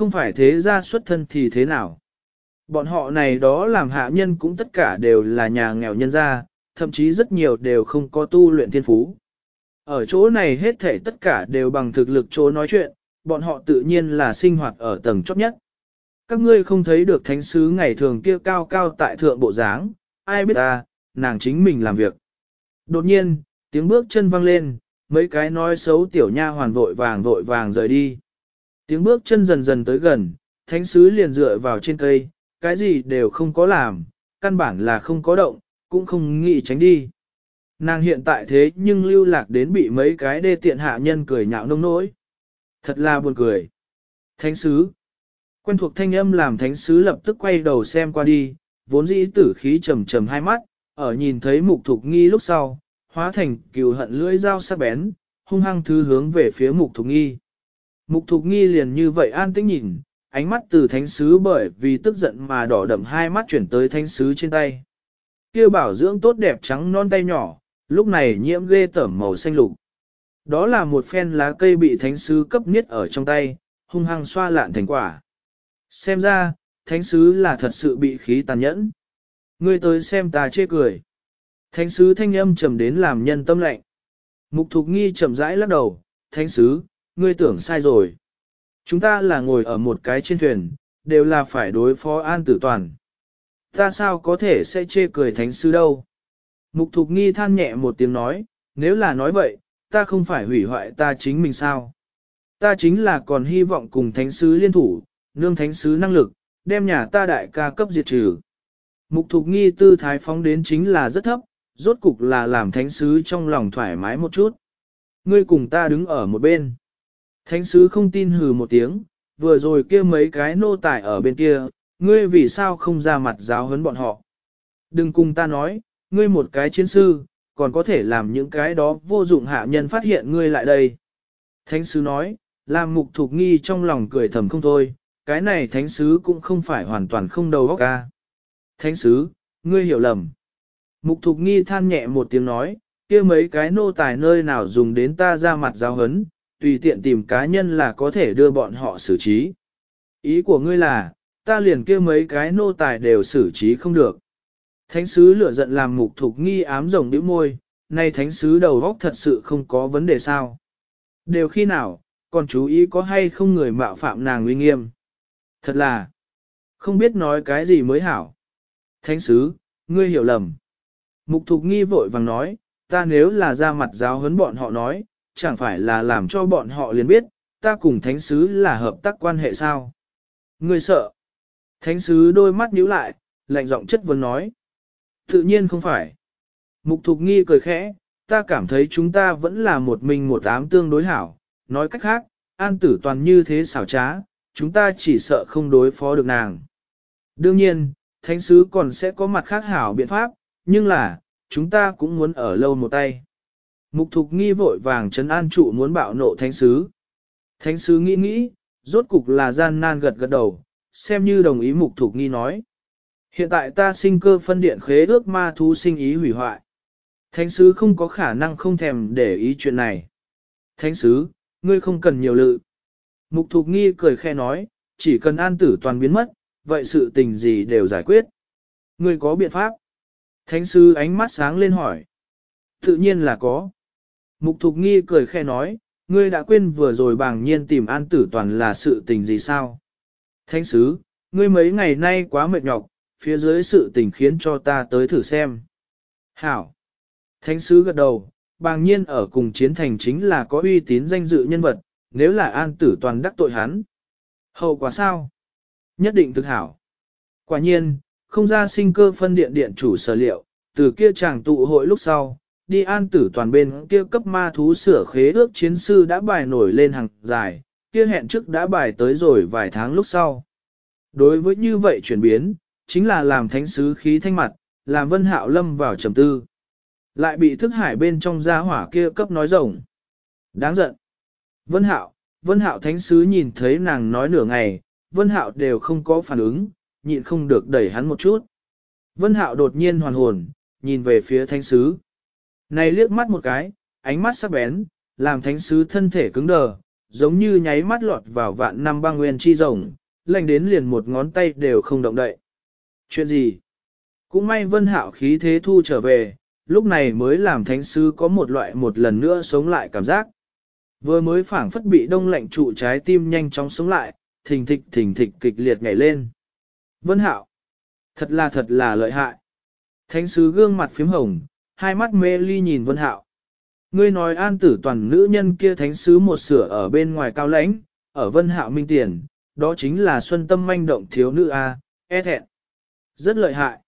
không phải thế gia xuất thân thì thế nào. Bọn họ này đó làm hạ nhân cũng tất cả đều là nhà nghèo nhân gia, thậm chí rất nhiều đều không có tu luyện thiên phú. Ở chỗ này hết thể tất cả đều bằng thực lực chỗ nói chuyện, bọn họ tự nhiên là sinh hoạt ở tầng chót nhất. Các ngươi không thấy được thánh sứ ngày thường kia cao cao tại thượng bộ dáng, ai biết ta, nàng chính mình làm việc. Đột nhiên, tiếng bước chân vang lên, mấy cái nói xấu tiểu nha hoàn vội vàng vội vàng rời đi. Tiếng bước chân dần dần tới gần, thánh sứ liền dựa vào trên cây, cái gì đều không có làm, căn bản là không có động, cũng không nghĩ tránh đi. Nàng hiện tại thế nhưng lưu lạc đến bị mấy cái đê tiện hạ nhân cười nhạo nông nỗi. Thật là buồn cười. Thánh sứ. Quen thuộc thanh âm làm thánh sứ lập tức quay đầu xem qua đi, vốn dĩ tử khí trầm trầm hai mắt, ở nhìn thấy mục thục nghi lúc sau, hóa thành cừu hận lưỡi dao sắc bén, hung hăng thứ hướng về phía mục thục nghi. Mục thục nghi liền như vậy an tĩnh nhìn, ánh mắt từ thánh sứ bởi vì tức giận mà đỏ đậm hai mắt chuyển tới thánh sứ trên tay. kia bảo dưỡng tốt đẹp trắng non tay nhỏ, lúc này nhiễm ghê tởm màu xanh lục. Đó là một phen lá cây bị thánh sứ cấp niết ở trong tay, hung hăng xoa lạn thành quả. Xem ra, thánh sứ là thật sự bị khí tàn nhẫn. Ngươi tới xem ta chê cười. Thánh sứ thanh âm trầm đến làm nhân tâm lạnh. Mục thục nghi chậm rãi lắc đầu, thánh sứ, ngươi tưởng sai rồi. Chúng ta là ngồi ở một cái trên thuyền, đều là phải đối phó an tử toàn. Ta sao có thể sẽ chê cười thánh sứ đâu? Mục thục nghi than nhẹ một tiếng nói, nếu là nói vậy, ta không phải hủy hoại ta chính mình sao? Ta chính là còn hy vọng cùng thánh sứ liên thủ, nương thánh sứ năng lực, đem nhà ta đại ca cấp diệt trừ. Mục thục nghi tư thái phóng đến chính là rất thấp, rốt cục là làm thánh sứ trong lòng thoải mái một chút. Ngươi cùng ta đứng ở một bên. Thánh sứ không tin hừ một tiếng, vừa rồi kia mấy cái nô tài ở bên kia, ngươi vì sao không ra mặt giáo huấn bọn họ. Đừng cùng ta nói, ngươi một cái chiến sư, còn có thể làm những cái đó vô dụng hạ nhân phát hiện ngươi lại đây. Thánh sứ nói, làm mục thục nghi trong lòng cười thầm không thôi, cái này thánh sứ cũng không phải hoàn toàn không đầu óc ca. Thánh sứ, ngươi hiểu lầm. Mục thục nghi than nhẹ một tiếng nói, kia mấy cái nô tài nơi nào dùng đến ta ra mặt giáo hấn, tùy tiện tìm cá nhân là có thể đưa bọn họ xử trí. Ý của ngươi là, ta liền kia mấy cái nô tài đều xử trí không được. Thánh sứ lửa giận làm mục thục nghi ám rồng đĩu môi, nay thánh sứ đầu góc thật sự không có vấn đề sao. Đều khi nào, còn chú ý có hay không người mạo phạm nàng uy nghiêm. Thật là, không biết nói cái gì mới hảo. Thánh sứ, ngươi hiểu lầm. Mục thục nghi vội vàng nói, ta nếu là ra mặt giáo huấn bọn họ nói, chẳng phải là làm cho bọn họ liền biết, ta cùng thánh sứ là hợp tác quan hệ sao. Ngươi sợ. Thánh sứ đôi mắt nhíu lại, lạnh giọng chất vấn nói. Tự nhiên không phải. Mục thục nghi cười khẽ, ta cảm thấy chúng ta vẫn là một mình một ám tương đối hảo. Nói cách khác, an tử toàn như thế xảo trá, chúng ta chỉ sợ không đối phó được nàng. Đương nhiên, thánh sứ còn sẽ có mặt khác hảo biện pháp, nhưng là, chúng ta cũng muốn ở lâu một tay. Mục thục nghi vội vàng trấn an trụ muốn bạo nộ thánh sứ. Thánh sứ nghĩ nghĩ, rốt cục là gian nan gật gật đầu, xem như đồng ý mục thục nghi nói. Hiện tại ta sinh cơ phân điện khế ước ma thú sinh ý hủy hoại. Thánh sứ không có khả năng không thèm để ý chuyện này. Thánh sứ, ngươi không cần nhiều lự. Mục thục nghi cười khe nói, chỉ cần an tử toàn biến mất, vậy sự tình gì đều giải quyết. Ngươi có biện pháp? Thánh sứ ánh mắt sáng lên hỏi. Tự nhiên là có. Mục thục nghi cười khe nói, ngươi đã quên vừa rồi bàng nhiên tìm an tử toàn là sự tình gì sao? Thánh sứ, ngươi mấy ngày nay quá mệt nhọc, phía dưới sự tình khiến cho ta tới thử xem. Hảo. Thánh sứ gật đầu, bàng nhiên ở cùng chiến thành chính là có uy tín danh dự nhân vật, nếu là an tử toàn đắc tội hắn. Hậu quả sao? Nhất định thực hảo. Quả nhiên, không ra sinh cơ phân điện điện chủ sở liệu, từ kia chàng tụ hội lúc sau, đi an tử toàn bên kia cấp ma thú sửa khế ước chiến sư đã bài nổi lên hàng dài, kia hẹn trước đã bài tới rồi vài tháng lúc sau. Đối với như vậy chuyển biến, chính là làm thánh sứ khí thanh mặt, làm vân hạo lâm vào trầm tư. Lại bị thức hải bên trong gia hỏa kia cấp nói rồng. Đáng giận. Vân hạo, vân hạo thánh sứ nhìn thấy nàng nói nửa ngày, vân hạo đều không có phản ứng, nhịn không được đẩy hắn một chút. Vân hạo đột nhiên hoàn hồn, nhìn về phía thánh sứ. Này liếc mắt một cái, ánh mắt sắc bén, làm thánh sứ thân thể cứng đờ, giống như nháy mắt lọt vào vạn năm băng nguyên chi rồng, lạnh đến liền một ngón tay đều không động đậy. Chuyện gì? Cũng may vân hạo khí thế thu trở về, lúc này mới làm thánh sứ có một loại một lần nữa sống lại cảm giác. Vừa mới phảng phất bị đông lạnh trụ trái tim nhanh chóng sống lại, thình thịch thình thịch kịch liệt nhảy lên. Vân hạo, thật là thật là lợi hại. Thánh sứ gương mặt phím hồng, hai mắt mê ly nhìn vân hạo. Ngươi nói an tử toàn nữ nhân kia thánh sứ một sửa ở bên ngoài cao lãnh, ở vân hạo minh tiền, đó chính là xuân tâm manh động thiếu nữ A, e thẹn. Rất lợi hại.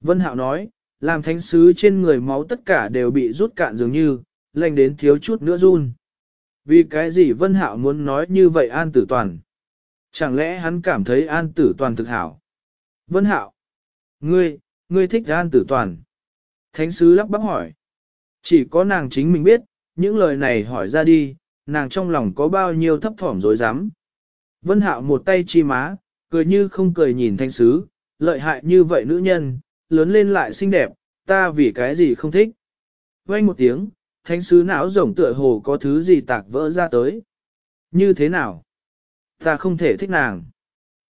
Vân hạo nói, làm thánh sứ trên người máu tất cả đều bị rút cạn dường như, lành đến thiếu chút nữa run. Vì cái gì Vân Hạo muốn nói như vậy An Tử Toàn? Chẳng lẽ hắn cảm thấy An Tử Toàn thực hảo? Vân Hạo, ngươi, ngươi thích An Tử Toàn. Thánh sứ lắp bắp hỏi. Chỉ có nàng chính mình biết, những lời này hỏi ra đi, nàng trong lòng có bao nhiêu thấp thỏm dối dám. Vân Hạo một tay chi má, cười như không cười nhìn thánh sứ, lợi hại như vậy nữ nhân, lớn lên lại xinh đẹp, ta vì cái gì không thích. Quay một tiếng, thánh sứ não rồng tựa hồ có thứ gì tạc vỡ ra tới. Như thế nào? Ta không thể thích nàng.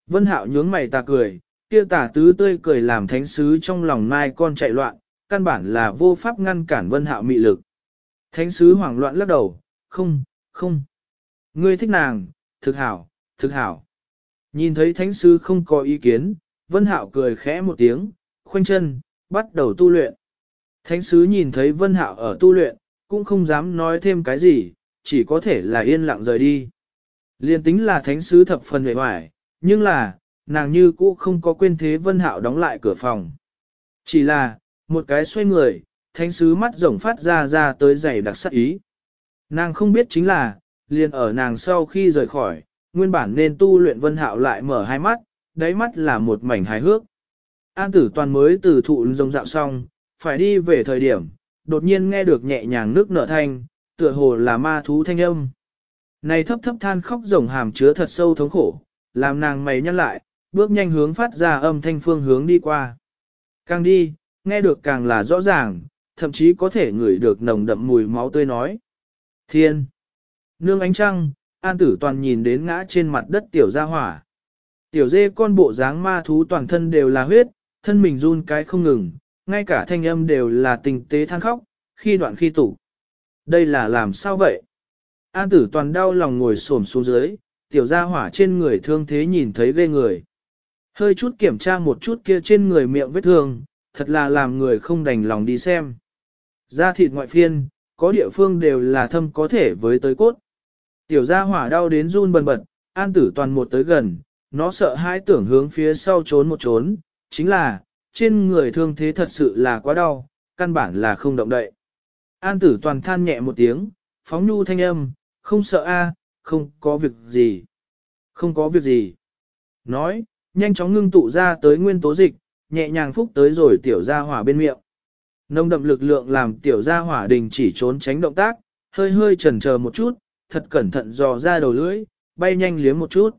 Vân hạo nhướng mày ta cười, kia tả tứ tươi cười làm thánh sứ trong lòng mai con chạy loạn, căn bản là vô pháp ngăn cản vân hạo mị lực. Thánh sứ hoảng loạn lắc đầu, không, không. Ngươi thích nàng, thực hảo, thực hảo. Nhìn thấy thánh sứ không có ý kiến, vân hạo cười khẽ một tiếng, khoanh chân, bắt đầu tu luyện. Thánh sứ nhìn thấy vân hạo ở tu luyện, cũng không dám nói thêm cái gì, chỉ có thể là yên lặng rời đi. Liên tính là thánh sứ thập phần hề hoài, nhưng là, nàng như cũ không có quên thế vân hạo đóng lại cửa phòng. Chỉ là, một cái xoay người, thánh sứ mắt rồng phát ra ra tới giày đặc sắc ý. Nàng không biết chính là, liền ở nàng sau khi rời khỏi, nguyên bản nên tu luyện vân hạo lại mở hai mắt, đáy mắt là một mảnh hài hước. An tử toàn mới từ thụ rồng dạo xong, phải đi về thời điểm, đột nhiên nghe được nhẹ nhàng nước nở thanh, tựa hồ là ma thú thanh âm. Này thấp thấp than khóc rồng hàm chứa thật sâu thống khổ, làm nàng mày nhăn lại, bước nhanh hướng phát ra âm thanh phương hướng đi qua. Càng đi, nghe được càng là rõ ràng, thậm chí có thể ngửi được nồng đậm mùi máu tươi nói. Thiên! Nương ánh trăng, an tử toàn nhìn đến ngã trên mặt đất tiểu gia hỏa. Tiểu dê con bộ dáng ma thú toàn thân đều là huyết, thân mình run cái không ngừng, ngay cả thanh âm đều là tình tế than khóc, khi đoạn khi tủ. Đây là làm sao vậy? An tử toàn đau lòng ngồi xổm xuống dưới, tiểu gia hỏa trên người thương thế nhìn thấy ghê người. Hơi chút kiểm tra một chút kia trên người miệng vết thương, thật là làm người không đành lòng đi xem. Da thịt ngoại phiên, có địa phương đều là thâm có thể với tới cốt. Tiểu gia hỏa đau đến run bần bật, an tử toàn một tới gần, nó sợ hai tưởng hướng phía sau trốn một trốn, chính là, trên người thương thế thật sự là quá đau, căn bản là không động đậy. An tử toàn than nhẹ một tiếng, phóng nhu thanh âm, không sợ a, không có việc gì. Không có việc gì. Nói, nhanh chóng ngưng tụ ra tới nguyên tố dịch, nhẹ nhàng phúc tới rồi tiểu gia hỏa bên miệng. Nông đậm lực lượng làm tiểu gia hỏa đình chỉ trốn tránh động tác, hơi hơi chần chờ một chút, thật cẩn thận dò ra đầu lưỡi, bay nhanh liếm một chút.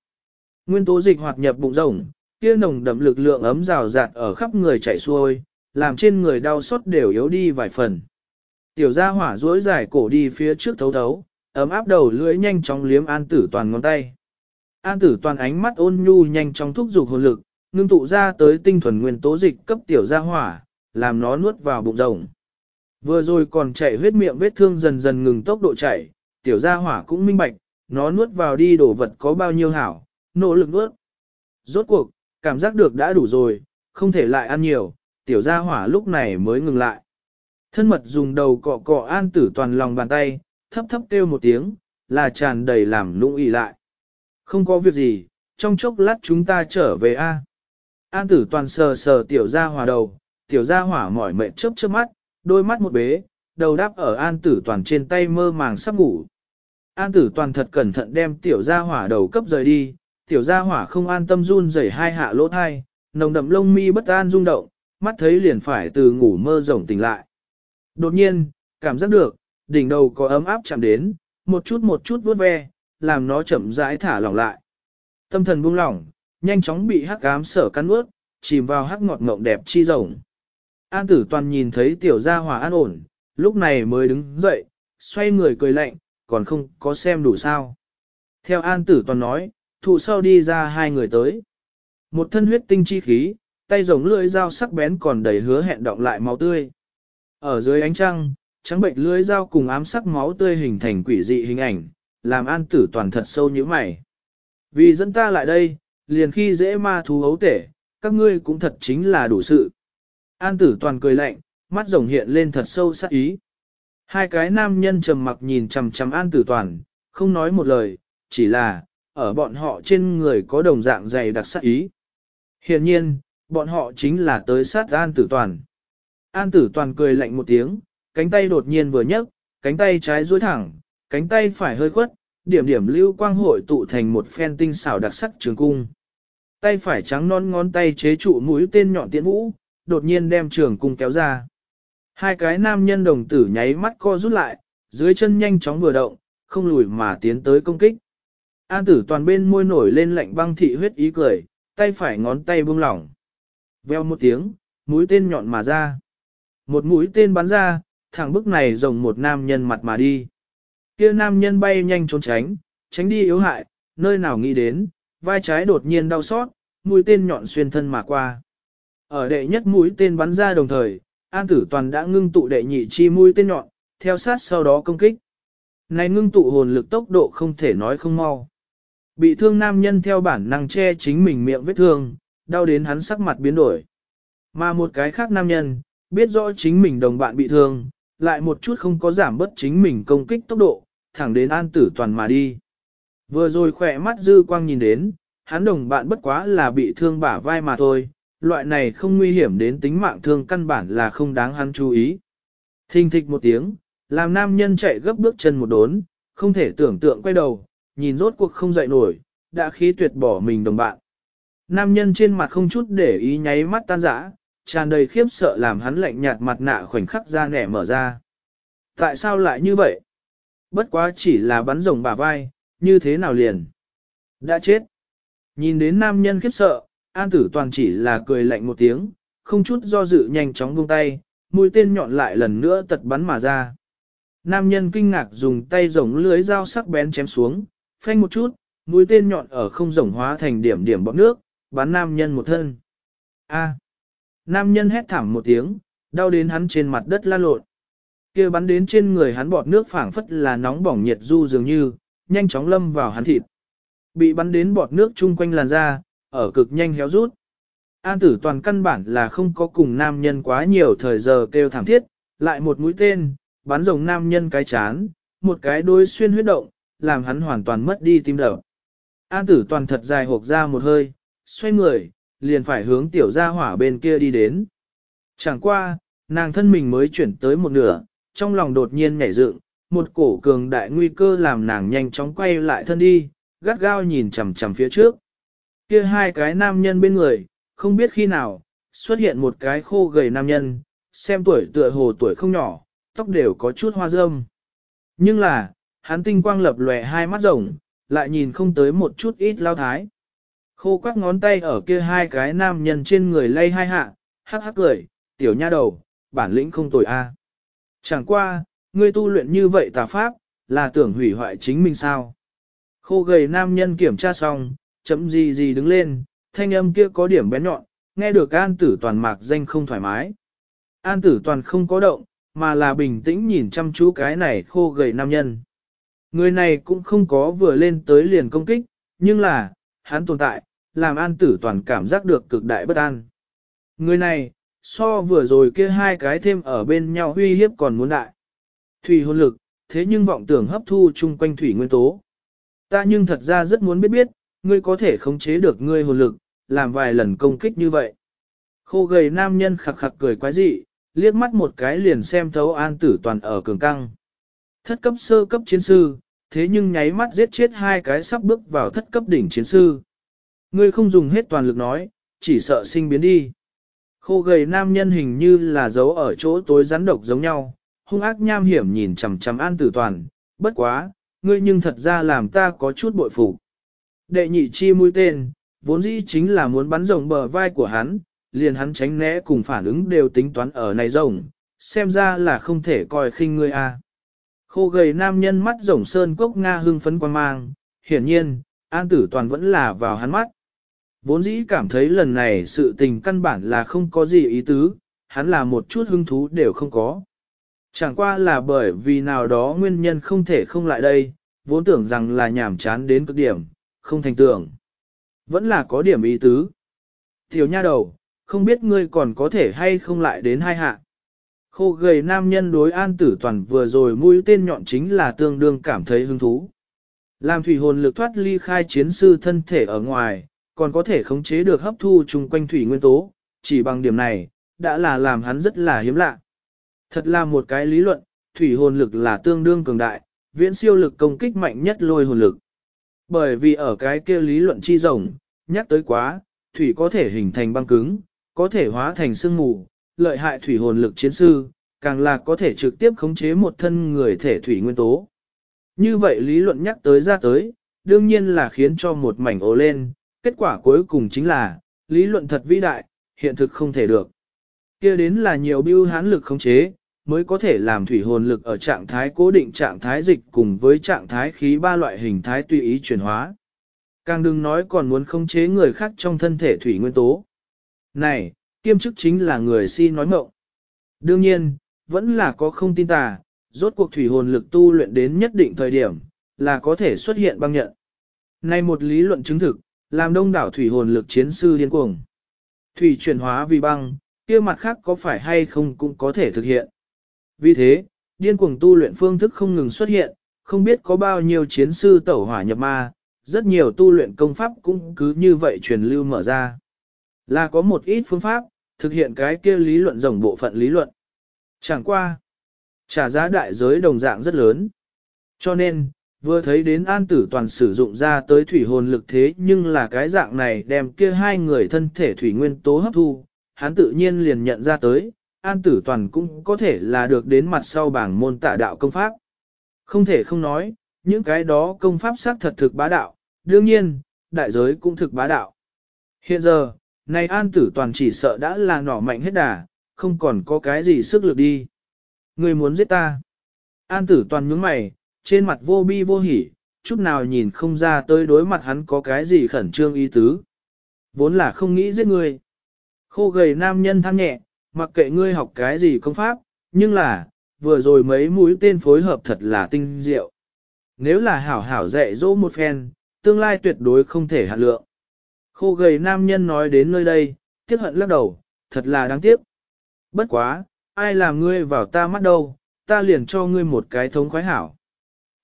Nguyên tố dịch hoạt nhập bụng rồng, kia nồng đậm lực lượng ấm rào rạt ở khắp người chảy xuôi, làm trên người đau xót đều yếu đi vài phần. Tiểu gia hỏa duỗi dài cổ đi phía trước thấu thấu, ấm áp đầu lưỡi nhanh chóng liếm an tử toàn ngón tay. An tử toàn ánh mắt ôn nhu nhanh chóng thúc giục hồn lực, ngưng tụ ra tới tinh thuần nguyên tố dịch cấp tiểu gia hỏa, làm nó nuốt vào bụng rồng. Vừa rồi còn chảy huyết miệng vết thương dần dần ngừng tốc độ chảy, tiểu gia hỏa cũng minh bạch, nó nuốt vào đi đổ vật có bao nhiêu hảo, nỗ lực nuốt. Rốt cuộc, cảm giác được đã đủ rồi, không thể lại ăn nhiều, tiểu gia hỏa lúc này mới ngừng lại. Thân mật dùng đầu cọ cọ an tử toàn lòng bàn tay, thấp thấp kêu một tiếng, là tràn đầy làm lũng ỉ lại. Không có việc gì, trong chốc lát chúng ta trở về A. An tử toàn sờ sờ tiểu gia hỏa đầu, tiểu gia hỏa mỏi mệt chớp chớp mắt, đôi mắt một bế, đầu đáp ở an tử toàn trên tay mơ màng sắp ngủ. An tử toàn thật cẩn thận đem tiểu gia hỏa đầu cấp rời đi, tiểu gia hỏa không an tâm run rẩy hai hạ lỗ thai, nồng đậm lông mi bất an rung động, mắt thấy liền phải từ ngủ mơ rồng tỉnh lại. Đột nhiên, cảm giác được, đỉnh đầu có ấm áp chạm đến, một chút một chút vuốt ve, làm nó chậm rãi thả lỏng lại. Tâm thần buông lỏng, nhanh chóng bị hắc ám sở cắn ướt, chìm vào hắc ngọt ngộng đẹp chi rồng. An tử toàn nhìn thấy tiểu gia hòa an ổn, lúc này mới đứng dậy, xoay người cười lạnh, còn không có xem đủ sao. Theo An Tử Toàn nói, thụ sau đi ra hai người tới. Một thân huyết tinh chi khí, tay rồng lưỡi dao sắc bén còn đầy hứa hẹn động lại máu tươi. Ở dưới ánh trăng, trắng bệnh lưỡi dao cùng ám sắc máu tươi hình thành quỷ dị hình ảnh, làm An Tử Toàn thật sâu như mày. Vì dẫn ta lại đây, liền khi dễ ma thú ấu tể, các ngươi cũng thật chính là đủ sự. An Tử Toàn cười lạnh, mắt rồng hiện lên thật sâu sắc ý. Hai cái nam nhân trầm mặc nhìn chằm chằm An Tử Toàn, không nói một lời, chỉ là, ở bọn họ trên người có đồng dạng dày đặc sắc ý. Hiện nhiên, bọn họ chính là tới sát An Tử Toàn. An Tử Toàn cười lạnh một tiếng, cánh tay đột nhiên vừa nhấc, cánh tay trái duỗi thẳng, cánh tay phải hơi khuất, điểm điểm lưu quang hội tụ thành một phen tinh xảo đặc sắc trường cung. Tay phải trắng non ngón tay chế trụ mũi tên nhọn tiễn vũ, đột nhiên đem trường cung kéo ra. Hai cái nam nhân đồng tử nháy mắt co rút lại, dưới chân nhanh chóng vừa động, không lùi mà tiến tới công kích. An tử toàn bên môi nổi lên lạnh băng thị huyết ý cười, tay phải ngón tay buông lỏng. Veo một tiếng, mũi tên nhọn mà ra. Một mũi tên bắn ra, thẳng bức này rồng một nam nhân mặt mà đi. Kia nam nhân bay nhanh trốn tránh, tránh đi yếu hại, nơi nào nghĩ đến, vai trái đột nhiên đau xót, mũi tên nhọn xuyên thân mà qua. Ở đệ nhất mũi tên bắn ra đồng thời, An Tử Toàn đã ngưng tụ đệ nhị chi mũi tên nhọn, theo sát sau đó công kích. Này ngưng tụ hồn lực tốc độ không thể nói không mau. Bị thương nam nhân theo bản năng che chính mình miệng vết thương, đau đến hắn sắc mặt biến đổi. Mà một cái khác nam nhân, biết rõ chính mình đồng bạn bị thương, lại một chút không có giảm bớt chính mình công kích tốc độ, thẳng đến an tử toàn mà đi. Vừa rồi khỏe mắt dư quang nhìn đến, hắn đồng bạn bất quá là bị thương bả vai mà thôi, loại này không nguy hiểm đến tính mạng thương căn bản là không đáng hắn chú ý. Thình thịch một tiếng, làm nam nhân chạy gấp bước chân một đốn, không thể tưởng tượng quay đầu, nhìn rốt cuộc không dậy nổi, đã khí tuyệt bỏ mình đồng bạn. Nam nhân trên mặt không chút để ý nháy mắt tan rã, tràn đầy khiếp sợ làm hắn lạnh nhạt mặt nạ khoảnh khắc ra nẻ mở ra. Tại sao lại như vậy? Bất quá chỉ là bắn rồng bả vai, như thế nào liền? Đã chết. Nhìn đến nam nhân khiếp sợ, an tử toàn chỉ là cười lạnh một tiếng, không chút do dự nhanh chóng buông tay, mũi tên nhọn lại lần nữa tật bắn mà ra. Nam nhân kinh ngạc dùng tay rồng lưới dao sắc bén chém xuống, phanh một chút, mũi tên nhọn ở không rồng hóa thành điểm điểm bọt nước, bắn nam nhân một thân. A. Nam nhân hét thảm một tiếng, đau đến hắn trên mặt đất lan lộn. kia bắn đến trên người hắn bọt nước phảng phất là nóng bỏng nhiệt du dường như, nhanh chóng lâm vào hắn thịt. Bị bắn đến bọt nước chung quanh làn da, ở cực nhanh héo rút. An tử toàn căn bản là không có cùng nam nhân quá nhiều thời giờ kêu thảm thiết, lại một mũi tên, bắn rồng nam nhân cái chán, một cái đôi xuyên huyết động, làm hắn hoàn toàn mất đi tim đập. An tử toàn thật dài hộp ra một hơi, xoay người, liền phải hướng tiểu gia hỏa bên kia đi đến. Chẳng qua, nàng thân mình mới chuyển tới một nửa, trong lòng đột nhiên nhảy dựng, một cổ cường đại nguy cơ làm nàng nhanh chóng quay lại thân đi, gắt gao nhìn chằm chằm phía trước. Kia hai cái nam nhân bên người, không biết khi nào, xuất hiện một cái khô gầy nam nhân, xem tuổi tựa hồ tuổi không nhỏ, tóc đều có chút hoa râm. Nhưng là, hắn tinh quang lập lòe hai mắt rồng, lại nhìn không tới một chút ít lao thái. Khô quắc ngón tay ở kia hai cái nam nhân trên người lay hai hạ, hắc hắc cười, tiểu nha đầu, bản lĩnh không tồi a. Chẳng qua, ngươi tu luyện như vậy tà pháp, là tưởng hủy hoại chính mình sao. Khô gầy nam nhân kiểm tra xong, chấm gì gì đứng lên, thanh âm kia có điểm bén nhọn, nghe được an tử toàn mạc danh không thoải mái. An tử toàn không có động, mà là bình tĩnh nhìn chăm chú cái này khô gầy nam nhân. Người này cũng không có vừa lên tới liền công kích, nhưng là, hắn tồn tại, làm an tử toàn cảm giác được cực đại bất an. Người này, so vừa rồi kia hai cái thêm ở bên nhau uy hiếp còn muốn đại. Thủy hồn lực, thế nhưng vọng tưởng hấp thu chung quanh thủy nguyên tố. Ta nhưng thật ra rất muốn biết biết, ngươi có thể khống chế được ngươi hồn lực, làm vài lần công kích như vậy. Khô gầy nam nhân khặc khặc cười quái dị, liếc mắt một cái liền xem thấu an tử toàn ở cường căng. Thất cấp sơ cấp chiến sư, thế nhưng nháy mắt giết chết hai cái sắp bước vào thất cấp đỉnh chiến sư. Ngươi không dùng hết toàn lực nói, chỉ sợ sinh biến đi. Khô gầy nam nhân hình như là giấu ở chỗ tối rắn độc giống nhau, hung ác nham hiểm nhìn chằm chằm an tử toàn, bất quá, ngươi nhưng thật ra làm ta có chút bội phục. Đệ nhị chi mũi tên, vốn dĩ chính là muốn bắn rồng bờ vai của hắn, liền hắn tránh né cùng phản ứng đều tính toán ở này rồng, xem ra là không thể coi khinh ngươi a. Khô gầy nam nhân mắt rồng sơn cốc Nga hưng phấn quan mang, Hiển nhiên, an tử toàn vẫn là vào hắn mắt. Vốn dĩ cảm thấy lần này sự tình căn bản là không có gì ý tứ, hắn là một chút hứng thú đều không có. Chẳng qua là bởi vì nào đó nguyên nhân không thể không lại đây, vốn tưởng rằng là nhảm chán đến cực điểm, không thành tưởng. Vẫn là có điểm ý tứ. Tiểu nha đầu, không biết ngươi còn có thể hay không lại đến hai hạ. Khô gầy nam nhân đối an tử toàn vừa rồi mũi tên nhọn chính là tương đương cảm thấy hứng thú. Làm thủy hồn lực thoát ly khai chiến sư thân thể ở ngoài, còn có thể khống chế được hấp thu chung quanh thủy nguyên tố, chỉ bằng điểm này, đã là làm hắn rất là hiếm lạ. Thật là một cái lý luận, thủy hồn lực là tương đương cường đại, viễn siêu lực công kích mạnh nhất lôi hồn lực. Bởi vì ở cái kia lý luận chi rồng, nhắc tới quá, thủy có thể hình thành băng cứng, có thể hóa thành sương mù, lợi hại thủy hồn lực chiến sư, càng là có thể trực tiếp khống chế một thân người thể thủy nguyên tố. Như vậy lý luận nhắc tới ra tới, đương nhiên là khiến cho một mảnh ố lên, kết quả cuối cùng chính là, lý luận thật vĩ đại, hiện thực không thể được. kia đến là nhiều bưu hán lực khống chế, mới có thể làm thủy hồn lực ở trạng thái cố định trạng thái dịch cùng với trạng thái khí ba loại hình thái tùy ý chuyển hóa. Càng đừng nói còn muốn khống chế người khác trong thân thể thủy nguyên tố. Này, kiêm chức chính là người si nói mộng. Đương nhiên, vẫn là có không tin tà, rốt cuộc thủy hồn lực tu luyện đến nhất định thời điểm, là có thể xuất hiện băng nhận. Này một lý luận chứng thực, làm đông đảo thủy hồn lực chiến sư điên cuồng. Thủy chuyển hóa vì băng, kia mặt khác có phải hay không cũng có thể thực hiện. Vì thế, điên cuồng tu luyện phương thức không ngừng xuất hiện, không biết có bao nhiêu chiến sư tẩu hỏa nhập ma, rất nhiều tu luyện công pháp cũng cứ như vậy truyền lưu mở ra. Là có một ít phương pháp, thực hiện cái kia lý luận rồng bộ phận lý luận. Chẳng qua, trả giá đại giới đồng dạng rất lớn. Cho nên, vừa thấy đến an tử toàn sử dụng ra tới thủy hồn lực thế nhưng là cái dạng này đem kia hai người thân thể thủy nguyên tố hấp thu, hắn tự nhiên liền nhận ra tới, an tử toàn cũng có thể là được đến mặt sau bảng môn tạ đạo công pháp. Không thể không nói, những cái đó công pháp xác thật thực bá đạo, đương nhiên, đại giới cũng thực bá đạo. Hiện giờ, này an tử toàn chỉ sợ đã là nỏ mạnh hết đà, không còn có cái gì sức lực đi. Người muốn giết ta. An tử toàn nhướng mày, trên mặt vô bi vô hỉ, chút nào nhìn không ra tới đối mặt hắn có cái gì khẩn trương ý tứ. Vốn là không nghĩ giết người. Khô gầy nam nhân than nhẹ, mặc kệ ngươi học cái gì công pháp, nhưng là, vừa rồi mấy mũi tên phối hợp thật là tinh diệu. Nếu là hảo hảo dạy dỗ một phen, tương lai tuyệt đối không thể hạ lượng. Khô gầy nam nhân nói đến nơi đây, tiếc hận lắc đầu, thật là đáng tiếc. Bất quá, ai làm ngươi vào ta mắt đâu, ta liền cho ngươi một cái thống khoái hảo.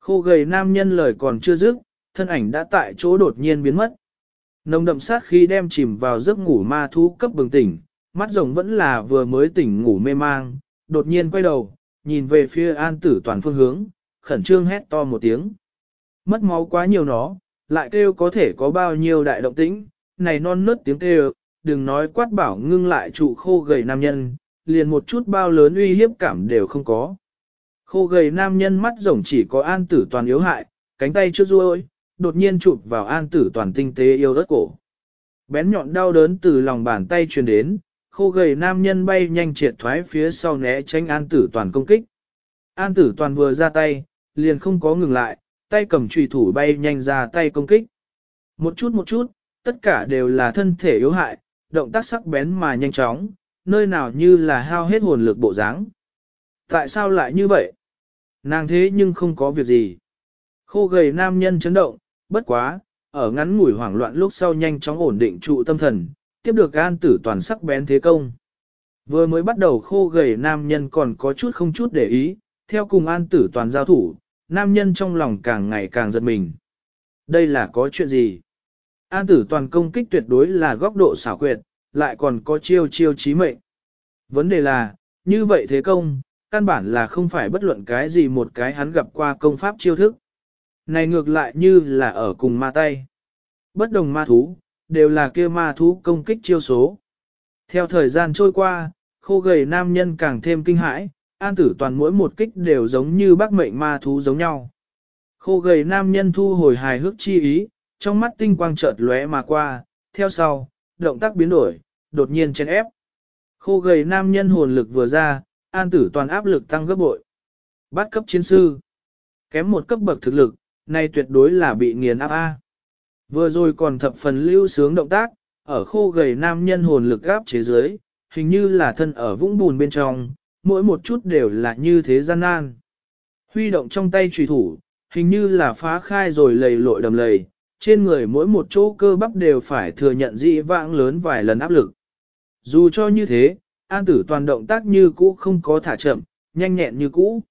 Khô gầy nam nhân lời còn chưa dứt, thân ảnh đã tại chỗ đột nhiên biến mất. Nồng đậm sát khi đem chìm vào giấc ngủ ma thú cấp bừng tỉnh, mắt rồng vẫn là vừa mới tỉnh ngủ mê mang, đột nhiên quay đầu, nhìn về phía an tử toàn phương hướng, khẩn trương hét to một tiếng. Mất máu quá nhiều nó, lại kêu có thể có bao nhiêu đại động tĩnh, này non nớt tiếng kêu, đừng nói quát bảo ngưng lại trụ khô gầy nam nhân, liền một chút bao lớn uy hiếp cảm đều không có. Khô gầy nam nhân mắt rồng chỉ có an tử toàn yếu hại, cánh tay chưa ruôi, đột nhiên chụp vào an tử toàn tinh tế yêu đất cổ. Bén nhọn đau đớn từ lòng bàn tay truyền đến, khô gầy nam nhân bay nhanh triệt thoái phía sau né tránh an tử toàn công kích. An tử toàn vừa ra tay, liền không có ngừng lại, tay cầm trùy thủ bay nhanh ra tay công kích. Một chút một chút, tất cả đều là thân thể yếu hại, động tác sắc bén mà nhanh chóng, nơi nào như là hao hết hồn lực bộ dáng. Tại sao lại như vậy? Nàng thế nhưng không có việc gì. Khô gầy nam nhân chấn động, bất quá, ở ngắn ngủi hoảng loạn lúc sau nhanh chóng ổn định trụ tâm thần, tiếp được an tử toàn sắc bén thế công. Vừa mới bắt đầu khô gầy nam nhân còn có chút không chút để ý, theo cùng an tử toàn giao thủ, nam nhân trong lòng càng ngày càng giật mình. Đây là có chuyện gì? An tử toàn công kích tuyệt đối là góc độ xảo quyệt, lại còn có chiêu chiêu chí mệnh. Vấn đề là, như vậy thế công, căn bản là không phải bất luận cái gì một cái hắn gặp qua công pháp chiêu thức. Này ngược lại như là ở cùng ma tay. Bất đồng ma thú, đều là kia ma thú công kích chiêu số. Theo thời gian trôi qua, khô gầy nam nhân càng thêm kinh hãi, an tử toàn mỗi một kích đều giống như bác mệnh ma thú giống nhau. Khô gầy nam nhân thu hồi hài hước chi ý, trong mắt tinh quang chợt lóe mà qua, theo sau, động tác biến đổi, đột nhiên chèn ép. Khô gầy nam nhân hồn lực vừa ra, an tử toàn áp lực tăng gấp bội. Bắt cấp chiến sư. Kém một cấp bậc thực lực, nay tuyệt đối là bị nghiền áp A. Vừa rồi còn thập phần lưu sướng động tác, ở khô gầy nam nhân hồn lực gáp chế giới, hình như là thân ở vũng bùn bên trong, mỗi một chút đều là như thế gian nan. Huy động trong tay trùy thủ, hình như là phá khai rồi lầy lội đầm lầy, trên người mỗi một chỗ cơ bắp đều phải thừa nhận dị vãng lớn vài lần áp lực. Dù cho như thế, an tử toàn động tác như cũ không có thả chậm, nhanh nhẹn như cũ.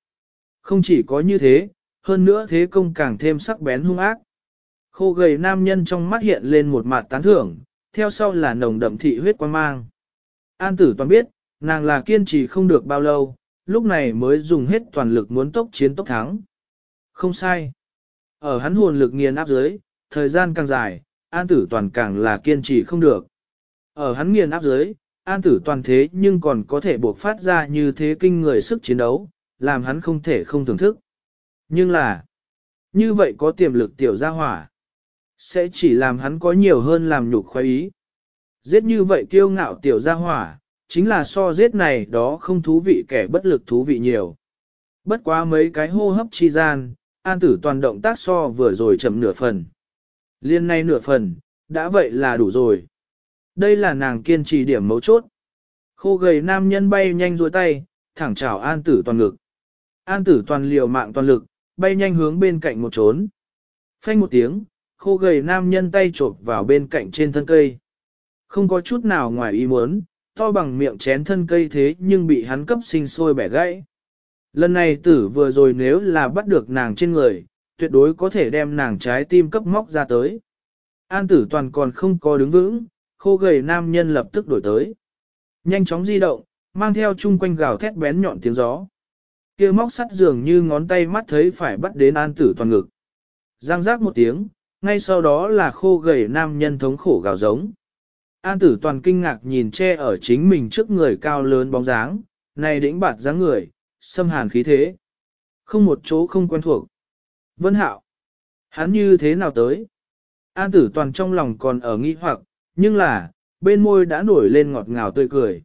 Không chỉ có như thế, hơn nữa thế công càng thêm sắc bén hung ác. Khô gầy nam nhân trong mắt hiện lên một mặt tán thưởng, theo sau là nồng đậm thị huyết quan mang. An tử toàn biết, nàng là kiên trì không được bao lâu, lúc này mới dùng hết toàn lực muốn tốc chiến tốc thắng. Không sai. Ở hắn hồn lực nghiền áp dưới, thời gian càng dài, an tử toàn càng là kiên trì không được. Ở hắn nghiền áp dưới, an tử toàn thế nhưng còn có thể buộc phát ra như thế kinh người sức chiến đấu, làm hắn không thể không thưởng thức. Nhưng là, như vậy có tiềm lực tiểu gia hỏa, sẽ chỉ làm hắn có nhiều hơn làm nhục khoái ý. Giết như vậy kiêu ngạo tiểu gia hỏa, chính là so giết này đó không thú vị kẻ bất lực thú vị nhiều. Bất quá mấy cái hô hấp chi gian, an tử toàn động tác so vừa rồi chậm nửa phần. Liên nay nửa phần, đã vậy là đủ rồi. Đây là nàng kiên trì điểm mấu chốt. Khô gầy nam nhân bay nhanh duỗi tay, thẳng chảo an tử toàn ngực. An tử toàn liều mạng toàn lực, bay nhanh hướng bên cạnh một trốn. Phanh một tiếng, khô gầy nam nhân tay chộp vào bên cạnh trên thân cây. Không có chút nào ngoài ý muốn, to bằng miệng chén thân cây thế nhưng bị hắn cấp sinh sôi bẻ gãy. Lần này tử vừa rồi nếu là bắt được nàng trên người, tuyệt đối có thể đem nàng trái tim cấp móc ra tới. An tử toàn còn không có đứng vững, khô gầy nam nhân lập tức đổi tới. Nhanh chóng di động, mang theo chung quanh gào thét bén nhọn tiếng gió. kia móc sắt dường như ngón tay mắt thấy phải bắt đến an tử toàn ngực. Giang giác một tiếng, ngay sau đó là khô gầy nam nhân thống khổ gào giống. An tử toàn kinh ngạc nhìn che ở chính mình trước người cao lớn bóng dáng, này đĩnh bạt dáng người, xâm hàn khí thế. Không một chỗ không quen thuộc. Vân hạo. Hắn như thế nào tới? An tử toàn trong lòng còn ở nghi hoặc, nhưng là, bên môi đã nổi lên ngọt ngào tươi cười.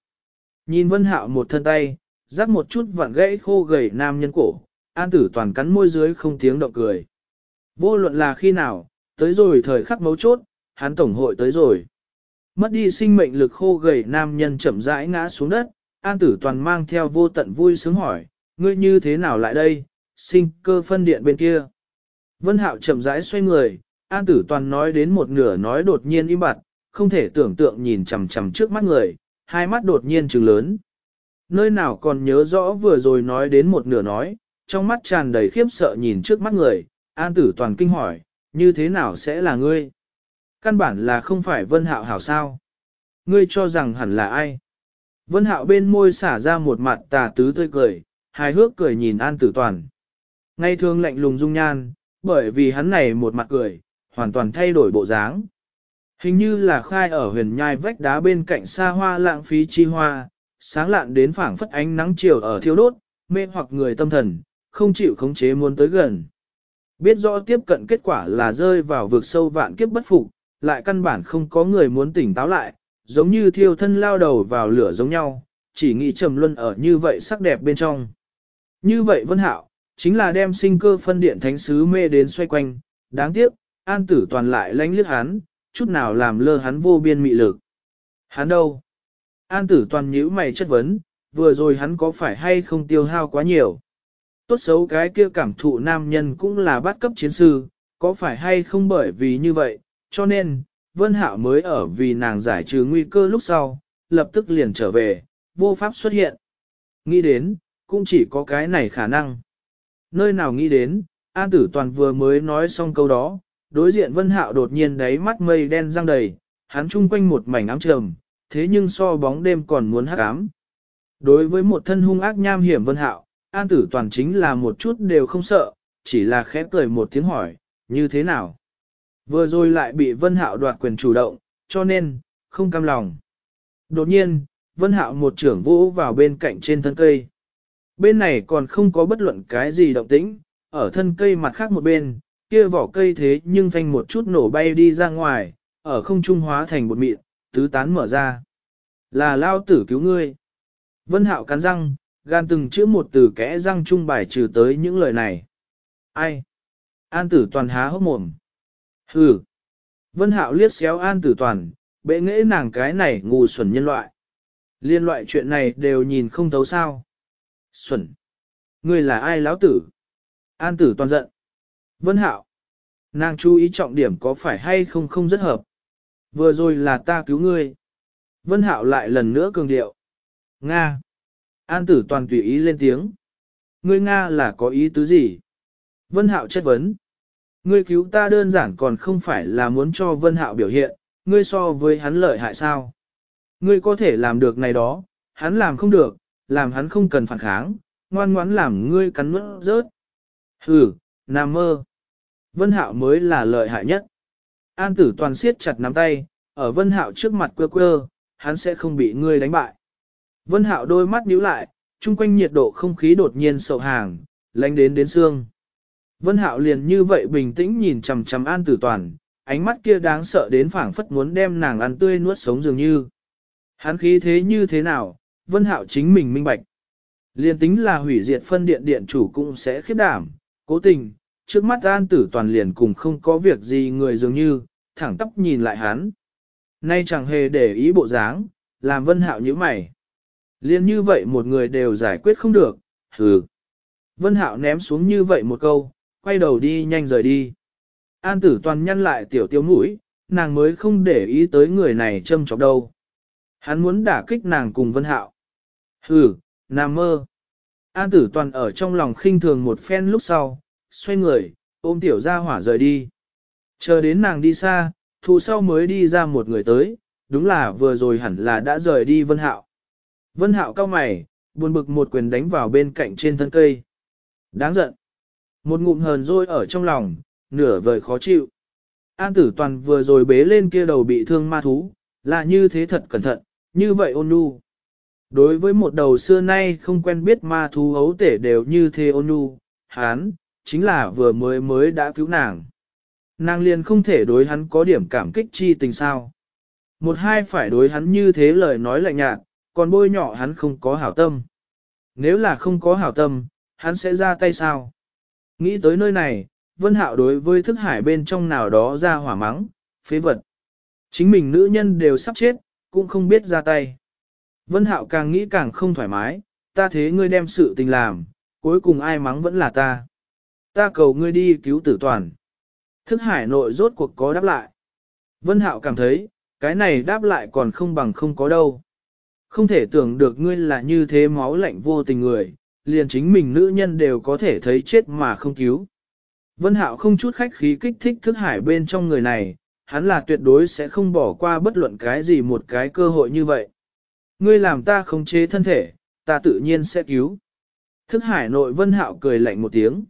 Nhìn vân hạo một thân tay, rắc một chút vặn gãy khô gầy nam nhân cổ, an tử toàn cắn môi dưới không tiếng động cười. Vô luận là khi nào, tới rồi thời khắc mấu chốt, hắn tổng hội tới rồi. Mất đi sinh mệnh lực khô gầy nam nhân chậm rãi ngã xuống đất, an tử toàn mang theo vô tận vui sướng hỏi, ngươi như thế nào lại đây, sinh cơ phân điện bên kia. Vân hạo chậm rãi xoay người, an tử toàn nói đến một nửa nói đột nhiên im bặt, không thể tưởng tượng nhìn chằm chằm trước mắt người, hai mắt đột nhiên trừng lớn. Nơi nào còn nhớ rõ vừa rồi nói đến một nửa nói, trong mắt tràn đầy khiếp sợ nhìn trước mắt người, an tử toàn kinh hỏi, như thế nào sẽ là ngươi? Căn bản là không phải vân hạo hảo sao? Ngươi cho rằng hẳn là ai? Vân hạo bên môi xả ra một mặt tà tứ tươi cười, hài hước cười nhìn an tử toàn. Ngay thường lạnh lùng dung nhan, bởi vì hắn này một mặt cười, hoàn toàn thay đổi bộ dáng. Hình như là khai ở huyền nhai vách đá bên cạnh xa hoa lãng phí chi hoa, sáng lạn đến phảng phất ánh nắng chiều ở thiêu đốt, mê hoặc người tâm thần, không chịu khống chế muốn tới gần. Biết rõ tiếp cận kết quả là rơi vào vực sâu vạn kiếp bất phục, lại căn bản không có người muốn tỉnh táo lại, giống như thiêu thân lao đầu vào lửa giống nhau, chỉ nghĩ trầm luân ở như vậy sắc đẹp bên trong. Như vậy Vân Hạo, chính là đem sinh cơ phân điện thánh sứ mê đến xoay quanh, đáng tiếc, an tử toàn lại lánh liếc hắn, chút nào làm lơ hắn vô biên mị lực. Hắn đâu? An tử toàn nhíu mày chất vấn, vừa rồi hắn có phải hay không tiêu hao quá nhiều? Tốt xấu cái kia cảm thụ nam nhân cũng là bắt cấp chiến sư, có phải hay không bởi vì như vậy, cho nên, Vân Hạo mới ở vì nàng giải trừ nguy cơ lúc sau, lập tức liền trở về, vô pháp xuất hiện. Nghĩ đến, cũng chỉ có cái này khả năng. Nơi nào nghĩ đến, An Tử Toàn vừa mới nói xong câu đó, đối diện Vân Hạo đột nhiên đáy mắt mây đen răng đầy, hắn chung quanh một mảnh ám trầm, thế nhưng so bóng đêm còn muốn hắc ám. Đối với một thân hung ác nham hiểm Vân Hạo, An Tử Toàn chính là một chút đều không sợ, chỉ là khẽ cười một tiếng hỏi, như thế nào? Vừa rồi lại bị Vân Hạo đoạt quyền chủ động, cho nên, không cam lòng. Đột nhiên, Vân Hạo một trưởng vỗ vào bên cạnh trên thân cây. Bên này còn không có bất luận cái gì động tĩnh, ở thân cây mặt khác một bên, kia vỏ cây thế nhưng phanh một chút nổ bay đi ra ngoài, ở không trung hóa thành bột mịn, tứ tán mở ra. Là lao tử cứu ngươi. Vân Hạo cắn răng, gan từng chữ một từ kẽ răng trung bài trừ tới những lời này. Ai? An tử toàn há hốc mồm. Hừ. Vân hạo liếc xéo an tử toàn, bệ nghễ nàng cái này ngu xuẩn nhân loại. Liên loại chuyện này đều nhìn không thấu sao. Xuẩn. Ngươi là ai lão tử? An tử toàn giận. Vân hạo. Nàng chú ý trọng điểm có phải hay không không rất hợp. Vừa rồi là ta cứu ngươi. Vân hạo lại lần nữa cường điệu. Nga. An tử toàn tùy ý lên tiếng. Ngươi Nga là có ý tứ gì? Vân hạo chất vấn. Ngươi cứu ta đơn giản còn không phải là muốn cho Vân hạo biểu hiện, ngươi so với hắn lợi hại sao? Ngươi có thể làm được này đó, hắn làm không được, làm hắn không cần phản kháng, ngoan ngoãn làm ngươi cắn nuốt rớt. Hừ, nằm mơ. Vân Hạo mới là lợi hại nhất. An tử toàn siết chặt nắm tay, ở Vân Hạo trước mặt quơ quơ, hắn sẽ không bị ngươi đánh bại. Vân Hạo đôi mắt nhíu lại, chung quanh nhiệt độ không khí đột nhiên sậu hàng, lạnh đến đến xương. Vân Hạo liền như vậy bình tĩnh nhìn chằm chằm An Tử Toàn, ánh mắt kia đáng sợ đến phảng phất muốn đem nàng ăn tươi nuốt sống dường như. Hắn khí thế như thế nào, Vân Hạo chính mình minh bạch. Liên tính là hủy diệt phân điện điện chủ cũng sẽ khiếp đảm, cố tình, trước mắt An Tử Toàn liền cùng không có việc gì người dường như, thẳng tóc nhìn lại hắn. Nay chẳng hề để ý bộ dáng, làm Vân Hạo như mày. Liên như vậy một người đều giải quyết không được, hừ. Vân Hạo ném xuống như vậy một câu, quay đầu đi nhanh rời đi. An tử toàn nhăn lại tiểu tiêu mũi, nàng mới không để ý tới người này châm chọc đâu. Hắn muốn đả kích nàng cùng Vân Hạo. Hừ, nằm mơ. An tử toàn ở trong lòng khinh thường một phen lúc sau, xoay người, ôm tiểu ra hỏa rời đi. Chờ đến nàng đi xa, thù sau mới đi ra một người tới, đúng là vừa rồi hẳn là đã rời đi Vân Hạo. Vân Hạo cao mày, buồn bực một quyền đánh vào bên cạnh trên thân cây. Đáng giận. Một ngụm hờn rôi ở trong lòng, nửa vời khó chịu. An tử toàn vừa rồi bế lên kia đầu bị thương ma thú, là như thế thật cẩn thận, như vậy ôn nhu. Đối với một đầu xưa nay không quen biết ma thú ấu tể đều như thế ôn nhu, hán, chính là vừa mới mới đã cứu nàng. Nàng liền không thể đối hắn có điểm cảm kích chi tình sao. Một hai phải đối hắn như thế lời nói lạnh nhạt, còn bôi nhỏ hắn không có hảo tâm. Nếu là không có hảo tâm, hắn sẽ ra tay sao? Nghĩ tới nơi này, Vân Hạo đối với thức hải bên trong nào đó ra hỏa mắng, phế vật. Chính mình nữ nhân đều sắp chết, cũng không biết ra tay. Vân Hạo càng nghĩ càng không thoải mái, ta thế ngươi đem sự tình làm, cuối cùng ai mắng vẫn là ta. Ta cầu ngươi đi cứu tử toàn. Thức hải nội rốt cuộc có đáp lại. Vân Hạo cảm thấy, cái này đáp lại còn không bằng không có đâu. Không thể tưởng được ngươi là như thế máu lạnh vô tình người, liền chính mình nữ nhân đều có thể thấy chết mà không cứu. Vân Hạo không chút khách khí kích thích thức hải bên trong người này, hắn là tuyệt đối sẽ không bỏ qua bất luận cái gì một cái cơ hội như vậy. Ngươi làm ta không chế thân thể, ta tự nhiên sẽ cứu. Thức hải nội Vân Hạo cười lạnh một tiếng.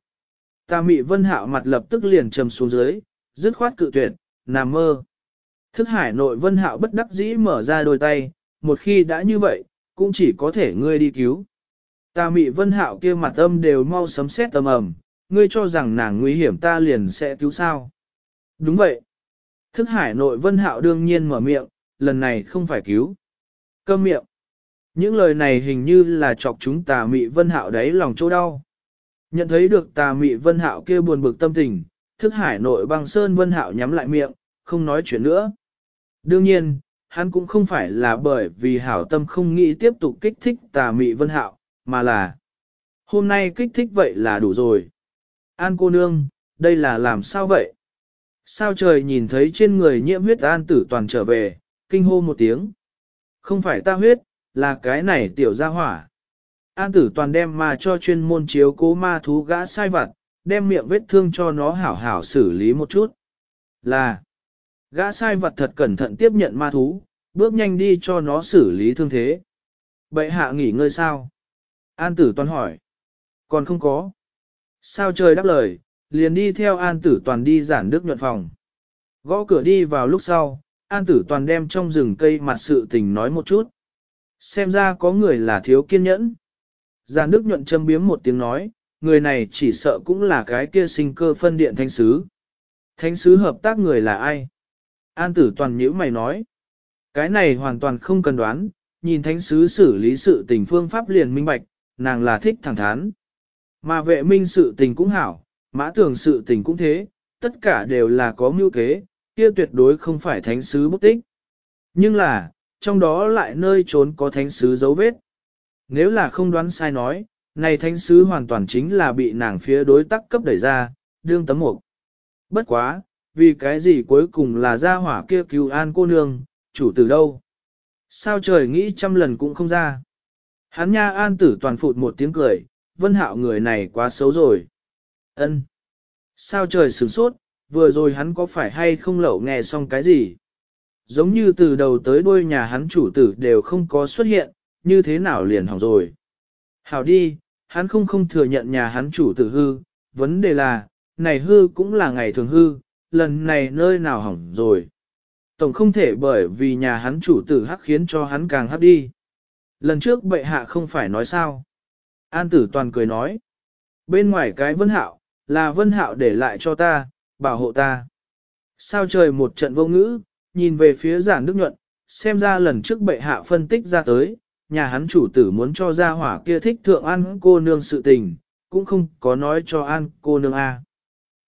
Ta mị Vân Hạo mặt lập tức liền trầm xuống dưới, dứt khoát cự tuyệt, nằm mơ. Thức hải nội Vân Hạo bất đắc dĩ mở ra đôi tay, một khi đã như vậy, cũng chỉ có thể ngươi đi cứu. Ta mị vân hạo kia mặt âm đều mau sấm sét tầm ầm, ngươi cho rằng nàng nguy hiểm ta liền sẽ cứu sao. Đúng vậy. Thức hải nội vân hạo đương nhiên mở miệng, lần này không phải cứu. Câm miệng. Những lời này hình như là chọc chúng tà mị vân hạo đáy lòng chỗ đau. Nhận thấy được tà mị vân hạo kia buồn bực tâm tình, thức hải nội băng sơn vân hạo nhắm lại miệng, không nói chuyện nữa. Đương nhiên, hắn cũng không phải là bởi vì hảo tâm không nghĩ tiếp tục kích thích tà mị vân hạo, mà là hôm nay kích thích vậy là đủ rồi. An cô nương, đây là làm sao vậy? Sao trời nhìn thấy trên người nhiễm huyết an tử toàn trở về, kinh hô một tiếng. Không phải ta huyết, là cái này tiểu gia hỏa. An tử toàn đem mà cho chuyên môn chiếu cố ma thú gã sai vặt, đem miệng vết thương cho nó hảo hảo xử lý một chút. Là, gã sai vật thật cẩn thận tiếp nhận ma thú, bước nhanh đi cho nó xử lý thương thế. Bệ hạ nghỉ ngơi sao? An tử toàn hỏi. Còn không có. Sao trời đáp lời, liền đi theo an tử toàn đi giản đức nhuận phòng. Gõ cửa đi vào lúc sau, an tử toàn đem trong rừng cây mặt sự tình nói một chút. Xem ra có người là thiếu kiên nhẫn. Giản đức nhuận châm biếm một tiếng nói, người này chỉ sợ cũng là cái kia sinh cơ phân điện thánh sứ. Thánh sứ hợp tác người là ai? An tử toàn nhữ mày nói. Cái này hoàn toàn không cần đoán, nhìn thánh sứ xử lý sự tình phương pháp liền minh bạch, nàng là thích thẳng thắn. Mà vệ minh sự tình cũng hảo, mã tưởng sự tình cũng thế, tất cả đều là có mưu kế, kia tuyệt đối không phải thánh sứ bút tích. Nhưng là, trong đó lại nơi trốn có thánh sứ dấu vết. Nếu là không đoán sai nói, này thánh sứ hoàn toàn chính là bị nàng phía đối tác cấp đẩy ra, đương tấm mục. Bất quá, vì cái gì cuối cùng là gia hỏa kia cứu an cô nương, chủ tử đâu? Sao trời nghĩ trăm lần cũng không ra? Hắn nha an tử toàn phụt một tiếng cười, vân hạo người này quá xấu rồi. ân Sao trời sửng sốt, vừa rồi hắn có phải hay không lẩu nghe xong cái gì? Giống như từ đầu tới đuôi nhà hắn chủ tử đều không có xuất hiện, như thế nào liền hỏng rồi. Hảo đi, hắn không không thừa nhận nhà hắn chủ tử hư, vấn đề là, này hư cũng là ngày thường hư, lần này nơi nào hỏng rồi. Tổng không thể bởi vì nhà hắn chủ tử hắc khiến cho hắn càng hắc đi. Lần trước bệ hạ không phải nói sao. An tử toàn cười nói. Bên ngoài cái vân hạo, là vân hạo để lại cho ta, bảo hộ ta. Sao trời một trận vô ngữ, nhìn về phía giản đức nhuận, xem ra lần trước bệ hạ phân tích ra tới, nhà hắn chủ tử muốn cho ra hỏa kia thích thượng an cô nương sự tình, cũng không có nói cho an cô nương A.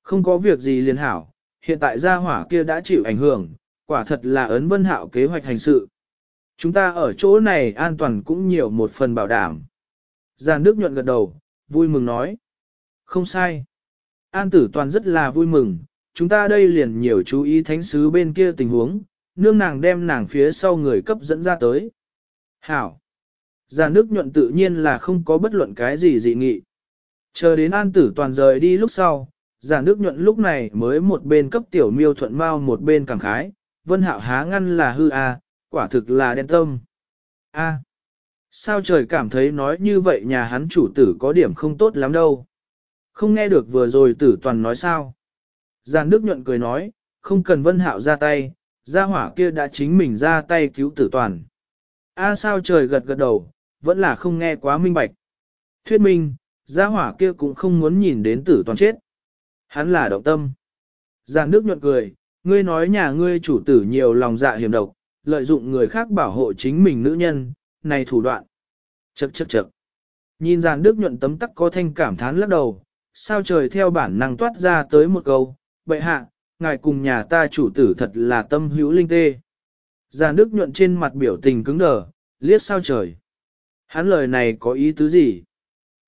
Không có việc gì liền hảo, hiện tại gia hỏa kia đã chịu ảnh hưởng, quả thật là ấn vân hạo kế hoạch hành sự. Chúng ta ở chỗ này an toàn cũng nhiều một phần bảo đảm. Giàn Đức nhuận gật đầu, vui mừng nói. Không sai. An tử toàn rất là vui mừng, chúng ta đây liền nhiều chú ý thánh sứ bên kia tình huống, nương nàng đem nàng phía sau người cấp dẫn ra tới. Hảo. Giàn Đức nhuận tự nhiên là không có bất luận cái gì dị nghị. Chờ đến an tử toàn rời đi lúc sau, giản đức nhuận lúc này mới một bên cấp tiểu miêu thuận mau một bên cảm khái, vân hạo há ngăn là hư a, à, quả thực là đen tâm. A. sao trời cảm thấy nói như vậy nhà hắn chủ tử có điểm không tốt lắm đâu. Không nghe được vừa rồi tử toàn nói sao. Giản đức nhuận cười nói, không cần vân hạo ra tay, gia hỏa kia đã chính mình ra tay cứu tử toàn. A sao trời gật gật đầu, vẫn là không nghe quá minh bạch. Thuyết minh, gia hỏa kia cũng không muốn nhìn đến tử toàn chết. Hắn là động tâm. Giàn nước nhuận cười, ngươi nói nhà ngươi chủ tử nhiều lòng dạ hiểm độc, lợi dụng người khác bảo hộ chính mình nữ nhân, này thủ đoạn. Chậc chậc chậc. Nhìn giàn đức nhuận tấm tắc có thanh cảm thán lắc đầu, sao trời theo bản năng toát ra tới một câu, bệ hạ, ngài cùng nhà ta chủ tử thật là tâm hữu linh tê. Giàn đức nhuận trên mặt biểu tình cứng đờ, liếc sao trời. Hắn lời này có ý tứ gì?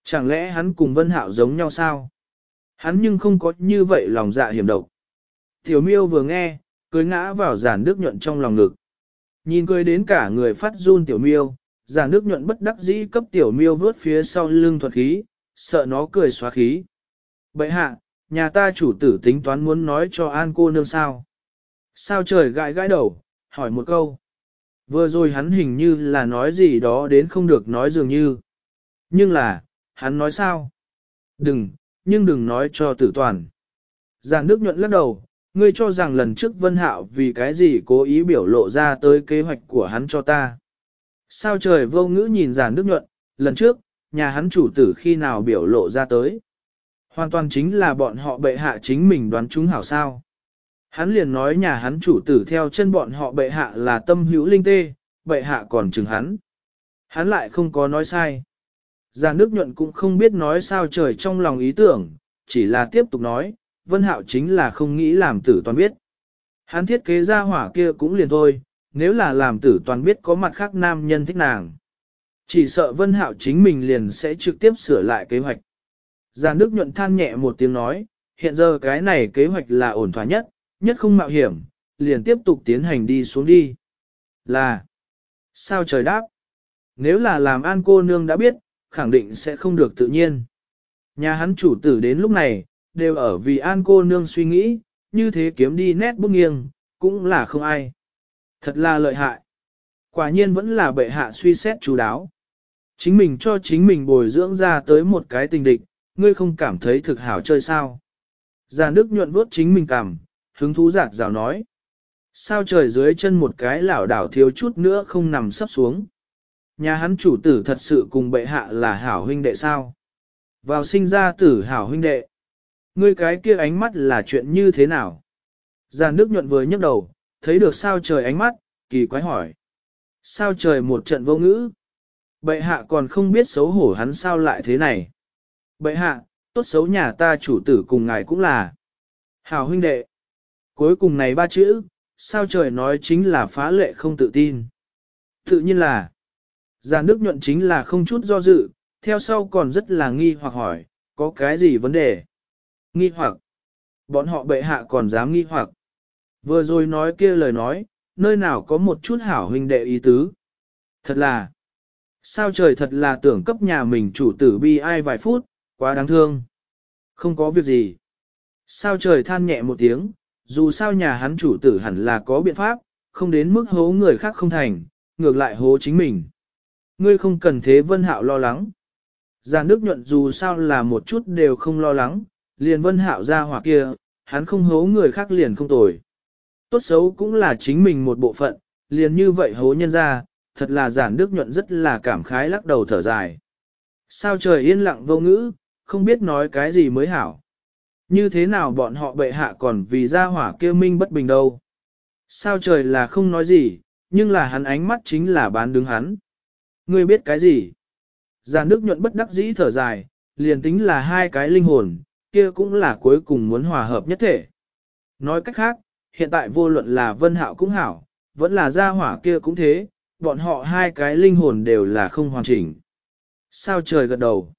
Chẳng lẽ hắn cùng Vân Hạo giống nhau sao? Hắn nhưng không có như vậy lòng dạ hiểm độc. Tiểu miêu vừa nghe, cười ngã vào giản đức nhuận trong lòng ngực. Nhìn cười đến cả người phát run tiểu miêu, giản đức nhuận bất đắc dĩ cấp tiểu miêu vớt phía sau lưng thuật khí, sợ nó cười xóa khí. Bậy hạ, nhà ta chủ tử tính toán muốn nói cho an cô nương sao. Sao trời gãi gãi đầu, hỏi một câu. Vừa rồi hắn hình như là nói gì đó đến không được nói dường như. Nhưng là, hắn nói sao? Đừng, nhưng đừng nói cho tử toàn. Giàn Đức nhuận lắc đầu, ngươi cho rằng lần trước Vân Hạo vì cái gì cố ý biểu lộ ra tới kế hoạch của hắn cho ta. Sao trời vô ngữ nhìn Giàn Đức nhuận, lần trước, nhà hắn chủ tử khi nào biểu lộ ra tới. Hoàn toàn chính là bọn họ bệ hạ chính mình đoán chúng hảo sao. Hắn liền nói nhà hắn chủ tử theo chân bọn họ bệ hạ là tâm hữu linh tê, bệ hạ còn chừng hắn. Hắn lại không có nói sai. Già nước Nhuận cũng không biết nói sao trời trong lòng ý tưởng, chỉ là tiếp tục nói, Vân Hạo chính là không nghĩ làm tử toàn biết. Hắn thiết kế ra hỏa kia cũng liền thôi, nếu là làm tử toàn biết có mặt khác nam nhân thích nàng. Chỉ sợ Vân Hạo chính mình liền sẽ trực tiếp sửa lại kế hoạch. Già nước Nhuận than nhẹ một tiếng nói, hiện giờ cái này kế hoạch là ổn thỏa nhất, nhất không mạo hiểm, liền tiếp tục tiến hành đi xuống đi. Là, sao trời đáp? Nếu là làm an cô nương đã biết, khẳng định sẽ không được tự nhiên. Nhà hắn chủ tử đến lúc này, đều ở vì an cô nương suy nghĩ, như thế kiếm đi nét bút nghiêng, cũng là không ai. Thật là lợi hại. Quả nhiên vẫn là bệ hạ suy xét chú đáo. Chính mình cho chính mình bồi dưỡng ra tới một cái tình địch, ngươi không cảm thấy thực hảo chơi sao. Già Đức nhuận vuốt chính mình cảm, hứng thú giạt rào nói. Sao trời dưới chân một cái lảo đảo thiếu chút nữa không nằm sắp xuống. Nhà hắn chủ tử thật sự cùng bệ hạ là hảo huynh đệ sao? Vào sinh ra tử hảo huynh đệ. Ngươi cái kia ánh mắt là chuyện như thế nào? Giàn Đức nhuận vừa nhấc đầu, thấy được sao trời ánh mắt, kỳ quái hỏi. Sao trời một trận vô ngữ? Bệ hạ còn không biết xấu hổ hắn sao lại thế này. Bệ hạ, tốt xấu nhà ta chủ tử cùng ngài cũng là. Hảo huynh đệ. Cuối cùng này ba chữ, sao trời nói chính là phá lệ không tự tin. Tự nhiên là, giàn đức nhuận chính là không chút do dự, theo sau còn rất là nghi hoặc hỏi, có cái gì vấn đề? Nghi hoặc, bọn họ bệ hạ còn dám nghi hoặc. Vừa rồi nói kia lời nói, nơi nào có một chút hảo huynh đệ ý tứ. Thật là, sao trời thật là tưởng cấp nhà mình chủ tử bi ai vài phút, quá đáng thương. Không có việc gì. Sao trời than nhẹ một tiếng, dù sao nhà hắn chủ tử hẳn là có biện pháp, không đến mức hố người khác không thành, ngược lại hố chính mình. Ngươi không cần thế vân hạo lo lắng. Giàn Đức nhuận dù sao là một chút đều không lo lắng, liền vân hạo ra hỏa kia, hắn không hố người khác liền không tồi. Tốt xấu cũng là chính mình một bộ phận, liền như vậy hố nhân ra, thật là giản Đức nhuận rất là cảm khái lắc đầu thở dài. Sao trời yên lặng vô ngữ, không biết nói cái gì mới hảo. Như thế nào bọn họ bệ hạ còn vì ra hỏa kia minh bất bình đâu. Sao trời là không nói gì, nhưng là hắn ánh mắt chính là bán đứng hắn. Ngươi biết cái gì? Giàn Đức nhuận bất đắc dĩ thở dài, liền tính là hai cái linh hồn, kia cũng là cuối cùng muốn hòa hợp nhất thể. Nói cách khác, hiện tại vô luận là vân hạo cũng hảo, vẫn là gia hỏa kia cũng thế, bọn họ hai cái linh hồn đều là không hoàn chỉnh. Sao trời gật đầu?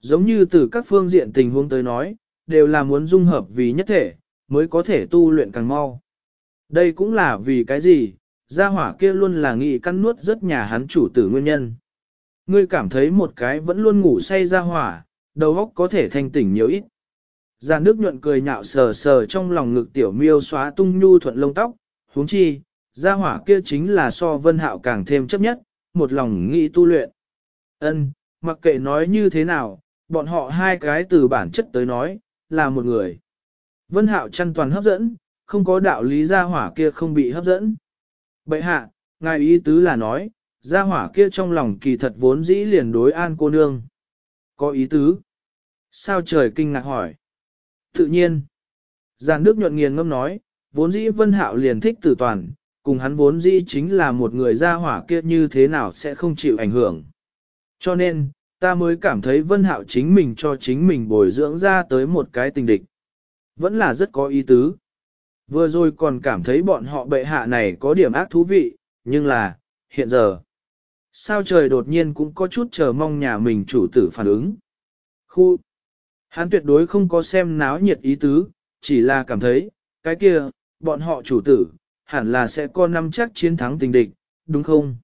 Giống như từ các phương diện tình huống tới nói, đều là muốn dung hợp vì nhất thể, mới có thể tu luyện càng mau. Đây cũng là vì cái gì, gia hỏa kia luôn là nghị căn nuốt rất nhà hắn chủ tử nguyên nhân. Ngươi cảm thấy một cái vẫn luôn ngủ say gia hỏa, đầu óc có thể thanh tỉnh nhiều ít. Già nước nhuận cười nhạo sờ sờ trong lòng ngực tiểu miêu xóa tung nhu thuận lông tóc, huống chi, gia hỏa kia chính là so vân hạo càng thêm chấp nhất, một lòng nghĩ tu luyện. Ân, mặc kệ nói như thế nào, bọn họ hai cái từ bản chất tới nói, là một người. Vân hạo chăn toàn hấp dẫn, không có đạo lý gia hỏa kia không bị hấp dẫn. Bệ hạ, ngài ý tứ là nói, gia hỏa kia trong lòng kỳ thật vốn dĩ liền đối an cô nương. Có ý tứ. Sao trời kinh ngạc hỏi. Tự nhiên. Giàn Đức nhuận nghiền ngâm nói, vốn dĩ vân hạo liền thích tử toàn, cùng hắn vốn dĩ chính là một người gia hỏa kia như thế nào sẽ không chịu ảnh hưởng. Cho nên, ta mới cảm thấy vân hạo chính mình cho chính mình bồi dưỡng ra tới một cái tình địch. Vẫn là rất có ý tứ. Vừa rồi còn cảm thấy bọn họ bệ hạ này có điểm ác thú vị, nhưng là, hiện giờ, sao trời đột nhiên cũng có chút chờ mong nhà mình chủ tử phản ứng. Khu, hắn tuyệt đối không có xem náo nhiệt ý tứ, chỉ là cảm thấy, cái kia, bọn họ chủ tử, hẳn là sẽ có năm chắc chiến thắng tình địch, đúng không?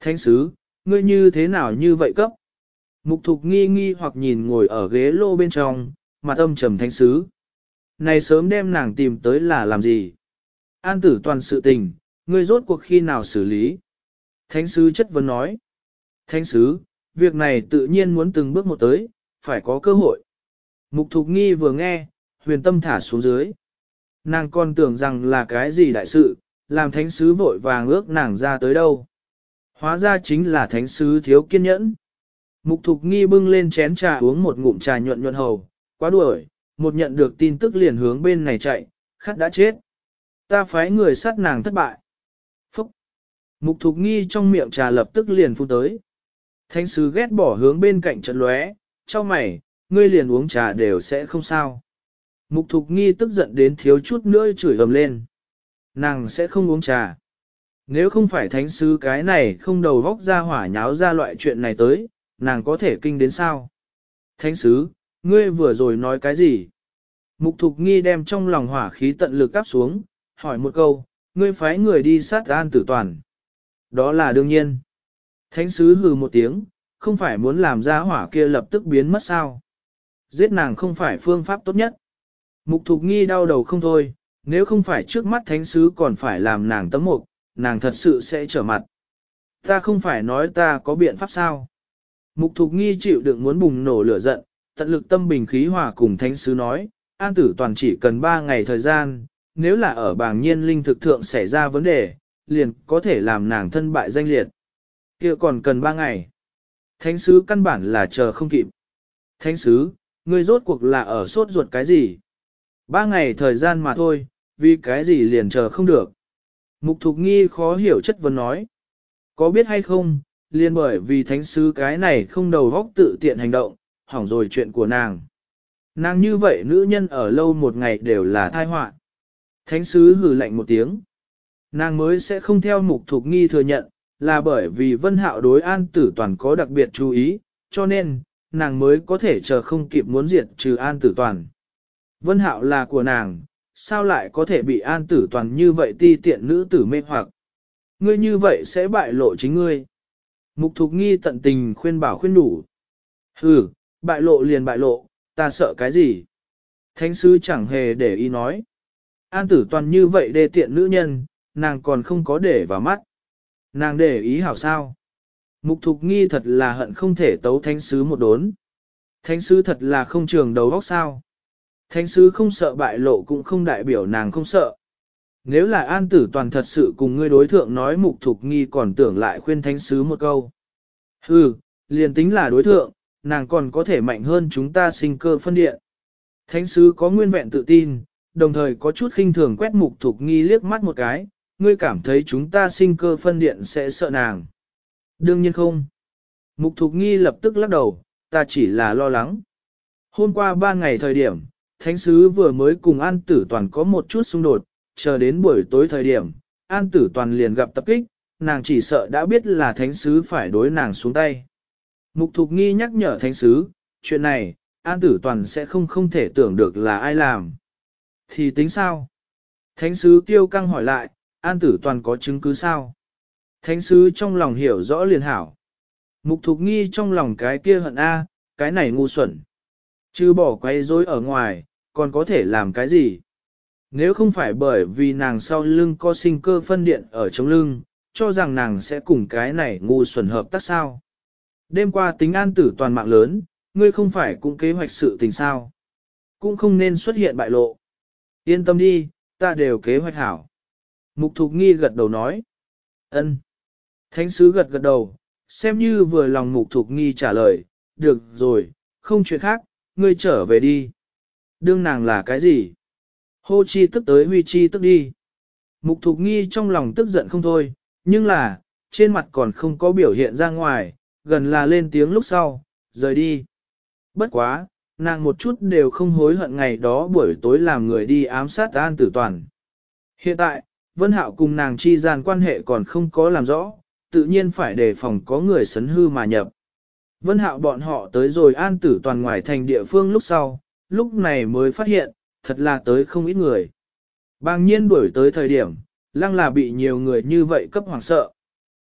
Thánh sứ, ngươi như thế nào như vậy cấp? Mục thục nghi nghi hoặc nhìn ngồi ở ghế lô bên trong, mặt âm trầm thánh sứ. Này sớm đem nàng tìm tới là làm gì? An tử toàn sự tình, ngươi rốt cuộc khi nào xử lý? Thánh sứ chất vấn nói. Thánh sứ, việc này tự nhiên muốn từng bước một tới, phải có cơ hội. Mục thục nghi vừa nghe, huyền tâm thả xuống dưới. Nàng còn tưởng rằng là cái gì đại sự, làm thánh sứ vội vàng ước nàng ra tới đâu. Hóa ra chính là thánh sứ thiếu kiên nhẫn. Mục thục nghi bưng lên chén trà uống một ngụm trà nhuận nhuận hầu, quá đuổi, một nhận được tin tức liền hướng bên này chạy, khát đã chết. Ta phái người sát nàng thất bại. Phúc! Mục thục nghi trong miệng trà lập tức liền phun tới. Thánh sứ ghét bỏ hướng bên cạnh trận lóe, cho mày, ngươi liền uống trà đều sẽ không sao. Mục thục nghi tức giận đến thiếu chút nữa chửi ầm lên. Nàng sẽ không uống trà. Nếu không phải thánh sứ cái này không đầu vóc ra hỏa nháo ra loại chuyện này tới, nàng có thể kinh đến sao? Thánh sứ, ngươi vừa rồi nói cái gì? Mục thục nghi đem trong lòng hỏa khí tận lực cắp xuống, hỏi một câu, ngươi phái người đi sát an tử toàn. Đó là đương nhiên. Thánh sứ hừ một tiếng, không phải muốn làm ra hỏa kia lập tức biến mất sao. Giết nàng không phải phương pháp tốt nhất. Mục thục nghi đau đầu không thôi, nếu không phải trước mắt thánh sứ còn phải làm nàng tấm mục, nàng thật sự sẽ trở mặt. Ta không phải nói ta có biện pháp sao. Mục thục nghi chịu đựng muốn bùng nổ lửa giận, tận lực tâm bình khí hòa cùng thánh sứ nói, an tử toàn chỉ cần 3 ngày thời gian, nếu là ở bảng nhiên linh thực thượng xảy ra vấn đề, liền có thể làm nàng thân bại danh liệt. kia còn cần 3 ngày. Thánh sứ căn bản là chờ không kịp. Thánh sứ, ngươi rốt cuộc là ở sốt ruột cái gì? Ba ngày thời gian mà thôi, vì cái gì liền chờ không được. Mục thục nghi khó hiểu chất vấn nói. Có biết hay không, liền bởi vì thánh sứ cái này không đầu góc tự tiện hành động, hỏng rồi chuyện của nàng. Nàng như vậy nữ nhân ở lâu một ngày đều là thai họa. Thánh sứ hừ lạnh một tiếng. Nàng mới sẽ không theo mục thuộc nghi thừa nhận, là bởi vì vân hạo đối an tử toàn có đặc biệt chú ý, cho nên, nàng mới có thể chờ không kịp muốn diệt trừ an tử toàn. Vân hạo là của nàng, sao lại có thể bị an tử toàn như vậy ti tiện nữ tử mê hoặc. Ngươi như vậy sẽ bại lộ chính ngươi. Mục thục nghi tận tình khuyên bảo khuyên đủ. Hừ, bại lộ liền bại lộ, ta sợ cái gì? Thánh sứ chẳng hề để ý nói. An tử toàn như vậy đê tiện nữ nhân, nàng còn không có để vào mắt. Nàng để ý hảo sao? Mục thục nghi thật là hận không thể tấu thánh sứ một đốn. Thánh sứ thật là không trường đầu óc sao? Thánh sứ không sợ bại lộ cũng không đại biểu nàng không sợ. Nếu là an tử toàn thật sự cùng ngươi đối thượng nói mục thục nghi còn tưởng lại khuyên thánh sứ một câu. Hừ, liền tính là đối thượng, nàng còn có thể mạnh hơn chúng ta sinh cơ phân điện. Thánh sứ có nguyên vẹn tự tin, đồng thời có chút khinh thường quét mục thục nghi liếc mắt một cái, ngươi cảm thấy chúng ta sinh cơ phân điện sẽ sợ nàng. Đương nhiên không. Mục thục nghi lập tức lắc đầu, ta chỉ là lo lắng. Hôm qua ba ngày thời điểm, thánh sứ vừa mới cùng an tử toàn có một chút xung đột, chờ đến buổi tối thời điểm, an tử toàn liền gặp tập kích, nàng chỉ sợ đã biết là thánh sứ phải đối nàng xuống tay. Mục thục nghi nhắc nhở thánh sứ, chuyện này, an tử toàn sẽ không không thể tưởng được là ai làm. Thì tính sao? Thánh sứ tiêu căng hỏi lại, an tử toàn có chứng cứ sao? Thánh sứ trong lòng hiểu rõ liền hảo. Mục thục nghi trong lòng cái kia hận A, cái này ngu xuẩn. Chứ bỏ quay rối ở ngoài, còn có thể làm cái gì? Nếu không phải bởi vì nàng sau lưng có sinh cơ phân điện ở trong lưng, cho rằng nàng sẽ cùng cái này ngu xuẩn hợp tác sao? Đêm qua tính an tử toàn mạng lớn, ngươi không phải cũng kế hoạch sự tình sao? Cũng không nên xuất hiện bại lộ. Yên tâm đi, ta đều kế hoạch hảo. Mục Thục Nghi gật đầu nói. ân. Thánh sứ gật gật đầu, xem như vừa lòng Mục Thục Nghi trả lời, được rồi, không chuyện khác, ngươi trở về đi. Đương nàng là cái gì? Hô chi tức tới huy chi tức đi. Mục Thục Nghi trong lòng tức giận không thôi, nhưng là, trên mặt còn không có biểu hiện ra ngoài, gần là lên tiếng lúc sau, rời đi. Bất quá, nàng một chút đều không hối hận ngày đó buổi tối làm người đi ám sát An Tử Toàn. Hiện tại, Vân Hạo cùng nàng chi gian quan hệ còn không có làm rõ, tự nhiên phải đề phòng có người sấn hư mà nhập. Vân Hạo bọn họ tới rồi An Tử Toàn ngoài thành địa phương lúc sau, lúc này mới phát hiện, thật là tới không ít người. Bang nhiên đuổi tới thời điểm, lăng là bị nhiều người như vậy cấp hoảng sợ.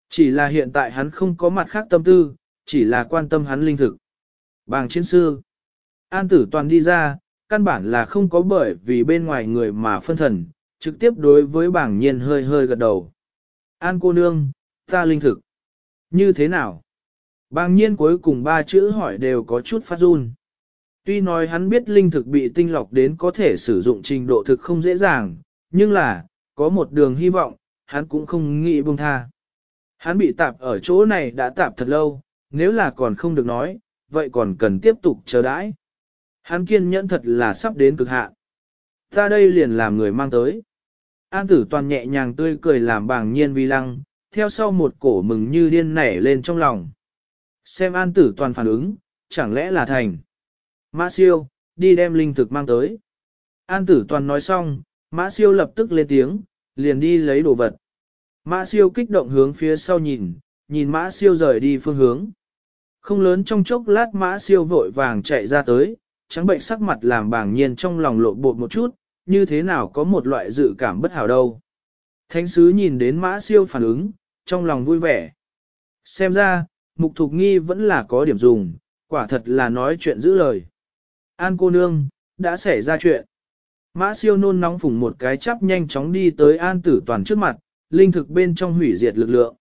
Chỉ là hiện tại hắn không có mặt khác tâm tư, chỉ là quan tâm hắn linh thực. Bàng chiến sư. An tử toàn đi ra, căn bản là không có bởi vì bên ngoài người mà phân thần, trực tiếp đối với bảng nhiên hơi hơi gật đầu. An cô nương, ta linh thực. Như thế nào? Bàng nhiên cuối cùng ba chữ hỏi đều có chút phát run. Tuy nói hắn biết linh thực bị tinh lọc đến có thể sử dụng trình độ thực không dễ dàng, nhưng là, có một đường hy vọng, hắn cũng không nghĩ buông tha. Hắn bị tạp ở chỗ này đã tạp thật lâu, nếu là còn không được nói, vậy còn cần tiếp tục chờ đãi. Hắn kiên nhẫn thật là sắp đến cực hạn. Ta đây liền làm người mang tới. An tử toàn nhẹ nhàng tươi cười làm bàng nhiên vi lăng, theo sau một cổ mừng như điên nảy lên trong lòng. Xem an tử toàn phản ứng, chẳng lẽ là thành. Mã siêu, đi đem linh thực mang tới. An tử toàn nói xong, mã siêu lập tức lên tiếng, liền đi lấy đồ vật. Mã siêu kích động hướng phía sau nhìn, nhìn mã siêu rời đi phương hướng. Không lớn trong chốc lát mã siêu vội vàng chạy ra tới, trắng bệnh sắc mặt làm bàng nhiên trong lòng lộ bột một chút, như thế nào có một loại dự cảm bất hảo đâu. Thánh sứ nhìn đến mã siêu phản ứng, trong lòng vui vẻ. Xem ra, mục thục nghi vẫn là có điểm dùng, quả thật là nói chuyện giữ lời. An cô nương, đã xảy ra chuyện. Mã siêu nôn nóng phủng một cái chắp nhanh chóng đi tới an tử toàn trước mặt, linh thực bên trong hủy diệt lực lượng.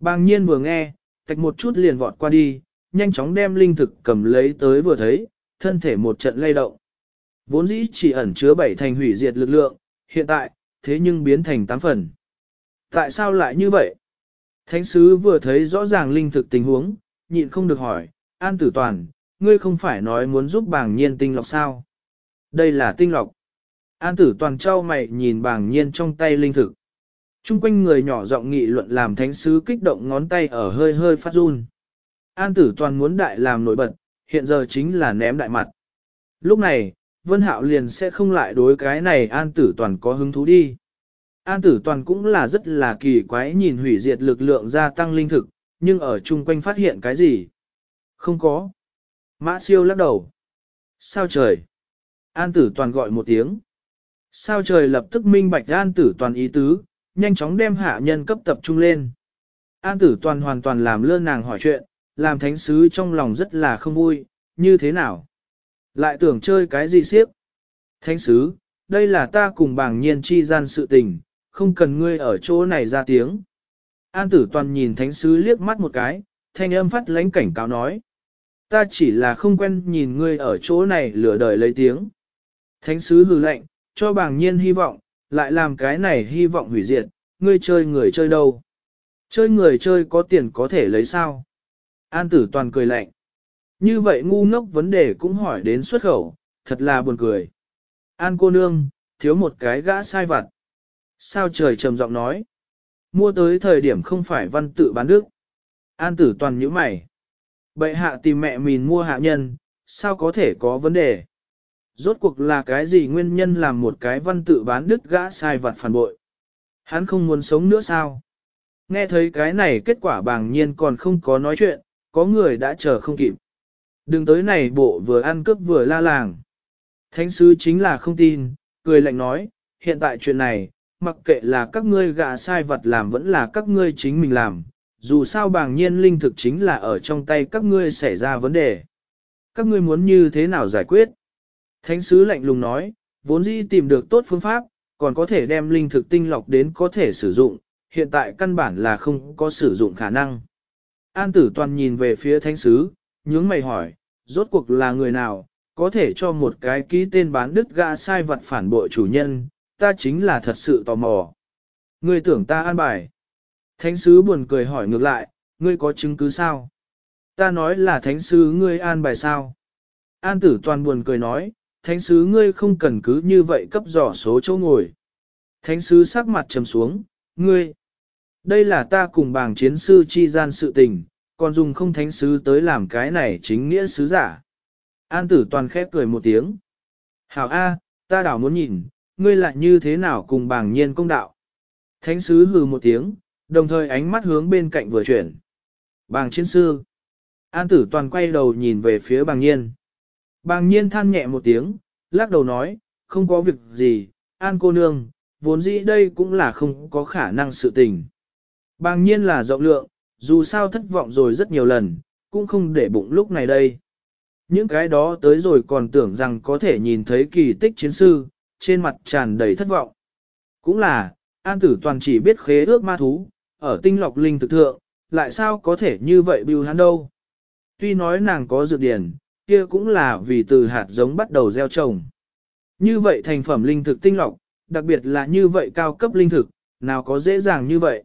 Bàng nhiên vừa nghe, tạch một chút liền vọt qua đi, nhanh chóng đem linh thực cầm lấy tới vừa thấy, thân thể một trận lay động. Vốn dĩ chỉ ẩn chứa bảy thành hủy diệt lực lượng, hiện tại, thế nhưng biến thành tám phần. Tại sao lại như vậy? Thánh sứ vừa thấy rõ ràng linh thực tình huống, nhịn không được hỏi, An Tử Toàn, ngươi không phải nói muốn giúp bàng nhiên tinh lọc sao? Đây là tinh lọc. An Tử Toàn trao mày nhìn bàng nhiên trong tay linh thực. Trung quanh người nhỏ giọng nghị luận làm thánh sứ kích động ngón tay ở hơi hơi phát run. An Tử Toàn muốn đại làm nổi bật, hiện giờ chính là ném đại mặt. Lúc này, Vân Hạo liền sẽ không lại đối cái này An Tử Toàn có hứng thú đi. An Tử Toàn cũng là rất là kỳ quái nhìn hủy diệt lực lượng gia tăng linh thực, nhưng ở chung quanh phát hiện cái gì? Không có. Mã siêu lắc đầu. Sao trời? An Tử Toàn gọi một tiếng. Sao trời lập tức minh bạch An Tử Toàn ý tứ, nhanh chóng đem hạ nhân cấp tập trung lên. An Tử Toàn hoàn toàn làm lơ nàng hỏi chuyện, làm thánh sứ trong lòng rất là không vui, như thế nào? Lại tưởng chơi cái gì siếp? Thánh sứ, đây là ta cùng bảng nhiên chi gian sự tình, không cần ngươi ở chỗ này ra tiếng. An tử toàn nhìn thánh sứ liếc mắt một cái, thanh âm phát lãnh cảnh cáo nói. Ta chỉ là không quen nhìn ngươi ở chỗ này lửa đời lấy tiếng. Thánh sứ hừ lệnh, cho bảng nhiên hy vọng, lại làm cái này hy vọng hủy diệt, ngươi chơi người chơi đâu. Chơi người chơi có tiền có thể lấy sao? An tử toàn cười lạnh. Như vậy ngu ngốc vấn đề cũng hỏi đến xuất khẩu, thật là buồn cười. An cô nương, thiếu một cái gã sai vặt. Sao trời trầm giọng nói. Mua tới thời điểm không phải văn tự bán đức. An tử toàn nhíu mày. Bệ hạ tìm mẹ mình mua hạ nhân, sao có thể có vấn đề? Rốt cuộc là cái gì nguyên nhân làm một cái văn tự bán đức gã sai vặt phản bội? Hắn không muốn sống nữa sao? Nghe thấy cái này kết quả bàng nhiên còn không có nói chuyện, có người đã chờ không kịp. Đừng tới này bộ vừa ăn cướp vừa la làng. Thánh sứ chính là không tin, cười lạnh nói, hiện tại chuyện này, mặc kệ là các ngươi gạ sai vật làm vẫn là các ngươi chính mình làm, dù sao bàng nhiên linh thực chính là ở trong tay các ngươi xảy ra vấn đề. Các ngươi muốn như thế nào giải quyết? Thánh sứ lạnh lùng nói, vốn dĩ tìm được tốt phương pháp, còn có thể đem linh thực tinh lọc đến có thể sử dụng, hiện tại căn bản là không có sử dụng khả năng. An tử toàn nhìn về phía thánh sứ, nhướng mày hỏi, rốt cuộc là người nào, có thể cho một cái ký tên bán đứt gã sai vật phản bội chủ nhân, ta chính là thật sự tò mò. Ngươi tưởng ta an bài. Thánh sứ buồn cười hỏi ngược lại, ngươi có chứng cứ sao? Ta nói là thánh sứ ngươi an bài sao? An tử toàn buồn cười nói, thánh sứ ngươi không cần cứ như vậy cấp dò số chỗ ngồi. Thánh sứ sắc mặt trầm xuống, ngươi. Đây là ta cùng bàng chiến sư chi gian sự tình, còn dùng không thánh sứ tới làm cái này chính nghĩa sứ giả. An tử toàn khép cười một tiếng. Hảo A, ta đảo muốn nhìn, ngươi lại như thế nào cùng bàng nhiên công đạo. Thánh sứ hừ một tiếng, đồng thời ánh mắt hướng bên cạnh vừa chuyển. Bàng chiến sư. An tử toàn quay đầu nhìn về phía bàng nhiên. Bàng nhiên than nhẹ một tiếng, lắc đầu nói, không có việc gì, an cô nương, vốn dĩ đây cũng là không có khả năng sự tình. Bàng nhiên là rộng lượng, dù sao thất vọng rồi rất nhiều lần, cũng không để bụng lúc này đây. Những cái đó tới rồi còn tưởng rằng có thể nhìn thấy kỳ tích chiến sư, trên mặt tràn đầy thất vọng. Cũng là, an tử toàn chỉ biết khế ước ma thú, ở tinh lọc linh thực thượng, lại sao có thể như vậy bưu hắn đâu. Tuy nói nàng có dược điển, kia cũng là vì từ hạt giống bắt đầu gieo trồng. Như vậy thành phẩm linh thực tinh lọc, đặc biệt là như vậy cao cấp linh thực, nào có dễ dàng như vậy.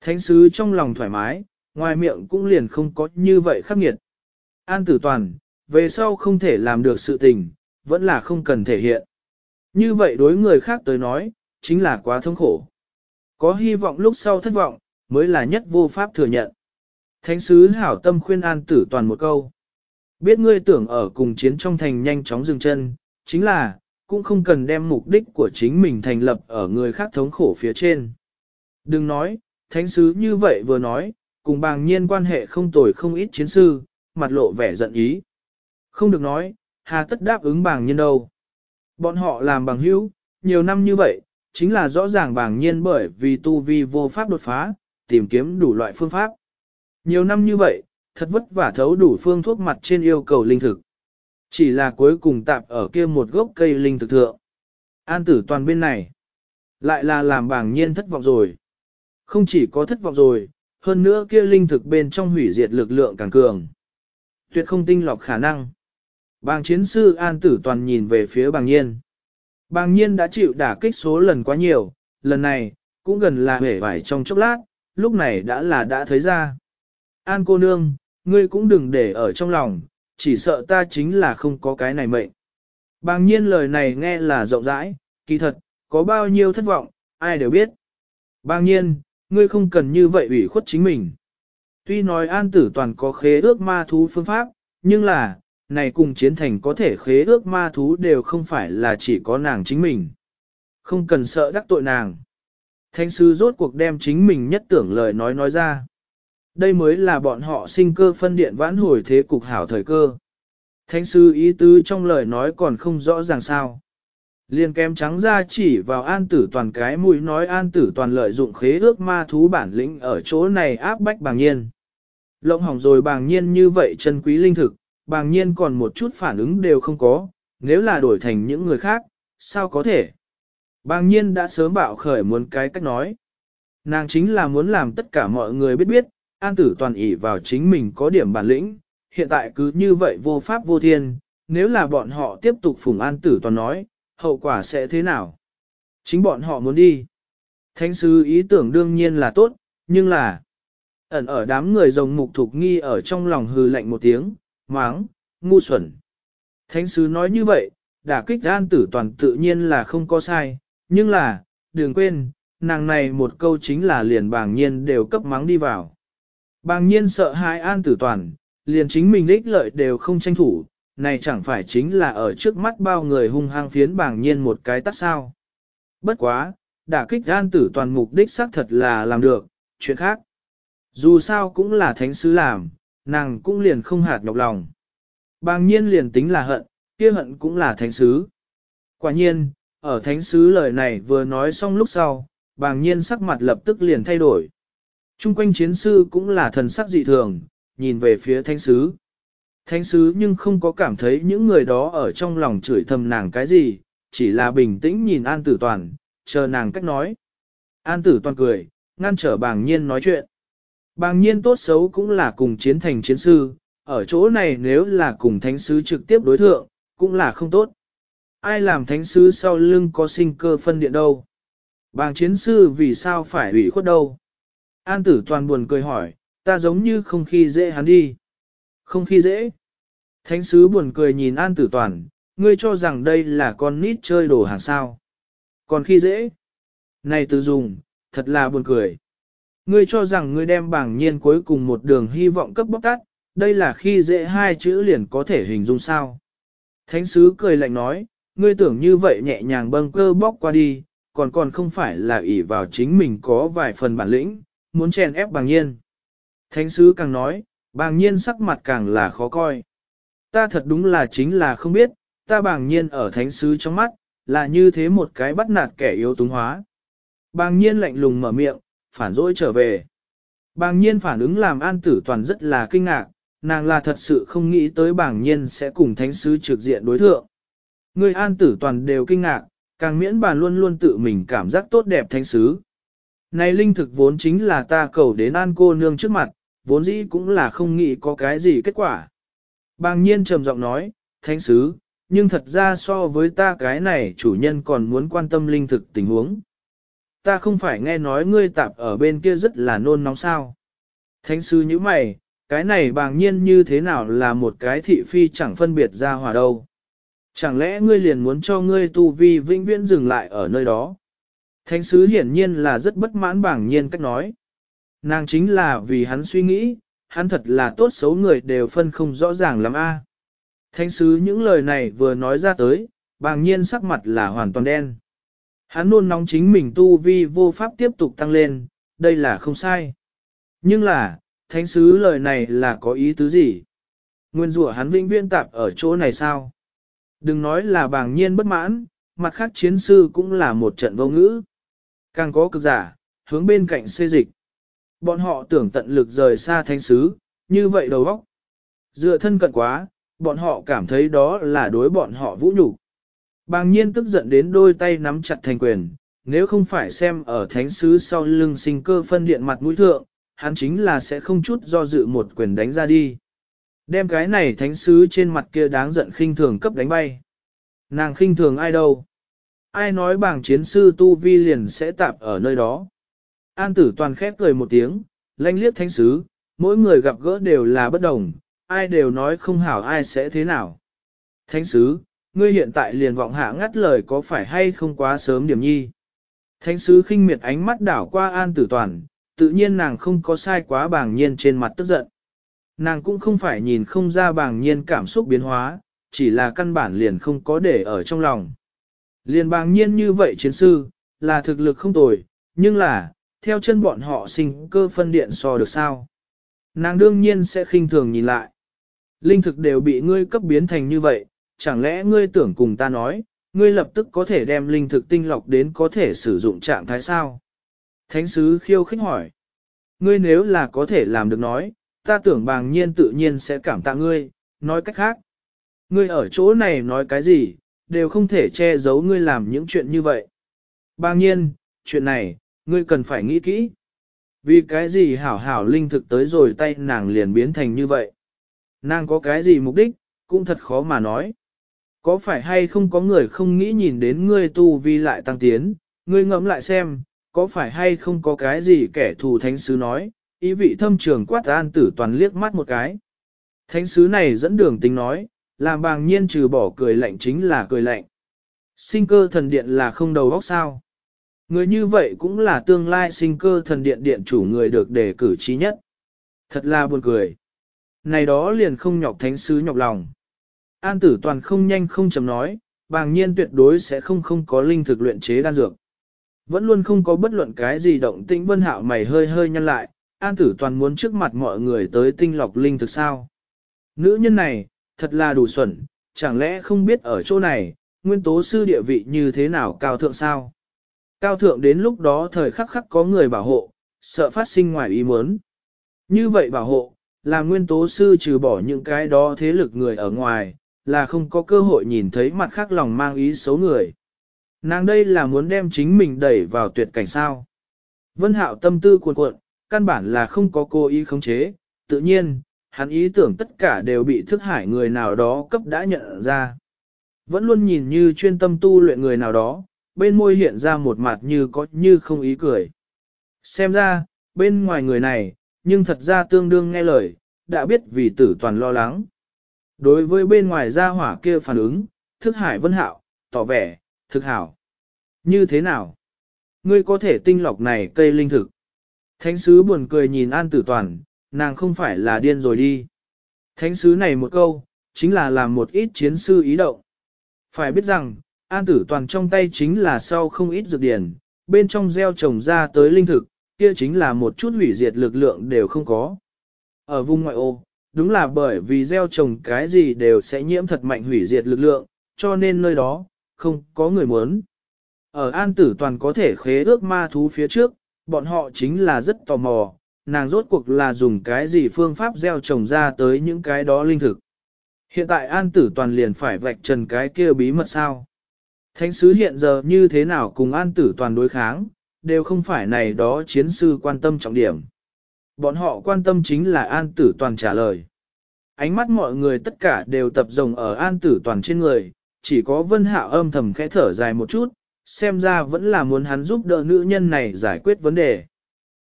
Thánh sứ trong lòng thoải mái, ngoài miệng cũng liền không có như vậy khắc nghiệt. An tử toàn, về sau không thể làm được sự tình, vẫn là không cần thể hiện. Như vậy đối người khác tới nói, chính là quá thống khổ. Có hy vọng lúc sau thất vọng, mới là nhất vô pháp thừa nhận. Thánh sứ hảo tâm khuyên an tử toàn một câu. Biết ngươi tưởng ở cùng chiến trong thành nhanh chóng dừng chân, chính là, cũng không cần đem mục đích của chính mình thành lập ở người khác thống khổ phía trên. Đừng nói, thánh sứ như vậy vừa nói, cùng bàng nhiên quan hệ không tồi không ít chiến sư, mặt lộ vẻ giận ý. Không được nói, hà tất đáp ứng bàng nhiên đâu. Bọn họ làm bằng hữu, nhiều năm như vậy, chính là rõ ràng bàng nhiên bởi vì tu vi vô pháp đột phá, tìm kiếm đủ loại phương pháp. Nhiều năm như vậy, thật vất vả thấu đủ phương thuốc mặt trên yêu cầu linh thực. Chỉ là cuối cùng tạp ở kia một gốc cây linh thực thượng. An tử toàn bên này, lại là làm bảng nhiên thất vọng rồi. Không chỉ có thất vọng rồi, hơn nữa kia linh thực bên trong hủy diệt lực lượng càng cường. Tuyệt không tinh lọc khả năng. Bàng chiến sư An Tử Toàn nhìn về phía bàng nhiên. Bàng nhiên đã chịu đả kích số lần quá nhiều, lần này, cũng gần là hể vải trong chốc lát, lúc này đã là đã thấy ra. An cô nương, ngươi cũng đừng để ở trong lòng, chỉ sợ ta chính là không có cái này mệnh. Bàng nhiên lời này nghe là rộng rãi, kỳ thật, có bao nhiêu thất vọng, ai đều biết. Bàng nhiên, ngươi không cần như vậy ủy khuất chính mình. Tuy nói an tử toàn có khế ước ma thú phương pháp, nhưng là, này cùng chiến thành có thể khế ước ma thú đều không phải là chỉ có nàng chính mình. Không cần sợ đắc tội nàng. Thánh sư rốt cuộc đem chính mình nhất tưởng lời nói nói ra. Đây mới là bọn họ sinh cơ phân điện vãn hồi thế cục hảo thời cơ. Thánh sư ý tứ trong lời nói còn không rõ ràng sao. Liên kém trắng ra chỉ vào an tử toàn cái mũi nói an tử toàn lợi dụng khế ước ma thú bản lĩnh ở chỗ này áp bách bàng nhiên. Lộng hỏng rồi bàng nhiên như vậy chân quý linh thực, bàng nhiên còn một chút phản ứng đều không có, nếu là đổi thành những người khác, sao có thể? Bàng nhiên đã sớm bạo khởi muốn cái cách nói. Nàng chính là muốn làm tất cả mọi người biết biết, an tử toàn ỷ vào chính mình có điểm bản lĩnh, hiện tại cứ như vậy vô pháp vô thiên, nếu là bọn họ tiếp tục phùng an tử toàn nói, hậu quả sẽ thế nào? Chính bọn họ muốn đi. Thánh sứ ý tưởng đương nhiên là tốt, nhưng là ẩn ở đám người rồng mục thục nghi ở trong lòng hừ lạnh một tiếng, máng, ngu xuẩn. Thánh sứ nói như vậy, đả kích an tử toàn tự nhiên là không có sai, nhưng là, đừng quên, nàng này một câu chính là liền bảng nhiên đều cấp mắng đi vào. Bàng nhiên sợ hãi an tử toàn, liền chính mình ích lợi đều không tranh thủ, này chẳng phải chính là ở trước mắt bao người hung hăng phiến bàng nhiên một cái tắt sao. Bất quá, đả kích an tử toàn mục đích xác thật là làm được, chuyện khác. Dù sao cũng là thánh sứ làm, nàng cũng liền không hạt nhọc lòng. Bàng nhiên liền tính là hận, kia hận cũng là thánh sứ. Quả nhiên, ở thánh sứ lời này vừa nói xong lúc sau, bàng nhiên sắc mặt lập tức liền thay đổi. Trung quanh chiến sư cũng là thần sắc dị thường, nhìn về phía thánh sứ. Thánh sứ nhưng không có cảm thấy những người đó ở trong lòng chửi thầm nàng cái gì, chỉ là bình tĩnh nhìn An Tử Toàn, chờ nàng cách nói. An Tử Toàn cười, ngăn trở bàng nhiên nói chuyện. Bàng nhiên tốt xấu cũng là cùng chiến thành chiến sư, ở chỗ này nếu là cùng thánh sứ trực tiếp đối thượng, cũng là không tốt. Ai làm thánh sứ sau lưng có sinh cơ phân điện đâu? Bàng chiến sư vì sao phải ủy khuất đâu? An tử toàn buồn cười hỏi, ta giống như không khi dễ hắn đi. Không khi dễ. Thánh sứ buồn cười nhìn an tử toàn, ngươi cho rằng đây là con nít chơi đồ hàng sao. Còn khi dễ. Này từ dùng, thật là buồn cười. Ngươi cho rằng ngươi đem bảng nhiên cuối cùng một đường hy vọng cấp bóc tắt, đây là khi dễ hai chữ liền có thể hình dung sao. Thánh sứ cười lạnh nói, ngươi tưởng như vậy nhẹ nhàng bâng cơ bóc qua đi, còn còn không phải là ỷ vào chính mình có vài phần bản lĩnh, muốn chèn ép bàng nhiên. Thánh sứ càng nói, bàng nhiên sắc mặt càng là khó coi. Ta thật đúng là chính là không biết, ta bàng nhiên ở thánh sứ trong mắt, là như thế một cái bắt nạt kẻ yếu túng hóa. Bàng nhiên lạnh lùng mở miệng, phản dỗi trở về. Bàng nhiên phản ứng làm an tử toàn rất là kinh ngạc, nàng là thật sự không nghĩ tới bàng nhiên sẽ cùng thánh sứ trực diện đối thượng. Người an tử toàn đều kinh ngạc, càng miễn bàn luôn luôn tự mình cảm giác tốt đẹp thánh sứ. Này linh thực vốn chính là ta cầu đến an cô nương trước mặt, vốn dĩ cũng là không nghĩ có cái gì kết quả. Bàng nhiên trầm giọng nói, thánh sứ, nhưng thật ra so với ta cái này chủ nhân còn muốn quan tâm linh thực tình huống. Ta không phải nghe nói ngươi tạp ở bên kia rất là nôn nóng sao. Thánh sứ như mày, cái này bàng nhiên như thế nào là một cái thị phi chẳng phân biệt ra hòa đâu. Chẳng lẽ ngươi liền muốn cho ngươi tu vi vĩnh viễn dừng lại ở nơi đó? Thánh sứ hiển nhiên là rất bất mãn bảng nhiên cách nói. Nàng chính là vì hắn suy nghĩ, hắn thật là tốt xấu người đều phân không rõ ràng lắm a. Thánh sứ những lời này vừa nói ra tới, bàng nhiên sắc mặt là hoàn toàn đen. Hắn luôn nóng chính mình tu vi vô pháp tiếp tục tăng lên, đây là không sai. Nhưng là, thánh sứ lời này là có ý tứ gì? Nguyên rủa hắn vĩnh viễn tạp ở chỗ này sao? Đừng nói là bàng nhiên bất mãn, mặt khác chiến sư cũng là một trận vô ngữ. Càng có cực giả, hướng bên cạnh xê dịch. Bọn họ tưởng tận lực rời xa thánh sứ, như vậy đầu óc. Dựa thân cận quá, bọn họ cảm thấy đó là đối bọn họ vũ nhục. Bàng nhiên tức giận đến đôi tay nắm chặt thành quyền, nếu không phải xem ở thánh sứ sau lưng sinh cơ phân điện mặt mũi thượng, hắn chính là sẽ không chút do dự một quyền đánh ra đi. Đem cái này thánh sứ trên mặt kia đáng giận khinh thường cấp đánh bay. Nàng khinh thường ai đâu? Ai nói bảng chiến sư tu vi liền sẽ tạp ở nơi đó? An tử toàn khép cười một tiếng, lanh liếc thánh sứ, mỗi người gặp gỡ đều là bất đồng, ai đều nói không hảo ai sẽ thế nào. Thánh sứ, ngươi hiện tại liền vọng hạ ngắt lời có phải hay không quá sớm điểm nhi. Thánh sứ khinh miệt ánh mắt đảo qua an tử toàn, tự nhiên nàng không có sai quá bảng nhiên trên mặt tức giận. Nàng cũng không phải nhìn không ra bàng nhiên cảm xúc biến hóa, chỉ là căn bản liền không có để ở trong lòng liên bàng nhiên như vậy chiến sư, là thực lực không tồi, nhưng là, theo chân bọn họ sinh cơ phân điện so được sao. Nàng đương nhiên sẽ khinh thường nhìn lại. Linh thực đều bị ngươi cấp biến thành như vậy, chẳng lẽ ngươi tưởng cùng ta nói, ngươi lập tức có thể đem linh thực tinh lọc đến có thể sử dụng trạng thái sao? Thánh sứ khiêu khích hỏi. Ngươi nếu là có thể làm được nói, ta tưởng bàng nhiên tự nhiên sẽ cảm tạ ngươi, nói cách khác. Ngươi ở chỗ này nói cái gì, đều không thể che giấu ngươi làm những chuyện như vậy. Bang nhiên, chuyện này, ngươi cần phải nghĩ kỹ. Vì cái gì hảo hảo linh thực tới rồi tay nàng liền biến thành như vậy. Nàng có cái gì mục đích, cũng thật khó mà nói. Có phải hay không có người không nghĩ nhìn đến ngươi tu vi lại tăng tiến, ngươi ngẫm lại xem, có phải hay không có cái gì kẻ thù thánh sứ nói, ý vị thâm trường quát an tử toàn liếc mắt một cái. Thánh sứ này dẫn đường tính nói, làm bàng nhiên trừ bỏ cười lạnh chính là cười lạnh. Sinh cơ thần điện là không đầu óc sao. Người như vậy cũng là tương lai sinh cơ thần điện điện chủ người được đề cử trí nhất. Thật là buồn cười. Này đó liền không nhọc thánh sứ nhọc lòng. An tử toàn không nhanh không chậm nói, bàng nhiên tuyệt đối sẽ không không có linh thực luyện chế đan dược. Vẫn luôn không có bất luận cái gì động tĩnh vân hạo mày hơi hơi nhăn lại, an tử toàn muốn trước mặt mọi người tới tinh lọc linh thực sao. Nữ nhân này, thật là đủ xuẩn, chẳng lẽ không biết ở chỗ này, nguyên tố sư địa vị như thế nào cao thượng sao? Cao thượng đến lúc đó thời khắc khắc có người bảo hộ, sợ phát sinh ngoài ý muốn. Như vậy bảo hộ, là nguyên tố sư trừ bỏ những cái đó thế lực người ở ngoài, là không có cơ hội nhìn thấy mặt khác lòng mang ý xấu người. Nàng đây là muốn đem chính mình đẩy vào tuyệt cảnh sao. Vân hạo tâm tư cuồn cuộn, căn bản là không có cố ý khống chế, tự nhiên, hắn ý tưởng tất cả đều bị thức hải người nào đó cấp đã nhận ra. Vẫn luôn nhìn như chuyên tâm tu luyện người nào đó, bên môi hiện ra một mặt như có như không ý cười. Xem ra, bên ngoài người này, nhưng thật ra tương đương nghe lời, đã biết vì tử toàn lo lắng. Đối với bên ngoài gia hỏa kia phản ứng, thức hải vân hạo, tỏ vẻ, thực hảo. Như thế nào? Ngươi có thể tinh lọc này cây linh thực. Thánh sứ buồn cười nhìn an tử toàn, nàng không phải là điên rồi đi. Thánh sứ này một câu, chính là làm một ít chiến sư ý động. Phải biết rằng, an tử toàn trong tay chính là sau không ít dược điển, bên trong gieo trồng ra tới linh thực, kia chính là một chút hủy diệt lực lượng đều không có. Ở vùng ngoại ô, đúng là bởi vì gieo trồng cái gì đều sẽ nhiễm thật mạnh hủy diệt lực lượng, cho nên nơi đó, không có người muốn. Ở an tử toàn có thể khế ước ma thú phía trước, bọn họ chính là rất tò mò, nàng rốt cuộc là dùng cái gì phương pháp gieo trồng ra tới những cái đó linh thực. Hiện tại an tử toàn liền phải vạch trần cái kia bí mật sao. Thánh sứ hiện giờ như thế nào cùng an tử toàn đối kháng, đều không phải này đó chiến sư quan tâm trọng điểm. Bọn họ quan tâm chính là an tử toàn trả lời. Ánh mắt mọi người tất cả đều tập rồng ở an tử toàn trên người, chỉ có vân Hạ âm thầm khẽ thở dài một chút, xem ra vẫn là muốn hắn giúp đỡ nữ nhân này giải quyết vấn đề.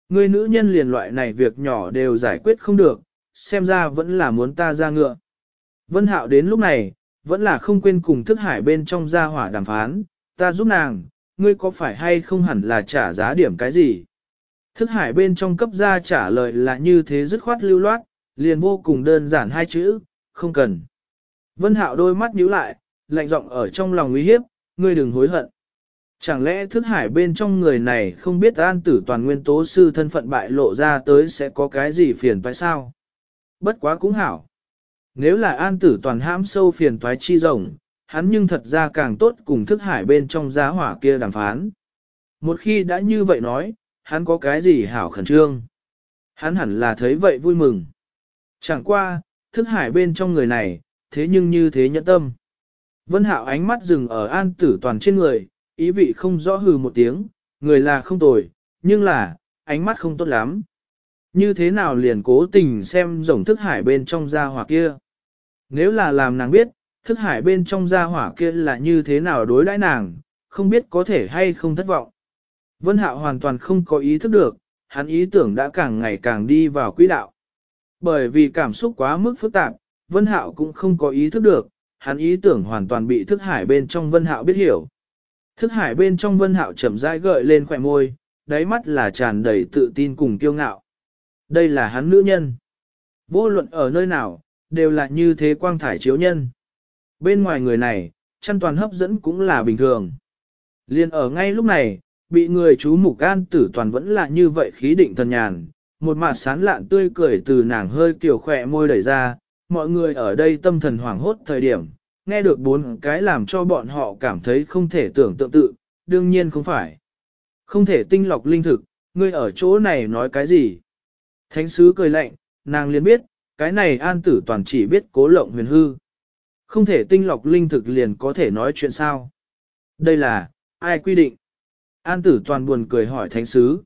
Người nữ nhân liền loại này việc nhỏ đều giải quyết không được, xem ra vẫn là muốn ta ra ngựa. Vân hạo đến lúc này, vẫn là không quên cùng thức hải bên trong gia hỏa đàm phán, ta giúp nàng, ngươi có phải hay không hẳn là trả giá điểm cái gì? Thức hải bên trong cấp gia trả lời là như thế dứt khoát lưu loát, liền vô cùng đơn giản hai chữ, không cần. Vân hạo đôi mắt nhíu lại, lạnh giọng ở trong lòng uy hiếp, ngươi đừng hối hận. Chẳng lẽ thức hải bên trong người này không biết an tử toàn nguyên tố sư thân phận bại lộ ra tới sẽ có cái gì phiền toái sao? Bất quá cũng hảo. Nếu là an tử toàn hãm sâu phiền toái chi rồng, hắn nhưng thật ra càng tốt cùng thức hải bên trong giá hỏa kia đàm phán. Một khi đã như vậy nói, hắn có cái gì hảo khẩn trương? Hắn hẳn là thấy vậy vui mừng. Chẳng qua, thức hải bên trong người này, thế nhưng như thế nhẫn tâm. Vân hạo ánh mắt dừng ở an tử toàn trên người, ý vị không rõ hừ một tiếng, người là không tồi, nhưng là, ánh mắt không tốt lắm. Như thế nào liền cố tình xem rồng thức hải bên trong gia hỏa kia. Nếu là làm nàng biết, thức hải bên trong gia hỏa kia là như thế nào đối đãi nàng, không biết có thể hay không thất vọng. Vân Hạo hoàn toàn không có ý thức được, hắn ý tưởng đã càng ngày càng đi vào quỹ đạo. Bởi vì cảm xúc quá mức phức tạp, Vân Hạo cũng không có ý thức được, hắn ý tưởng hoàn toàn bị thức hải bên trong Vân Hạo biết hiểu. Thức hải bên trong Vân Hạo chậm rãi gợi lên khỏe môi, đáy mắt là tràn đầy tự tin cùng kiêu ngạo. Đây là hắn nữ nhân. Vô luận ở nơi nào, đều là như thế quang thải chiếu nhân. Bên ngoài người này, chăn toàn hấp dẫn cũng là bình thường. Liên ở ngay lúc này, bị người chú mục an tử toàn vẫn là như vậy khí định thần nhàn, một mặt sán lạn tươi cười từ nàng hơi kiểu khỏe môi đẩy ra, mọi người ở đây tâm thần hoảng hốt thời điểm, nghe được bốn cái làm cho bọn họ cảm thấy không thể tưởng tượng tự, đương nhiên không phải. Không thể tinh lọc linh thực, ngươi ở chỗ này nói cái gì? Thánh sứ cười lạnh, nàng liền biết, cái này an tử toàn chỉ biết cố lộng huyền hư. Không thể tinh lọc linh thực liền có thể nói chuyện sao. Đây là, ai quy định? An tử toàn buồn cười hỏi thánh sứ.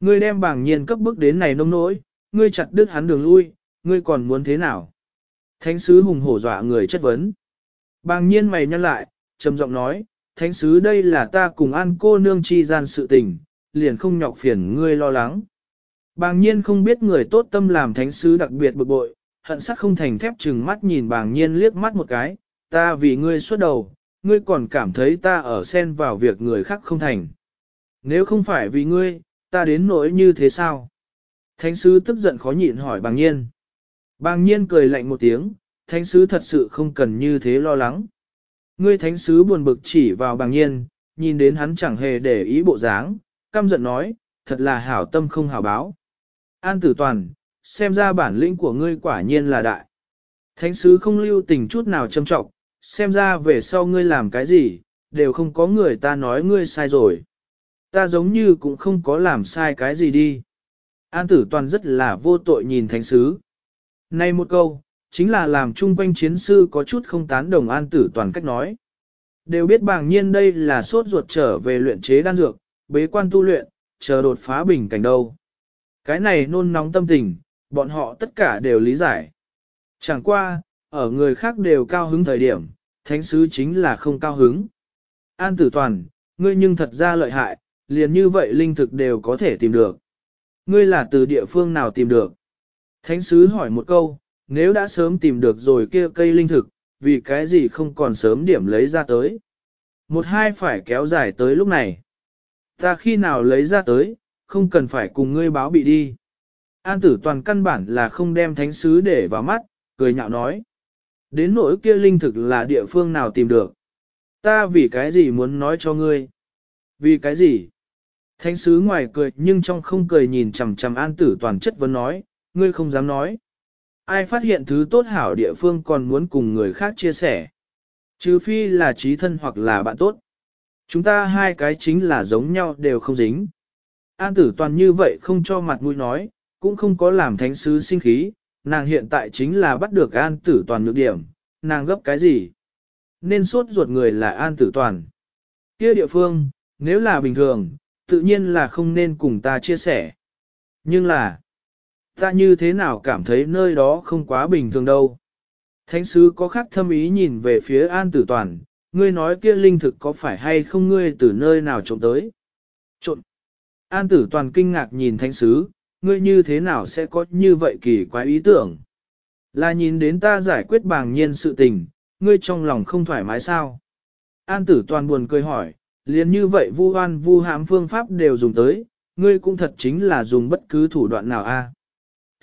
Ngươi đem bảng nhiên cấp bức đến này nông nỗi, ngươi chặt đứt hắn đường lui, ngươi còn muốn thế nào? Thánh sứ hùng hổ dọa người chất vấn. Bàng nhiên mày nhăn lại, trầm giọng nói, thánh sứ đây là ta cùng an cô nương chi gian sự tình, liền không nhọc phiền ngươi lo lắng. Bàng nhiên không biết người tốt tâm làm thánh sứ đặc biệt bực bội, hận sắc không thành thép chừng mắt nhìn bàng nhiên liếc mắt một cái, ta vì ngươi suốt đầu, ngươi còn cảm thấy ta ở xen vào việc người khác không thành. Nếu không phải vì ngươi, ta đến nỗi như thế sao? Thánh sứ tức giận khó nhịn hỏi bàng nhiên. Bàng nhiên cười lạnh một tiếng, thánh sứ thật sự không cần như thế lo lắng. Ngươi thánh sứ buồn bực chỉ vào bàng nhiên, nhìn đến hắn chẳng hề để ý bộ dáng, căm giận nói, thật là hảo tâm không hảo báo. An tử toàn, xem ra bản lĩnh của ngươi quả nhiên là đại. Thánh sứ không lưu tình chút nào châm trọng, xem ra về sau ngươi làm cái gì, đều không có người ta nói ngươi sai rồi. Ta giống như cũng không có làm sai cái gì đi. An tử toàn rất là vô tội nhìn thánh sứ. Này một câu, chính là làm chung quanh chiến sư có chút không tán đồng an tử toàn cách nói. Đều biết bàng nhiên đây là sốt ruột trở về luyện chế đan dược, bế quan tu luyện, chờ đột phá bình cảnh đâu. Cái này nôn nóng tâm tình, bọn họ tất cả đều lý giải. Chẳng qua, ở người khác đều cao hứng thời điểm, thánh sứ chính là không cao hứng. An tử toàn, ngươi nhưng thật ra lợi hại, liền như vậy linh thực đều có thể tìm được. Ngươi là từ địa phương nào tìm được? Thánh sứ hỏi một câu, nếu đã sớm tìm được rồi kia cây linh thực, vì cái gì không còn sớm điểm lấy ra tới. Một hai phải kéo dài tới lúc này. Ta khi nào lấy ra tới, không cần phải cùng ngươi báo bị đi. An tử toàn căn bản là không đem thánh sứ để vào mắt, cười nhạo nói. Đến nỗi kia linh thực là địa phương nào tìm được. Ta vì cái gì muốn nói cho ngươi? Vì cái gì? Thánh sứ ngoài cười nhưng trong không cười nhìn chằm chằm an tử toàn chất vấn nói, ngươi không dám nói. Ai phát hiện thứ tốt hảo địa phương còn muốn cùng người khác chia sẻ. Trừ phi là trí thân hoặc là bạn tốt. Chúng ta hai cái chính là giống nhau đều không dính. An tử toàn như vậy không cho mặt mũi nói, cũng không có làm thánh sứ sinh khí, nàng hiện tại chính là bắt được an tử toàn nhược điểm, nàng gấp cái gì? Nên suốt ruột người là an tử toàn. Kia địa phương, nếu là bình thường, tự nhiên là không nên cùng ta chia sẻ. Nhưng là, ta như thế nào cảm thấy nơi đó không quá bình thường đâu. Thánh sứ có khác thâm ý nhìn về phía an tử toàn, ngươi nói kia linh thực có phải hay không ngươi từ nơi nào trộm tới. Trộm. An tử toàn kinh ngạc nhìn thánh sứ, ngươi như thế nào sẽ có như vậy kỳ quái ý tưởng. Là nhìn đến ta giải quyết bàng nhiên sự tình, ngươi trong lòng không thoải mái sao. An tử toàn buồn cười hỏi, liền như vậy vu oan vu hãm phương pháp đều dùng tới, ngươi cũng thật chính là dùng bất cứ thủ đoạn nào a.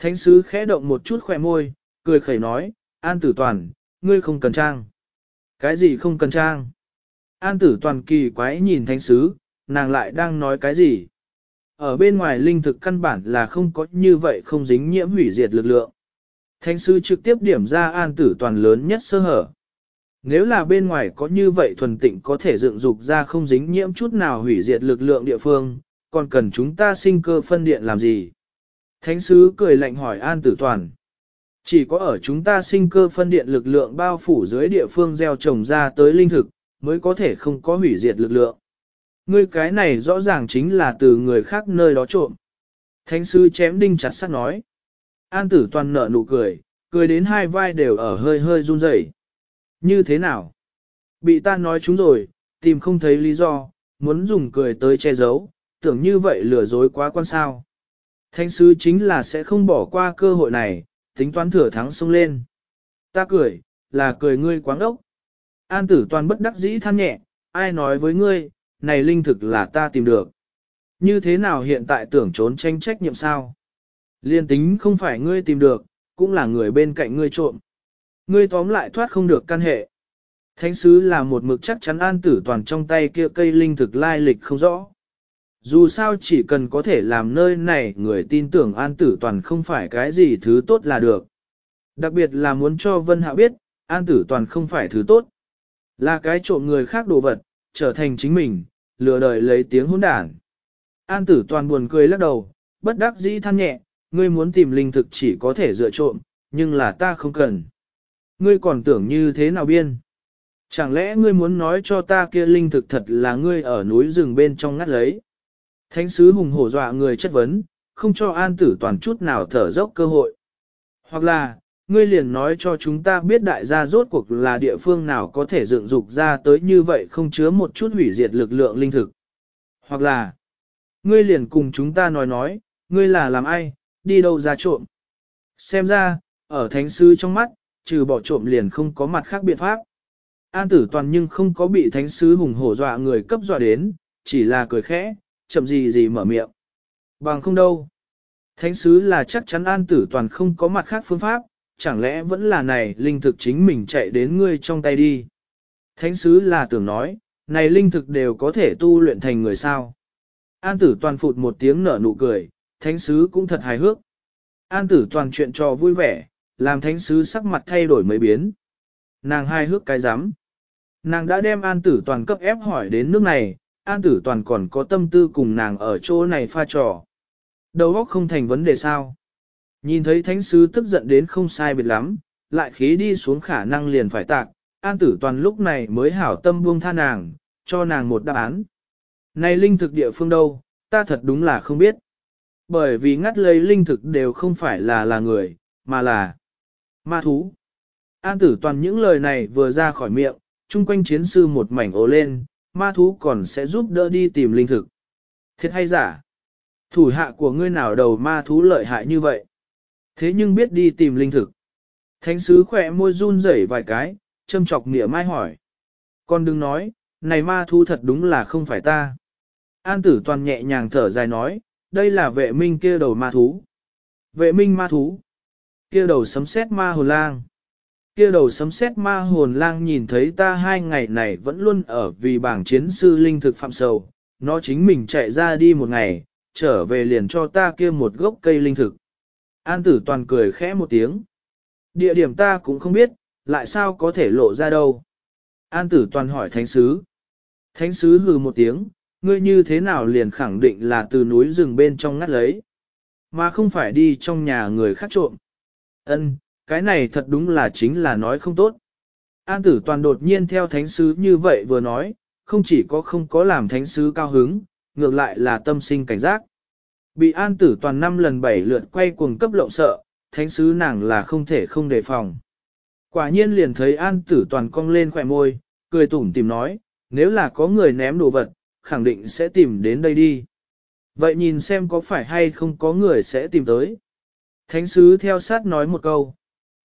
Thánh sứ khẽ động một chút khỏe môi, cười khẩy nói, an tử toàn, ngươi không cần trang. Cái gì không cần trang? An tử toàn kỳ quái nhìn thánh sứ, nàng lại đang nói cái gì? Ở bên ngoài linh thực căn bản là không có như vậy không dính nhiễm hủy diệt lực lượng. Thánh sứ trực tiếp điểm ra an tử toàn lớn nhất sơ hở. Nếu là bên ngoài có như vậy thuần tịnh có thể dựng dục ra không dính nhiễm chút nào hủy diệt lực lượng địa phương, còn cần chúng ta sinh cơ phân điện làm gì? Thánh sứ cười lạnh hỏi an tử toàn. Chỉ có ở chúng ta sinh cơ phân điện lực lượng bao phủ dưới địa phương gieo trồng ra tới linh thực, mới có thể không có hủy diệt lực lượng. Ngươi cái này rõ ràng chính là từ người khác nơi đó trộm. Thánh sư chém đinh chặt sắt nói. An tử toàn nở nụ cười, cười đến hai vai đều ở hơi hơi run rẩy. Như thế nào? Bị ta nói chúng rồi, tìm không thấy lý do, muốn dùng cười tới che giấu, tưởng như vậy lừa dối quá quan sao. Thánh sứ chính là sẽ không bỏ qua cơ hội này, tính toán thừa thắng xông lên. Ta cười, là cười ngươi quáng ốc. An tử toàn bất đắc dĩ than nhẹ, ai nói với ngươi, này linh thực là ta tìm được. Như thế nào hiện tại tưởng trốn tranh trách nhiệm sao? Liên tính không phải ngươi tìm được, cũng là người bên cạnh ngươi trộm. Ngươi tóm lại thoát không được căn hệ. Thánh sứ là một mực chắc chắn an tử toàn trong tay kia cây linh thực lai lịch không rõ. Dù sao chỉ cần có thể làm nơi này người tin tưởng an tử toàn không phải cái gì thứ tốt là được. Đặc biệt là muốn cho Vân Hạ biết, an tử toàn không phải thứ tốt. Là cái trộm người khác đồ vật, trở thành chính mình, lừa đời lấy tiếng hỗn đản. An tử toàn buồn cười lắc đầu, bất đắc dĩ than nhẹ, ngươi muốn tìm linh thực chỉ có thể dựa trộm, nhưng là ta không cần. Ngươi còn tưởng như thế nào biên? Chẳng lẽ ngươi muốn nói cho ta kia linh thực thật là ngươi ở núi rừng bên trong ngắt lấy? Thánh sứ hùng hổ dọa người chất vấn, không cho an tử toàn chút nào thở dốc cơ hội. Hoặc là, ngươi liền nói cho chúng ta biết đại gia rốt cuộc là địa phương nào có thể dựng dục ra tới như vậy không chứa một chút hủy diệt lực lượng linh thực. Hoặc là, ngươi liền cùng chúng ta nói nói, ngươi là làm ai, đi đâu ra trộm. Xem ra, ở thánh sứ trong mắt, trừ bỏ trộm liền không có mặt khác biện pháp. An tử toàn nhưng không có bị thánh sứ hùng hổ dọa người cấp dọa đến, chỉ là cười khẽ, chậm gì gì mở miệng. Bằng không đâu. Thánh sứ là chắc chắn an tử toàn không có mặt khác phương pháp, chẳng lẽ vẫn là này linh thực chính mình chạy đến ngươi trong tay đi. Thánh sứ là tưởng nói, này linh thực đều có thể tu luyện thành người sao. An tử toàn phụt một tiếng nở nụ cười, thánh sứ cũng thật hài hước. An tử toàn chuyện trò vui vẻ, làm thánh sứ sắc mặt thay đổi mấy biến. Nàng hài hước cái rắm Nàng đã đem an tử toàn cấp ép hỏi đến nước này, an tử toàn còn có tâm tư cùng nàng ở chỗ này pha trò. Đầu óc không thành vấn đề sao. Nhìn thấy thánh sứ tức giận đến không sai biệt lắm, lại khí đi xuống khả năng liền phải tạc, an tử toàn lúc này mới hảo tâm buông tha nàng, cho nàng một đáp án. Này linh thực địa phương đâu, ta thật đúng là không biết. Bởi vì ngắt lấy linh thực đều không phải là là người, mà là ma thú. An tử toàn những lời này vừa ra khỏi miệng, chung quanh chiến sư một mảnh ố lên, ma thú còn sẽ giúp đỡ đi tìm linh thực. Thiệt hay giả? Thủ hạ của ngươi nào đầu ma thú lợi hại như vậy? Thế nhưng biết đi tìm linh thực. Thánh sứ khỏe môi run rẩy vài cái, châm chọc nghĩa mai hỏi. Con đừng nói, này ma thú thật đúng là không phải ta. An tử toàn nhẹ nhàng thở dài nói, đây là vệ minh kia đầu ma thú. Vệ minh ma thú. Kia đầu sấm sét ma hồn lang. Kia đầu sấm sét ma hồn lang nhìn thấy ta hai ngày này vẫn luôn ở vì bảng chiến sư linh thực phạm sầu. Nó chính mình chạy ra đi một ngày, trở về liền cho ta kia một gốc cây linh thực. An tử toàn cười khẽ một tiếng. Địa điểm ta cũng không biết, lại sao có thể lộ ra đâu. An tử toàn hỏi thánh sứ. Thánh sứ hừ một tiếng, ngươi như thế nào liền khẳng định là từ núi rừng bên trong ngắt lấy, mà không phải đi trong nhà người khác trộm. Ân, cái này thật đúng là chính là nói không tốt. An tử toàn đột nhiên theo thánh sứ như vậy vừa nói, không chỉ có không có làm thánh sứ cao hứng, ngược lại là tâm sinh cảnh giác. Bị an tử toàn năm lần bảy lượt quay cuồng cấp lộng sợ, thánh sứ nàng là không thể không đề phòng. Quả nhiên liền thấy an tử toàn cong lên khỏe môi, cười tủm tìm nói, nếu là có người ném đồ vật, khẳng định sẽ tìm đến đây đi. Vậy nhìn xem có phải hay không có người sẽ tìm tới. Thánh sứ theo sát nói một câu.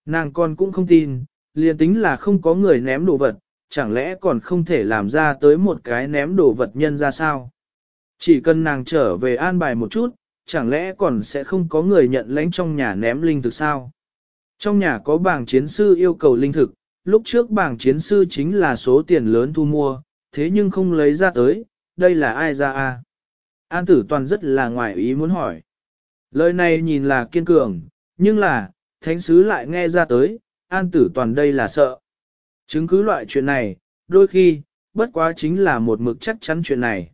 Nàng con cũng không tin, liền tính là không có người ném đồ vật, chẳng lẽ còn không thể làm ra tới một cái ném đồ vật nhân ra sao? Chỉ cần nàng trở về an bài một chút, chẳng lẽ còn sẽ không có người nhận lãnh trong nhà ném linh thực sao? Trong nhà có bảng chiến sư yêu cầu linh thực, lúc trước bảng chiến sư chính là số tiền lớn thu mua, thế nhưng không lấy ra tới, đây là ai ra à? An tử toàn rất là ngoài ý muốn hỏi. Lời này nhìn là kiên cường, nhưng là, thánh sứ lại nghe ra tới, an tử toàn đây là sợ. Chứng cứ loại chuyện này, đôi khi, bất quá chính là một mực chắc chắn chuyện này.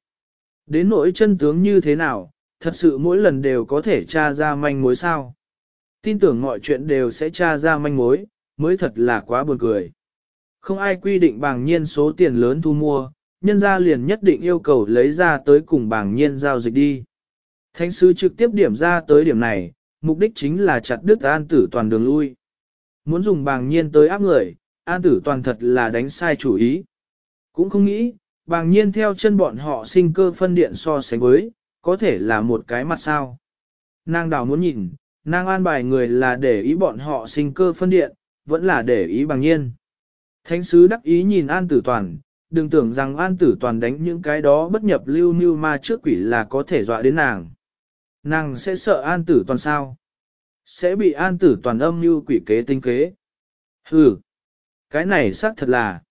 Đến nỗi chân tướng như thế nào, thật sự mỗi lần đều có thể tra ra manh mối sao. Tin tưởng mọi chuyện đều sẽ tra ra manh mối, mới thật là quá buồn cười. Không ai quy định bằng nhiên số tiền lớn thu mua, nhân gia liền nhất định yêu cầu lấy ra tới cùng bảng nhiên giao dịch đi. Thánh sứ trực tiếp điểm ra tới điểm này, mục đích chính là chặt đứt an tử toàn đường lui. Muốn dùng Bàng nhiên tới áp người, an tử toàn thật là đánh sai chủ ý. Cũng không nghĩ, Bàng nhiên theo chân bọn họ sinh cơ phân điện so sánh với, có thể là một cái mặt sao. Nàng đào muốn nhìn, nàng an bài người là để ý bọn họ sinh cơ phân điện, vẫn là để ý Bàng nhiên. Thánh sứ đắc ý nhìn an tử toàn, đừng tưởng rằng an tử toàn đánh những cái đó bất nhập lưu mưu ma trước quỷ là có thể dọa đến nàng. Nàng sẽ sợ an tử toàn sao? Sẽ bị an tử toàn âm như quỷ kế tinh kế. Hừ, cái này xác thật là.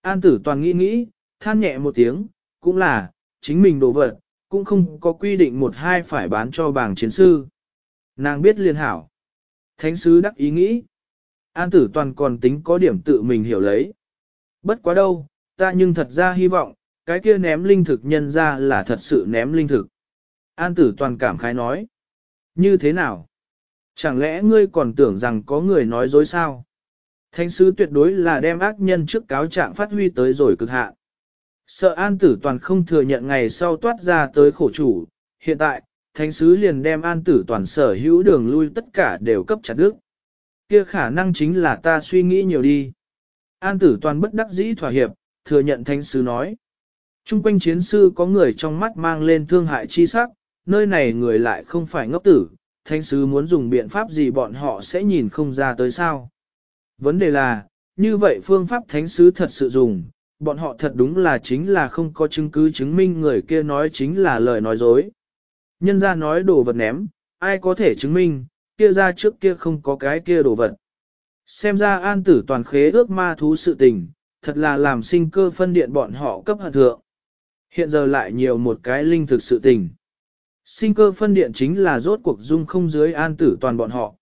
An tử toàn nghĩ nghĩ, than nhẹ một tiếng, cũng là, chính mình đồ vật, cũng không có quy định một hai phải bán cho bảng chiến sư. Nàng biết liên hảo. Thánh sứ đắc ý nghĩ. An tử toàn còn tính có điểm tự mình hiểu lấy. Bất quá đâu, ta nhưng thật ra hy vọng, cái kia ném linh thực nhân ra là thật sự ném linh thực. An tử toàn cảm khái nói. Như thế nào? Chẳng lẽ ngươi còn tưởng rằng có người nói dối sao? Thánh sứ tuyệt đối là đem ác nhân trước cáo trạng phát huy tới rồi cực hạn. Sợ an tử toàn không thừa nhận ngày sau toát ra tới khổ chủ, hiện tại, thánh sứ liền đem an tử toàn sở hữu đường lui tất cả đều cấp chặt đức. Kia khả năng chính là ta suy nghĩ nhiều đi. An tử toàn bất đắc dĩ thỏa hiệp, thừa nhận thánh sứ nói. Trung quanh chiến sư có người trong mắt mang lên thương hại chi sắc, nơi này người lại không phải ngốc tử, thánh sứ muốn dùng biện pháp gì bọn họ sẽ nhìn không ra tới sao. Vấn đề là, như vậy phương pháp thánh sứ thật sự dùng, bọn họ thật đúng là chính là không có chứng cứ chứng minh người kia nói chính là lời nói dối. Nhân ra nói đồ vật ném, ai có thể chứng minh, kia ra trước kia không có cái kia đồ vật. Xem ra an tử toàn khế ước ma thú sự tình, thật là làm sinh cơ phân điện bọn họ cấp hận thượng. Hiện giờ lại nhiều một cái linh thực sự tình. Sinh cơ phân điện chính là rốt cuộc dung không dưới an tử toàn bọn họ.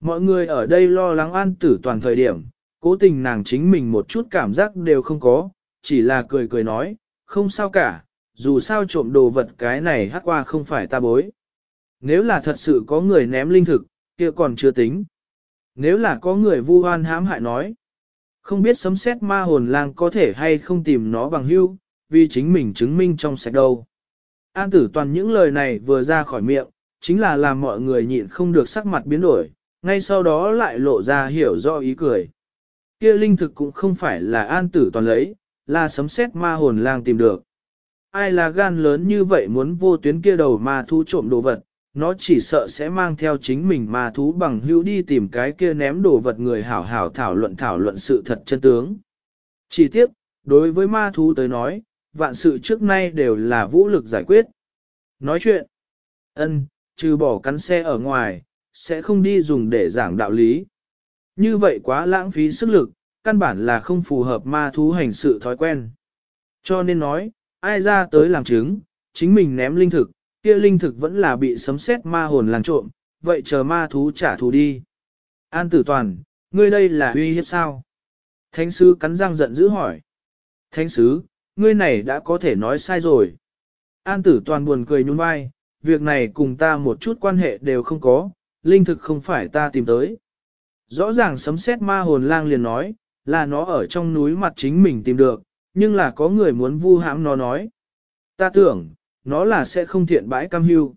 Mọi người ở đây lo lắng an tử toàn thời điểm, cố tình nàng chính mình một chút cảm giác đều không có, chỉ là cười cười nói, không sao cả, dù sao trộm đồ vật cái này hát qua không phải ta bối. Nếu là thật sự có người ném linh thực, kia còn chưa tính. Nếu là có người vu oan hãm hại nói, không biết sấm xét ma hồn lang có thể hay không tìm nó bằng hưu, vì chính mình chứng minh trong sạch đâu. An tử toàn những lời này vừa ra khỏi miệng, chính là làm mọi người nhịn không được sắc mặt biến đổi, ngay sau đó lại lộ ra hiểu rõ ý cười. Kia linh thực cũng không phải là an tử toàn lấy, là sấm xét ma hồn lang tìm được. Ai là gan lớn như vậy muốn vô tuyến kia đầu ma thú trộm đồ vật, nó chỉ sợ sẽ mang theo chính mình ma thú bằng hữu đi tìm cái kia ném đồ vật người hảo hảo thảo luận thảo luận sự thật chân tướng. Chỉ tiếp, đối với ma thú tới nói, vạn sự trước nay đều là vũ lực giải quyết. Nói chuyện, ân, trừ bỏ cắn xe ở ngoài, sẽ không đi dùng để giảng đạo lý. Như vậy quá lãng phí sức lực, căn bản là không phù hợp ma thú hành sự thói quen. Cho nên nói, ai ra tới làm chứng, chính mình ném linh thực, kia linh thực vẫn là bị sấm sét ma hồn làng trộm, vậy chờ ma thú trả thù đi. An tử toàn, ngươi đây là uy hiếp sao? Thánh sứ cắn răng giận dữ hỏi. Thánh sứ, ngươi này đã có thể nói sai rồi. An tử toàn buồn cười nhún vai, việc này cùng ta một chút quan hệ đều không có, linh thực không phải ta tìm tới. Rõ ràng sấm sét ma hồn lang liền nói, là nó ở trong núi mặt chính mình tìm được, nhưng là có người muốn vu hãm nó nói. Ta tưởng, nó là sẽ không thiện bãi cam hưu.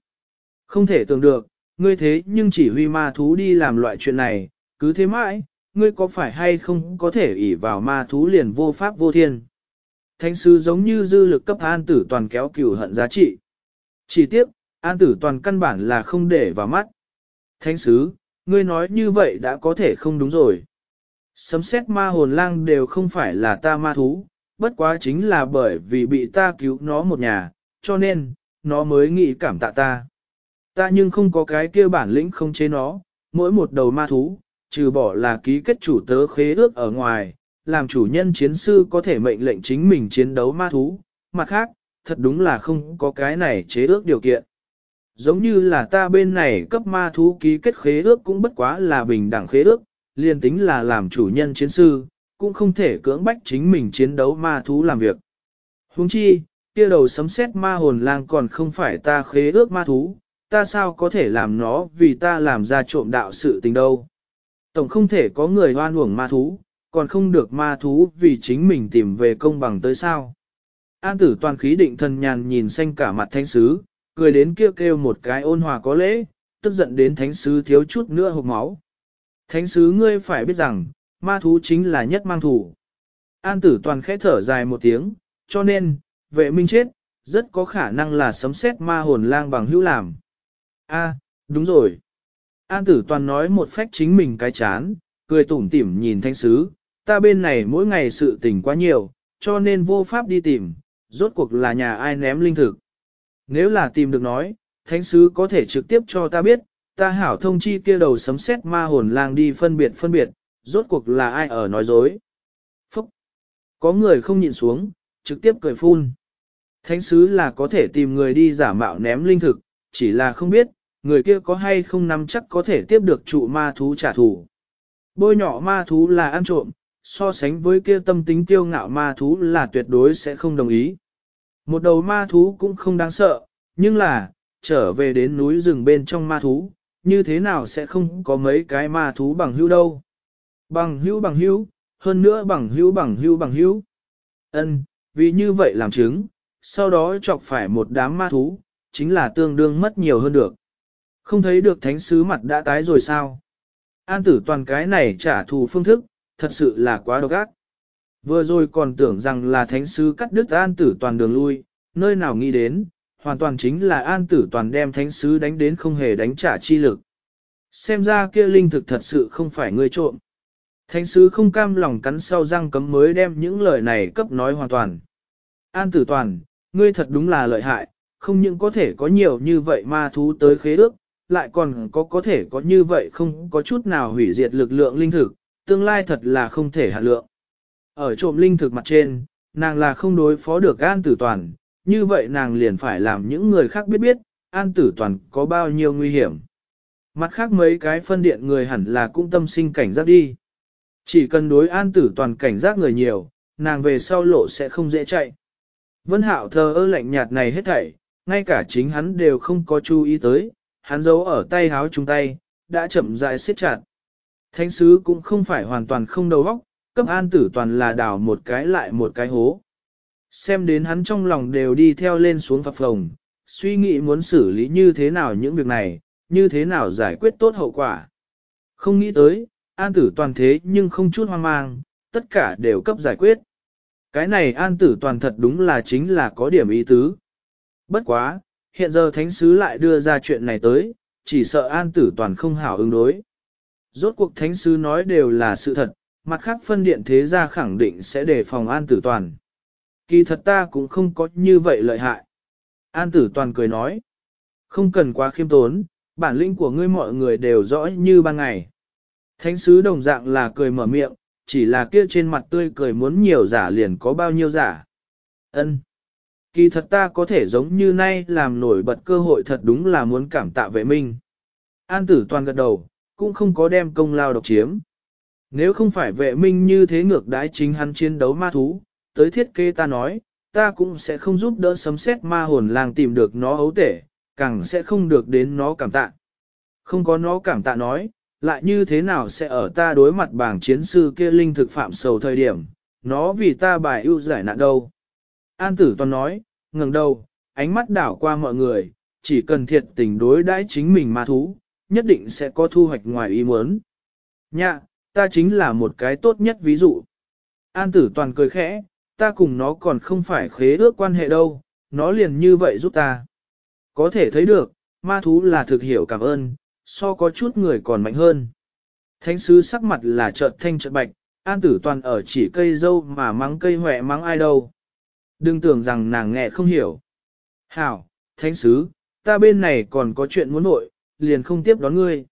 Không thể tưởng được, ngươi thế nhưng chỉ huy ma thú đi làm loại chuyện này, cứ thế mãi, ngươi có phải hay không có thể ỷ vào ma thú liền vô pháp vô thiên. Thánh sư giống như dư lực cấp an tử toàn kéo cửu hận giá trị. Chỉ tiếp, an tử toàn căn bản là không để vào mắt. Thánh sứ, ngươi nói như vậy đã có thể không đúng rồi. Sấm xét ma hồn lang đều không phải là ta ma thú, bất quá chính là bởi vì bị ta cứu nó một nhà, cho nên, nó mới nghĩ cảm tạ ta. Ta nhưng không có cái kia bản lĩnh không chế nó, mỗi một đầu ma thú, trừ bỏ là ký kết chủ tớ khế ước ở ngoài, làm chủ nhân chiến sư có thể mệnh lệnh chính mình chiến đấu ma thú, mặt khác, thật đúng là không có cái này chế ước điều kiện. Giống như là ta bên này cấp ma thú ký kết khế ước cũng bất quá là bình đẳng khế ước, liền tính là làm chủ nhân chiến sư, cũng không thể cưỡng bách chính mình chiến đấu ma thú làm việc. Huống chi, kia đầu sấm sét ma hồn lang còn không phải ta khế ước ma thú, ta sao có thể làm nó vì ta làm ra trộm đạo sự tình đâu. Tổng không thể có người hoan uổng ma thú, còn không được ma thú vì chính mình tìm về công bằng tới sao. An tử toàn khí định thần nhàn nhìn xanh cả mặt thánh sứ, cười đến kêu kêu một cái ôn hòa có lễ, tức giận đến thánh sứ thiếu chút nữa hộp máu. Thánh sứ ngươi phải biết rằng, ma thú chính là nhất mang thủ. An tử toàn khẽ thở dài một tiếng, cho nên, vệ minh chết, rất có khả năng là sấm xét ma hồn lang bằng hữu làm. A, đúng rồi. An tử toàn nói một phách chính mình cái chán, cười tủm tỉm nhìn thanh sứ, ta bên này mỗi ngày sự tình quá nhiều, cho nên vô pháp đi tìm, rốt cuộc là nhà ai ném linh thực. Nếu là tìm được nói, thánh sứ có thể trực tiếp cho ta biết, ta hảo thông chi kia đầu sấm xét ma hồn lang đi phân biệt phân biệt, rốt cuộc là ai ở nói dối. Phúc! Có người không nhịn xuống, trực tiếp cười phun. Thánh sứ là có thể tìm người đi giả mạo ném linh thực, chỉ là không biết, người kia có hay không nắm chắc có thể tiếp được trụ ma thú trả thù. Bôi nhỏ ma thú là ăn trộm, so sánh với kia tâm tính kiêu ngạo ma thú là tuyệt đối sẽ không đồng ý. Một đầu ma thú cũng không đáng sợ, nhưng là, trở về đến núi rừng bên trong ma thú, như thế nào sẽ không có mấy cái ma thú bằng hữu đâu. Bằng hữu bằng hữu, hơn nữa bằng hữu bằng hữu bằng hữu. Ân, vì như vậy làm chứng, sau đó chọc phải một đám ma thú, chính là tương đương mất nhiều hơn được. Không thấy được thánh sứ mặt đã tái rồi sao? An tử toàn cái này trả thù phương thức, thật sự là quá độc ác. Vừa rồi còn tưởng rằng là thánh sứ cắt đứt an tử toàn đường lui, nơi nào nghĩ đến, hoàn toàn chính là an tử toàn đem thánh sứ đánh đến không hề đánh trả chi lực. Xem ra kia linh thực thật sự không phải người trộm. Thánh sứ không cam lòng cắn sau răng cấm mới đem những lời này cấp nói hoàn toàn. An tử toàn, ngươi thật đúng là lợi hại, không những có thể có nhiều như vậy ma thú tới khế ước, lại còn có có thể có như vậy không có chút nào hủy diệt lực lượng linh thực, tương lai thật là không thể hạ lượng. Ở trộm linh thực mặt trên, nàng là không đối phó được an tử toàn, như vậy nàng liền phải làm những người khác biết biết, an tử toàn có bao nhiêu nguy hiểm. Mặt khác mấy cái phân điện người hẳn là cũng tâm sinh cảnh giác đi. Chỉ cần đối an tử toàn cảnh giác người nhiều, nàng về sau lộ sẽ không dễ chạy. Vân hạo thờ ơ lạnh nhạt này hết thảy, ngay cả chính hắn đều không có chú ý tới, hắn giấu ở tay háo chung tay, đã chậm rãi siết chặt. Thánh sứ cũng không phải hoàn toàn không đầu óc, cấp an tử toàn là đào một cái lại một cái hố. Xem đến hắn trong lòng đều đi theo lên xuống phập phồng, suy nghĩ muốn xử lý như thế nào những việc này, như thế nào giải quyết tốt hậu quả. Không nghĩ tới, an tử toàn thế nhưng không chút hoang mang, tất cả đều cấp giải quyết. Cái này an tử toàn thật đúng là chính là có điểm ý tứ. Bất quá, hiện giờ thánh sứ lại đưa ra chuyện này tới, chỉ sợ an tử toàn không hảo ứng đối. Rốt cuộc thánh sứ nói đều là sự thật, mặt khác phân điện thế gia khẳng định sẽ đề phòng an tử toàn. Kỳ thật ta cũng không có như vậy lợi hại. An tử toàn cười nói. Không cần quá khiêm tốn, bản lĩnh của ngươi mọi người đều rõ như ban ngày. Thánh sứ đồng dạng là cười mở miệng, chỉ là kia trên mặt tươi cười muốn nhiều giả liền có bao nhiêu giả. Ân. Kỳ thật ta có thể giống như nay làm nổi bật cơ hội thật đúng là muốn cảm tạ vệ minh. An tử toàn gật đầu, cũng không có đem công lao độc chiếm. Nếu không phải vệ minh như thế ngược đái chính hắn chiến đấu ma thú, tới thiết kế ta nói, ta cũng sẽ không giúp đỡ sấm xét ma hồn lang tìm được nó ấu tể, càng sẽ không được đến nó cảm tạ. Không có nó cảm tạ nói, lại như thế nào sẽ ở ta đối mặt bảng chiến sư kia linh thực phạm sầu thời điểm, nó vì ta bài ưu giải nạn đâu. An tử toàn nói, ngừng đầu, ánh mắt đảo qua mọi người, chỉ cần thiệt tình đối đãi chính mình ma thú, nhất định sẽ có thu hoạch ngoài ý muốn. Nhạ, ta chính là một cái tốt nhất ví dụ. An tử toàn cười khẽ, ta cùng nó còn không phải khế ước quan hệ đâu, nó liền như vậy giúp ta. Có thể thấy được, ma thú là thực hiểu cảm ơn, so có chút người còn mạnh hơn. Thánh sứ sắc mặt là chợt thanh chợt bạch, an tử toàn ở chỉ cây dâu mà mắng cây hỏe mắng ai đâu. Đừng tưởng rằng nàng nghe không hiểu. Hảo, thánh sứ, ta bên này còn có chuyện muốn nội, liền không tiếp đón ngươi.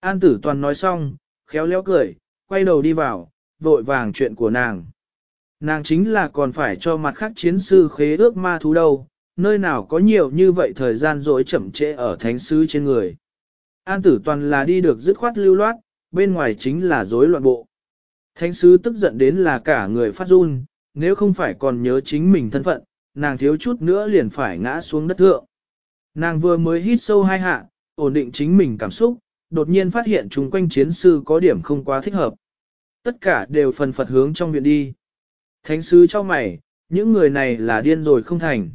An tử toàn nói xong, khéo léo cười, quay đầu đi vào, vội vàng chuyện của nàng. Nàng chính là còn phải cho mặt khác chiến sư khế ước ma thú đâu, nơi nào có nhiều như vậy thời gian dối chậm trễ ở thánh sứ trên người. An tử toàn là đi được dứt khoát lưu loát, bên ngoài chính là rối loạn bộ. Thánh sứ tức giận đến là cả người phát run, nếu không phải còn nhớ chính mình thân phận, nàng thiếu chút nữa liền phải ngã xuống đất thượng. Nàng vừa mới hít sâu hai hạ, ổn định chính mình cảm xúc, đột nhiên phát hiện chung quanh chiến sư có điểm không quá thích hợp. Tất cả đều phần phật hướng trong viện đi. Thánh sứ cho mày, những người này là điên rồi không thành.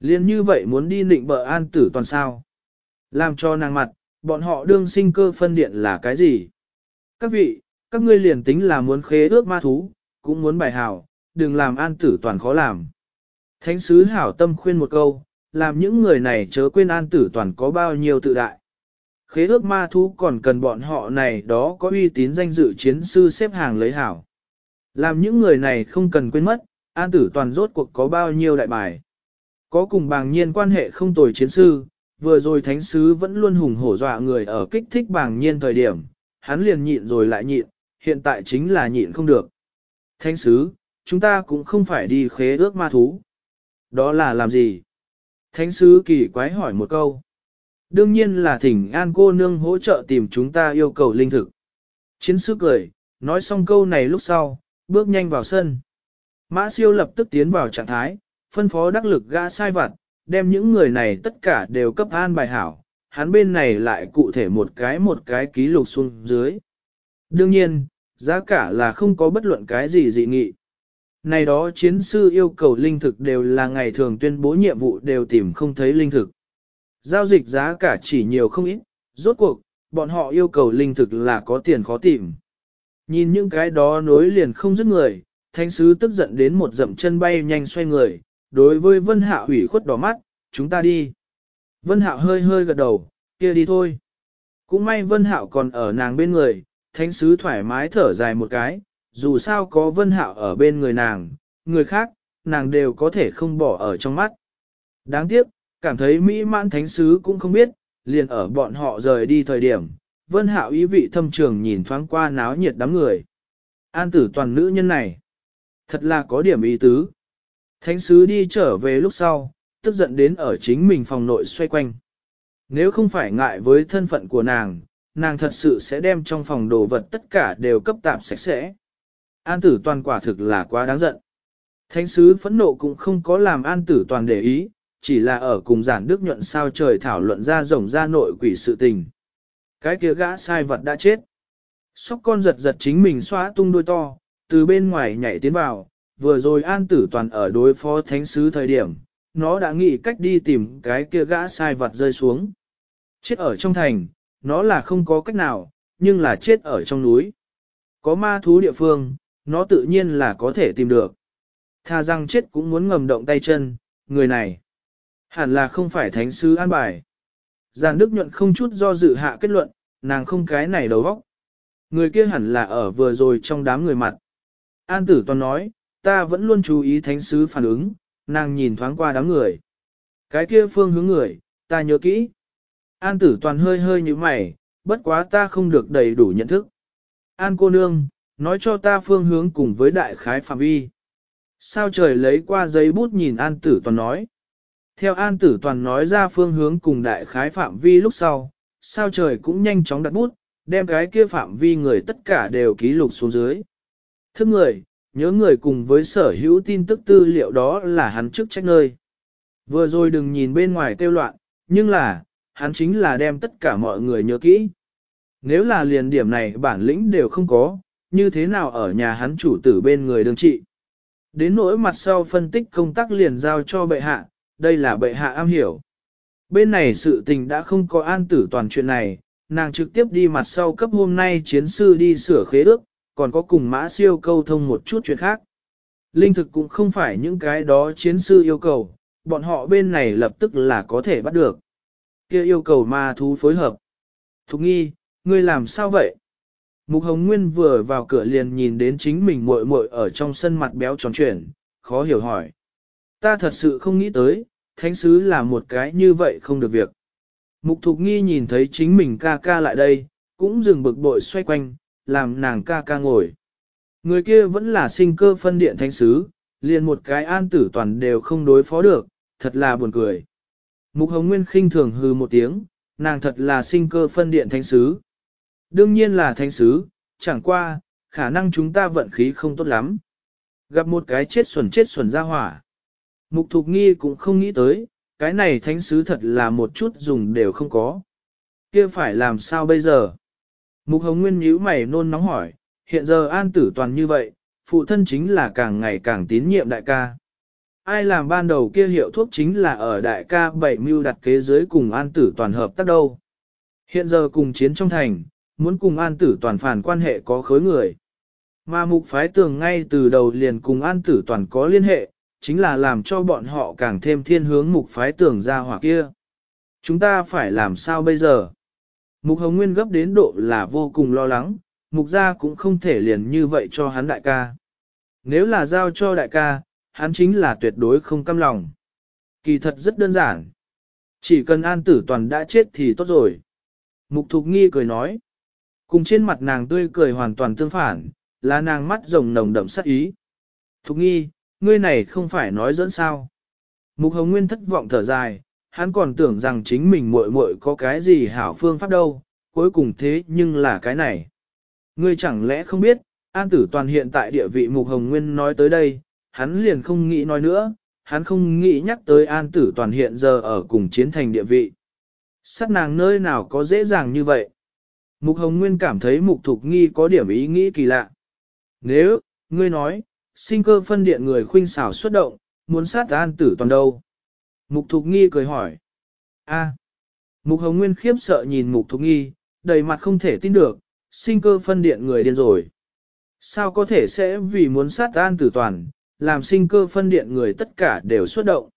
Liên như vậy muốn đi nịnh bợ an tử toàn sao. Làm cho nàng mặt, bọn họ đương sinh cơ phân điện là cái gì? Các vị, các ngươi liền tính là muốn khế ước ma thú, cũng muốn bài hảo, đừng làm an tử toàn khó làm. Thánh sứ hảo tâm khuyên một câu, làm những người này chớ quên an tử toàn có bao nhiêu tự đại. Khế ước ma thú còn cần bọn họ này đó có uy tín danh dự chiến sư xếp hàng lấy hảo. Làm những người này không cần quên mất, an tử toàn rốt cuộc có bao nhiêu đại bài. Có cùng bàng nhiên quan hệ không tồi chiến sư, vừa rồi thánh sứ vẫn luôn hùng hổ dọa người ở kích thích bàng nhiên thời điểm, hắn liền nhịn rồi lại nhịn, hiện tại chính là nhịn không được. Thánh sứ, chúng ta cũng không phải đi khế ước ma thú. Đó là làm gì? Thánh sứ kỳ quái hỏi một câu. Đương nhiên là thỉnh an cô nương hỗ trợ tìm chúng ta yêu cầu linh thực. Chiến sứ cười, nói xong câu này lúc sau, bước nhanh vào sân. Mã siêu lập tức tiến vào trạng thái, phân phó đắc lực gã sai vặt, đem những người này tất cả đều cấp an bài hảo, hắn bên này lại cụ thể một cái một cái ký lục xuống dưới. Đương nhiên, giá cả là không có bất luận cái gì dị nghị. Này đó chiến sư yêu cầu linh thực đều là ngày thường tuyên bố nhiệm vụ đều tìm không thấy linh thực. Giao dịch giá cả chỉ nhiều không ít, rốt cuộc, bọn họ yêu cầu linh thực là có tiền khó tìm. Nhìn những cái đó nối liền không dứt người, thánh sứ tức giận đến một dậm chân bay nhanh xoay người, đối với vân hạo hủy khuất đỏ mắt, chúng ta đi. Vân hạo hơi hơi gật đầu, kia đi thôi. Cũng may vân hạo còn ở nàng bên người, thánh sứ thoải mái thở dài một cái, dù sao có vân hạo ở bên người nàng, người khác, nàng đều có thể không bỏ ở trong mắt. Đáng tiếc, cảm thấy mỹ mãn thánh sứ cũng không biết, liền ở bọn họ rời đi thời điểm, vân hạo ý vị thâm trường nhìn thoáng qua náo nhiệt đám người. An tử toàn nữ nhân này, thật là có điểm ý tứ. Thánh sứ đi trở về lúc sau, tức giận đến ở chính mình phòng nội xoay quanh. Nếu không phải ngại với thân phận của nàng, nàng thật sự sẽ đem trong phòng đồ vật tất cả đều cấp tạp sạch sẽ. An tử toàn quả thực là quá đáng giận. Thánh sứ phẫn nộ cũng không có làm an tử toàn để ý, chỉ là ở cùng giản đức nhuận sao trời thảo luận ra rồng ra nội quỷ sự tình. Cái kia gã sai vật đã chết. Sóc con giật giật chính mình xóa tung đôi to, từ bên ngoài nhảy tiến vào, vừa rồi an tử toàn ở đối phó thánh sứ thời điểm, nó đã nghĩ cách đi tìm cái kia gã sai vật rơi xuống. Chết ở trong thành, nó là không có cách nào, nhưng là chết ở trong núi. Có ma thú địa phương, nó tự nhiên là có thể tìm được. Tha rằng chết cũng muốn ngầm động tay chân, người này. Hẳn là không phải thánh sứ an bài. Giàn Đức nhuận không chút do dự hạ kết luận, nàng không cái này đầu vóc. Người kia hẳn là ở vừa rồi trong đám người mặt. An tử toàn nói, ta vẫn luôn chú ý thánh sứ phản ứng, nàng nhìn thoáng qua đám người. Cái kia phương hướng người, ta nhớ kỹ. An tử toàn hơi hơi như mày, bất quá ta không được đầy đủ nhận thức. An cô nương, nói cho ta phương hướng cùng với đại khái phạm vi. Sao trời lấy qua giấy bút nhìn an tử toàn nói. Theo an tử toàn nói ra phương hướng cùng đại khái phạm vi lúc sau, sao trời cũng nhanh chóng đặt bút, đem cái kia phạm vi người tất cả đều ký lục xuống dưới. Thức người, nhớ người cùng với sở hữu tin tức tư liệu đó là hắn chức trách nơi. Vừa rồi đừng nhìn bên ngoài kêu loạn, nhưng là, hắn chính là đem tất cả mọi người nhớ kỹ. Nếu là liền điểm này bản lĩnh đều không có, như thế nào ở nhà hắn chủ tử bên người đương trị. Đến nỗi mặt sau phân tích công tác liền giao cho bệ hạ, đây là bệ hạ am hiểu. Bên này sự tình đã không có an tử toàn chuyện này, nàng trực tiếp đi mặt sau cấp hôm nay chiến sư đi sửa khế ước, còn có cùng mã siêu câu thông một chút chuyện khác. Linh thực cũng không phải những cái đó chiến sư yêu cầu, bọn họ bên này lập tức là có thể bắt được. kia yêu cầu ma thú phối hợp. Thục nghi, ngươi làm sao vậy? Mục Hồng Nguyên vừa vào cửa liền nhìn đến chính mình muội muội ở trong sân mặt béo tròn chuyển, khó hiểu hỏi. Ta thật sự không nghĩ tới, thánh sứ là một cái như vậy không được việc. Mục Thục Nghi nhìn thấy chính mình ca ca lại đây, cũng dừng bực bội xoay quanh, làm nàng ca ca ngồi. Người kia vẫn là sinh cơ phân điện thánh sứ, liền một cái an tử toàn đều không đối phó được, thật là buồn cười. Mục Hồng Nguyên khinh thường hư một tiếng, nàng thật là sinh cơ phân điện thánh sứ. Đương nhiên là thánh sứ, chẳng qua, khả năng chúng ta vận khí không tốt lắm. Gặp một cái chết xuẩn chết xuẩn ra hỏa. Mục Thục Nghi cũng không nghĩ tới, cái này thánh sứ thật là một chút dùng đều không có. kia phải làm sao bây giờ? Mục Hồng Nguyên nhíu mày nôn nóng hỏi, hiện giờ an tử toàn như vậy, phụ thân chính là càng ngày càng tín nhiệm đại ca. Ai làm ban đầu kia hiệu thuốc chính là ở đại ca bảy mưu đặt kế dưới cùng an tử toàn hợp tác đâu. Hiện giờ cùng chiến trong thành, muốn cùng an tử toàn phản quan hệ có khối người. Mà mục phái tường ngay từ đầu liền cùng an tử toàn có liên hệ, chính là làm cho bọn họ càng thêm thiên hướng mục phái tường ra hỏa kia. Chúng ta phải làm sao bây giờ? Mục Hồng Nguyên gấp đến độ là vô cùng lo lắng, mục gia cũng không thể liền như vậy cho hắn đại ca. Nếu là giao cho đại ca, hắn chính là tuyệt đối không căm lòng. Kỳ thật rất đơn giản. Chỉ cần an tử toàn đã chết thì tốt rồi. Mục thục nghi cười nói. Cùng trên mặt nàng tươi cười hoàn toàn tương phản, là nàng mắt rồng nồng đậm sắc ý. Thục nghi, ngươi này không phải nói dẫn sao. Mục hồng nguyên thất vọng thở dài, hắn còn tưởng rằng chính mình muội muội có cái gì hảo phương pháp đâu, cuối cùng thế nhưng là cái này. Ngươi chẳng lẽ không biết, an tử toàn hiện tại địa vị mục hồng nguyên nói tới đây, hắn liền không nghĩ nói nữa, hắn không nghĩ nhắc tới an tử toàn hiện giờ ở cùng chiến thành địa vị. Sát nàng nơi nào có dễ dàng như vậy. Mục Hồng Nguyên cảm thấy Mục Thục Nghi có điểm ý nghĩ kỳ lạ. Nếu, ngươi nói, sinh cơ phân điện người khuynh xảo xuất động, muốn sát an tử toàn đâu? Mục Thục Nghi cười hỏi. A. Mục Hồng Nguyên khiếp sợ nhìn Mục Thục Nghi, đầy mặt không thể tin được, sinh cơ phân điện người điên rồi. Sao có thể sẽ vì muốn sát an tử toàn, làm sinh cơ phân điện người tất cả đều xuất động?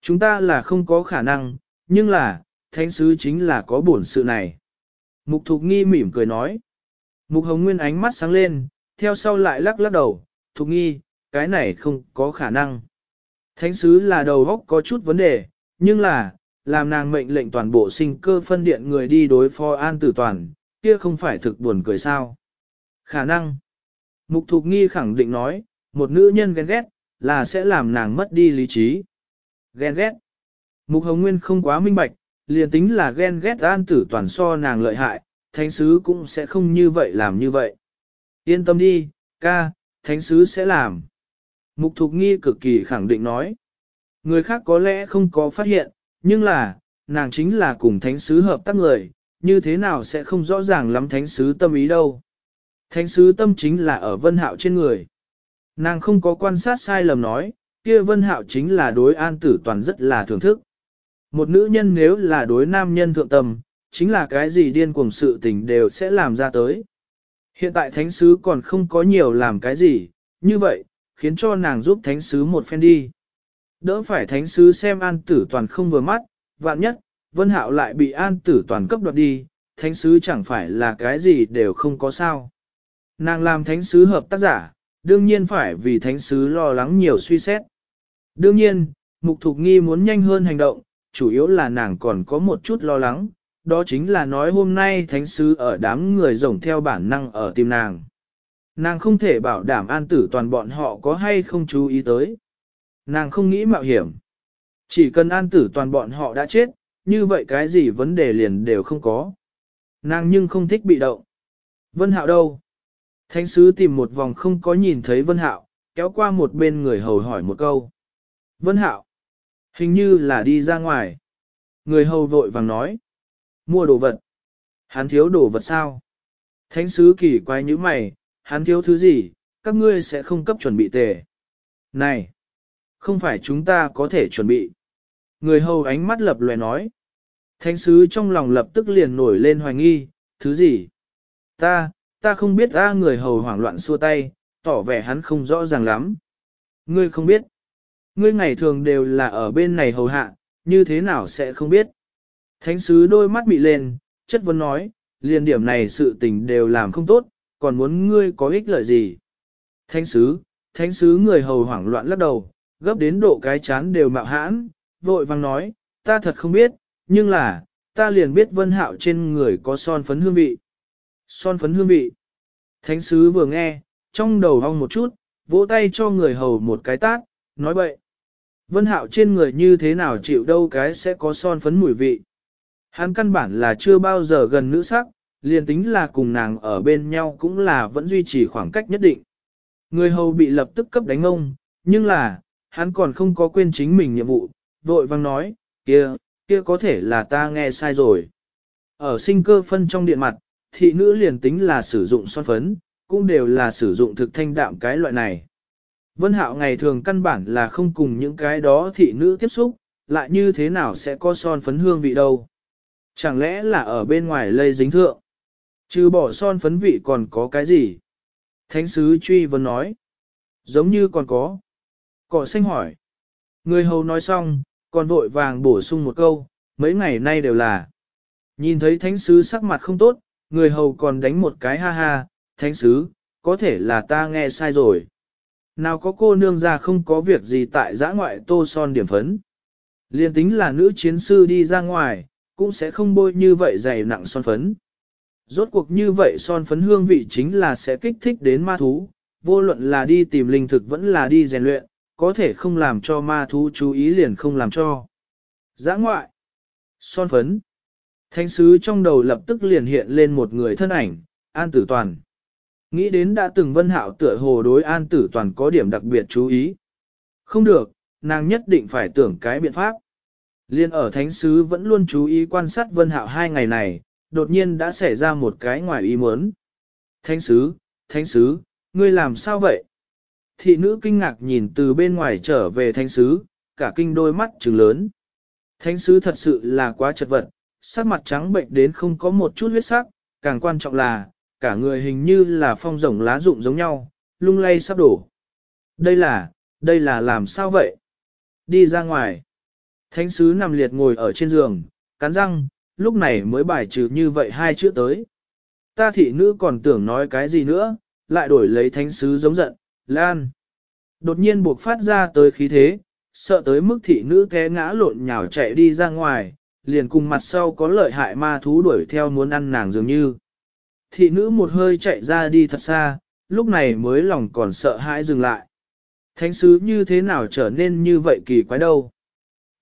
Chúng ta là không có khả năng, nhưng là, thánh sứ chính là có bổn sự này. Mục Thục Nghi mỉm cười nói. Mục Hồng Nguyên ánh mắt sáng lên, theo sau lại lắc lắc đầu, Thục Nghi, cái này không có khả năng. Thánh sứ là đầu góc có chút vấn đề, nhưng là, làm nàng mệnh lệnh toàn bộ sinh cơ phân điện người đi đối phó an tử toàn, kia không phải thực buồn cười sao. Khả năng. Mục Thục Nghi khẳng định nói, một nữ nhân ghen ghét, là sẽ làm nàng mất đi lý trí. Ghen ghét. Mục Hồng Nguyên không quá minh bạch, liền tính là ghen ghét an tử toàn so nàng lợi hại, thánh sứ cũng sẽ không như vậy làm như vậy. Yên tâm đi, ca, thánh sứ sẽ làm. Mục Thục Nghi cực kỳ khẳng định nói. Người khác có lẽ không có phát hiện, nhưng là, nàng chính là cùng thánh sứ hợp tác người, như thế nào sẽ không rõ ràng lắm thánh sứ tâm ý đâu. Thánh sứ tâm chính là ở vân hạo trên người. Nàng không có quan sát sai lầm nói, kia vân hạo chính là đối an tử toàn rất là thưởng thức. Một nữ nhân nếu là đối nam nhân thượng tầm chính là cái gì điên cuồng sự tình đều sẽ làm ra tới. Hiện tại thánh sứ còn không có nhiều làm cái gì, như vậy, khiến cho nàng giúp thánh sứ một phen đi. Đỡ phải thánh sứ xem an tử toàn không vừa mắt, vạn nhất, vân hạo lại bị an tử toàn cấp đoạt đi, thánh sứ chẳng phải là cái gì đều không có sao. Nàng làm thánh sứ hợp tác giả, đương nhiên phải vì thánh sứ lo lắng nhiều suy xét. Đương nhiên, mục thục nghi muốn nhanh hơn hành động, chủ yếu là nàng còn có một chút lo lắng, đó chính là nói hôm nay thánh sứ ở đám người rồng theo bản năng ở tim nàng. Nàng không thể bảo đảm an tử toàn bọn họ có hay không chú ý tới. Nàng không nghĩ mạo hiểm. Chỉ cần an tử toàn bọn họ đã chết, như vậy cái gì vấn đề liền đều không có. Nàng nhưng không thích bị động. Vân Hạo đâu? Thánh sứ tìm một vòng không có nhìn thấy Vân Hạo, kéo qua một bên người hầu hỏi một câu. Vân Hạo, hình như là đi ra ngoài. Người hầu vội vàng nói. Mua đồ vật. Hắn thiếu đồ vật sao? Thánh sứ kỳ quái như mày, hắn thiếu thứ gì, các ngươi sẽ không cấp chuẩn bị tề. Này! Không phải chúng ta có thể chuẩn bị. Người hầu ánh mắt lập lòe nói. Thánh sứ trong lòng lập tức liền nổi lên hoài nghi, thứ gì? Ta, ta không biết ra người hầu hoảng loạn xua tay, tỏ vẻ hắn không rõ ràng lắm. Ngươi không biết. Ngươi ngày thường đều là ở bên này hầu hạ, như thế nào sẽ không biết. Thánh sứ đôi mắt bị lên, chất vấn nói, liền điểm này sự tình đều làm không tốt, còn muốn ngươi có ích lợi gì. Thánh sứ, thánh sứ người hầu hoảng loạn lắc đầu, gấp đến độ cái chán đều mạo hãn, vội vang nói, ta thật không biết, nhưng là, ta liền biết vân hạo trên người có son phấn hương vị. Son phấn hương vị. Thánh sứ vừa nghe, trong đầu hong một chút, vỗ tay cho người hầu một cái tát, nói bậy. Vân hạo trên người như thế nào chịu đâu cái sẽ có son phấn mùi vị. Hắn căn bản là chưa bao giờ gần nữ sắc, liền tính là cùng nàng ở bên nhau cũng là vẫn duy trì khoảng cách nhất định. Người hầu bị lập tức cấp đánh ông, nhưng là, hắn còn không có quên chính mình nhiệm vụ, vội vang nói, kia, kia có thể là ta nghe sai rồi. Ở sinh cơ phân trong điện mặt, thị nữ liền tính là sử dụng son phấn, cũng đều là sử dụng thực thanh đạm cái loại này. Vân Hạo ngày thường căn bản là không cùng những cái đó thị nữ tiếp xúc, lại như thế nào sẽ có son phấn hương vị đâu. Chẳng lẽ là ở bên ngoài lây dính thượng? Trừ bỏ son phấn vị còn có cái gì? Thánh sứ truy vấn nói. Giống như còn có. Cỏ xanh hỏi. Người hầu nói xong, còn vội vàng bổ sung một câu, mấy ngày nay đều là. Nhìn thấy thánh sứ sắc mặt không tốt, người hầu còn đánh một cái ha ha, thánh sứ, có thể là ta nghe sai rồi. Nào có cô nương ra không có việc gì tại giã ngoại tô son điểm phấn. Liên tính là nữ chiến sư đi ra ngoài, cũng sẽ không bôi như vậy dày nặng son phấn. Rốt cuộc như vậy son phấn hương vị chính là sẽ kích thích đến ma thú, vô luận là đi tìm linh thực vẫn là đi rèn luyện, có thể không làm cho ma thú chú ý liền không làm cho. Giã ngoại, son phấn, thanh sứ trong đầu lập tức liền hiện lên một người thân ảnh, An Tử Toàn. Nghĩ đến đã từng vân hạo tựa hồ đối An Tử Toàn có điểm đặc biệt chú ý. Không được, nàng nhất định phải tưởng cái biện pháp. Liên ở thánh sứ vẫn luôn chú ý quan sát vân hạo hai ngày này, đột nhiên đã xảy ra một cái ngoài ý muốn. Thánh sứ, thánh sứ, ngươi làm sao vậy? Thị nữ kinh ngạc nhìn từ bên ngoài trở về thánh sứ, cả kinh đôi mắt trừng lớn. Thánh sứ thật sự là quá chật vật, sắc mặt trắng bệnh đến không có một chút huyết sắc, càng quan trọng là, cả người hình như là phong rồng lá rụng giống nhau, lung lay sắp đổ. Đây là, đây là làm sao vậy? Đi ra ngoài. Thánh sứ nằm liệt ngồi ở trên giường, cắn răng, lúc này mới bài trừ như vậy hai chữ tới. Ta thị nữ còn tưởng nói cái gì nữa, lại đổi lấy thánh sứ giống giận, lan. Đột nhiên buộc phát ra tới khí thế, sợ tới mức thị nữ té ngã lộn nhào chạy đi ra ngoài, liền cùng mặt sau có lợi hại ma thú đuổi theo muốn ăn nàng dường như. Thị nữ một hơi chạy ra đi thật xa, lúc này mới lòng còn sợ hãi dừng lại. Thánh sứ như thế nào trở nên như vậy kỳ quái đâu?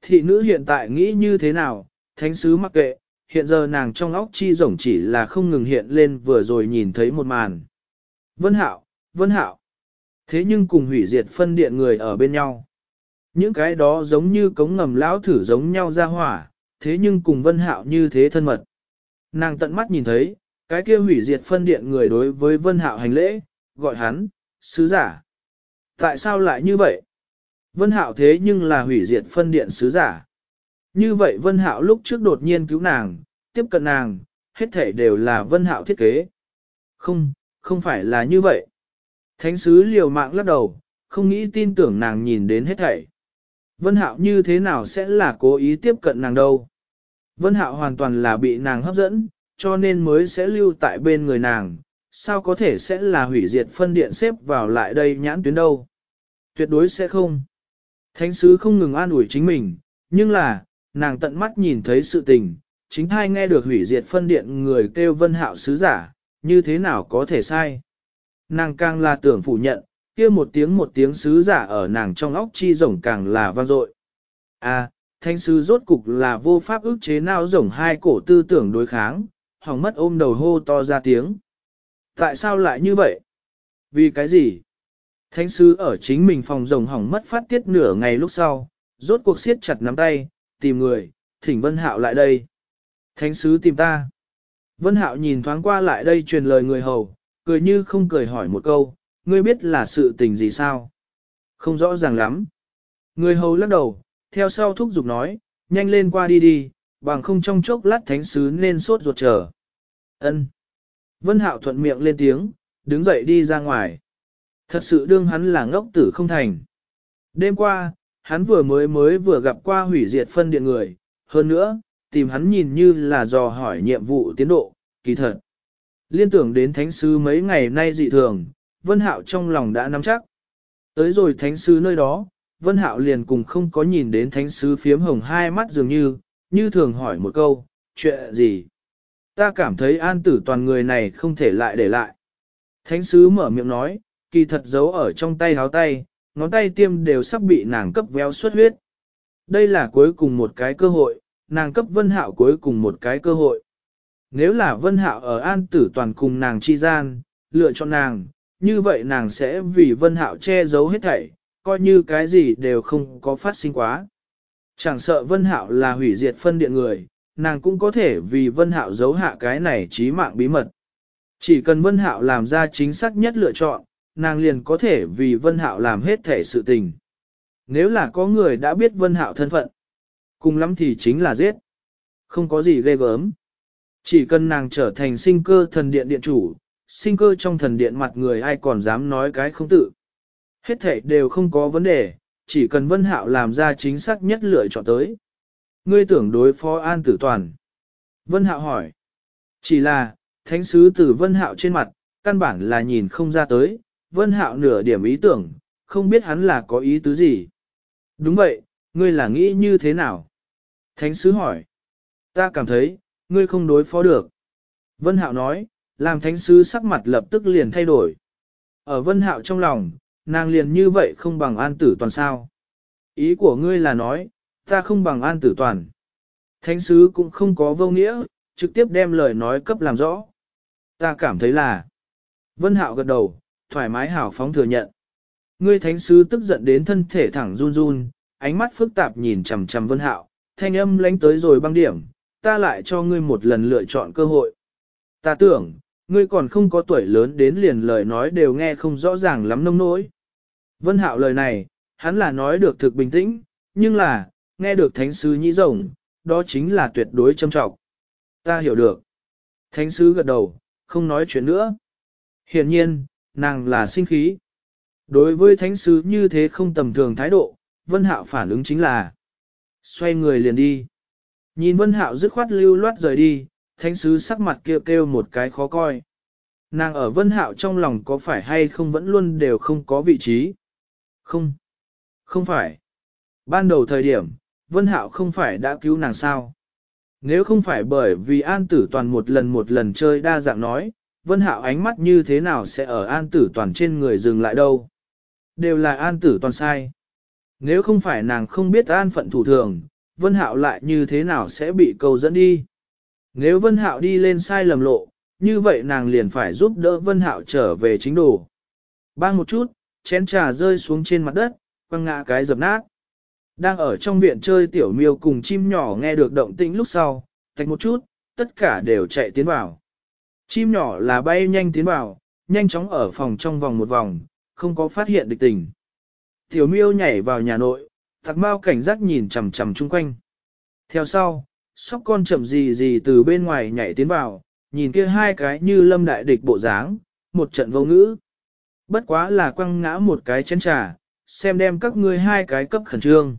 Thị nữ hiện tại nghĩ như thế nào? Thánh sứ mặc kệ, hiện giờ nàng trong óc chi rồng chỉ là không ngừng hiện lên vừa rồi nhìn thấy một màn. Vân hạo, vân hạo. Thế nhưng cùng hủy diệt phân điện người ở bên nhau. Những cái đó giống như cống ngầm lão thử giống nhau ra hỏa, thế nhưng cùng vân hạo như thế thân mật. Nàng tận mắt nhìn thấy, cái kia hủy diệt phân điện người đối với vân hạo hành lễ, gọi hắn, sứ giả. Tại sao lại như vậy? Vân hạo thế nhưng là hủy diệt phân điện sứ giả. Như vậy vân hạo lúc trước đột nhiên cứu nàng, tiếp cận nàng, hết thể đều là vân hạo thiết kế. Không, không phải là như vậy. Thánh sứ liều mạng lắc đầu, không nghĩ tin tưởng nàng nhìn đến hết thảy. Vân hạo như thế nào sẽ là cố ý tiếp cận nàng đâu? Vân hạo hoàn toàn là bị nàng hấp dẫn, cho nên mới sẽ lưu tại bên người nàng, sao có thể sẽ là hủy diệt phân điện xếp vào lại đây nhãn tuyến đâu? Tuyệt đối sẽ không. Thánh sứ không ngừng an ủi chính mình, nhưng là, nàng tận mắt nhìn thấy sự tình, chính hai nghe được hủy diệt phân điện người kêu vân hạo sứ giả, như thế nào có thể sai. Nàng càng là tưởng phủ nhận, kia một tiếng một tiếng sứ giả ở nàng trong óc chi rồng càng là vang dội. À, thanh sứ rốt cục là vô pháp ức chế nào rồng hai cổ tư tưởng đối kháng, hỏng mất ôm đầu hô to ra tiếng. Tại sao lại như vậy? Vì cái gì? Thánh sứ ở chính mình phòng rồng hỏng mất phát tiết nửa ngày lúc sau, rốt cuộc siết chặt nắm tay, tìm người, thỉnh Vân Hạo lại đây. Thánh sứ tìm ta. Vân Hạo nhìn thoáng qua lại đây truyền lời người hầu, cười như không cười hỏi một câu, ngươi biết là sự tình gì sao? Không rõ ràng lắm. Người hầu lắc đầu, theo sau thúc giục nói, nhanh lên qua đi đi, bằng không trong chốc lát thánh sứ nên sốt ruột chờ. Ân. Vân Hạo thuận miệng lên tiếng, đứng dậy đi ra ngoài. Thật sự đương hắn là ngốc tử không thành. Đêm qua, hắn vừa mới mới vừa gặp qua hủy diệt phân điện người, hơn nữa, tìm hắn nhìn như là dò hỏi nhiệm vụ tiến độ, kỳ thật. Liên tưởng đến thánh sứ mấy ngày nay dị thường, Vân Hạo trong lòng đã nắm chắc. Tới rồi thánh sứ nơi đó, Vân Hạo liền cùng không có nhìn đến thánh sứ phiếm hồng hai mắt dường như, như thường hỏi một câu, chuyện gì? Ta cảm thấy an tử toàn người này không thể lại để lại. Thánh sứ mở miệng nói, kỳ thật giấu ở trong tay háo tay, ngón tay tiêm đều sắp bị nàng cấp véo xuất huyết. Đây là cuối cùng một cái cơ hội, nàng cấp vân hạo cuối cùng một cái cơ hội. Nếu là vân hạo ở an tử toàn cùng nàng chi gian, lựa chọn nàng, như vậy nàng sẽ vì vân hạo che giấu hết thảy, coi như cái gì đều không có phát sinh quá. Chẳng sợ vân hạo là hủy diệt phân điện người, nàng cũng có thể vì vân hạo giấu hạ cái này trí mạng bí mật. Chỉ cần vân hạo làm ra chính xác nhất lựa chọn, nàng liền có thể vì vân hạo làm hết thể sự tình. Nếu là có người đã biết vân hạo thân phận, cùng lắm thì chính là giết. Không có gì ghê gớm. Chỉ cần nàng trở thành sinh cơ thần điện điện chủ, sinh cơ trong thần điện mặt người ai còn dám nói cái không tự. Hết thể đều không có vấn đề, chỉ cần vân hạo làm ra chính xác nhất lựa chọn tới. Ngươi tưởng đối phó an tử toàn. Vân hạo hỏi. Chỉ là, thánh sứ từ vân hạo trên mặt, căn bản là nhìn không ra tới, vân hạo nửa điểm ý tưởng, không biết hắn là có ý tứ gì. Đúng vậy, ngươi là nghĩ như thế nào? Thánh sứ hỏi. Ta cảm thấy, ngươi không đối phó được. Vân Hạo nói, làm thánh sứ sắc mặt lập tức liền thay đổi. Ở Vân Hạo trong lòng, nàng liền như vậy không bằng an tử toàn sao. Ý của ngươi là nói, ta không bằng an tử toàn. Thánh sứ cũng không có vô nghĩa, trực tiếp đem lời nói cấp làm rõ. Ta cảm thấy là, Vân Hạo gật đầu, thoải mái hảo phóng thừa nhận. Ngươi thánh sứ tức giận đến thân thể thẳng run run, ánh mắt phức tạp nhìn chằm chằm Vân Hạo, thanh âm lánh tới rồi băng điểm, ta lại cho ngươi một lần lựa chọn cơ hội. Ta tưởng, ngươi còn không có tuổi lớn đến liền lời nói đều nghe không rõ ràng lắm nông nỗi. Vân Hạo lời này, hắn là nói được thực bình tĩnh, nhưng là, nghe được thánh sứ nhĩ rồng, đó chính là tuyệt đối châm trọng. Ta hiểu được. Thánh sứ gật đầu, không nói chuyện nữa. Hiển nhiên, nàng là sinh khí. Đối với thánh sứ như thế không tầm thường thái độ, Vân Hạo phản ứng chính là xoay người liền đi. Nhìn Vân Hạo dứt khoát lưu loát rời đi, thánh sứ sắc mặt kêu kêu một cái khó coi. Nàng ở Vân Hạo trong lòng có phải hay không vẫn luôn đều không có vị trí. Không. Không phải. Ban đầu thời điểm, Vân Hạo không phải đã cứu nàng sao. Nếu không phải bởi vì An Tử Toàn một lần một lần chơi đa dạng nói, Vân Hạo ánh mắt như thế nào sẽ ở An Tử Toàn trên người dừng lại đâu. Đều là An Tử Toàn sai. Nếu không phải nàng không biết An phận thủ thường, Vân Hạo lại như thế nào sẽ bị câu dẫn đi. Nếu Vân Hạo đi lên sai lầm lộ, như vậy nàng liền phải giúp đỡ Vân Hạo trở về chính đồ. Bang một chút, chén trà rơi xuống trên mặt đất, quăng ngã cái dập nát. Đang ở trong viện chơi tiểu miêu cùng chim nhỏ nghe được động tĩnh lúc sau, tạch một chút, tất cả đều chạy tiến vào. Chim nhỏ là bay nhanh tiến vào, nhanh chóng ở phòng trong vòng một vòng, không có phát hiện địch tình. Tiểu miêu nhảy vào nhà nội, tặc mau cảnh giác nhìn chằm chằm chung quanh. Theo sau, sóc con chậm gì gì từ bên ngoài nhảy tiến vào, nhìn kia hai cái như lâm đại địch bộ dáng, một trận vô ngữ. Bất quá là quăng ngã một cái chén trà, xem đem các ngươi hai cái cấp khẩn trương.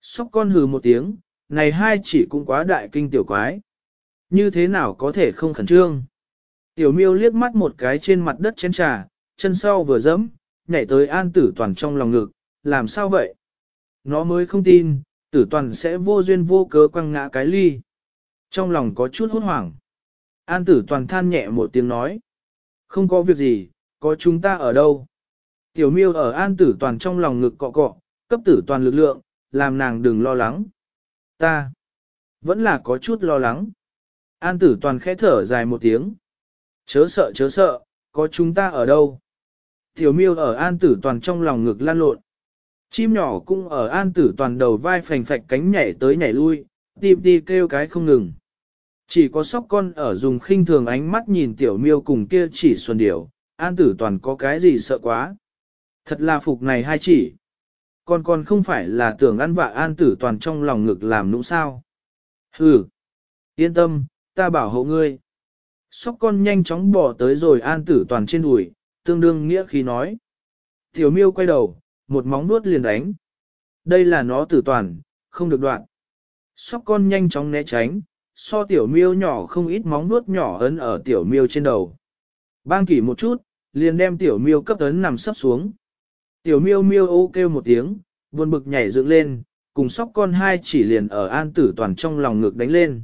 Sóc con hừ một tiếng, này hai chỉ cũng quá đại kinh tiểu quái. Như thế nào có thể không khẩn trương? Tiểu miêu liếc mắt một cái trên mặt đất chén trà, chân sau vừa dẫm, nhảy tới an tử toàn trong lòng ngực, làm sao vậy? Nó mới không tin, tử toàn sẽ vô duyên vô cớ quăng ngã cái ly. Trong lòng có chút hốt hoảng. An tử toàn than nhẹ một tiếng nói. Không có việc gì, có chúng ta ở đâu? Tiểu miêu ở an tử toàn trong lòng ngực cọ cọ, cấp tử toàn lực lượng, làm nàng đừng lo lắng. Ta vẫn là có chút lo lắng. An tử toàn khẽ thở dài một tiếng. Chớ sợ chớ sợ, có chúng ta ở đâu? Tiểu miêu ở an tử toàn trong lòng ngực lan lộn. Chim nhỏ cũng ở an tử toàn đầu vai phành phạch cánh nhảy tới nhảy lui, tìm đi kêu cái không ngừng. Chỉ có sóc con ở dùng khinh thường ánh mắt nhìn tiểu miêu cùng kia chỉ xuân điểu, an tử toàn có cái gì sợ quá. Thật là phục này hai chỉ. Còn còn không phải là tưởng ăn vạ an tử toàn trong lòng ngực làm nũng sao. Hừ, yên tâm, ta bảo hộ ngươi. Sóc con nhanh chóng bỏ tới rồi an tử toàn trên đùi, tương đương nghĩa khi nói. Tiểu miêu quay đầu, một móng nuốt liền đánh. Đây là nó tử toàn, không được đoạn. Sóc con nhanh chóng né tránh, so tiểu miêu nhỏ không ít móng nuốt nhỏ ấn ở tiểu miêu trên đầu. Bang kỷ một chút, liền đem tiểu miêu cấp ấn nằm sắp xuống. Tiểu miêu miêu ô kêu một tiếng, buồn bực nhảy dựng lên, cùng sóc con hai chỉ liền ở an tử toàn trong lòng ngực đánh lên.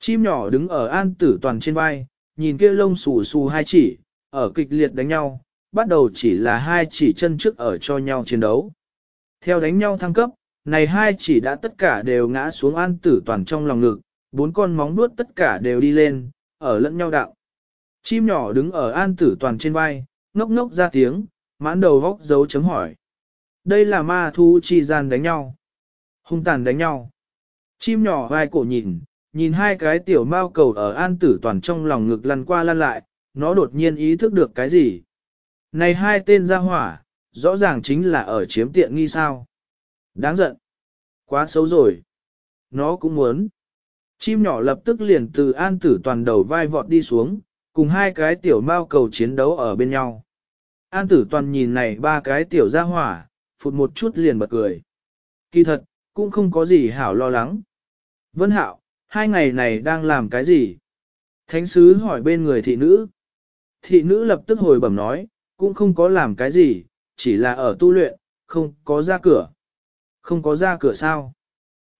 Chim nhỏ đứng ở an tử toàn trên vai, nhìn kia lông xù xù hai chỉ, ở kịch liệt đánh nhau, bắt đầu chỉ là hai chỉ chân trước ở cho nhau chiến đấu. Theo đánh nhau thăng cấp, này hai chỉ đã tất cả đều ngã xuống an tử toàn trong lòng ngực, bốn con móng nuốt tất cả đều đi lên, ở lẫn nhau đạo. Chim nhỏ đứng ở an tử toàn trên vai, ngốc ngốc ra tiếng, mãn đầu góc dấu chấm hỏi. Đây là ma thu chi gian đánh nhau. Hung tàn đánh nhau. Chim nhỏ vai cổ nhìn, nhìn hai cái tiểu mao cầu ở an tử toàn trong lòng ngực lăn qua lăn lại, nó đột nhiên ý thức được cái gì. Này hai tên ra hỏa, rõ ràng chính là ở chiếm tiện nghi sao. Đáng giận. Quá xấu rồi. Nó cũng muốn. Chim nhỏ lập tức liền từ an tử toàn đầu vai vọt đi xuống, cùng hai cái tiểu mao cầu chiến đấu ở bên nhau. An tử toàn nhìn này ba cái tiểu ra hỏa, phụt một chút liền bật cười. Kỳ thật, cũng không có gì hảo lo lắng. Vân hạo, hai ngày này đang làm cái gì? Thánh sứ hỏi bên người thị nữ. Thị nữ lập tức hồi bẩm nói, cũng không có làm cái gì, chỉ là ở tu luyện, không có ra cửa. Không có ra cửa sao.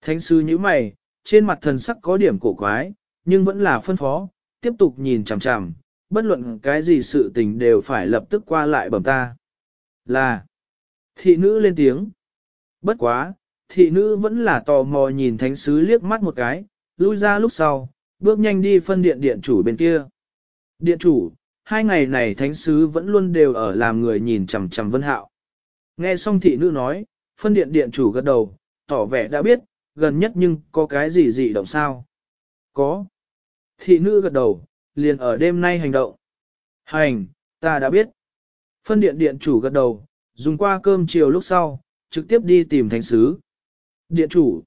Thánh sứ như mày, trên mặt thần sắc có điểm cổ quái, nhưng vẫn là phân phó, tiếp tục nhìn chằm chằm, bất luận cái gì sự tình đều phải lập tức qua lại bẩm ta. Là, thị nữ lên tiếng. Bất quá, thị nữ vẫn là tò mò nhìn thánh sứ liếc mắt một cái, lui ra lúc sau, bước nhanh đi phân điện điện chủ bên kia. Điện chủ, hai ngày này thánh sứ vẫn luôn đều ở làm người nhìn chằm chằm vân hạo. Nghe xong thị nữ nói, phân điện điện chủ gật đầu, tỏ vẻ đã biết, gần nhất nhưng có cái gì dị động sao? Có. Thị nữ gật đầu, liền ở đêm nay hành động. Hành, ta đã biết. Phân điện điện chủ gật đầu, dùng qua cơm chiều lúc sau, trực tiếp đi tìm thánh sứ. Điện chủ.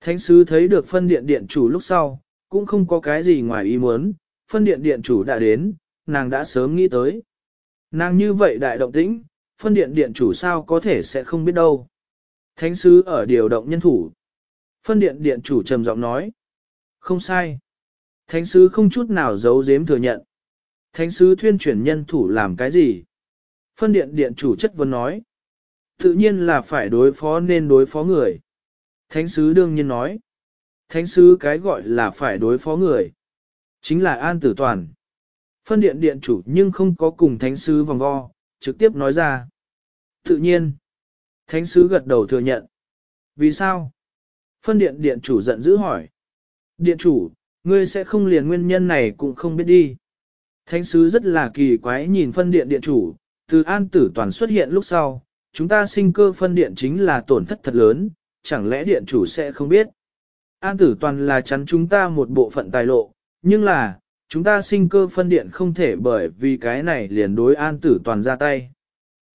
Thánh sứ thấy được phân điện điện chủ lúc sau, cũng không có cái gì ngoài ý muốn, phân điện điện chủ đã đến, nàng đã sớm nghĩ tới. Nàng như vậy đại động tĩnh, phân điện điện chủ sao có thể sẽ không biết đâu. Thánh sứ ở điều động nhân thủ. Phân điện điện chủ trầm giọng nói. Không sai. Thánh sứ không chút nào giấu giếm thừa nhận. Thánh sứ thuyên chuyển nhân thủ làm cái gì? Phân điện điện chủ chất vấn nói. Tự nhiên là phải đối phó nên đối phó người. Thánh sứ đương nhiên nói. Thánh sứ cái gọi là phải đối phó người. Chính là an tử toàn. Phân điện điện chủ nhưng không có cùng thánh sứ vòng vo, trực tiếp nói ra. Tự nhiên. Thánh sứ gật đầu thừa nhận. Vì sao? Phân điện điện chủ giận dữ hỏi. Điện chủ, ngươi sẽ không liền nguyên nhân này cũng không biết đi. Thánh sứ rất là kỳ quái nhìn phân điện điện chủ, từ an tử toàn xuất hiện lúc sau, chúng ta sinh cơ phân điện chính là tổn thất thật lớn, chẳng lẽ điện chủ sẽ không biết. An tử toàn là chắn chúng ta một bộ phận tài lộ, nhưng là, chúng ta sinh cơ phân điện không thể bởi vì cái này liền đối an tử toàn ra tay.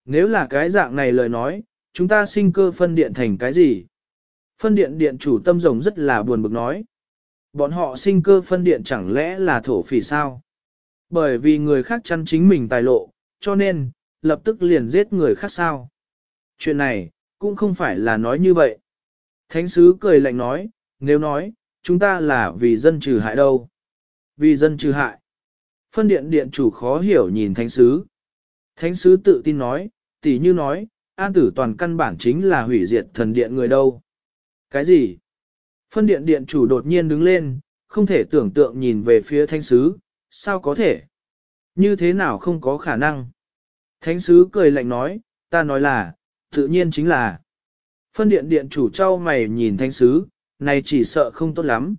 Nếu là cái dạng này lời nói, chúng ta sinh cơ phân điện thành cái gì? Phân điện điện chủ tâm rồng rất là buồn bực nói. Bọn họ sinh cơ phân điện chẳng lẽ là thổ phỉ sao? Bởi vì người khác chăn chính mình tài lộ, cho nên, lập tức liền giết người khác sao? Chuyện này, cũng không phải là nói như vậy. Thánh sứ cười lạnh nói, nếu nói, chúng ta là vì dân trừ hại đâu? Vì dân trừ hại. Phân điện điện chủ khó hiểu nhìn thánh sứ. Thánh sứ tự tin nói, tỷ như nói, an tử toàn căn bản chính là hủy diệt thần điện người đâu. Cái gì? Phân điện điện chủ đột nhiên đứng lên, không thể tưởng tượng nhìn về phía thánh sứ, sao có thể? Như thế nào không có khả năng? Thánh sứ cười lạnh nói, ta nói là, tự nhiên chính là. Phân điện điện chủ trao mày nhìn thánh sứ, này chỉ sợ không tốt lắm.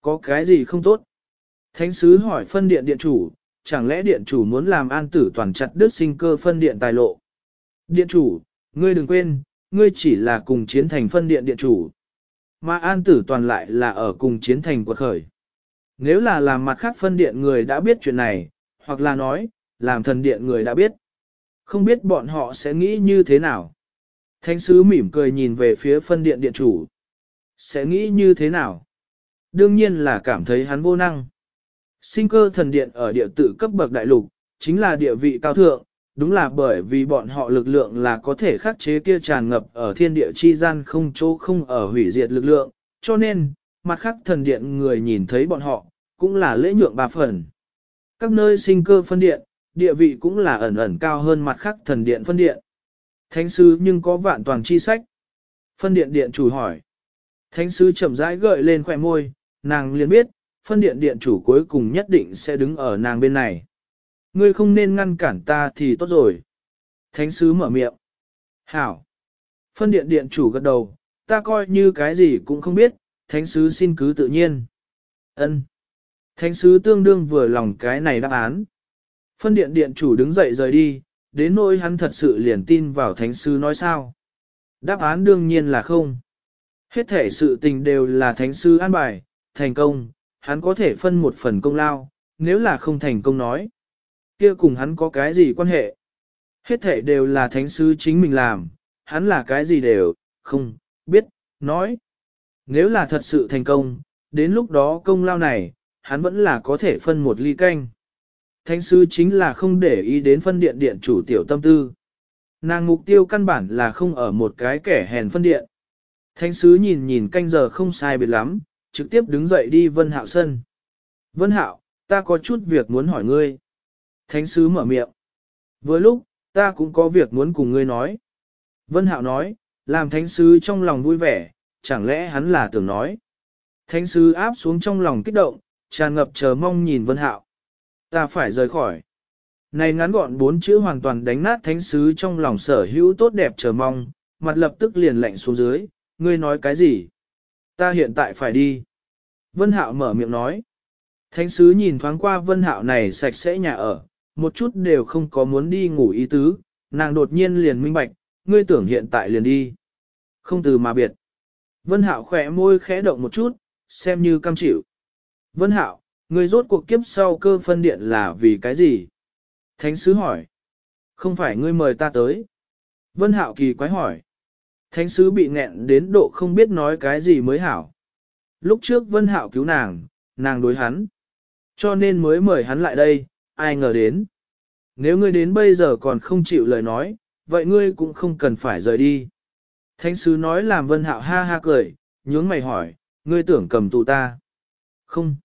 Có cái gì không tốt? Thánh sứ hỏi phân điện điện chủ, chẳng lẽ điện chủ muốn làm an tử toàn chặt đứt sinh cơ phân điện tài lộ? Điện chủ, ngươi đừng quên, ngươi chỉ là cùng chiến thành phân điện điện chủ. Mà an tử toàn lại là ở cùng chiến thành quật khởi. Nếu là làm mặt khác phân điện người đã biết chuyện này, hoặc là nói, làm thần điện người đã biết. Không biết bọn họ sẽ nghĩ như thế nào. Thánh sứ mỉm cười nhìn về phía phân điện điện chủ. Sẽ nghĩ như thế nào? Đương nhiên là cảm thấy hắn vô năng. Sinh cơ thần điện ở địa tự cấp bậc đại lục, chính là địa vị cao thượng, đúng là bởi vì bọn họ lực lượng là có thể khắc chế kia tràn ngập ở thiên địa chi gian không chỗ không ở hủy diệt lực lượng, cho nên, mặt khác thần điện người nhìn thấy bọn họ, cũng là lễ nhượng ba phần. Các nơi sinh cơ phân điện, địa vị cũng là ẩn ẩn cao hơn mặt khác thần điện phân điện. Thánh sư nhưng có vạn toàn chi sách. Phân điện điện chủ hỏi. Thánh sư chậm rãi gợi lên khỏe môi, nàng liền biết, phân điện điện chủ cuối cùng nhất định sẽ đứng ở nàng bên này. Ngươi không nên ngăn cản ta thì tốt rồi. Thánh sứ mở miệng. Hảo. Phân điện điện chủ gật đầu, ta coi như cái gì cũng không biết, thánh sứ xin cứ tự nhiên. Ân. Thánh sứ tương đương vừa lòng cái này đáp án. Phân điện điện chủ đứng dậy rời đi, đến nỗi hắn thật sự liền tin vào thánh sứ nói sao. Đáp án đương nhiên là không. Hết thể sự tình đều là thánh sứ an bài, thành công, hắn có thể phân một phần công lao, nếu là không thành công nói. kia cùng hắn có cái gì quan hệ? Hết thể đều là thánh sứ chính mình làm, hắn là cái gì đều, không, biết, nói. Nếu là thật sự thành công, đến lúc đó công lao này, hắn vẫn là có thể phân một ly canh. Thánh sứ chính là không để ý đến phân điện điện chủ tiểu tâm tư. Nàng mục tiêu căn bản là không ở một cái kẻ hèn phân điện. Thánh sứ nhìn nhìn canh giờ không sai biệt lắm, trực tiếp đứng dậy đi Vân Hạo sân. Vân Hạo, ta có chút việc muốn hỏi ngươi. Thánh sứ mở miệng. Vừa lúc, ta cũng có việc muốn cùng ngươi nói. Vân Hạo nói, làm thánh sứ trong lòng vui vẻ, chẳng lẽ hắn là tưởng nói. Thánh sứ áp xuống trong lòng kích động, tràn ngập chờ mong nhìn Vân Hạo. Ta phải rời khỏi. Này ngắn gọn bốn chữ hoàn toàn đánh nát thánh sứ trong lòng sở hữu tốt đẹp chờ mong, mặt lập tức liền lạnh xuống dưới, ngươi nói cái gì? Ta hiện tại phải đi. Vân Hạo mở miệng nói. Thánh sứ nhìn thoáng qua Vân Hạo này sạch sẽ nhà ở, một chút đều không có muốn đi ngủ ý tứ, nàng đột nhiên liền minh bạch, ngươi tưởng hiện tại liền đi. Không từ mà biệt. Vân Hạo khỏe môi khẽ động một chút, xem như cam chịu. Vân Hạo, ngươi rốt cuộc kiếp sau cơ phân điện là vì cái gì? Thánh sứ hỏi. Không phải ngươi mời ta tới. Vân Hạo kỳ quái hỏi. Thánh sứ bị nghẹn đến độ không biết nói cái gì mới hảo. Lúc trước Vân Hạo cứu nàng, nàng đối hắn. Cho nên mới mời hắn lại đây, ai ngờ đến. Nếu ngươi đến bây giờ còn không chịu lời nói, vậy ngươi cũng không cần phải rời đi. Thánh sứ nói làm Vân Hạo ha ha cười, nhướng mày hỏi, ngươi tưởng cầm tù ta. Không.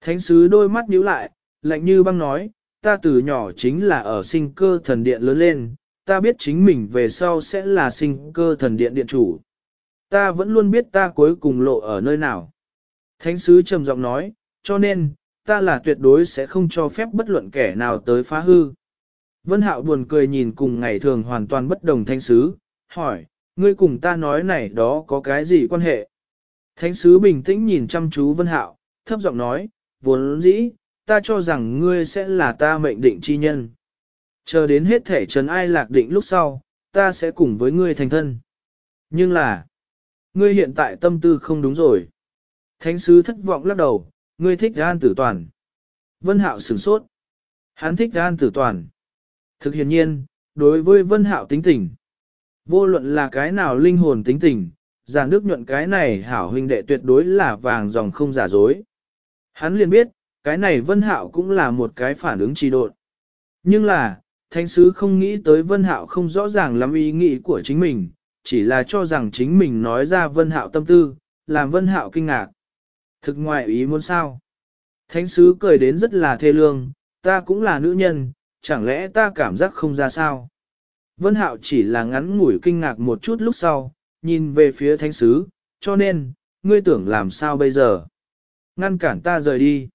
Thánh sứ đôi mắt nhíu lại, lạnh như băng nói, ta từ nhỏ chính là ở sinh cơ thần điện lớn lên, ta biết chính mình về sau sẽ là sinh cơ thần điện điện chủ. Ta vẫn luôn biết ta cuối cùng lộ ở nơi nào. Thánh sứ trầm giọng nói, cho nên, ta là tuyệt đối sẽ không cho phép bất luận kẻ nào tới phá hư. Vân Hạo buồn cười nhìn cùng ngày thường hoàn toàn bất đồng thánh sứ, hỏi, ngươi cùng ta nói này đó có cái gì quan hệ? Thánh sứ bình tĩnh nhìn chăm chú Vân Hạo, thấp giọng nói, vốn dĩ, ta cho rằng ngươi sẽ là ta mệnh định chi nhân. Chờ đến hết thể trần ai lạc định lúc sau, ta sẽ cùng với ngươi thành thân. Nhưng là, ngươi hiện tại tâm tư không đúng rồi. Thánh sứ thất vọng lắc đầu, ngươi thích gan tử toàn. Vân hạo sửng sốt. Hắn thích gan tử toàn. Thực hiện nhiên, đối với vân hạo tính tình. Vô luận là cái nào linh hồn tính tình, giảng đức nhuận cái này hảo huynh đệ tuyệt đối là vàng dòng không giả dối. Hắn liền biết, cái này vân hạo cũng là một cái phản ứng trì độn. Nhưng là, thánh sứ không nghĩ tới vân hạo không rõ ràng lắm ý nghĩ của chính mình, chỉ là cho rằng chính mình nói ra vân hạo tâm tư, làm vân hạo kinh ngạc. Thực ngoại ý muốn sao? Thánh sứ cười đến rất là thê lương, ta cũng là nữ nhân, chẳng lẽ ta cảm giác không ra sao? Vân hạo chỉ là ngắn ngủi kinh ngạc một chút lúc sau, nhìn về phía thánh sứ, cho nên, ngươi tưởng làm sao bây giờ? Ngăn cản ta rời đi.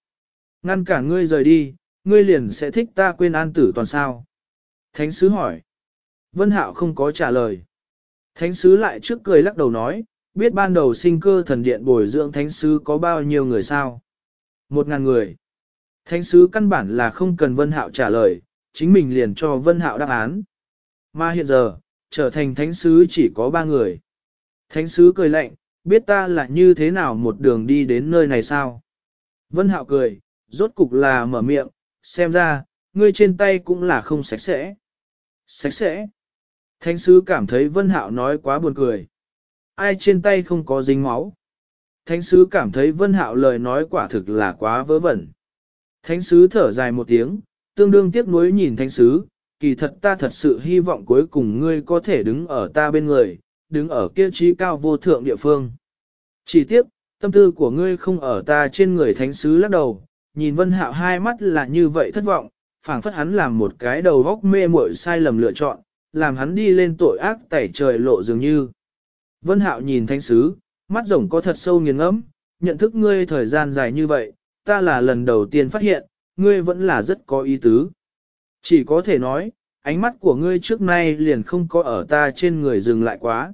Ngăn cản ngươi rời đi, ngươi liền sẽ thích ta quên an tử toàn sao? Thánh sứ hỏi. Vân hạo không có trả lời. Thánh sứ lại trước cười lắc đầu nói, biết ban đầu sinh cơ thần điện bồi dưỡng thánh sứ có bao nhiêu người sao? Một ngàn người. Thánh sứ căn bản là không cần Vân Hạo trả lời, chính mình liền cho Vân Hạo đáp án. Mà hiện giờ, trở thành thánh sứ chỉ có ba người. Thánh sứ cười lạnh, biết ta là như thế nào một đường đi đến nơi này sao? Vân Hạo cười, rốt cục là mở miệng, xem ra, ngươi trên tay cũng là không sạch sẽ. Sạch sẽ. Thánh sứ cảm thấy Vân Hạo nói quá buồn cười. Ai trên tay không có dính máu. Thánh sứ cảm thấy Vân Hạo lời nói quả thực là quá vớ vẩn. Thánh sứ thở dài một tiếng, tương đương tiếc nuối nhìn thánh sứ, kỳ thật ta thật sự hy vọng cuối cùng ngươi có thể đứng ở ta bên người, đứng ở kia trí cao vô thượng địa phương. Chỉ tiếc, tâm tư của ngươi không ở ta trên người thánh sứ lắc đầu, nhìn Vân Hạo hai mắt là như vậy thất vọng, phảng phất hắn làm một cái đầu góc mê muội sai lầm lựa chọn, làm hắn đi lên tội ác tẩy trời lộ dường như. Vân Hạo nhìn thánh sứ, mắt rồng có thật sâu nghiền ngẫm, nhận thức ngươi thời gian dài như vậy, ta là lần đầu tiên phát hiện, ngươi vẫn là rất có ý tứ. Chỉ có thể nói, ánh mắt của ngươi trước nay liền không có ở ta trên người dừng lại quá.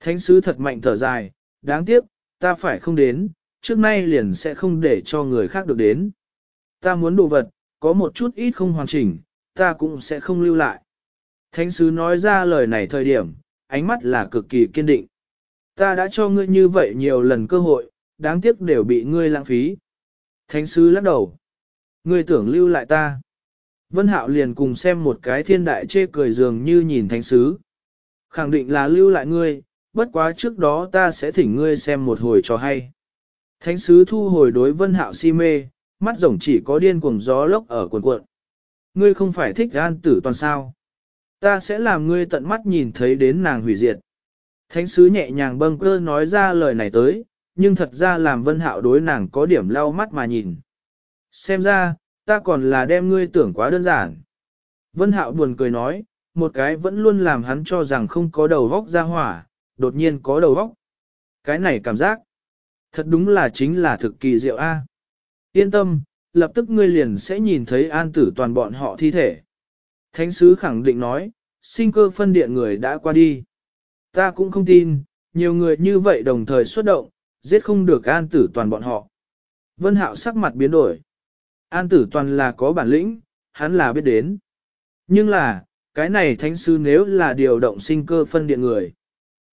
Thánh sứ thật mạnh thở dài, đáng tiếc, ta phải không đến, trước nay liền sẽ không để cho người khác được đến. Ta muốn đồ vật, có một chút ít không hoàn chỉnh, ta cũng sẽ không lưu lại. Thánh sứ nói ra lời này thời điểm, ánh mắt là cực kỳ kiên định. Ta đã cho ngươi như vậy nhiều lần cơ hội, đáng tiếc đều bị ngươi lãng phí. Thánh sứ lắc đầu. Ngươi tưởng lưu lại ta. Vân Hạo liền cùng xem một cái thiên đại chê cười dường như nhìn thánh sứ. Khẳng định là lưu lại ngươi, bất quá trước đó ta sẽ thỉnh ngươi xem một hồi cho hay. Thánh sứ thu hồi đối Vân Hạo si mê, mắt rồng chỉ có điên cuồng gió lốc ở cuộn cuộn. Ngươi không phải thích gan tử toàn sao. Ta sẽ làm ngươi tận mắt nhìn thấy đến nàng hủy diệt. Thánh sứ nhẹ nhàng bâng cơ nói ra lời này tới, nhưng thật ra làm vân hạo đối nàng có điểm lau mắt mà nhìn. Xem ra, ta còn là đem ngươi tưởng quá đơn giản. Vân hạo buồn cười nói, một cái vẫn luôn làm hắn cho rằng không có đầu vóc ra hỏa, đột nhiên có đầu vóc. Cái này cảm giác, thật đúng là chính là thực kỳ diệu A. Yên tâm, lập tức ngươi liền sẽ nhìn thấy an tử toàn bọn họ thi thể. Thánh sứ khẳng định nói, sinh cơ phân điện người đã qua đi. Ta cũng không tin, nhiều người như vậy đồng thời xuất động, giết không được an tử toàn bọn họ. Vân hạo sắc mặt biến đổi. An tử toàn là có bản lĩnh, hắn là biết đến. Nhưng là, cái này thánh sứ nếu là điều động sinh cơ phân điện người.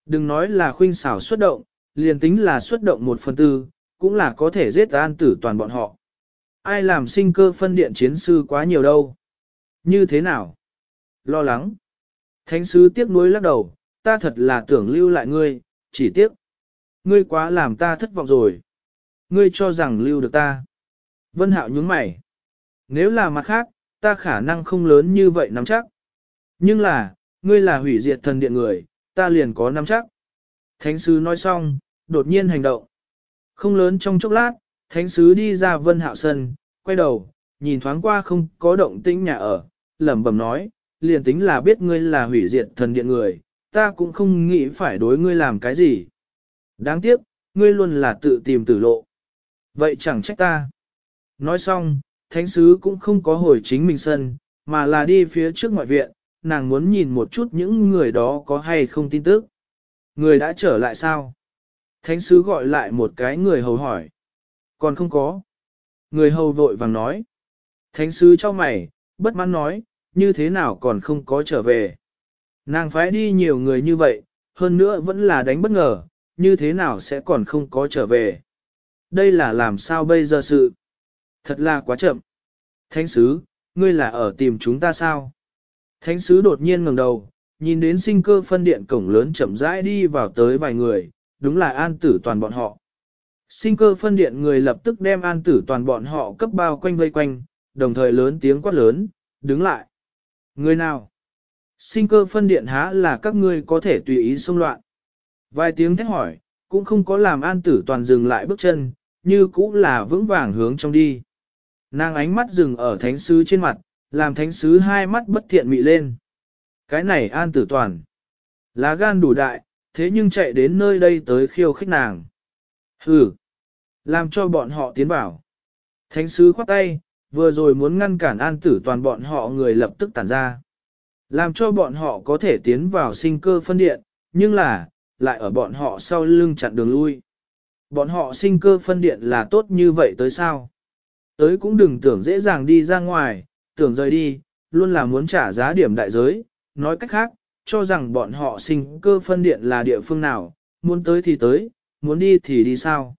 Đừng nói là khuynh xảo xuất động, liền tính là xuất động một phần tư, cũng là có thể giết an tử toàn bọn họ. Ai làm sinh cơ phân điện chiến sư quá nhiều đâu? Như thế nào? Lo lắng. Thánh sứ tiếc nuối lắc đầu, ta thật là tưởng lưu lại ngươi, chỉ tiếc. Ngươi quá làm ta thất vọng rồi. Ngươi cho rằng lưu được ta. Vân hạo nhướng mày. Nếu là mặt khác, ta khả năng không lớn như vậy nắm chắc. Nhưng là, ngươi là hủy diệt thần điện người, ta liền có nắm chắc. Thánh sứ nói xong, đột nhiên hành động. Không lớn trong chốc lát, thánh sứ đi ra vân hạo sân, quay đầu, nhìn thoáng qua không có động tĩnh nhà ở, lẩm bẩm nói, liền tính là biết ngươi là hủy diệt thần điện người, ta cũng không nghĩ phải đối ngươi làm cái gì. Đáng tiếc, ngươi luôn là tự tìm tử lộ. Vậy chẳng trách ta. Nói xong, thánh sứ cũng không có hồi chính mình sân, mà là đi phía trước ngoại viện, nàng muốn nhìn một chút những người đó có hay không tin tức. Người đã trở lại sao? Thánh sứ gọi lại một cái người hầu hỏi. Còn không có. Người hầu vội vàng nói. Thánh sứ cho mày, bất mãn nói, như thế nào còn không có trở về. Nàng phái đi nhiều người như vậy, hơn nữa vẫn là đánh bất ngờ, như thế nào sẽ còn không có trở về. Đây là làm sao bây giờ sự? Thật là quá chậm. Thánh sứ, ngươi là ở tìm chúng ta sao? Thánh sứ đột nhiên ngẩng đầu, nhìn đến sinh cơ phân điện cổng lớn chậm rãi đi vào tới vài người, đúng là an tử toàn bọn họ. Sinh cơ phân điện người lập tức đem an tử toàn bọn họ cấp bao quanh vây quanh, đồng thời lớn tiếng quát lớn, đứng lại. Người nào? Sinh cơ phân điện há là các ngươi có thể tùy ý xông loạn. Vài tiếng thét hỏi, cũng không có làm an tử toàn dừng lại bước chân, như cũ là vững vàng hướng trong đi. Nàng ánh mắt dừng ở thánh sứ trên mặt, làm thánh sứ hai mắt bất thiện mị lên. Cái này an tử toàn. Lá gan đủ đại, thế nhưng chạy đến nơi đây tới khiêu khích nàng. Hừ. Làm cho bọn họ tiến vào. Thánh sứ khoát tay, vừa rồi muốn ngăn cản an tử toàn bọn họ người lập tức tản ra. Làm cho bọn họ có thể tiến vào sinh cơ phân điện, nhưng là, lại ở bọn họ sau lưng chặn đường lui. Bọn họ sinh cơ phân điện là tốt như vậy tới sao? Tới cũng đừng tưởng dễ dàng đi ra ngoài, tưởng rời đi, luôn là muốn trả giá điểm đại giới, nói cách khác, cho rằng bọn họ sinh cơ phân điện là địa phương nào, muốn tới thì tới, muốn đi thì đi sao.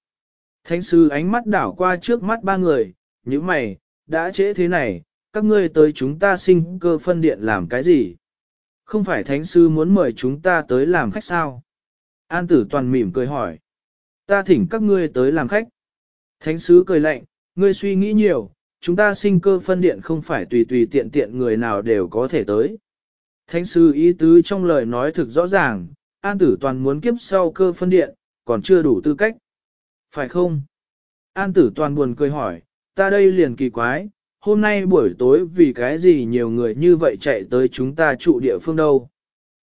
Thánh sư ánh mắt đảo qua trước mắt ba người, như mày, đã trễ thế này, các ngươi tới chúng ta sinh cơ phân điện làm cái gì? Không phải thánh sư muốn mời chúng ta tới làm khách sao? An tử toàn mỉm cười hỏi. Ta thỉnh các ngươi tới làm khách. Thánh sứ cười lạnh, ngươi suy nghĩ nhiều, chúng ta sinh cơ phân điện không phải tùy tùy tiện tiện người nào đều có thể tới. Thánh sư ý tứ trong lời nói thực rõ ràng, an tử toàn muốn kiếp sau cơ phân điện, còn chưa đủ tư cách. Phải không? An tử toàn buồn cười hỏi, ta đây liền kỳ quái, hôm nay buổi tối vì cái gì nhiều người như vậy chạy tới chúng ta trụ địa phương đâu.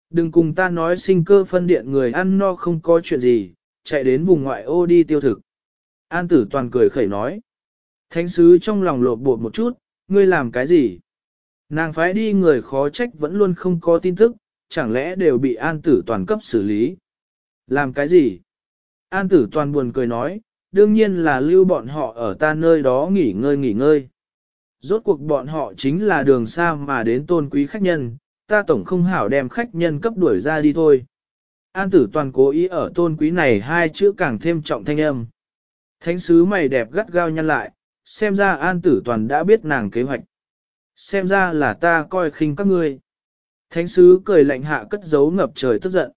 Đừng cùng ta nói sinh cơ phân điện người ăn no không có chuyện gì, chạy đến vùng ngoại ô đi tiêu thực. An tử toàn cười khẩy nói. Thánh sứ trong lòng lột bột một chút, ngươi làm cái gì? Nàng phái đi người khó trách vẫn luôn không có tin tức, chẳng lẽ đều bị an tử toàn cấp xử lý? Làm cái gì? An tử toàn buồn cười nói, đương nhiên là lưu bọn họ ở ta nơi đó nghỉ ngơi nghỉ ngơi. Rốt cuộc bọn họ chính là đường xa mà đến tôn quý khách nhân, ta tổng không hảo đem khách nhân cấp đuổi ra đi thôi. An tử toàn cố ý ở tôn quý này hai chữ càng thêm trọng thanh âm. Thánh sứ mày đẹp gắt gao nhăn lại, xem ra an tử toàn đã biết nàng kế hoạch. Xem ra là ta coi khinh các ngươi. Thánh sứ cười lạnh hạ cất giấu ngập trời tức giận.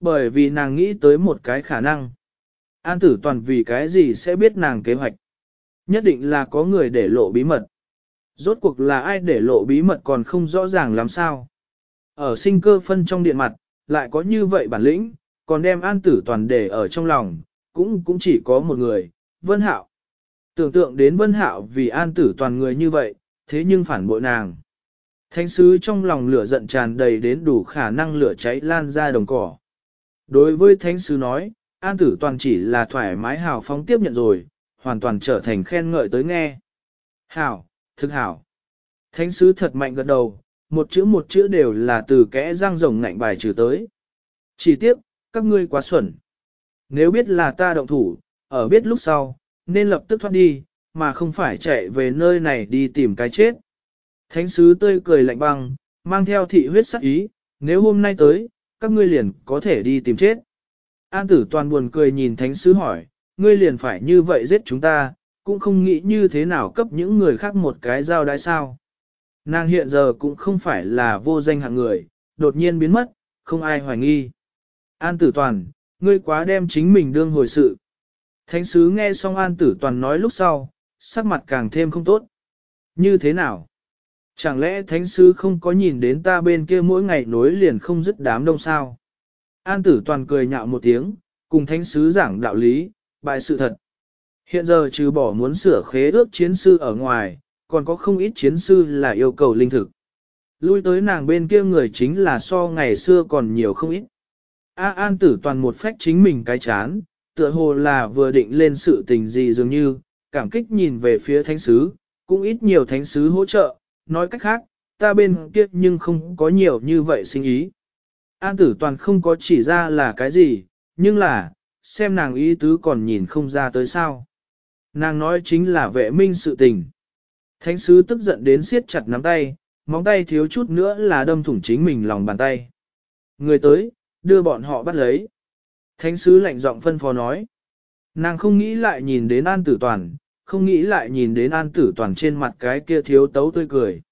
Bởi vì nàng nghĩ tới một cái khả năng. An tử toàn vì cái gì sẽ biết nàng kế hoạch. Nhất định là có người để lộ bí mật. Rốt cuộc là ai để lộ bí mật còn không rõ ràng làm sao. Ở sinh cơ phân trong điện mặt, lại có như vậy bản lĩnh, còn đem an tử toàn để ở trong lòng, cũng cũng chỉ có một người, Vân Hạo. Tưởng tượng đến Vân Hạo vì an tử toàn người như vậy, thế nhưng phản bội nàng. Thánh sứ trong lòng lửa giận tràn đầy đến đủ khả năng lửa cháy lan ra đồng cỏ. Đối với thánh sứ nói, an tử toàn chỉ là thoải mái hào phóng tiếp nhận rồi, hoàn toàn trở thành khen ngợi tới nghe. Hảo, thực hảo. Thánh sứ thật mạnh gật đầu, một chữ một chữ đều là từ kẽ răng rồng ngạnh bài trừ tới. Chỉ tiếp, các ngươi quá xuẩn. Nếu biết là ta động thủ, ở biết lúc sau, nên lập tức thoát đi, mà không phải chạy về nơi này đi tìm cái chết. Thánh sứ tươi cười lạnh băng, mang theo thị huyết sắc ý, nếu hôm nay tới, các ngươi liền có thể đi tìm chết. An tử toàn buồn cười nhìn thánh sứ hỏi, ngươi liền phải như vậy giết chúng ta, cũng không nghĩ như thế nào cấp những người khác một cái giao đái sao. Nàng hiện giờ cũng không phải là vô danh hạng người, đột nhiên biến mất, không ai hoài nghi. An tử toàn, ngươi quá đem chính mình đương hồi sự. Thánh sứ nghe xong an tử toàn nói lúc sau, sắc mặt càng thêm không tốt. Như thế nào? Chẳng lẽ thánh sứ không có nhìn đến ta bên kia mỗi ngày nối liền không dứt đám đông sao? An tử toàn cười nhạo một tiếng, cùng thánh sứ giảng đạo lý, bài sự thật. Hiện giờ trừ bỏ muốn sửa khế ước chiến sư ở ngoài, còn có không ít chiến sư là yêu cầu linh thực. Lui tới nàng bên kia người chính là so ngày xưa còn nhiều không ít. A An tử toàn một phách chính mình cái chán, tựa hồ là vừa định lên sự tình gì dường như, cảm kích nhìn về phía thánh sứ, cũng ít nhiều thánh sứ hỗ trợ, nói cách khác, ta bên kia nhưng không có nhiều như vậy sinh ý. An tử toàn không có chỉ ra là cái gì, nhưng là, xem nàng ý tứ còn nhìn không ra tới sao. Nàng nói chính là vệ minh sự tình. Thánh sứ tức giận đến siết chặt nắm tay, móng tay thiếu chút nữa là đâm thủng chính mình lòng bàn tay. Người tới, đưa bọn họ bắt lấy. Thánh sứ lạnh giọng phân phó nói. Nàng không nghĩ lại nhìn đến an tử toàn, không nghĩ lại nhìn đến an tử toàn trên mặt cái kia thiếu tấu tươi cười.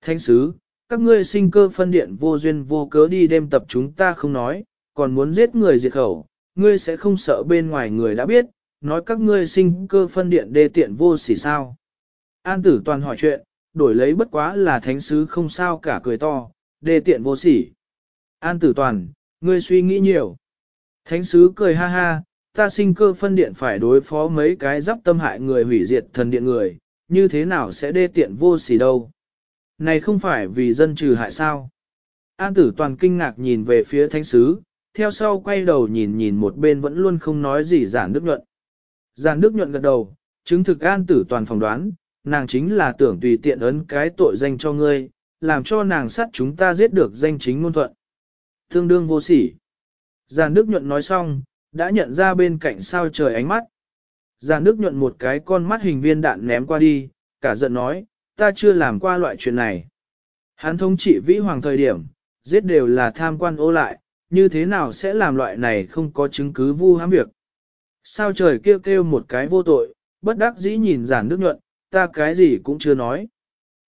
Thánh sứ, các ngươi sinh cơ phân điện vô duyên vô cớ đi đêm tập chúng ta không nói, còn muốn giết người diệt khẩu, ngươi sẽ không sợ bên ngoài người đã biết, nói các ngươi sinh cơ phân điện đê tiện vô sỉ sao. An tử toàn hỏi chuyện, đổi lấy bất quá là thánh sứ không sao cả cười to, đê tiện vô sỉ. An tử toàn, ngươi suy nghĩ nhiều. Thánh sứ cười ha ha, ta sinh cơ phân điện phải đối phó mấy cái giáp tâm hại người hủy diệt thần điện người, như thế nào sẽ đê tiện vô sỉ đâu. Này không phải vì dân trừ hại sao. An tử toàn kinh ngạc nhìn về phía thánh sứ, theo sau quay đầu nhìn nhìn một bên vẫn luôn không nói gì giản đức nhuận. Giản đức nhuận gật đầu, chứng thực an tử toàn phỏng đoán, nàng chính là tưởng tùy tiện ấn cái tội danh cho ngươi, làm cho nàng sát chúng ta giết được danh chính ngôn thuận. Tương đương vô sỉ. Giản đức nhuận nói xong, đã nhận ra bên cạnh sao trời ánh mắt. Giản Nước nhuận một cái con mắt hình viên đạn ném qua đi, cả giận nói, ta chưa làm qua loại chuyện này. Hắn thống trị vĩ hoàng thời điểm, giết đều là tham quan ô lại, như thế nào sẽ làm loại này không có chứng cứ vu hãm việc. Sao trời kêu kêu một cái vô tội, bất đắc dĩ nhìn giản Nước nhuận, ta cái gì cũng chưa nói.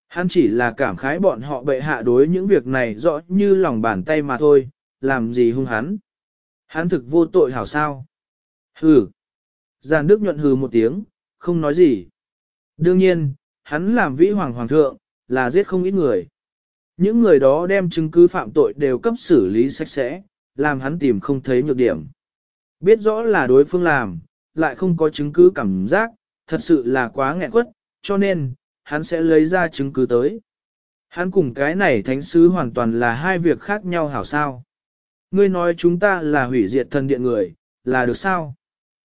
Hắn chỉ là cảm khái bọn họ bệ hạ đối những việc này rõ như lòng bàn tay mà thôi, làm gì hung hắn. Hắn thực vô tội hảo sao. Hừ. Giàn đức nhuận hừ một tiếng, không nói gì. Đương nhiên, hắn làm vĩ hoàng hoàng thượng, là giết không ít người. Những người đó đem chứng cứ phạm tội đều cấp xử lý sạch sẽ, làm hắn tìm không thấy nhược điểm. Biết rõ là đối phương làm, lại không có chứng cứ cảm giác, thật sự là quá nghẹn quất, cho nên, hắn sẽ lấy ra chứng cứ tới. Hắn cùng cái này thánh sứ hoàn toàn là hai việc khác nhau hảo sao. Ngươi nói chúng ta là hủy diệt thần điện người, là được sao?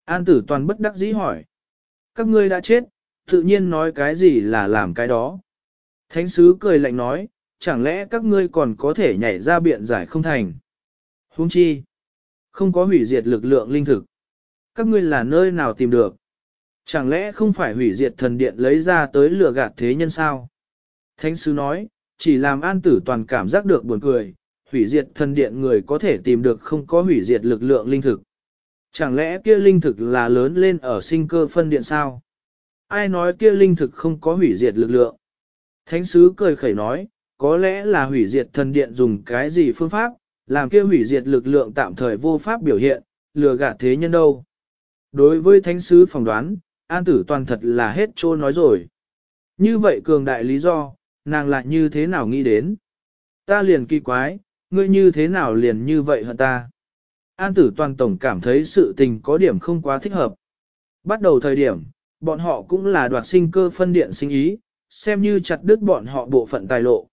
An tử toàn bất đắc dĩ hỏi. Các ngươi đã chết, tự nhiên nói cái gì là làm cái đó. Thánh sứ cười lạnh nói, chẳng lẽ các ngươi còn có thể nhảy ra biện giải không thành. Huống chi, không có hủy diệt lực lượng linh thực. Các ngươi là nơi nào tìm được? Chẳng lẽ không phải hủy diệt thần điện lấy ra tới lừa gạt thế nhân sao? Thánh sứ nói, chỉ làm an tử toàn cảm giác được buồn cười, hủy diệt thần điện người có thể tìm được không có hủy diệt lực lượng linh thực. Chẳng lẽ kia linh thực là lớn lên ở sinh cơ phân điện sao? Ai nói kia linh thực không có hủy diệt lực lượng? Thánh sứ cười khẩy nói, có lẽ là hủy diệt thần điện dùng cái gì phương pháp, làm kia hủy diệt lực lượng tạm thời vô pháp biểu hiện, lừa gạt thế nhân đâu. Đối với thánh sứ phỏng đoán, an tử toàn thật là hết trô nói rồi. Như vậy cường đại lý do, nàng lại như thế nào nghĩ đến? Ta liền kỳ quái, ngươi như thế nào liền như vậy hả ta? An tử toàn tổng cảm thấy sự tình có điểm không quá thích hợp. Bắt đầu thời điểm, bọn họ cũng là đoạt sinh cơ phân điện sinh ý, xem như chặt đứt bọn họ bộ phận tài lộ.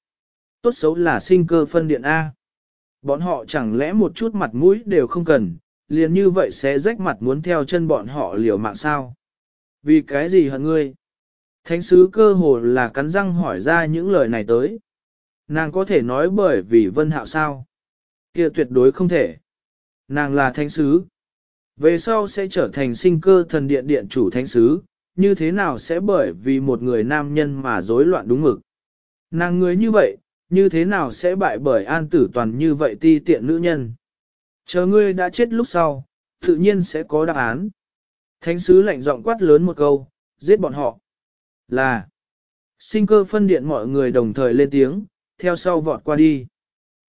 Tốt xấu là sinh cơ phân điện A. Bọn họ chẳng lẽ một chút mặt mũi đều không cần, liền như vậy sẽ rách mặt muốn theo chân bọn họ liều mạng sao? Vì cái gì hận ngươi? Thánh sứ cơ hồ là cắn răng hỏi ra những lời này tới. Nàng có thể nói bởi vì vân hạo sao? kia tuyệt đối không thể. Nàng là thánh sứ. Về sau sẽ trở thành sinh cơ thần điện điện chủ thánh sứ, như thế nào sẽ bởi vì một người nam nhân mà rối loạn đúng mực. Nàng người như vậy, như thế nào sẽ bại bởi an tử toàn như vậy ti tiện nữ nhân. Chờ ngươi đã chết lúc sau, tự nhiên sẽ có đáp án. Thánh sứ lạnh giọng quát lớn một câu, giết bọn họ. Là, sinh cơ phân điện mọi người đồng thời lên tiếng, theo sau vọt qua đi.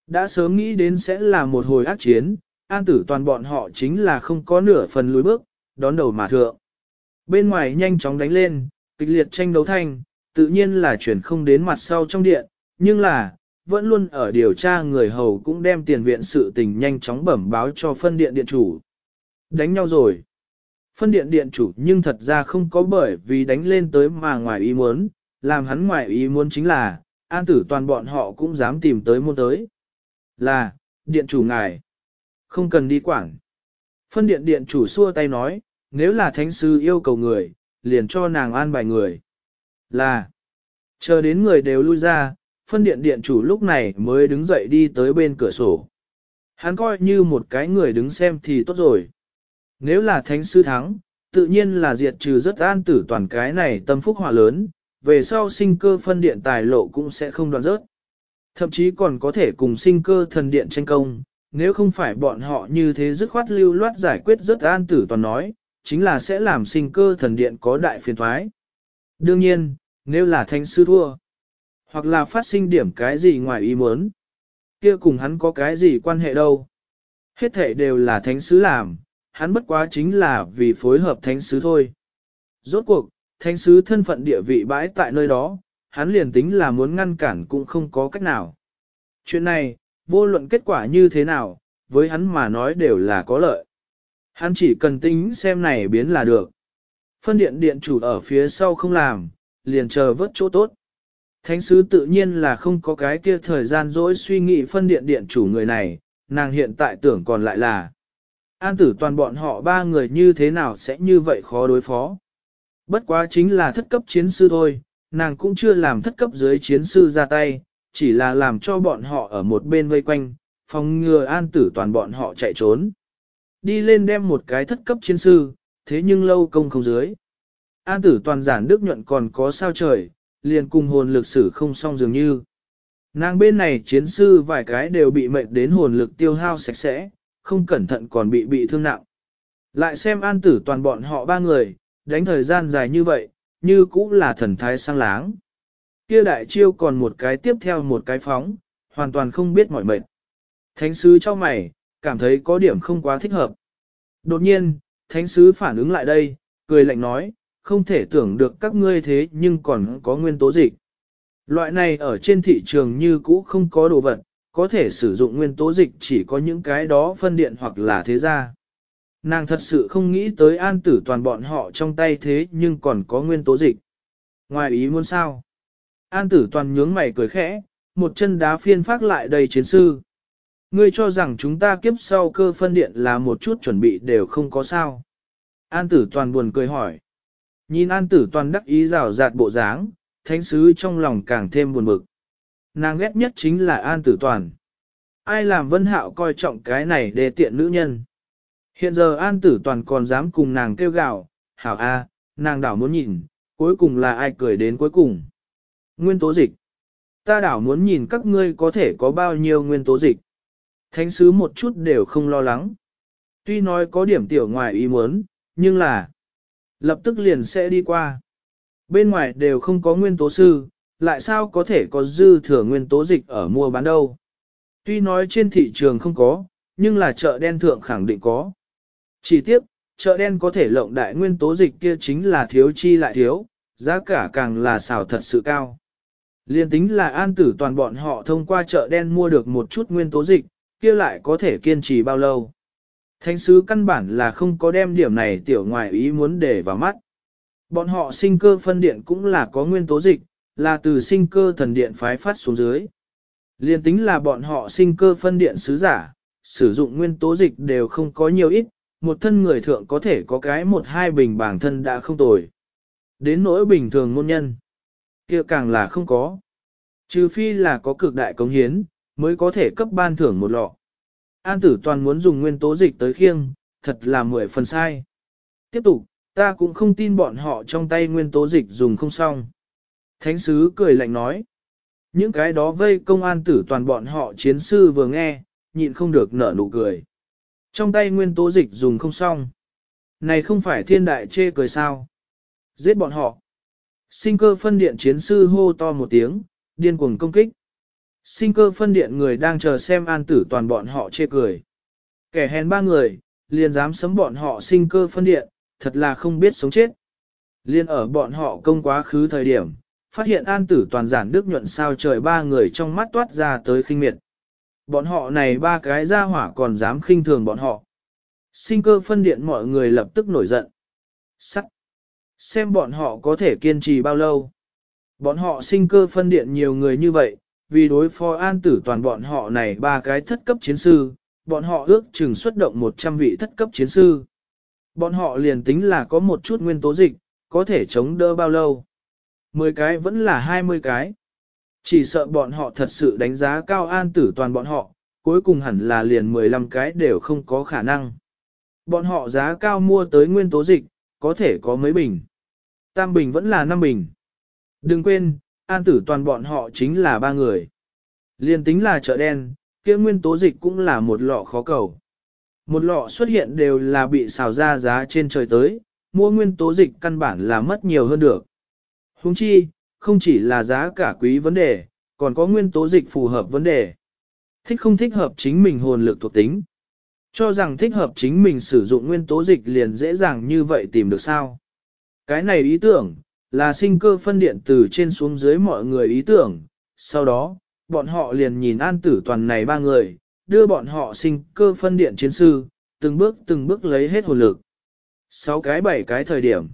Đã sớm nghĩ đến sẽ là một hồi ác chiến, an tử toàn bọn họ chính là không có nửa phần lùi bước, đón đầu mà thượng. Bên ngoài nhanh chóng đánh lên, kịch liệt tranh đấu thanh, tự nhiên là chuyển không đến mặt sau trong điện, nhưng là, vẫn luôn ở điều tra người hầu cũng đem tiền viện sự tình nhanh chóng bẩm báo cho phân điện điện chủ. Đánh nhau rồi. Phân điện điện chủ nhưng thật ra không có bởi vì đánh lên tới mà ngoài ý muốn, làm hắn ngoài ý muốn chính là, an tử toàn bọn họ cũng dám tìm tới môn tới. Là, điện chủ ngài. Không cần đi quảng. Phân điện điện chủ xua tay nói, nếu là thánh sư yêu cầu người, liền cho nàng an bài người. Là, chờ đến người đều lui ra, phân điện điện chủ lúc này mới đứng dậy đi tới bên cửa sổ. Hắn coi như một cái người đứng xem thì tốt rồi. Nếu là thánh sư thắng, tự nhiên là diệt trừ rất an tử toàn cái này tâm phúc hỏa lớn, về sau sinh cơ phân điện tài lộ cũng sẽ không đoạn rớt. Thậm chí còn có thể cùng sinh cơ thần điện tranh công, nếu không phải bọn họ như thế dứt khoát lưu loát giải quyết rất an tử toàn nói, chính là sẽ làm sinh cơ thần điện có đại phiền thoái. Đương nhiên, nếu là thánh sư thua, hoặc là phát sinh điểm cái gì ngoài ý muốn, kia cùng hắn có cái gì quan hệ đâu. Hết thể đều là thánh sứ làm, hắn bất quá chính là vì phối hợp thánh sứ thôi. Rốt cuộc, thánh sứ thân phận địa vị bãi tại nơi đó, hắn liền tính là muốn ngăn cản cũng không có cách nào. Chuyện này, vô luận kết quả như thế nào, với hắn mà nói đều là có lợi. Hắn chỉ cần tính xem này biến là được. Phân điện điện chủ ở phía sau không làm, liền chờ vớt chỗ tốt. Thánh sứ tự nhiên là không có cái kia thời gian dỗi suy nghĩ phân điện điện chủ người này, nàng hiện tại tưởng còn lại là An tử toàn bọn họ ba người như thế nào sẽ như vậy khó đối phó. Bất quá chính là thất cấp chiến sư thôi, nàng cũng chưa làm thất cấp dưới chiến sư ra tay, chỉ là làm cho bọn họ ở một bên vây quanh, phòng ngừa an tử toàn bọn họ chạy trốn. Đi lên đem một cái thất cấp chiến sư, thế nhưng lâu công không dưới. An tử toàn giản đức nhuận còn có sao trời, liền cùng hồn lực sử không xong dường như. Nàng bên này chiến sư vài cái đều bị mệnh đến hồn lực tiêu hao sạch sẽ, không cẩn thận còn bị bị thương nặng. Lại xem an tử toàn bọn họ ba người, đánh thời gian dài như vậy, như cũng là thần thái sang láng. Kia đại chiêu còn một cái tiếp theo một cái phóng, hoàn toàn không biết mỏi mệt. Thánh sứ cho mày, cảm thấy có điểm không quá thích hợp. Đột nhiên, thánh sứ phản ứng lại đây, cười lạnh nói, không thể tưởng được các ngươi thế nhưng còn có nguyên tố dịch. Loại này ở trên thị trường như cũ không có đồ vật, có thể sử dụng nguyên tố dịch chỉ có những cái đó phân điện hoặc là thế gia. Nàng thật sự không nghĩ tới an tử toàn bọn họ trong tay thế nhưng còn có nguyên tố dịch. Ngoài ý muốn sao? An tử toàn nhướng mày cười khẽ, một chân đá phiên phát lại đầy chiến sư. Ngươi cho rằng chúng ta kiếp sau cơ phân điện là một chút chuẩn bị đều không có sao. An tử toàn buồn cười hỏi. Nhìn an tử toàn đắc ý rào rạt bộ dáng, thánh sứ trong lòng càng thêm buồn bực. Nàng ghét nhất chính là an tử toàn. Ai làm vân hạo coi trọng cái này để tiện nữ nhân. Hiện giờ an tử toàn còn dám cùng nàng kêu gạo, hảo a, nàng đảo muốn nhìn, cuối cùng là ai cười đến cuối cùng. Nguyên tố dịch. Ta đảo muốn nhìn các ngươi có thể có bao nhiêu nguyên tố dịch. Thánh sứ một chút đều không lo lắng. Tuy nói có điểm tiểu ngoài ý muốn, nhưng là lập tức liền sẽ đi qua. Bên ngoài đều không có nguyên tố sư, lại sao có thể có dư thừa nguyên tố dịch ở mua bán đâu. Tuy nói trên thị trường không có, nhưng là chợ đen thượng khẳng định có. Chỉ tiếc, chợ đen có thể lộng đại nguyên tố dịch kia chính là thiếu chi lại thiếu, giá cả càng là xảo thật sự cao. Liên tính là an tử toàn bọn họ thông qua chợ đen mua được một chút nguyên tố dịch, kia lại có thể kiên trì bao lâu. Thánh sứ căn bản là không có đem điểm này tiểu ngoại ý muốn để vào mắt. Bọn họ sinh cơ phân điện cũng là có nguyên tố dịch, là từ sinh cơ thần điện phái phát xuống dưới. Liên tính là bọn họ sinh cơ phân điện sứ giả, sử dụng nguyên tố dịch đều không có nhiều ít, một thân người thượng có thể có cái một hai bình bản thân đã không tồi. Đến nỗi bình thường môn nhân, kia càng là không có. Trừ phi là có cực đại cống hiến, mới có thể cấp ban thưởng một lọ. An tử toàn muốn dùng nguyên tố dịch tới khiêng, thật là mười phần sai. Tiếp tục, ta cũng không tin bọn họ trong tay nguyên tố dịch dùng không xong. Thánh sứ cười lạnh nói. Những cái đó vây công an tử toàn bọn họ chiến sư vừa nghe, nhịn không được nở nụ cười. Trong tay nguyên tố dịch dùng không xong. Này không phải thiên đại chê cười sao. Giết bọn họ. Sinh cơ phân điện chiến sư hô to một tiếng, điên cuồng công kích. Sinh cơ phân điện người đang chờ xem an tử toàn bọn họ chê cười. Kẻ hèn ba người, liền dám sấm bọn họ sinh cơ phân điện, thật là không biết sống chết. Liên ở bọn họ công quá khứ thời điểm, phát hiện an tử toàn giản đức nhuận sao trời ba người trong mắt toát ra tới khinh miệt. Bọn họ này ba cái ra hỏa còn dám khinh thường bọn họ. Sinh cơ phân điện mọi người lập tức nổi giận. Sắc. Xem bọn họ có thể kiên trì bao lâu. Bọn họ sinh cơ phân điện nhiều người như vậy, vì đối phó an tử toàn bọn họ này ba cái thất cấp chiến sư, bọn họ ước chừng xuất động 100 vị thất cấp chiến sư. Bọn họ liền tính là có một chút nguyên tố dịch, có thể chống đỡ bao lâu. 10 cái vẫn là 20 cái. Chỉ sợ bọn họ thật sự đánh giá cao an tử toàn bọn họ, cuối cùng hẳn là liền 15 cái đều không có khả năng. Bọn họ giá cao mua tới nguyên tố dịch, có thể có mấy bình. Tam bình vẫn là 5 bình. Đừng quên, an tử toàn bọn họ chính là ba người. Liên tính là chợ đen, kia nguyên tố dịch cũng là một lọ khó cầu. Một lọ xuất hiện đều là bị xào ra giá trên trời tới, mua nguyên tố dịch căn bản là mất nhiều hơn được. Huống chi, không chỉ là giá cả quý vấn đề, còn có nguyên tố dịch phù hợp vấn đề. Thích không thích hợp chính mình hồn lực thuộc tính. Cho rằng thích hợp chính mình sử dụng nguyên tố dịch liền dễ dàng như vậy tìm được sao. Cái này ý tưởng, là sinh cơ phân điện từ trên xuống dưới mọi người ý tưởng, sau đó, bọn họ liền nhìn an tử toàn này ba người, đưa bọn họ sinh cơ phân điện chiến sư, từng bước từng bước lấy hết hồn lực. Sáu cái bảy cái thời điểm,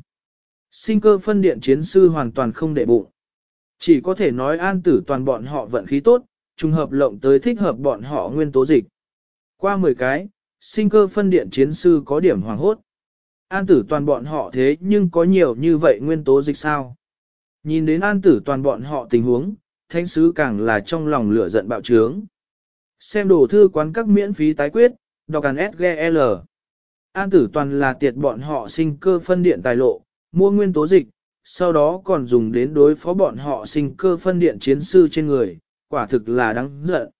sinh cơ phân điện chiến sư hoàn toàn không để bụng. Chỉ có thể nói an tử toàn bọn họ vận khí tốt, trùng hợp lộng tới thích hợp bọn họ nguyên tố dịch. Qua 10 cái, sinh cơ phân điện chiến sư có điểm hoàng hốt. An tử toàn bọn họ thế nhưng có nhiều như vậy nguyên tố dịch sao? Nhìn đến an tử toàn bọn họ tình huống, thánh sứ càng là trong lòng lửa giận bạo trướng. Xem đồ thư quán các miễn phí tái quyết, đọc càn SGL. An tử toàn là tiệt bọn họ sinh cơ phân điện tài lộ, mua nguyên tố dịch, sau đó còn dùng đến đối phó bọn họ sinh cơ phân điện chiến sư trên người, quả thực là đáng giận.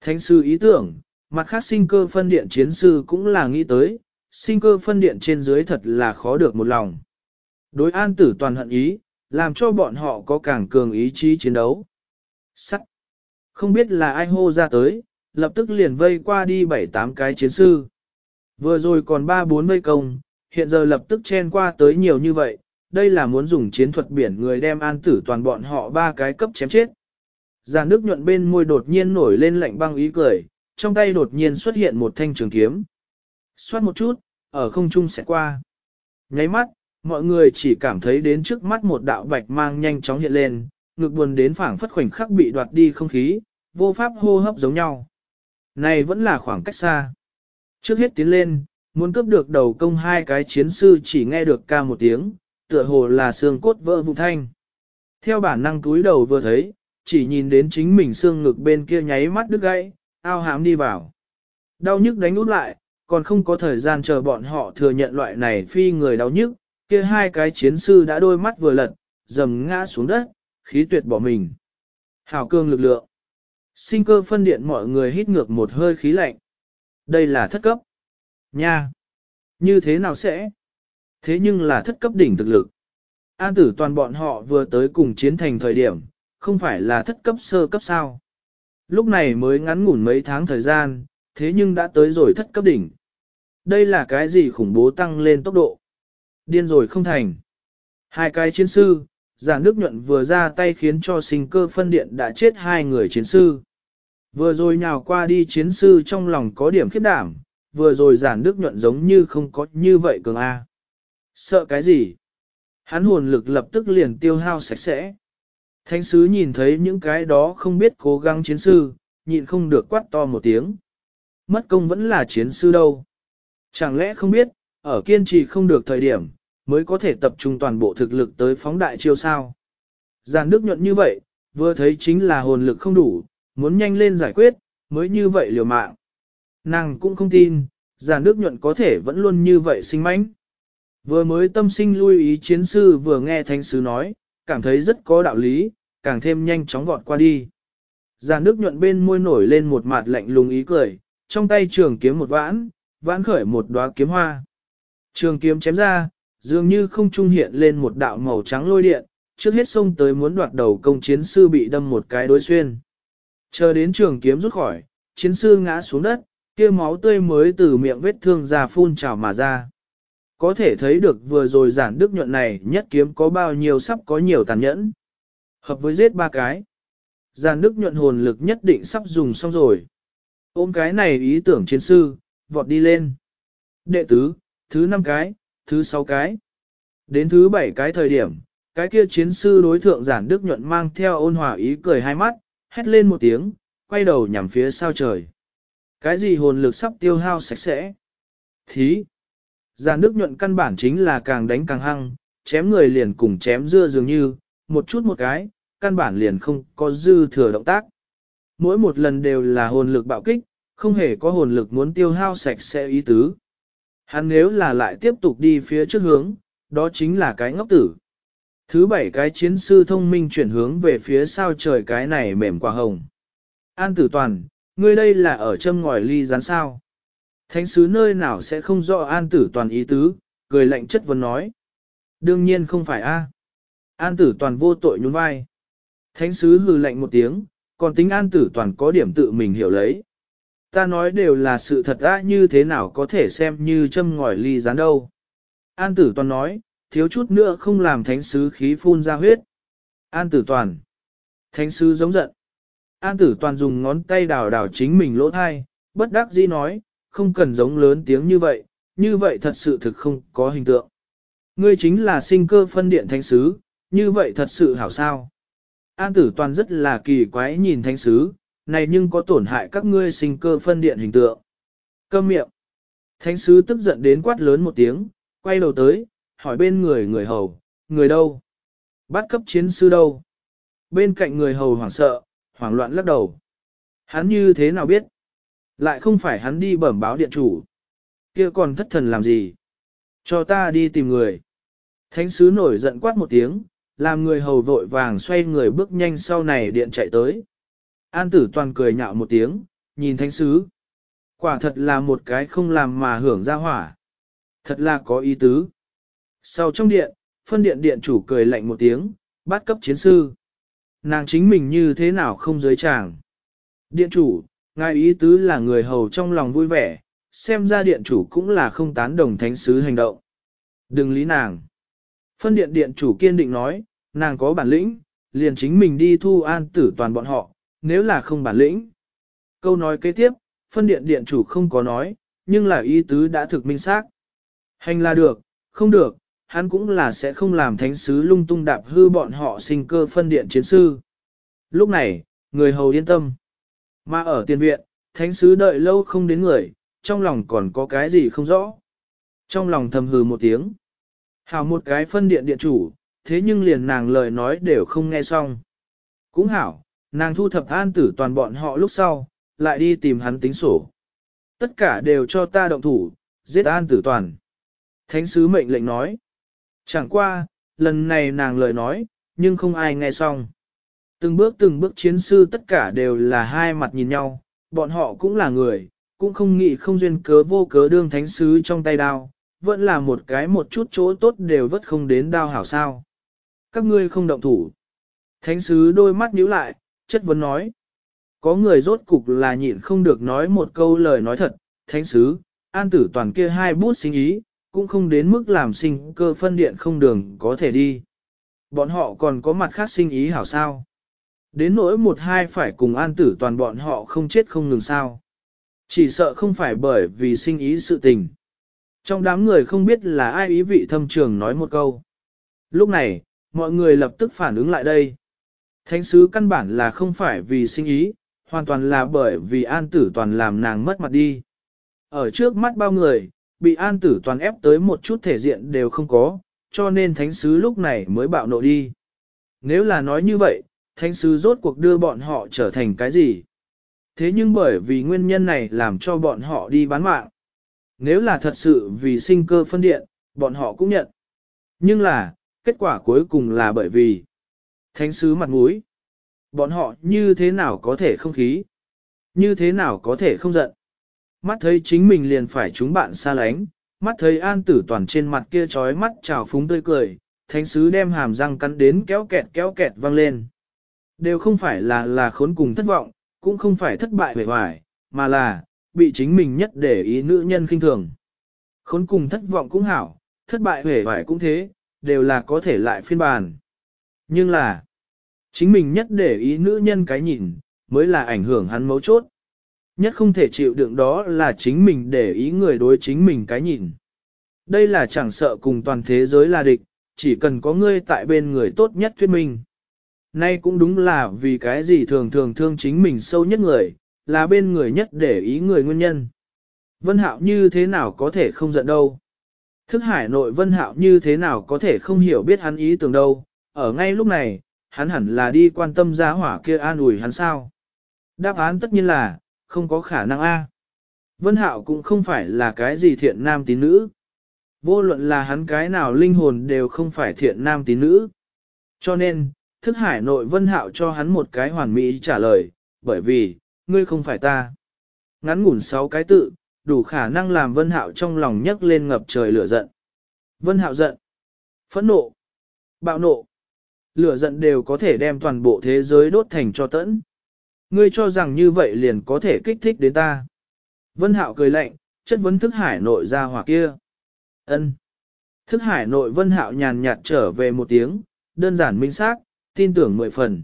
Thánh sư ý tưởng, mặt khác sinh cơ phân điện chiến sư cũng là nghĩ tới, sinh cơ phân điện trên dưới thật là khó được một lòng. Đối an tử toàn hận ý, làm cho bọn họ có càng cường ý chí chiến đấu. Sắc! Không biết là ai hô ra tới, lập tức liền vây qua đi bảy tám cái chiến sư. Vừa rồi còn ba bốn vây công, hiện giờ lập tức chen qua tới nhiều như vậy, đây là muốn dùng chiến thuật biển người đem an tử toàn bọn họ ba cái cấp chém chết. Giàn nước nhuận bên môi đột nhiên nổi lên lạnh băng ý cười, trong tay đột nhiên xuất hiện một thanh trường kiếm. Xoát một chút, ở không trung sẽ qua. Nháy mắt, mọi người chỉ cảm thấy đến trước mắt một đạo bạch mang nhanh chóng hiện lên, ngực buồn đến phảng phất khoảnh khắc bị đoạt đi không khí, vô pháp hô hấp giống nhau. Này vẫn là khoảng cách xa. Trước hết tiến lên, muốn cướp được đầu công hai cái chiến sư chỉ nghe được ca một tiếng, tựa hồ là xương cốt vỡ vụ thanh. Theo bản năng túi đầu vừa thấy, chỉ nhìn đến chính mình xương ngực bên kia nháy mắt đứt gãy, ao hám đi vào. Đau nhức đánh út lại, còn không có thời gian chờ bọn họ thừa nhận loại này phi người đau nhức, kia hai cái chiến sư đã đôi mắt vừa lật, dầm ngã xuống đất, khí tuyệt bỏ mình. Hào cương lực lượng. Sinh cơ phân điện mọi người hít ngược một hơi khí lạnh. Đây là thất cấp. Nha! Như thế nào sẽ? Thế nhưng là thất cấp đỉnh thực lực. An tử toàn bọn họ vừa tới cùng chiến thành thời điểm, không phải là thất cấp sơ cấp sao. Lúc này mới ngắn ngủn mấy tháng thời gian, thế nhưng đã tới rồi thất cấp đỉnh. Đây là cái gì khủng bố tăng lên tốc độ? Điên rồi không thành. Hai cái chiến sư, giảng đức nhuận vừa ra tay khiến cho sinh cơ phân điện đã chết hai người chiến sư. Vừa rồi nhào qua đi chiến sư trong lòng có điểm khiếp đảm, vừa rồi giản đức nhuận giống như không có như vậy cường A. Sợ cái gì? Hắn hồn lực lập tức liền tiêu hao sạch sẽ. Thánh sứ nhìn thấy những cái đó không biết cố gắng chiến sư, nhịn không được quát to một tiếng. Mất công vẫn là chiến sư đâu. Chẳng lẽ không biết, ở kiên trì không được thời điểm, mới có thể tập trung toàn bộ thực lực tới phóng đại chiêu sao. Giàn đức nhuận như vậy, vừa thấy chính là hồn lực không đủ, muốn nhanh lên giải quyết, mới như vậy liều mạng. Nàng cũng không tin, giàn đức nhuận có thể vẫn luôn như vậy sinh mánh. Vừa mới tâm sinh lui ý chiến sư vừa nghe thánh sứ nói, cảm thấy rất có đạo lý, càng thêm nhanh chóng vọt qua đi. Giàn nước nhuận bên môi nổi lên một mặt lạnh lùng ý cười, trong tay trường kiếm một vãn, vãn khởi một đóa kiếm hoa. Trường kiếm chém ra, dường như không trung hiện lên một đạo màu trắng lôi điện, trước hết xông tới muốn đoạt đầu công chiến sư bị đâm một cái đối xuyên. Chờ đến trường kiếm rút khỏi, chiến sư ngã xuống đất, kia máu tươi mới từ miệng vết thương ra phun trào mà ra. Có thể thấy được vừa rồi giản đức nhuận này nhất kiếm có bao nhiêu sắp có nhiều tàn nhẫn. Hợp với giết ba cái. Giản đức nhuận hồn lực nhất định sắp dùng xong rồi. Ôm cái này ý tưởng chiến sư, vọt đi lên. Đệ tứ, thứ năm cái, thứ sáu cái. Đến thứ bảy cái thời điểm, cái kia chiến sư đối thượng giản đức nhuận mang theo ôn hòa ý cười hai mắt, hét lên một tiếng, quay đầu nhằm phía sao trời. Cái gì hồn lực sắp tiêu hao sạch sẽ? Thí! Giản nước nhuận căn bản chính là càng đánh càng hăng, chém người liền cùng chém dưa dường như, một chút một cái, căn bản liền không có dư thừa động tác. Mỗi một lần đều là hồn lực bạo kích, không hề có hồn lực muốn tiêu hao sạch sẽ ý tứ. Hắn nếu là lại tiếp tục đi phía trước hướng, đó chính là cái ngốc tử. Thứ bảy cái chiến sư thông minh chuyển hướng về phía sao trời cái này mềm quả hồng. An tử toàn, ngươi đây là ở châm ngòi ly rán sao. Thánh sứ nơi nào sẽ không rõ an tử toàn ý tứ, cười lạnh chất vấn nói. Đương nhiên không phải a. An tử toàn vô tội nhún vai. Thánh sứ hừ lạnh một tiếng, còn tính an tử toàn có điểm tự mình hiểu lấy. Ta nói đều là sự thật ra như thế nào có thể xem như châm ngòi ly rán đâu. An tử toàn nói, thiếu chút nữa không làm thánh sứ khí phun ra huyết. An tử toàn. Thánh sứ giống giận. An tử toàn dùng ngón tay đào đào chính mình lỗ thai, bất đắc dĩ nói, không cần giống lớn tiếng như vậy, như vậy thật sự thực không có hình tượng. Ngươi chính là sinh cơ phân điện thánh sứ, như vậy thật sự hảo sao. An tử toàn rất là kỳ quái nhìn thánh sứ, này nhưng có tổn hại các ngươi sinh cơ phân điện hình tượng. Câm miệng. Thánh sứ tức giận đến quát lớn một tiếng, quay đầu tới, hỏi bên người người hầu, người đâu? Bắt cấp chiến sư đâu? Bên cạnh người hầu hoảng sợ, hoảng loạn lắc đầu. Hắn như thế nào biết? Lại không phải hắn đi bẩm báo điện chủ. kia còn thất thần làm gì? Cho ta đi tìm người. Thánh sứ nổi giận quát một tiếng, làm người hầu vội vàng xoay người bước nhanh sau này điện chạy tới. An tử toàn cười nhạo một tiếng, nhìn thánh sứ. Quả thật là một cái không làm mà hưởng ra hỏa. Thật là có ý tứ. Sau trong điện, phân điện điện chủ cười lạnh một tiếng, bắt cấp chiến sư. Nàng chính mình như thế nào không giới chàng. Điện chủ, ngài ý tứ là người hầu trong lòng vui vẻ, xem ra điện chủ cũng là không tán đồng thánh sứ hành động. Đừng lý nàng. Phân điện điện chủ kiên định nói, nàng có bản lĩnh, liền chính mình đi thu an tử toàn bọn họ, nếu là không bản lĩnh. Câu nói kế tiếp, phân điện điện chủ không có nói, nhưng là ý tứ đã thực minh xác. Hành là được, không được, hắn cũng là sẽ không làm thánh sứ lung tung đạp hư bọn họ sinh cơ phân điện chiến sư. Lúc này, người hầu yên tâm. Mà ở tiền viện, thánh sứ đợi lâu không đến người, trong lòng còn có cái gì không rõ. Trong lòng thầm hừ một tiếng. Hảo một cái phân điện điện chủ, thế nhưng liền nàng lời nói đều không nghe xong. Cũng hảo, nàng thu thập an tử toàn bọn họ lúc sau, lại đi tìm hắn tính sổ. Tất cả đều cho ta động thủ, giết an tử toàn. Thánh sứ mệnh lệnh nói. Chẳng qua, lần này nàng lời nói, nhưng không ai nghe xong. Từng bước từng bước chiến sư tất cả đều là hai mặt nhìn nhau, bọn họ cũng là người, cũng không nghĩ không duyên cớ vô cớ đương thánh sứ trong tay đao, vẫn là một cái một chút chỗ tốt đều vất không đến đao hảo sao. Các ngươi không động thủ. Thánh sứ đôi mắt nhíu lại, chất vấn nói. Có người rốt cục là nhịn không được nói một câu lời nói thật, thánh sứ, an tử toàn kia hai bút sinh ý, cũng không đến mức làm sinh cơ phân điện không đường có thể đi. Bọn họ còn có mặt khác sinh ý hảo sao. Đến nỗi một hai phải cùng an tử toàn bọn họ không chết không ngừng sao. Chỉ sợ không phải bởi vì sinh ý sự tình. Trong đám người không biết là ai ý vị thâm trường nói một câu. Lúc này, mọi người lập tức phản ứng lại đây. Thánh sứ căn bản là không phải vì sinh ý, hoàn toàn là bởi vì an tử toàn làm nàng mất mặt đi. Ở trước mắt bao người, bị an tử toàn ép tới một chút thể diện đều không có, cho nên thánh sứ lúc này mới bạo nộ đi. Nếu là nói như vậy, thánh sứ rốt cuộc đưa bọn họ trở thành cái gì? Thế nhưng bởi vì nguyên nhân này làm cho bọn họ đi bán mạng. Nếu là thật sự vì sinh cơ phân điện, bọn họ cũng nhận. Nhưng là, kết quả cuối cùng là bởi vì thánh sứ mặt mũi. Bọn họ như thế nào có thể không khí? Như thế nào có thể không giận? Mắt thấy chính mình liền phải chúng bạn xa lánh, mắt thấy an tử toàn trên mặt kia trói mắt trào phúng tươi cười, thánh sứ đem hàm răng cắn đến kéo kẹt kéo kẹt vang lên. Đều không phải là là khốn cùng thất vọng, cũng không phải thất bại vẻ vải, mà là, bị chính mình nhất để ý nữ nhân khinh thường. Khốn cùng thất vọng cũng hảo, thất bại vẻ vải cũng thế, đều là có thể lại phiên bản. Nhưng là, chính mình nhất để ý nữ nhân cái nhìn, mới là ảnh hưởng hắn mấu chốt. Nhất không thể chịu đựng đó là chính mình để ý người đối chính mình cái nhìn. Đây là chẳng sợ cùng toàn thế giới là địch, chỉ cần có ngươi tại bên người tốt nhất thuyết minh. Nay cũng đúng là vì cái gì thường thường thương chính mình sâu nhất người, là bên người nhất để ý người nguyên nhân. Vân Hạo như thế nào có thể không giận đâu. Thức hải nội Vân Hạo như thế nào có thể không hiểu biết hắn ý tưởng đâu, ở ngay lúc này, hắn hẳn là đi quan tâm giá hỏa kia an ủi hắn sao. Đáp án tất nhiên là, không có khả năng a. Vân Hạo cũng không phải là cái gì thiện nam tín nữ. Vô luận là hắn cái nào linh hồn đều không phải thiện nam tín nữ. Cho nên, thức hải nội Vân Hạo cho hắn một cái hoàn mỹ trả lời, bởi vì, ngươi không phải ta. Ngắn ngủn sáu cái tự, đủ khả năng làm Vân Hạo trong lòng nhấc lên ngập trời lửa giận. Vân Hạo giận, phẫn nộ, bạo nộ, lửa giận đều có thể đem toàn bộ thế giới đốt thành cho tẫn. Ngươi cho rằng như vậy liền có thể kích thích đến ta. Vân Hạo cười lạnh, chất vấn thức hải nội ra hỏa kia. Ân. Thức hải nội Vân Hạo nhàn nhạt trở về một tiếng, đơn giản minh xác, tin tưởng mười phần.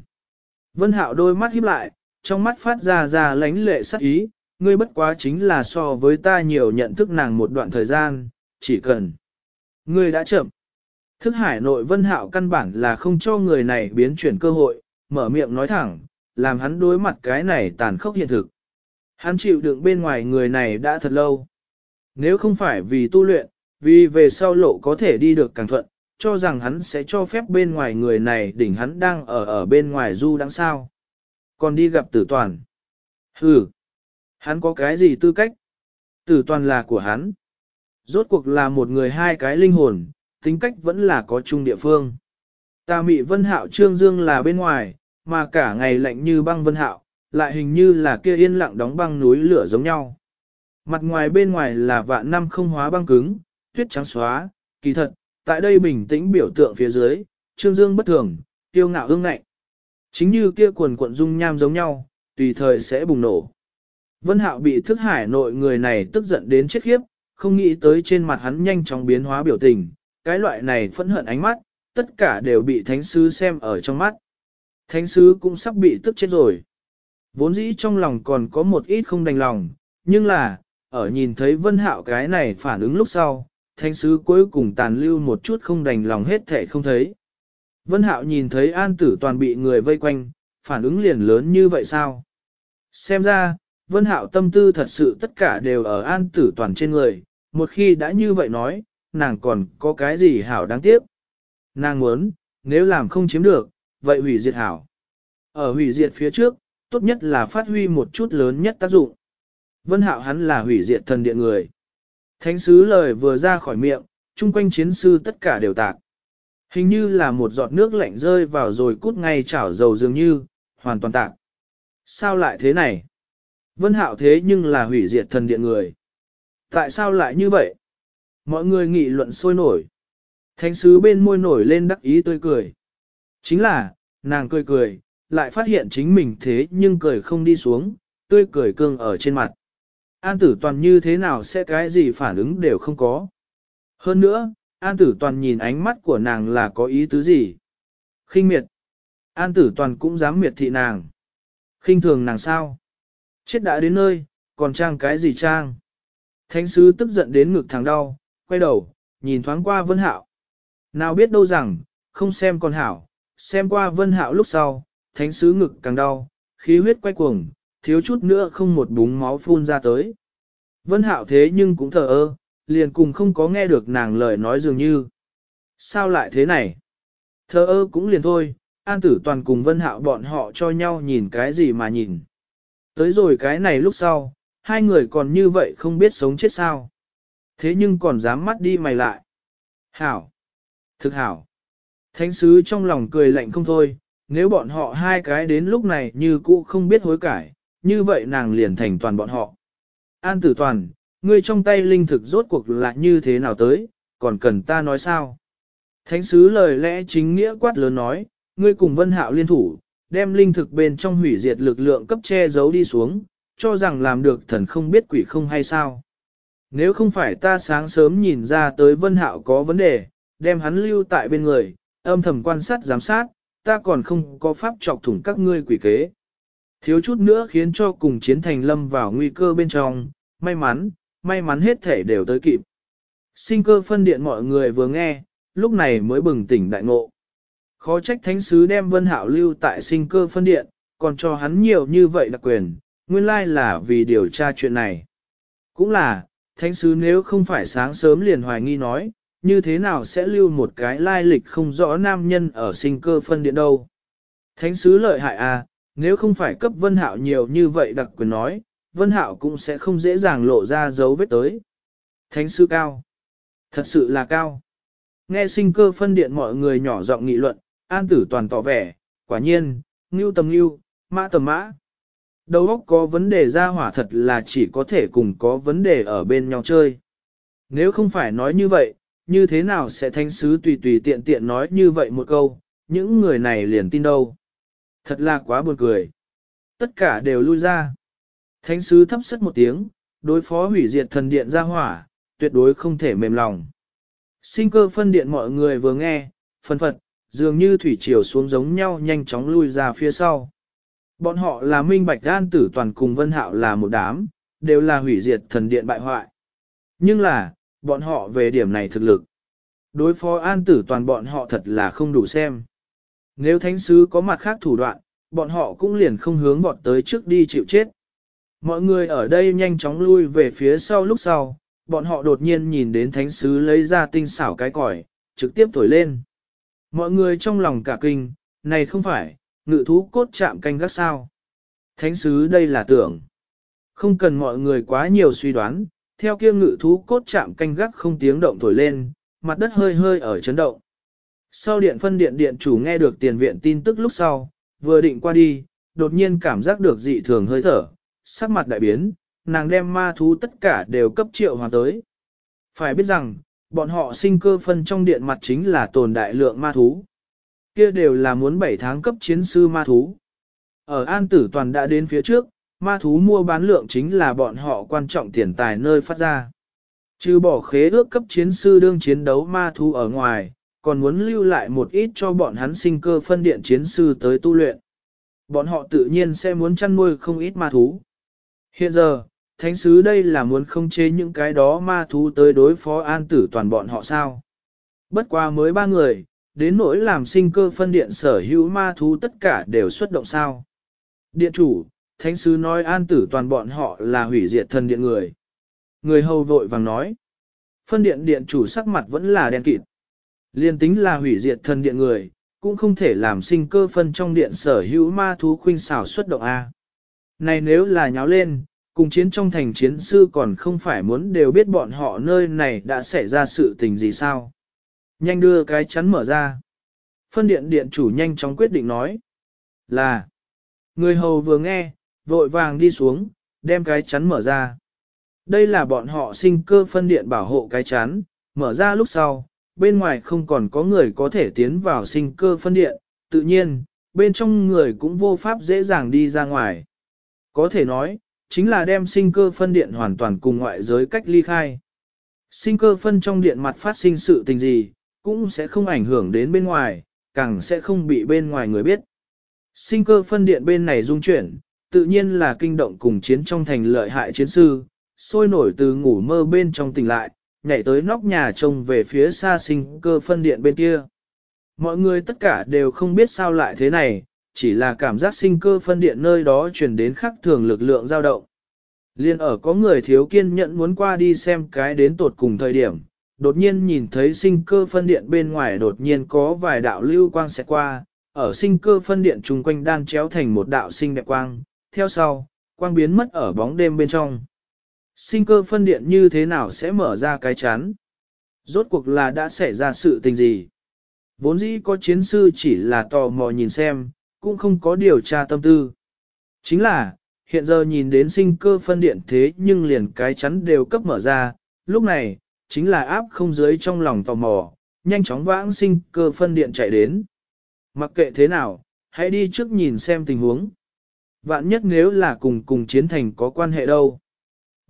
Vân Hạo đôi mắt híp lại, trong mắt phát ra ra lánh lệ sắc ý, ngươi bất quá chính là so với ta nhiều nhận thức nàng một đoạn thời gian, chỉ cần. Ngươi đã chậm. Thức hải nội Vân Hạo căn bản là không cho người này biến chuyển cơ hội, mở miệng nói thẳng, làm hắn đối mặt cái này tàn khốc hiện thực. Hắn chịu đựng bên ngoài người này đã thật lâu. Nếu không phải vì tu luyện, vì về sau lộ có thể đi được càng thuận, cho rằng hắn sẽ cho phép bên ngoài người này đỉnh hắn đang ở ở bên ngoài du đáng sao. Còn đi gặp tử toàn. Hừ, hắn có cái gì tư cách? Tử toàn là của hắn. Rốt cuộc là một người hai cái linh hồn, tính cách vẫn là có chung địa phương. Ta mị vân hạo trương dương là bên ngoài, mà cả ngày lạnh như băng vân hạo, lại hình như là kia yên lặng đóng băng núi lửa giống nhau. Mặt ngoài bên ngoài là vạn năm không hóa băng cứng, tuyết trắng xóa, kỳ thật, tại đây bình tĩnh biểu tượng phía dưới, trương dương bất thường, tiêu ngạo ương ngạnh. Chính như kia quần cuộn dung nham giống nhau, tùy thời sẽ bùng nổ. Vân Hạo bị thức hải nội người này tức giận đến chết khiếp, không nghĩ tới trên mặt hắn nhanh chóng biến hóa biểu tình, cái loại này phẫn hận ánh mắt, tất cả đều bị thánh sứ xem ở trong mắt. Thánh sứ cũng sắp bị tức chết rồi. Vốn dĩ trong lòng còn có một ít không đành lòng, nhưng là, ở nhìn thấy vân hạo cái này phản ứng lúc sau, thánh sứ cuối cùng tàn lưu một chút không đành lòng hết thể không thấy. Vân hạo nhìn thấy an tử toàn bị người vây quanh, phản ứng liền lớn như vậy sao? Xem ra, vân hạo tâm tư thật sự tất cả đều ở an tử toàn trên người, một khi đã như vậy nói, nàng còn có cái gì hảo đáng tiếc. Nàng muốn, nếu làm không chiếm được, vậy hủy diệt hảo. Ở hủy diệt phía trước, tốt nhất là phát huy một chút lớn nhất tác dụng. Vân hạo hắn là hủy diệt thần điện người. Thánh sứ lời vừa ra khỏi miệng, chung quanh chiến sư tất cả đều tạc. Hình như là một giọt nước lạnh rơi vào rồi cút ngay chảo dầu dường như, hoàn toàn tạc. Sao lại thế này? Vân hạo thế nhưng là hủy diệt thần điện người. Tại sao lại như vậy? Mọi người nghị luận sôi nổi. Thánh sứ bên môi nổi lên đắc ý tươi cười. Chính là, nàng cười cười, lại phát hiện chính mình thế nhưng cười không đi xuống, tươi cười cương ở trên mặt. An tử toàn như thế nào sẽ cái gì phản ứng đều không có. Hơn nữa, An tử toàn nhìn ánh mắt của nàng là có ý tứ gì. khinh miệt. An tử toàn cũng dám miệt thị nàng. khinh thường nàng sao. Chết đã đến nơi, còn trang cái gì trang. Thánh sứ tức giận đến ngực thằng đau, quay đầu, nhìn thoáng qua vân hạo. Nào biết đâu rằng, không xem con hảo, xem qua vân hạo lúc sau, thánh sứ ngực càng đau, khí huyết quay cuồng, thiếu chút nữa không một búng máu phun ra tới. Vân hạo thế nhưng cũng thờ ơ, liền cùng không có nghe được nàng lời nói dường như. Sao lại thế này? Thờ ơ cũng liền thôi, an tử toàn cùng vân hạo bọn họ cho nhau nhìn cái gì mà nhìn. Tới rồi cái này lúc sau, hai người còn như vậy không biết sống chết sao. Thế nhưng còn dám mắt đi mày lại. Hảo! Thực hảo! Thánh sứ trong lòng cười lạnh không thôi, nếu bọn họ hai cái đến lúc này như cũ không biết hối cải, như vậy nàng liền thành toàn bọn họ. An tử toàn, ngươi trong tay linh thực rốt cuộc là như thế nào tới, còn cần ta nói sao? Thánh sứ lời lẽ chính nghĩa quát lớn nói, ngươi cùng vân hạo liên thủ, đem linh thực bên trong hủy diệt lực lượng cấp che giấu đi xuống, cho rằng làm được thần không biết quỷ không hay sao. Nếu không phải ta sáng sớm nhìn ra tới vân hạo có vấn đề, đem hắn lưu tại bên người, âm thầm quan sát giám sát, ta còn không có pháp chọc thủng các ngươi quỷ kế. Thiếu chút nữa khiến cho cùng chiến thành lâm vào nguy cơ bên trong, may mắn, may mắn hết thể đều tới kịp. Sinh cơ phân điện mọi người vừa nghe, lúc này mới bừng tỉnh đại ngộ. Khó trách thánh sứ đem vân hạo lưu tại sinh cơ phân điện, còn cho hắn nhiều như vậy đặc quyền, nguyên lai là vì điều tra chuyện này. Cũng là, thánh sứ nếu không phải sáng sớm liền hoài nghi nói, như thế nào sẽ lưu một cái lai lịch không rõ nam nhân ở sinh cơ phân điện đâu. Thánh sứ lợi hại à, nếu không phải cấp vân hạo nhiều như vậy đặc quyền nói, vân hạo cũng sẽ không dễ dàng lộ ra dấu vết tới. Thánh sứ cao. Thật sự là cao. Nghe sinh cơ phân điện mọi người nhỏ giọng nghị luận, an tử toàn tỏ vẻ, quả nhiên, ngưu tầm ngưu, mã tầm mã. Đầu óc có vấn đề ra hỏa thật là chỉ có thể cùng có vấn đề ở bên nhau chơi. Nếu không phải nói như vậy, như thế nào sẽ thánh sứ tùy tùy tiện tiện nói như vậy một câu, những người này liền tin đâu. Thật là quá buồn cười. Tất cả đều lui ra. Thánh sứ thấp sất một tiếng, đối phó hủy diệt thần điện ra hỏa, tuyệt đối không thể mềm lòng. Sinh cơ phân điện mọi người vừa nghe, phân phật, dường như thủy triều xuống giống nhau nhanh chóng lui ra phía sau. Bọn họ là minh bạch an tử toàn cùng vân hạo là một đám, đều là hủy diệt thần điện bại hoại. Nhưng là, bọn họ về điểm này thực lực. Đối phó an tử toàn bọn họ thật là không đủ xem. Nếu thánh sứ có mặt khác thủ đoạn, bọn họ cũng liền không hướng bọn tới trước đi chịu chết. Mọi người ở đây nhanh chóng lui về phía sau lúc sau, bọn họ đột nhiên nhìn đến thánh sứ lấy ra tinh xảo cái còi, trực tiếp thổi lên. Mọi người trong lòng cả kinh, này không phải, ngự thú cốt chạm canh gác sao. Thánh sứ đây là tưởng. Không cần mọi người quá nhiều suy đoán, theo kia ngự thú cốt chạm canh gác không tiếng động thổi lên, mặt đất hơi hơi ở chấn động. Sau điện phân điện điện chủ nghe được tiền viện tin tức lúc sau, vừa định qua đi, đột nhiên cảm giác được dị thường hơi thở, sắc mặt đại biến, nàng đem ma thú tất cả đều cấp triệu hòa tới. Phải biết rằng, bọn họ sinh cơ phân trong điện mặt chính là tồn đại lượng ma thú. Kia đều là muốn 7 tháng cấp chiến sư ma thú. Ở An Tử Toàn đã đến phía trước, ma thú mua bán lượng chính là bọn họ quan trọng tiền tài nơi phát ra. Trừ bỏ khế ước cấp chiến sư đương chiến đấu ma thú ở ngoài, còn muốn lưu lại một ít cho bọn hắn sinh cơ phân điện chiến sư tới tu luyện. Bọn họ tự nhiên sẽ muốn chăn nuôi không ít ma thú. Hiện giờ, thánh sứ đây là muốn không chế những cái đó ma thú tới đối phó an tử toàn bọn họ sao. Bất qua mới ba người, đến nỗi làm sinh cơ phân điện sở hữu ma thú tất cả đều xuất động sao. Điện chủ, thánh sứ nói an tử toàn bọn họ là hủy diệt thần điện người. Người hầu vội vàng nói. Phân điện điện chủ sắc mặt vẫn là đen kịt. Liên tính là hủy diệt thần điện người, cũng không thể làm sinh cơ phân trong điện sở hữu ma thú khuynh xảo xuất động A. Này nếu là nháo lên, cùng chiến trong thành chiến sư còn không phải muốn đều biết bọn họ nơi này đã xảy ra sự tình gì sao. Nhanh đưa cái chắn mở ra. Phân điện điện chủ nhanh chóng quyết định nói. Là. Người hầu vừa nghe, vội vàng đi xuống, đem cái chắn mở ra. Đây là bọn họ sinh cơ phân điện bảo hộ cái chắn, mở ra lúc sau, bên ngoài không còn có người có thể tiến vào sinh cơ phân điện, tự nhiên, bên trong người cũng vô pháp dễ dàng đi ra ngoài. Có thể nói, chính là đem sinh cơ phân điện hoàn toàn cùng ngoại giới cách ly khai. Sinh cơ phân trong điện mặt phát sinh sự tình gì, cũng sẽ không ảnh hưởng đến bên ngoài, càng sẽ không bị bên ngoài người biết. Sinh cơ phân điện bên này dung chuyển, tự nhiên là kinh động cùng chiến trong thành lợi hại chiến sư, sôi nổi từ ngủ mơ bên trong tỉnh lại, nhảy tới nóc nhà trông về phía xa sinh cơ phân điện bên kia. Mọi người tất cả đều không biết sao lại thế này, chỉ là cảm giác sinh cơ phân điện nơi đó truyền đến khắc thường lực lượng dao động. Liên ở có người thiếu kiên nhẫn muốn qua đi xem cái đến tột cùng thời điểm, đột nhiên nhìn thấy sinh cơ phân điện bên ngoài đột nhiên có vài đạo lưu quang sẽ qua, ở sinh cơ phân điện chung quanh đan chéo thành một đạo sinh đẹp quang, theo sau, quang biến mất ở bóng đêm bên trong. Sinh cơ phân điện như thế nào sẽ mở ra cái chán? Rốt cuộc là đã xảy ra sự tình gì? Vốn dĩ có chiến sư chỉ là tò mò nhìn xem, cũng không có điều tra tâm tư. Chính là, hiện giờ nhìn đến sinh cơ phân điện thế nhưng liền cái chắn đều cấp mở ra, lúc này, chính là áp không dưới trong lòng tò mò, nhanh chóng vãng sinh cơ phân điện chạy đến. Mặc kệ thế nào, hãy đi trước nhìn xem tình huống. Vạn nhất nếu là cùng cùng chiến thành có quan hệ đâu.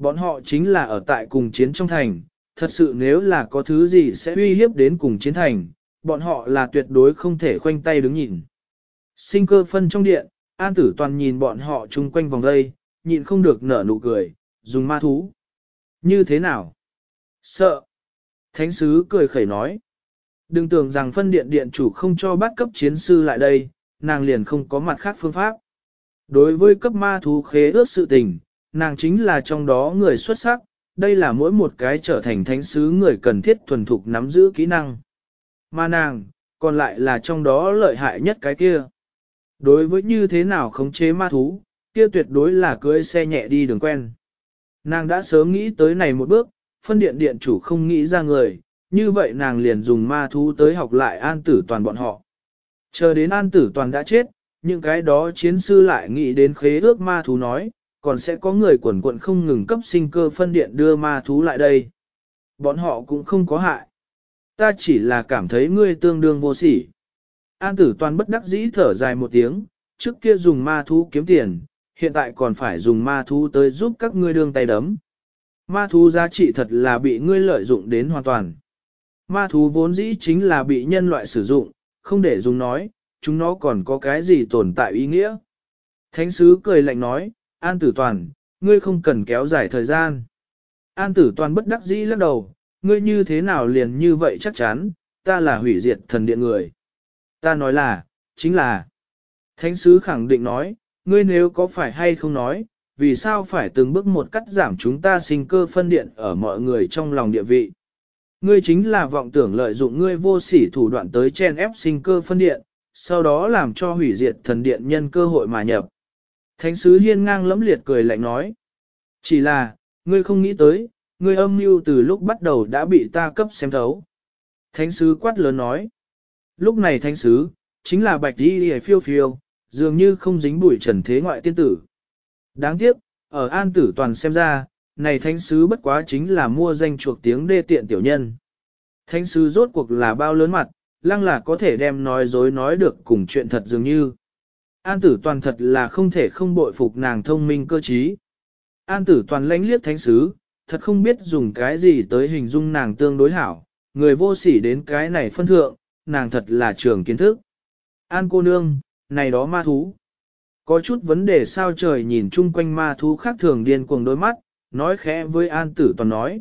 Bọn họ chính là ở tại cùng chiến trong thành, thật sự nếu là có thứ gì sẽ uy hiếp đến cùng chiến thành, bọn họ là tuyệt đối không thể khoanh tay đứng nhìn. Sinh cơ phân trong điện, An tử toàn nhìn bọn họ chung quanh vòng đây, nhịn không được nở nụ cười, dùng ma thú. Như thế nào? Sợ. Thánh sứ cười khẩy nói. Đừng tưởng rằng phân điện điện chủ không cho bắt cấp chiến sư lại đây, nàng liền không có mặt khác phương pháp. Đối với cấp ma thú khế ước sự tình, nàng chính là trong đó người xuất sắc, đây là mỗi một cái trở thành thánh sứ người cần thiết thuần thục nắm giữ kỹ năng. Mà nàng, còn lại là trong đó lợi hại nhất cái kia. Đối với như thế nào khống chế ma thú, kia tuyệt đối là cưới xe nhẹ đi đường quen. Nàng đã sớm nghĩ tới này một bước, phân điện điện chủ không nghĩ ra người, như vậy nàng liền dùng ma thú tới học lại an tử toàn bọn họ. Chờ đến an tử toàn đã chết, những cái đó chiến sư lại nghĩ đến khế ước ma thú nói, còn sẽ có người quần quận không ngừng cấp sinh cơ phân điện đưa ma thú lại đây. Bọn họ cũng không có hại. Ta chỉ là cảm thấy ngươi tương đương vô sỉ. An tử toàn bất đắc dĩ thở dài một tiếng, trước kia dùng ma thú kiếm tiền, hiện tại còn phải dùng ma thú tới giúp các ngươi đương tay đấm. Ma thú giá trị thật là bị ngươi lợi dụng đến hoàn toàn. Ma thú vốn dĩ chính là bị nhân loại sử dụng, không để dùng nói, chúng nó còn có cái gì tồn tại ý nghĩa. Thánh sứ cười lạnh nói, An tử toàn, ngươi không cần kéo dài thời gian. An tử toàn bất đắc dĩ lắc đầu, ngươi như thế nào liền như vậy chắc chắn, ta là hủy diệt thần điện người. Ta nói là, chính là. Thánh sứ khẳng định nói, ngươi nếu có phải hay không nói, vì sao phải từng bước một cắt giảm chúng ta sinh cơ phân điện ở mọi người trong lòng địa vị. Ngươi chính là vọng tưởng lợi dụng ngươi vô sỉ thủ đoạn tới chen ép sinh cơ phân điện, sau đó làm cho hủy diệt thần điện nhân cơ hội mà nhập. Thánh sứ hiên ngang lẫm liệt cười lạnh nói. Chỉ là, ngươi không nghĩ tới, ngươi âm mưu từ lúc bắt đầu đã bị ta cấp xem thấu. Thánh sứ quát lớn nói. Lúc này thánh sứ, chính là bạch đi hề phiêu phiêu, dường như không dính bụi trần thế ngoại tiên tử. Đáng tiếc, ở an tử toàn xem ra, này thánh sứ bất quá chính là mua danh chuộc tiếng đê tiện tiểu nhân. Thánh sứ rốt cuộc là bao lớn mặt, lăng là có thể đem nói dối nói được cùng chuyện thật dường như. An tử toàn thật là không thể không bội phục nàng thông minh cơ trí. An tử toàn lãnh liếc thánh sứ, thật không biết dùng cái gì tới hình dung nàng tương đối hảo, người vô sỉ đến cái này phân thượng, nàng thật là trường kiến thức. An cô nương, này đó ma thú. Có chút vấn đề sao trời nhìn chung quanh ma thú khác thường điên cuồng đôi mắt, nói khẽ với An tử toàn nói.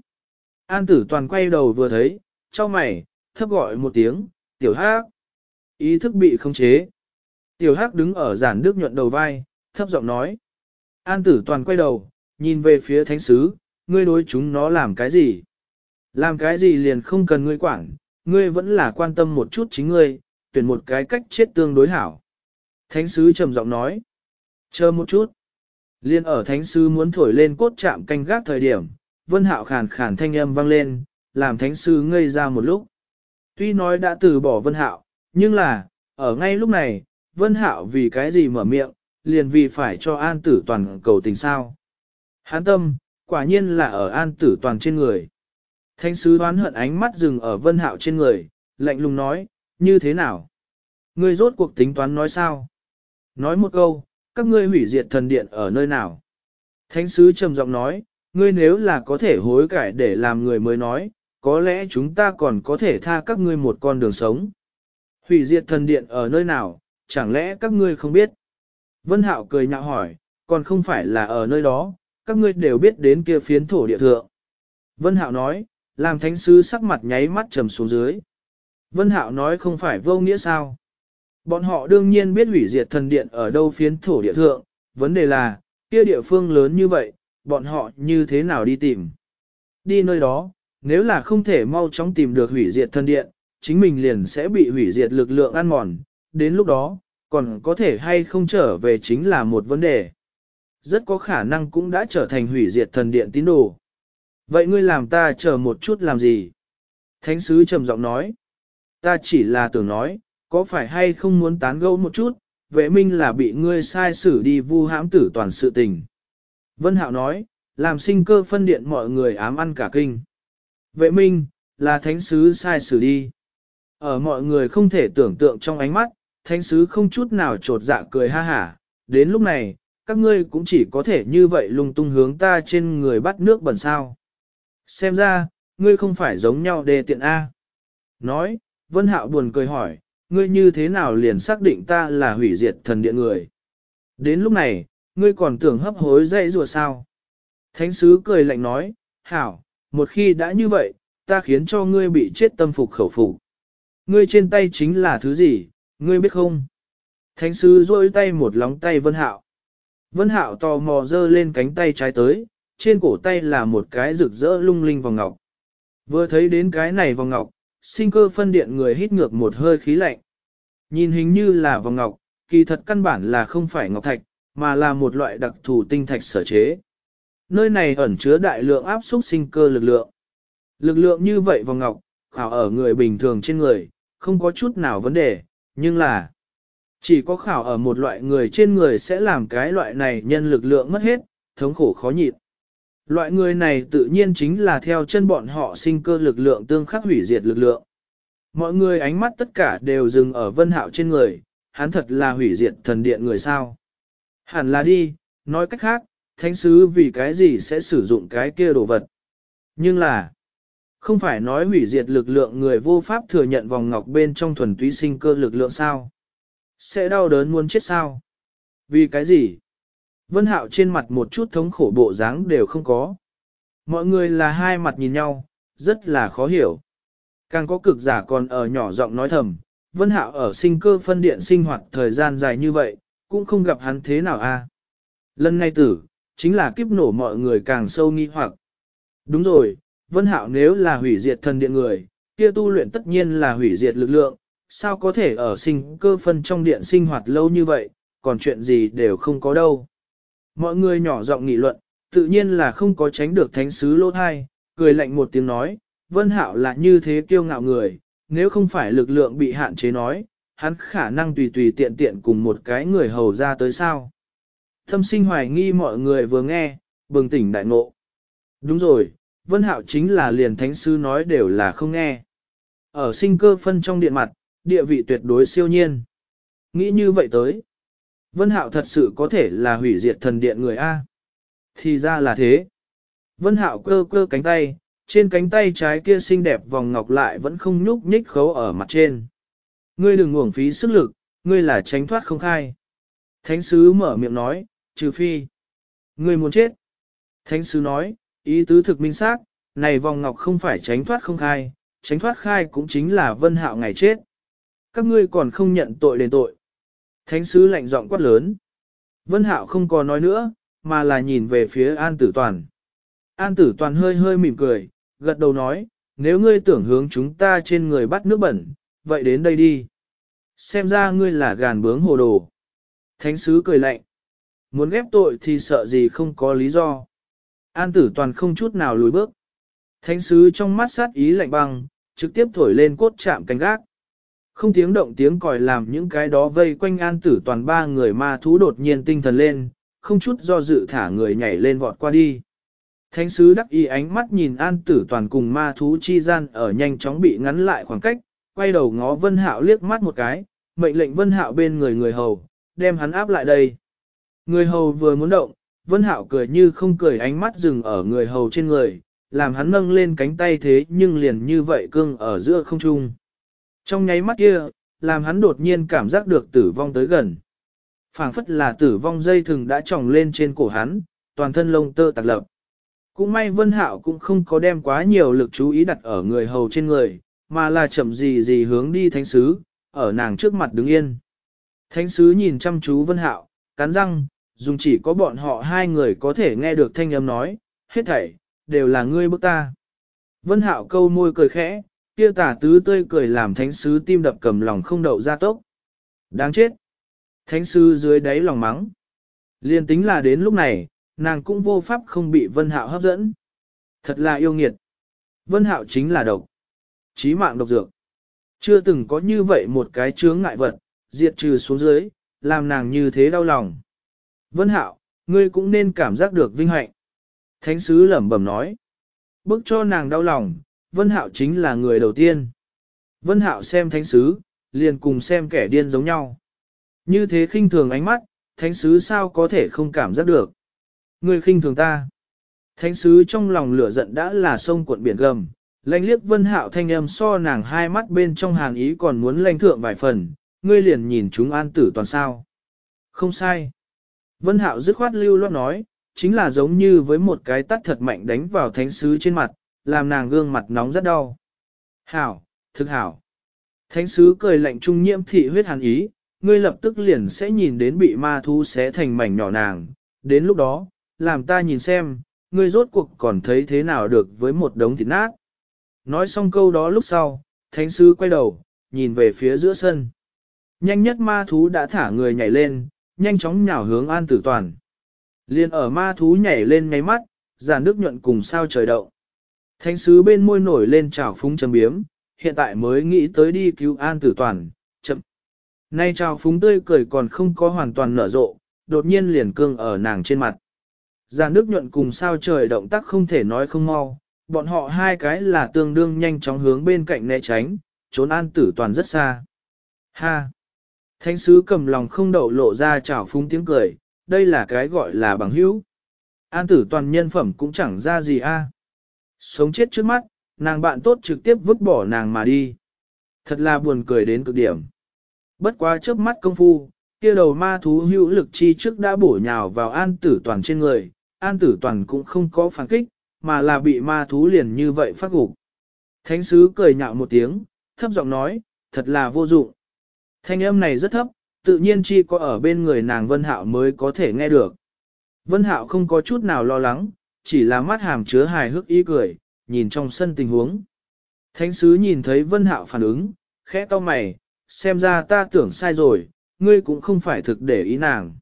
An tử toàn quay đầu vừa thấy, cho mày, thấp gọi một tiếng, tiểu hắc. Ý thức bị khống chế. Tiểu hắc đứng ở giản đức nhuận đầu vai, thấp giọng nói. An tử toàn quay đầu, nhìn về phía thánh sứ, ngươi đối chúng nó làm cái gì? Làm cái gì liền không cần ngươi quản, ngươi vẫn là quan tâm một chút chính ngươi, tuyển một cái cách chết tương đối hảo. Thánh sứ trầm giọng nói. Chờ một chút. Liên ở thánh sứ muốn thổi lên cốt chạm canh gác thời điểm, vân hạo khàn khàn thanh âm vang lên, làm thánh sứ ngây ra một lúc. Tuy nói đã từ bỏ vân hạo, nhưng là, ở ngay lúc này, vân hạo vì cái gì mở miệng, liền vì phải cho an tử toàn cầu tình sao. Hán tâm, quả nhiên là ở an tử toàn trên người. Thánh sứ đoán hận ánh mắt dừng ở vân hạo trên người, lạnh lùng nói, như thế nào? Ngươi rốt cuộc tính toán nói sao? Nói một câu, các ngươi hủy diệt thần điện ở nơi nào? Thánh sứ trầm giọng nói, ngươi nếu là có thể hối cải để làm người mới nói, có lẽ chúng ta còn có thể tha các ngươi một con đường sống. Hủy diệt thần điện ở nơi nào, chẳng lẽ các ngươi không biết? Vân Hạo cười nhạo hỏi, còn không phải là ở nơi đó, các ngươi đều biết đến kia phiến thổ địa thượng. Vân Hạo nói, làm thánh sứ sắc mặt nháy mắt trầm xuống dưới. Vân Hạo nói không phải vô nghĩa sao? Bọn họ đương nhiên biết hủy diệt thần điện ở đâu phiến thổ địa thượng, vấn đề là, kia địa phương lớn như vậy, bọn họ như thế nào đi tìm. Đi nơi đó, nếu là không thể mau chóng tìm được hủy diệt thần điện, chính mình liền sẽ bị hủy diệt lực lượng ăn mòn, đến lúc đó, còn có thể hay không trở về chính là một vấn đề. Rất có khả năng cũng đã trở thành hủy diệt thần điện tín đồ. Vậy ngươi làm ta chờ một chút làm gì? Thánh sứ trầm giọng nói. Ta chỉ là tưởng nói, có phải hay không muốn tán gẫu một chút, vệ minh là bị ngươi sai xử đi vu hãm tử toàn sự tình. Vân Hạo nói, làm sinh cơ phân điện mọi người ám ăn cả kinh. Vệ minh, là thánh sứ sai xử đi. Ở mọi người không thể tưởng tượng trong ánh mắt, thánh sứ không chút nào trột dạ cười ha hả. Đến lúc này, các ngươi cũng chỉ có thể như vậy lung tung hướng ta trên người bắt nước bẩn sao. Xem ra, ngươi không phải giống nhau đề tiện A. Nói, Vân Hạo buồn cười hỏi, ngươi như thế nào liền xác định ta là hủy diệt thần điện người. Đến lúc này, ngươi còn tưởng hấp hối dậy rùa sao. Thánh sứ cười lạnh nói, hảo, một khi đã như vậy, ta khiến cho ngươi bị chết tâm phục khẩu phục. Ngươi trên tay chính là thứ gì, ngươi biết không? Thánh sư rôi tay một lóng tay Vân Hạo. Vân Hạo tò mò dơ lên cánh tay trái tới, trên cổ tay là một cái rực rỡ lung linh vòng ngọc. Vừa thấy đến cái này vòng ngọc, sinh cơ phân điện người hít ngược một hơi khí lạnh. Nhìn hình như là vòng ngọc, kỳ thật căn bản là không phải ngọc thạch, mà là một loại đặc thù tinh thạch sở chế. Nơi này ẩn chứa đại lượng áp suất sinh cơ lực lượng. Lực lượng như vậy vòng ngọc, khảo ở người bình thường trên người, không có chút nào vấn đề, nhưng là chỉ có khảo ở một loại người trên người sẽ làm cái loại này nhân lực lượng mất hết, thống khổ khó nhịn. Loại người này tự nhiên chính là theo chân bọn họ sinh cơ lực lượng tương khắc hủy diệt lực lượng. Mọi người ánh mắt tất cả đều dừng ở vân hạo trên người, hắn thật là hủy diệt thần điện người sao. Hẳn là đi, nói cách khác, thánh sứ vì cái gì sẽ sử dụng cái kia đồ vật. Nhưng là, không phải nói hủy diệt lực lượng người vô pháp thừa nhận vòng ngọc bên trong thuần túy sinh cơ lực lượng sao. Sẽ đau đớn muốn chết sao? Vì cái gì? Vân Hạo trên mặt một chút thống khổ bộ dáng đều không có. Mọi người là hai mặt nhìn nhau, rất là khó hiểu. Càng có cực giả còn ở nhỏ giọng nói thầm, Vân Hạo ở sinh cơ phân điện sinh hoạt thời gian dài như vậy, cũng không gặp hắn thế nào a. Lần này tử, chính là kiếp nổ mọi người càng sâu nghi hoặc. Đúng rồi, Vân Hạo nếu là hủy diệt thần điện người, kia tu luyện tất nhiên là hủy diệt lực lượng, sao có thể ở sinh cơ phân trong điện sinh hoạt lâu như vậy, còn chuyện gì đều không có đâu. Mọi người nhỏ giọng nghị luận, tự nhiên là không có tránh được thánh sứ lô thai, cười lạnh một tiếng nói, Vân Hạo là như thế kiêu ngạo người, nếu không phải lực lượng bị hạn chế nói, hắn khả năng tùy tùy tiện tiện cùng một cái người hầu ra tới sao. Thâm sinh hoài nghi mọi người vừa nghe, bừng tỉnh đại ngộ. Đúng rồi, Vân Hạo chính là liền thánh sư nói đều là không nghe. Ở sinh cơ phân trong điện mặt, địa vị tuyệt đối siêu nhiên. Nghĩ như vậy tới. Vân Hạo thật sự có thể là hủy diệt thần điện người A. Thì ra là thế. Vân Hạo cơ cơ cánh tay, trên cánh tay trái kia xinh đẹp vòng ngọc lại vẫn không nhúc nhích khấu ở mặt trên. Ngươi đừng uổng phí sức lực, ngươi là tránh thoát không khai. Thánh sứ mở miệng nói, trừ phi. Ngươi muốn chết. Thánh sứ nói, ý tứ thực minh xác, này vòng ngọc không phải tránh thoát không khai, tránh thoát khai cũng chính là vân hạo ngày chết. Các ngươi còn không nhận tội đền tội. Thánh sứ lạnh giọng quát lớn. Vân hạo không còn nói nữa, mà là nhìn về phía An Tử Toàn. An Tử Toàn hơi hơi mỉm cười, gật đầu nói, nếu ngươi tưởng hướng chúng ta trên người bắt nước bẩn, vậy đến đây đi. Xem ra ngươi là gàn bướng hồ đồ. Thánh sứ cười lạnh. Muốn ghép tội thì sợ gì không có lý do. An tử toàn không chút nào lùi bước. Thánh sứ trong mắt sát ý lạnh băng, trực tiếp thổi lên cốt chạm canh gác. Không tiếng động tiếng còi làm những cái đó vây quanh an tử toàn ba người ma thú đột nhiên tinh thần lên, không chút do dự thả người nhảy lên vọt qua đi. Thánh sứ đắc ý ánh mắt nhìn an tử toàn cùng ma thú chi gian ở nhanh chóng bị ngắn lại khoảng cách, quay đầu ngó vân hạo liếc mắt một cái, mệnh lệnh vân hạo bên người người hầu, đem hắn áp lại đây. Người hầu vừa muốn động, vân hạo cười như không cười ánh mắt dừng ở người hầu trên người, làm hắn nâng lên cánh tay thế nhưng liền như vậy cương ở giữa không trung. Trong nháy mắt kia, làm hắn đột nhiên cảm giác được tử vong tới gần. phảng phất là tử vong dây thừng đã tròng lên trên cổ hắn, toàn thân lông tơ tạc lập. Cũng may Vân Hạo cũng không có đem quá nhiều lực chú ý đặt ở người hầu trên người, mà là chậm gì gì hướng đi thánh sứ, ở nàng trước mặt đứng yên. Thánh sứ nhìn chăm chú Vân Hạo, cắn răng, dùng chỉ có bọn họ hai người có thể nghe được thanh âm nói, hết thảy, đều là ngươi bức ta. Vân Hạo câu môi cười khẽ, kia tả tứ tươi cười làm thánh sứ tim đập cầm lòng không đậu ra tốc. Đáng chết! Thánh sứ dưới đáy lòng mắng. Liên tính là đến lúc này, nàng cũng vô pháp không bị Vân Hạo hấp dẫn. Thật là yêu nghiệt. Vân Hạo chính là độc. Chí mạng độc dược. Chưa từng có như vậy một cái chướng ngại vật, diệt trừ xuống dưới, làm nàng như thế đau lòng. Vân Hạo, ngươi cũng nên cảm giác được vinh hạnh. Thánh sứ lẩm bẩm nói. Bức cho nàng đau lòng, Vân Hạo chính là người đầu tiên. Vân Hạo xem thánh sứ, liền cùng xem kẻ điên giống nhau. Như thế khinh thường ánh mắt, thánh sứ sao có thể không cảm giác được. Ngươi khinh thường ta. Thánh sứ trong lòng lửa giận đã là sông cuộn biển gầm, lanh liếc Vân Hạo thanh âm so nàng hai mắt bên trong hàn ý còn muốn lanh thượng vài phần, ngươi liền nhìn chúng an tử toàn sao. Không sai. Vân Hạo dứt khoát lưu loát nói, chính là giống như với một cái tắt thật mạnh đánh vào thánh sứ trên mặt, làm nàng gương mặt nóng rất đau. Hảo, thực hảo. Thánh sứ cười lạnh trung nhiễm thị huyết hàn ý, ngươi lập tức liền sẽ nhìn đến bị ma thu xé thành mảnh nhỏ nàng. Đến lúc đó, làm ta nhìn xem, ngươi rốt cuộc còn thấy thế nào được với một đống thịt nát. Nói xong câu đó lúc sau, thánh sứ quay đầu, nhìn về phía giữa sân. Nhanh nhất ma thú đã thả người nhảy lên, nhanh chóng nhào hướng an tử toàn. Liên ở ma thú nhảy lên ngay mắt, giàn nước nhuận cùng sao trời đậu. Thánh sứ bên môi nổi lên trào phúng châm biếm, hiện tại mới nghĩ tới đi cứu an tử toàn, chậm. Nay trào phúng tươi cười còn không có hoàn toàn nở rộ, đột nhiên liền cương ở nàng trên mặt. Giàn nước nhuận cùng sao trời động tác không thể nói không mau, bọn họ hai cái là tương đương nhanh chóng hướng bên cạnh né tránh, trốn an tử toàn rất xa. Ha! Thánh sứ cầm lòng không đậu lộ ra chảo phúng tiếng cười, đây là cái gọi là bằng hữu. An tử toàn nhân phẩm cũng chẳng ra gì a. Sống chết trước mắt, nàng bạn tốt trực tiếp vứt bỏ nàng mà đi. Thật là buồn cười đến cực điểm. Bất quá chớp mắt công phu, kia đầu ma thú hữu lực chi trước đã bổ nhào vào an tử toàn trên người, an tử toàn cũng không có phản kích, mà là bị ma thú liền như vậy phát gục. Thánh sứ cười nhạo một tiếng, thấp giọng nói, thật là vô dụng. Thanh âm này rất thấp, tự nhiên chi có ở bên người nàng Vân Hạo mới có thể nghe được. Vân Hạo không có chút nào lo lắng, chỉ là mắt hàm chứa hài hước ý cười, nhìn trong sân tình huống. Thánh sứ nhìn thấy Vân Hạo phản ứng, khẽ to mày, xem ra ta tưởng sai rồi, ngươi cũng không phải thực để ý nàng.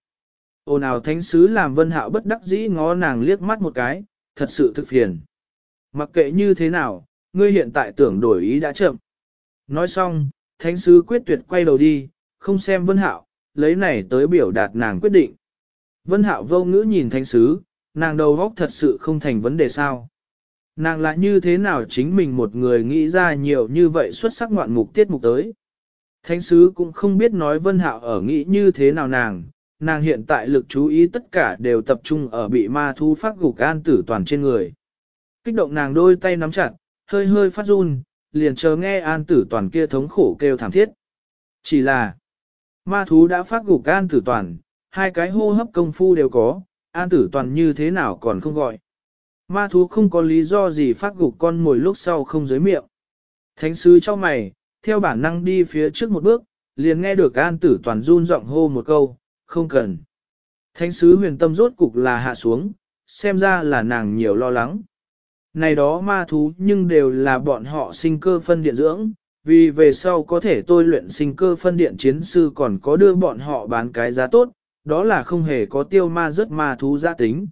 Ôn nào thánh sứ làm Vân Hạo bất đắc dĩ ngó nàng liếc mắt một cái, thật sự thực phiền. Mặc kệ như thế nào, ngươi hiện tại tưởng đổi ý đã chậm. Nói xong, thánh sứ quyết tuyệt quay đầu đi, không xem Vân Hạo, lấy này tới biểu đạt nàng quyết định. Vân Hạo vô ngữ nhìn thánh sứ, nàng đầu óc thật sự không thành vấn đề sao. Nàng lại như thế nào chính mình một người nghĩ ra nhiều như vậy xuất sắc ngoạn mục tiết mục tới. Thánh sứ cũng không biết nói Vân Hạo ở nghĩ như thế nào nàng, nàng hiện tại lực chú ý tất cả đều tập trung ở bị ma thu phát gục an tử toàn trên người. Kích động nàng đôi tay nắm chặt, hơi hơi phát run, liền chờ nghe an tử toàn kia thống khổ kêu thảm thiết. Chỉ là, ma thú đã phát gục an tử toàn, hai cái hô hấp công phu đều có, an tử toàn như thế nào còn không gọi. Ma thú không có lý do gì phát gục con mồi lúc sau không dưới miệng. Thánh sứ cho mày, theo bản năng đi phía trước một bước, liền nghe được an tử toàn run giọng hô một câu, không cần. Thánh sứ huyền tâm rốt cục là hạ xuống, xem ra là nàng nhiều lo lắng. Này đó ma thú nhưng đều là bọn họ sinh cơ phân điện dưỡng, vì về sau có thể tôi luyện sinh cơ phân điện chiến sư còn có đưa bọn họ bán cái giá tốt, đó là không hề có tiêu ma rất ma thú giá tính.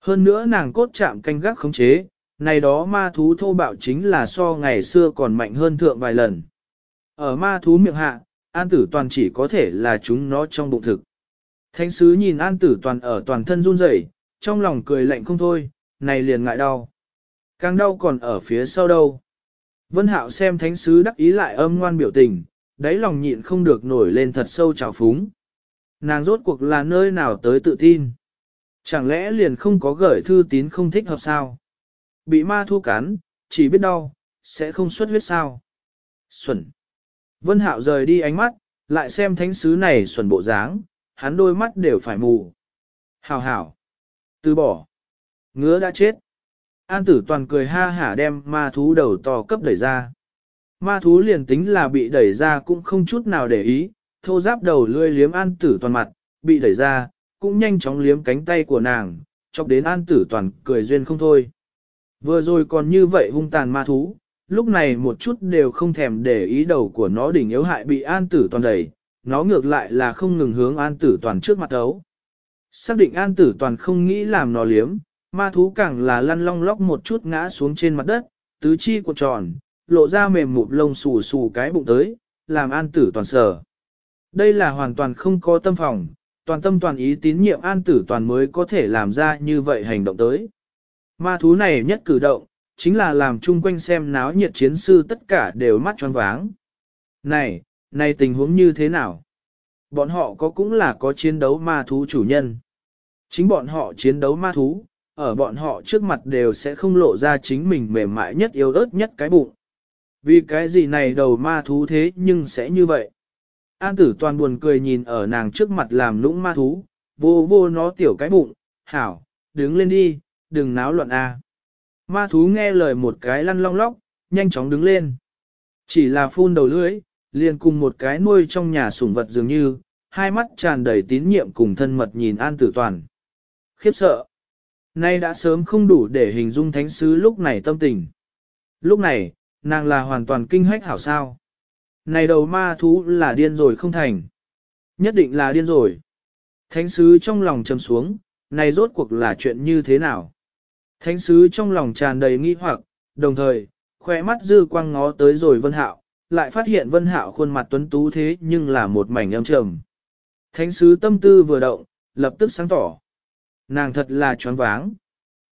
Hơn nữa nàng cốt chạm canh gác khống chế, này đó ma thú thô bạo chính là so ngày xưa còn mạnh hơn thượng vài lần. Ở ma thú miệng hạ, an tử toàn chỉ có thể là chúng nó trong bụng thực. Thánh sứ nhìn an tử toàn ở toàn thân run rẩy, trong lòng cười lạnh không thôi, này liền ngại đau. Càng đau còn ở phía sau đâu. Vân Hạo xem thánh sứ đắc ý lại âm ngoan biểu tình, đáy lòng nhịn không được nổi lên thật sâu trào phúng. Nàng rốt cuộc là nơi nào tới tự tin. Chẳng lẽ liền không có gửi thư tín không thích hợp sao? Bị ma thu cắn, chỉ biết đau, sẽ không xuất huyết sao? Xuẩn. Vân Hạo rời đi ánh mắt, lại xem thánh sứ này xuẩn bộ dáng, hắn đôi mắt đều phải mù. Hảo hảo. Từ bỏ. Ngứa đã chết. An tử toàn cười ha hả đem ma thú đầu to cấp đẩy ra. Ma thú liền tính là bị đẩy ra cũng không chút nào để ý, thô giáp đầu lươi liếm an tử toàn mặt, bị đẩy ra, cũng nhanh chóng liếm cánh tay của nàng, chọc đến an tử toàn cười duyên không thôi. Vừa rồi còn như vậy hung tàn ma thú, lúc này một chút đều không thèm để ý đầu của nó đỉnh yếu hại bị an tử toàn đẩy, nó ngược lại là không ngừng hướng an tử toàn trước mặt ấu. Xác định an tử toàn không nghĩ làm nó liếm, ma thú càng là lăn long lóc một chút ngã xuống trên mặt đất, tứ chi cuộn tròn, lộ ra mềm mụt lông xù xù cái bụng tới, làm an tử toàn sở. Đây là hoàn toàn không có tâm phòng, toàn tâm toàn ý tín nhiệm an tử toàn mới có thể làm ra như vậy hành động tới. Ma thú này nhất cử động, chính là làm chung quanh xem náo nhiệt chiến sư tất cả đều mắt tròn váng. Này, này tình huống như thế nào? Bọn họ có cũng là có chiến đấu ma thú chủ nhân. Chính bọn họ chiến đấu ma thú, ở bọn họ trước mặt đều sẽ không lộ ra chính mình mềm mại nhất yếu ớt nhất cái bụng. Vì cái gì này đầu ma thú thế nhưng sẽ như vậy? An tử toàn buồn cười nhìn ở nàng trước mặt làm lũng ma thú, vô vô nó tiểu cái bụng, hảo, đứng lên đi, đừng náo loạn a. Ma thú nghe lời một cái lăn long lóc, nhanh chóng đứng lên. Chỉ là phun đầu lưỡi, liền cùng một cái nuôi trong nhà sủng vật dường như, hai mắt tràn đầy tín nhiệm cùng thân mật nhìn An Tử Toàn. Khiếp sợ. Nay đã sớm không đủ để hình dung thánh sứ lúc này tâm tình. Lúc này, nàng là hoàn toàn kinh hách hảo sao. Này đầu ma thú là điên rồi không thành. Nhất định là điên rồi. Thánh sứ trong lòng trầm xuống, này rốt cuộc là chuyện như thế nào? Thánh sứ trong lòng tràn đầy nghi hoặc, đồng thời, khỏe mắt dư quang ngó tới rồi vân hạo, lại phát hiện vân hạo khuôn mặt tuấn tú thế nhưng là một mảnh âm trầm. Thánh sứ tâm tư vừa động, lập tức sáng tỏ. Nàng thật là choáng váng.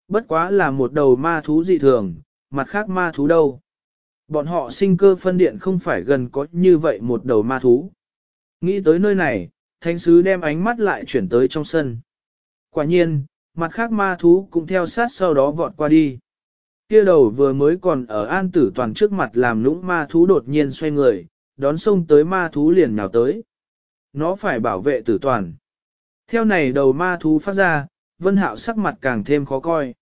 Bất quá là một đầu ma thú dị thường, mặt khác ma thú đâu. Bọn họ sinh cơ phân điện không phải gần có như vậy một đầu ma thú. Nghĩ tới nơi này, thánh sứ đem ánh mắt lại chuyển tới trong sân. Quả nhiên, mặt khác ma thú cũng theo sát sau đó vọt qua đi. Kia đầu vừa mới còn ở an tử toàn trước mặt làm lũng ma thú đột nhiên xoay người, đón sông tới ma thú liền nhào tới. Nó phải bảo vệ tử toàn. Theo này đầu ma thú phát ra, vân hạo sắc mặt càng thêm khó coi.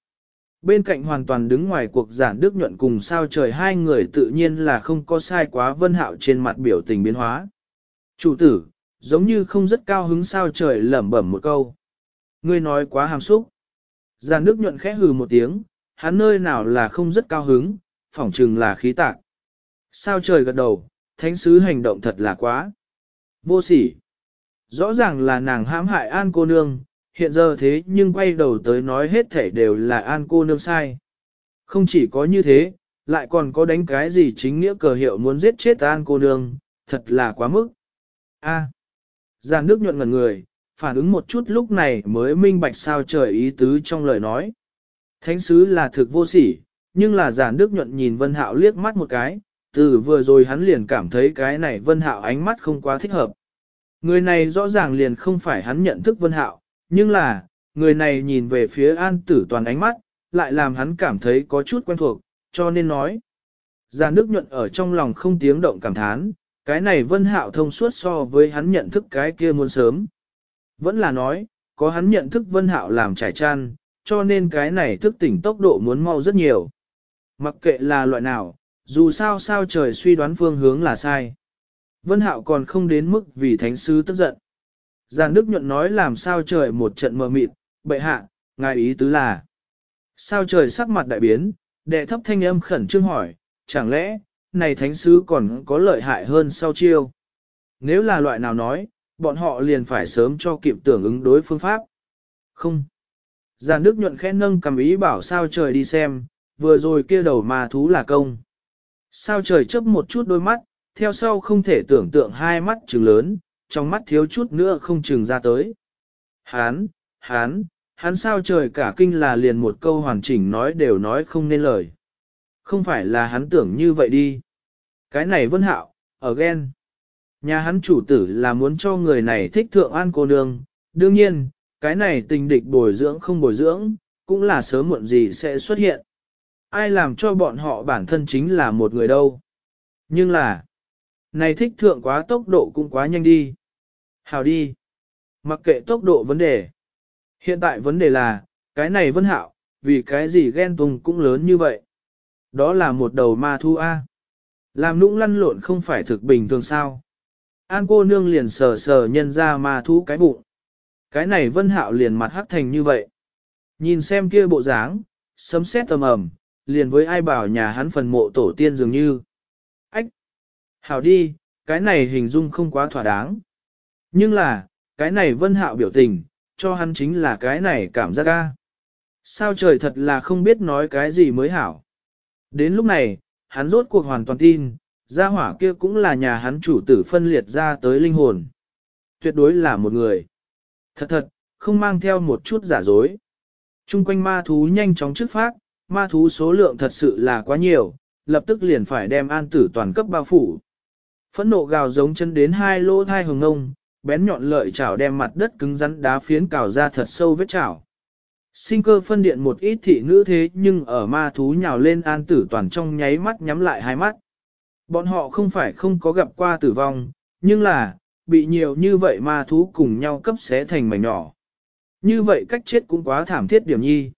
Bên cạnh hoàn toàn đứng ngoài cuộc giản đức nhuận cùng sao trời hai người tự nhiên là không có sai quá vân hạo trên mặt biểu tình biến hóa. Chủ tử, giống như không rất cao hứng sao trời lẩm bẩm một câu. Ngươi nói quá hàm xúc. Giản đức nhuận khẽ hừ một tiếng, hắn nơi nào là không rất cao hứng, phỏng chừng là khí tạc. Sao trời gật đầu, thánh sứ hành động thật là quá. Vô sỉ. Rõ ràng là nàng hãm hại an cô nương, hiện giờ thế nhưng quay đầu tới nói hết thể đều là an cô nương sai. Không chỉ có như thế, lại còn có đánh cái gì chính nghĩa cờ hiệu muốn giết chết an cô nương, thật là quá mức. A. À. Giàn nước nhuận ngần người, phản ứng một chút lúc này mới minh bạch sao trời ý tứ trong lời nói. Thánh sứ là thực vô sỉ, nhưng là giản đức nhuận nhìn Vân Hạo liếc mắt một cái, từ vừa rồi hắn liền cảm thấy cái này Vân Hạo ánh mắt không quá thích hợp. Người này rõ ràng liền không phải hắn nhận thức Vân Hạo, nhưng là, người này nhìn về phía an tử toàn ánh mắt, lại làm hắn cảm thấy có chút quen thuộc, cho nên nói. Giàn Đức nhuận ở trong lòng không tiếng động cảm thán, cái này Vân Hạo thông suốt so với hắn nhận thức cái kia muốn sớm. Vẫn là nói, có hắn nhận thức Vân Hạo làm trải chăn, cho nên cái này thức tỉnh tốc độ muốn mau rất nhiều. Mặc kệ là loại nào, dù sao sao trời suy đoán phương hướng là sai. Vân Hạo còn không đến mức vì thánh sứ tức giận. Giàn Đức nhuận nói làm sao trời một trận mờ mịt, bệ hạ, ngài ý tứ là. Sao trời sắc mặt đại biến, đệ thấp thanh âm khẩn trương hỏi, chẳng lẽ, này thánh sứ còn có lợi hại hơn sao chiêu? Nếu là loại nào nói, bọn họ liền phải sớm cho kịp tưởng ứng đối phương pháp. Không. Giàn Đức nhuận khẽ nâng cầm ý bảo sao trời đi xem, vừa rồi kia đầu ma thú là công. Sao trời chớp một chút đôi mắt, theo sau không thể tưởng tượng hai mắt trừng lớn, trong mắt thiếu chút nữa không chừng ra tới. Hán, hán, hán sao trời cả kinh là liền một câu hoàn chỉnh nói đều nói không nên lời. Không phải là hắn tưởng như vậy đi. Cái này vân hạo, ở ghen. Nhà hắn chủ tử là muốn cho người này thích thượng an cô nương, đương nhiên, cái này tình địch bồi dưỡng không bồi dưỡng, cũng là sớm muộn gì sẽ xuất hiện. Ai làm cho bọn họ bản thân chính là một người đâu. Nhưng là, này thích thượng quá tốc độ cũng quá nhanh đi. Hào đi. Mặc kệ tốc độ vấn đề. Hiện tại vấn đề là, cái này vân hạo, vì cái gì ghen tùng cũng lớn như vậy. Đó là một đầu ma thu A. Làm nũng lăn lộn không phải thực bình thường sao. An cô nương liền sờ sờ nhân ra ma thú cái bụng. Cái này vân hạo liền mặt hắc thành như vậy. Nhìn xem kia bộ dáng, sấm sét tầm ầm, liền với ai bảo nhà hắn phần mộ tổ tiên dường như. Ách! Hảo đi, cái này hình dung không quá thỏa đáng. Nhưng là, cái này vân hạo biểu tình, cho hắn chính là cái này cảm giác ca. Sao trời thật là không biết nói cái gì mới hảo. Đến lúc này, hắn rốt cuộc hoàn toàn tin, gia hỏa kia cũng là nhà hắn chủ tử phân liệt ra tới linh hồn. Tuyệt đối là một người. Thật thật, không mang theo một chút giả dối. Trung quanh ma thú nhanh chóng trước phát, ma thú số lượng thật sự là quá nhiều, lập tức liền phải đem an tử toàn cấp bao phủ. Phẫn nộ gào giống chân đến hai lỗ thai hồng ngông, bén nhọn lợi chảo đem mặt đất cứng rắn đá phiến cào ra thật sâu vết chảo. Sinh cơ phân điện một ít thị nữ thế nhưng ở ma thú nhào lên an tử toàn trong nháy mắt nhắm lại hai mắt. Bọn họ không phải không có gặp qua tử vong, nhưng là, bị nhiều như vậy ma thú cùng nhau cấp xé thành mảnh nhỏ. Như vậy cách chết cũng quá thảm thiết điểm nhi.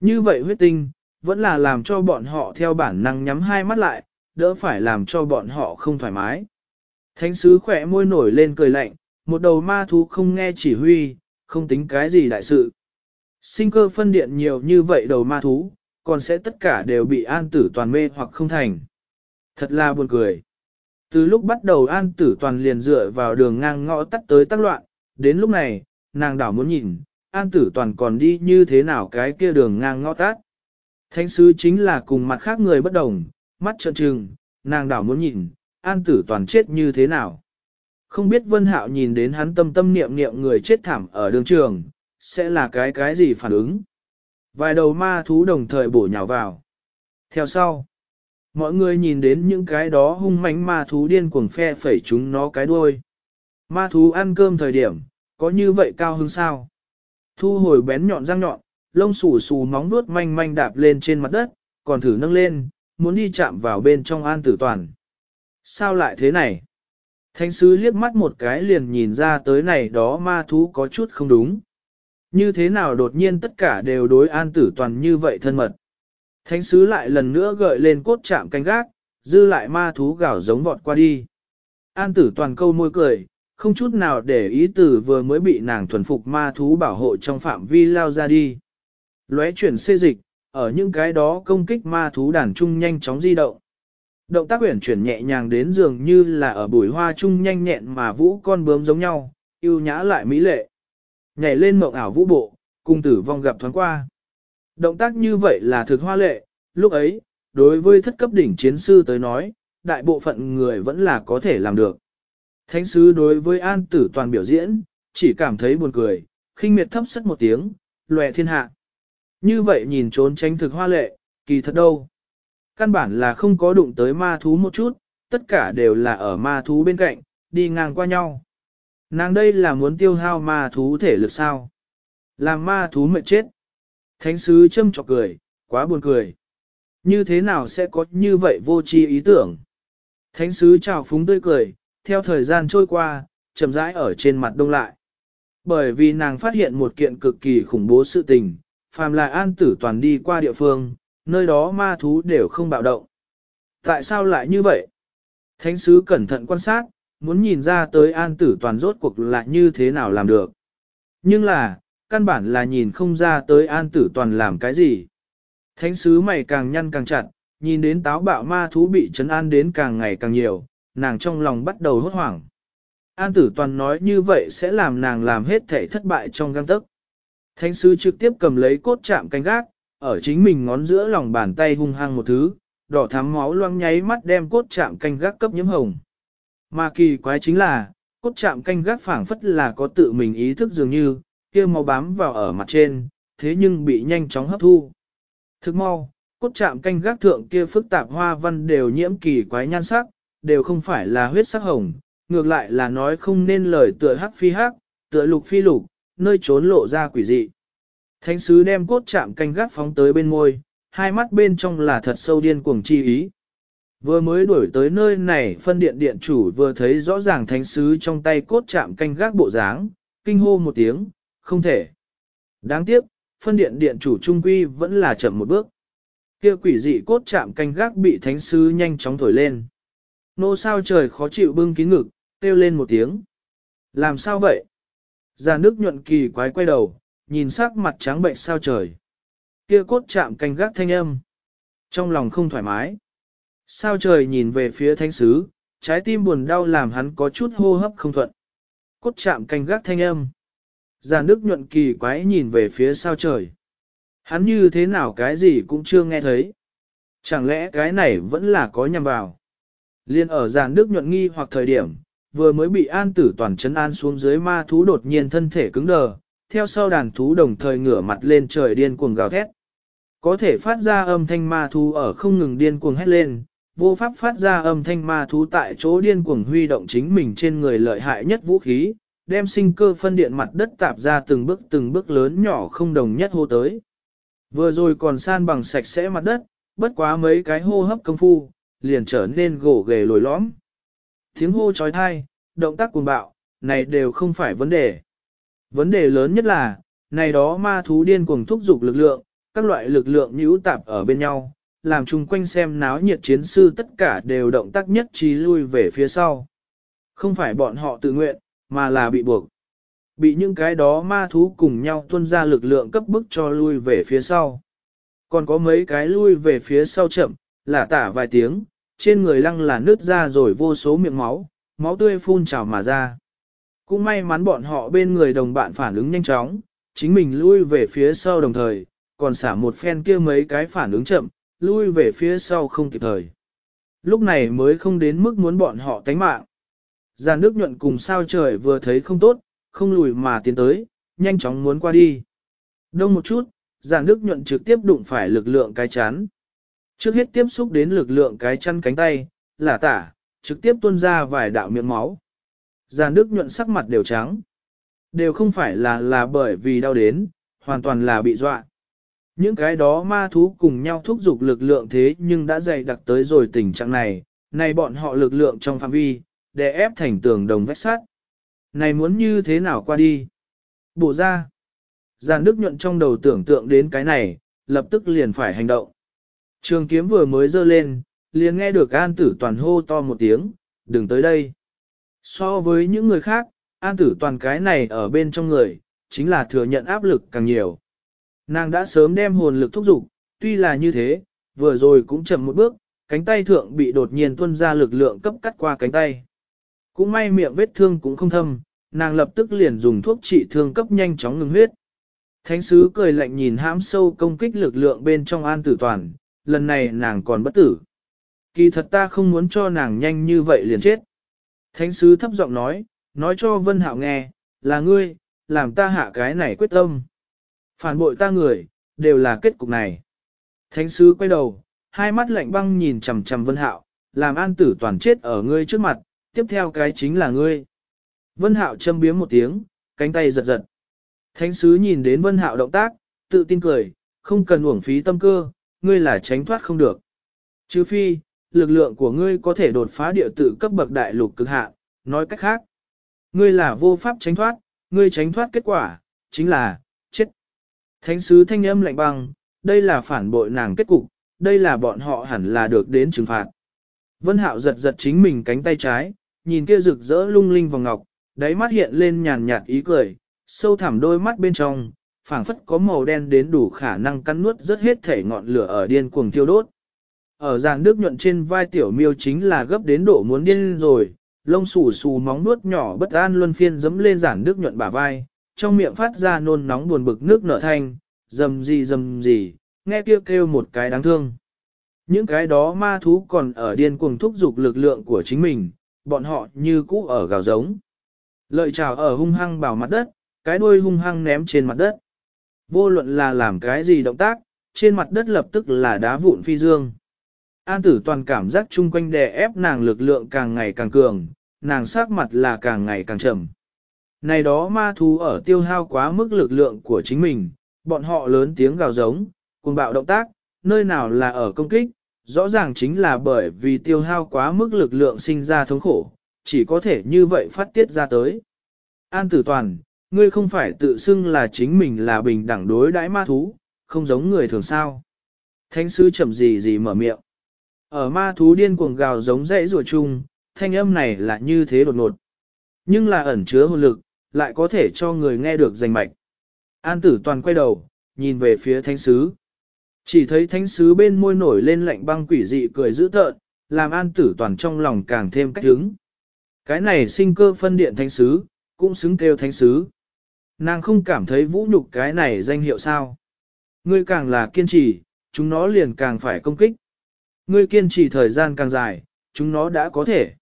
Như vậy huyết tinh, vẫn là làm cho bọn họ theo bản năng nhắm hai mắt lại, đỡ phải làm cho bọn họ không thoải mái. Thánh sứ khỏe môi nổi lên cười lạnh, một đầu ma thú không nghe chỉ huy, không tính cái gì đại sự. Sinh cơ phân điện nhiều như vậy đầu ma thú, còn sẽ tất cả đều bị an tử toàn mê hoặc không thành. Thật là buồn cười. Từ lúc bắt đầu an tử toàn liền dựa vào đường ngang ngõ tắt tới tác loạn, đến lúc này, nàng đảo muốn nhìn, an tử toàn còn đi như thế nào cái kia đường ngang ngõ tắt. Thánh sứ chính là cùng mặt khác người bất đồng, mắt trợn trừng, nàng đảo muốn nhìn, an tử toàn chết như thế nào. Không biết Vân Hạo nhìn đến hắn tâm tâm niệm niệm người chết thảm ở đường trường, sẽ là cái cái gì phản ứng. Vài đầu ma thú đồng thời bổ nhào vào. Theo sau, mọi người nhìn đến những cái đó hung mãnh ma thú điên cuồng phe phẩy chúng nó cái đuôi. Ma thú ăn cơm thời điểm, có như vậy cao hứng sao? Thu hồi bén nhọn răng nhọn, lông xù xù móng nuốt manh manh đạp lên trên mặt đất, còn thử nâng lên, muốn đi chạm vào bên trong an tử toàn. Sao lại thế này? Thánh sứ liếc mắt một cái liền nhìn ra tới này đó ma thú có chút không đúng. Như thế nào đột nhiên tất cả đều đối an tử toàn như vậy thân mật. Thánh sứ lại lần nữa gợi lên cốt chạm canh gác, dư lại ma thú gào giống vọt qua đi. An tử toàn câu môi cười, không chút nào để ý tử vừa mới bị nàng thuần phục ma thú bảo hộ trong phạm vi lao ra đi. Lóe chuyển xê dịch, ở những cái đó công kích ma thú đàn trung nhanh chóng di động. Động tác uyển chuyển nhẹ nhàng đến dường như là ở bụi hoa trung nhanh nhẹn mà vũ con bướm giống nhau, yêu nhã lại mỹ lệ. Nhảy lên mộng ảo vũ bộ, cùng tử vong gặp thoáng qua. Động tác như vậy là thực hoa lệ, lúc ấy, đối với thất cấp đỉnh chiến sư tới nói, đại bộ phận người vẫn là có thể làm được. Thánh sứ đối với an tử toàn biểu diễn, chỉ cảm thấy buồn cười, khinh miệt thấp sất một tiếng, lòe thiên hạ. Như vậy nhìn trốn tránh thực hoa lệ, kỳ thật đâu. Căn bản là không có đụng tới ma thú một chút, tất cả đều là ở ma thú bên cạnh, đi ngang qua nhau. Nàng đây là muốn tiêu hao ma thú thể lực sao? Làm ma thú mệt chết. Thánh sứ châm chọc cười, quá buồn cười. Như thế nào sẽ có như vậy vô tri ý tưởng? Thánh sứ chào phúng tươi cười, theo thời gian trôi qua, chậm rãi ở trên mặt đông lại. Bởi vì nàng phát hiện một kiện cực kỳ khủng bố sự tình, phàm là an tử toàn đi qua địa phương, nơi đó ma thú đều không bạo động. Tại sao lại như vậy? Thánh sứ cẩn thận quan sát, muốn nhìn ra tới an tử toàn rốt cuộc là như thế nào làm được. Nhưng là, căn bản là nhìn không ra tới an tử toàn làm cái gì. Thánh sứ mày càng nhăn càng chặt, nhìn đến táo bạo ma thú bị chấn an đến càng ngày càng nhiều, nàng trong lòng bắt đầu hốt hoảng. An tử toàn nói như vậy sẽ làm nàng làm hết thể thất bại trong găng tức. Thánh sứ trực tiếp cầm lấy cốt chạm canh gác, ở chính mình ngón giữa lòng bàn tay hung hăng một thứ, đỏ thắm máu loang nháy mắt đem cốt chạm canh gác cấp nhiễm hồng. Mà kỳ quái chính là, cốt chạm canh gác phảng phất là có tự mình ý thức dường như, kia máu bám vào ở mặt trên, thế nhưng bị nhanh chóng hấp thu. Thức mau, cốt chạm canh gác thượng kia phức tạp hoa văn đều nhiễm kỳ quái nhan sắc, đều không phải là huyết sắc hồng, ngược lại là nói không nên lời tựa hắc phi hắc, tựa lục phi lục, nơi trốn lộ ra quỷ dị. Thánh sứ đem cốt chạm canh gác phóng tới bên môi, hai mắt bên trong là thật sâu điên cuồng chi ý. Vừa mới đuổi tới nơi này phân điện điện chủ vừa thấy rõ ràng thánh sứ trong tay cốt chạm canh gác bộ dáng, kinh hô một tiếng, không thể. Đáng tiếc, phân điện điện chủ trung quy vẫn là chậm một bước. Kia quỷ dị cốt chạm canh gác bị thánh sứ nhanh chóng thổi lên. Nô sao trời khó chịu bưng kín ngực, kêu lên một tiếng. Làm sao vậy? Già nước nhuận kỳ quái quay đầu, nhìn sắc mặt trắng bệnh sao trời. Kia cốt chạm canh gác thanh âm. Trong lòng không thoải mái. Sao trời nhìn về phía thánh sứ, trái tim buồn đau làm hắn có chút hô hấp không thuận. Cốt chạm canh gác thanh âm. Giàn nước nhuận kỳ quái nhìn về phía sao trời. Hắn như thế nào cái gì cũng chưa nghe thấy. Chẳng lẽ cái này vẫn là có nhằm vào. Liên ở giàn nước nhuận nghi hoặc thời điểm, vừa mới bị an tử toàn chân an xuống dưới ma thú đột nhiên thân thể cứng đờ, theo sau đàn thú đồng thời ngửa mặt lên trời điên cuồng gào thét. Có thể phát ra âm thanh ma thú ở không ngừng điên cuồng hét lên, vô pháp phát ra âm thanh ma thú tại chỗ điên cuồng huy động chính mình trên người lợi hại nhất vũ khí, đem sinh cơ phân điện mặt đất tạp ra từng bước từng bước lớn nhỏ không đồng nhất hô tới. Vừa rồi còn san bằng sạch sẽ mặt đất, bất quá mấy cái hô hấp công phu, liền trở nên gỗ ghề lồi lõm. Tiếng hô trói thai, động tác cuồng bạo, này đều không phải vấn đề. Vấn đề lớn nhất là, này đó ma thú điên cuồng thúc giục lực lượng, các loại lực lượng nhũ tạp ở bên nhau, làm chung quanh xem náo nhiệt chiến sư tất cả đều động tác nhất trí lui về phía sau. Không phải bọn họ tự nguyện, mà là bị buộc. Bị những cái đó ma thú cùng nhau tuân ra lực lượng cấp bức cho lui về phía sau. Còn có mấy cái lui về phía sau chậm, là tả vài tiếng, trên người lăng là nứt ra rồi vô số miệng máu, máu tươi phun trào mà ra. Cũng may mắn bọn họ bên người đồng bạn phản ứng nhanh chóng, chính mình lui về phía sau đồng thời, còn xả một phen kia mấy cái phản ứng chậm, lui về phía sau không kịp thời. Lúc này mới không đến mức muốn bọn họ tánh mạng. Giàn nước nhuận cùng sao trời vừa thấy không tốt, không lùi mà tiến tới, nhanh chóng muốn qua đi. Đông một chút, giàn nước nhuận trực tiếp đụng phải lực lượng cái chán. Trước hết tiếp xúc đến lực lượng cái chăn cánh tay, là tả, trực tiếp tuôn ra vài đạo miệng máu. Giàn Đức nhuận sắc mặt đều trắng. Đều không phải là là bởi vì đau đến, hoàn toàn là bị dọa. Những cái đó ma thú cùng nhau thúc giục lực lượng thế nhưng đã dày đặc tới rồi tình trạng này, này bọn họ lực lượng trong phạm vi, để ép thành tường đồng vách sắt. Này muốn như thế nào qua đi? Bổ ra. Giàn Đức nhuận trong đầu tưởng tượng đến cái này, lập tức liền phải hành động. Trường kiếm vừa mới dơ lên, liền nghe được an tử toàn hô to một tiếng, đừng tới đây. So với những người khác, an tử toàn cái này ở bên trong người, chính là thừa nhận áp lực càng nhiều. Nàng đã sớm đem hồn lực thúc giục, tuy là như thế, vừa rồi cũng chậm một bước, cánh tay thượng bị đột nhiên tuân ra lực lượng cấp cắt qua cánh tay. Cũng may miệng vết thương cũng không thâm, nàng lập tức liền dùng thuốc trị thương cấp nhanh chóng ngừng huyết. Thánh sứ cười lạnh nhìn hãm sâu công kích lực lượng bên trong an tử toàn, lần này nàng còn bất tử. Kỳ thật ta không muốn cho nàng nhanh như vậy liền chết. Thánh sứ thấp giọng nói, nói cho Vân Hạo nghe, là ngươi, làm ta hạ cái này quyết tâm. Phản bội ta người, đều là kết cục này. Thánh sứ quay đầu, hai mắt lạnh băng nhìn chằm chằm Vân Hạo, làm an tử toàn chết ở ngươi trước mặt, tiếp theo cái chính là ngươi. Vân Hạo châm biếm một tiếng, cánh tay giật giật. Thánh sứ nhìn đến Vân Hạo động tác, tự tin cười, không cần uổng phí tâm cơ, ngươi là tránh thoát không được. Chứ phi, lực lượng của ngươi có thể đột phá địa tự cấp bậc đại lục cực hạn, nói cách khác. Ngươi là vô pháp tránh thoát, ngươi tránh thoát kết quả, chính là, chết. Thánh sứ thanh âm lạnh băng, đây là phản bội nàng kết cục, đây là bọn họ hẳn là được đến trừng phạt. Vân Hạo giật giật chính mình cánh tay trái, nhìn kia rực rỡ lung linh vòng ngọc, đáy mắt hiện lên nhàn nhạt ý cười, sâu thẳm đôi mắt bên trong, phảng phất có màu đen đến đủ khả năng cắn nuốt rất hết thể ngọn lửa ở điên cuồng thiêu đốt. Ở giàn nước nhuận trên vai tiểu miêu chính là gấp đến độ muốn điên rồi, lông xù xù móng nuốt nhỏ bất an luân phiên dấm lên giàn nước nhuận bả vai, trong miệng phát ra nôn nóng buồn bực nước nở thanh, dầm gì dầm gì, nghe kêu kêu một cái đáng thương. Những cái đó ma thú còn ở điên cuồng thúc giục lực lượng của chính mình, bọn họ như cũ ở gào giống. Lợi trào ở hung hăng bảo mặt đất, cái đuôi hung hăng ném trên mặt đất. Vô luận là làm cái gì động tác, trên mặt đất lập tức là đá vụn phi dương. An tử toàn cảm giác chung quanh đè ép nàng lực lượng càng ngày càng cường, nàng sắc mặt là càng ngày càng trầm. Này đó ma thú ở tiêu hao quá mức lực lượng của chính mình, bọn họ lớn tiếng gào giống, cùng bạo động tác, nơi nào là ở công kích, rõ ràng chính là bởi vì tiêu hao quá mức lực lượng sinh ra thống khổ, chỉ có thể như vậy phát tiết ra tới. An tử toàn, ngươi không phải tự xưng là chính mình là bình đẳng đối đãi ma thú, không giống người thường sao. Thánh sư chậm gì gì mở miệng. Ở ma thú điên cuồng gào giống dãy rùa chung, thanh âm này là như thế đột ngột. Nhưng là ẩn chứa hồn lực, lại có thể cho người nghe được danh mạch. An tử toàn quay đầu, nhìn về phía thánh sứ. Chỉ thấy thánh sứ bên môi nổi lên lạnh băng quỷ dị cười dữ tợn, làm an tử toàn trong lòng càng thêm cách hứng. Cái này sinh cơ phân điện thánh sứ, cũng xứng kêu thánh sứ. Nàng không cảm thấy vũ nhục cái này danh hiệu sao. Ngươi càng là kiên trì, chúng nó liền càng phải công kích. Ngươi kiên trì thời gian càng dài, chúng nó đã có thể.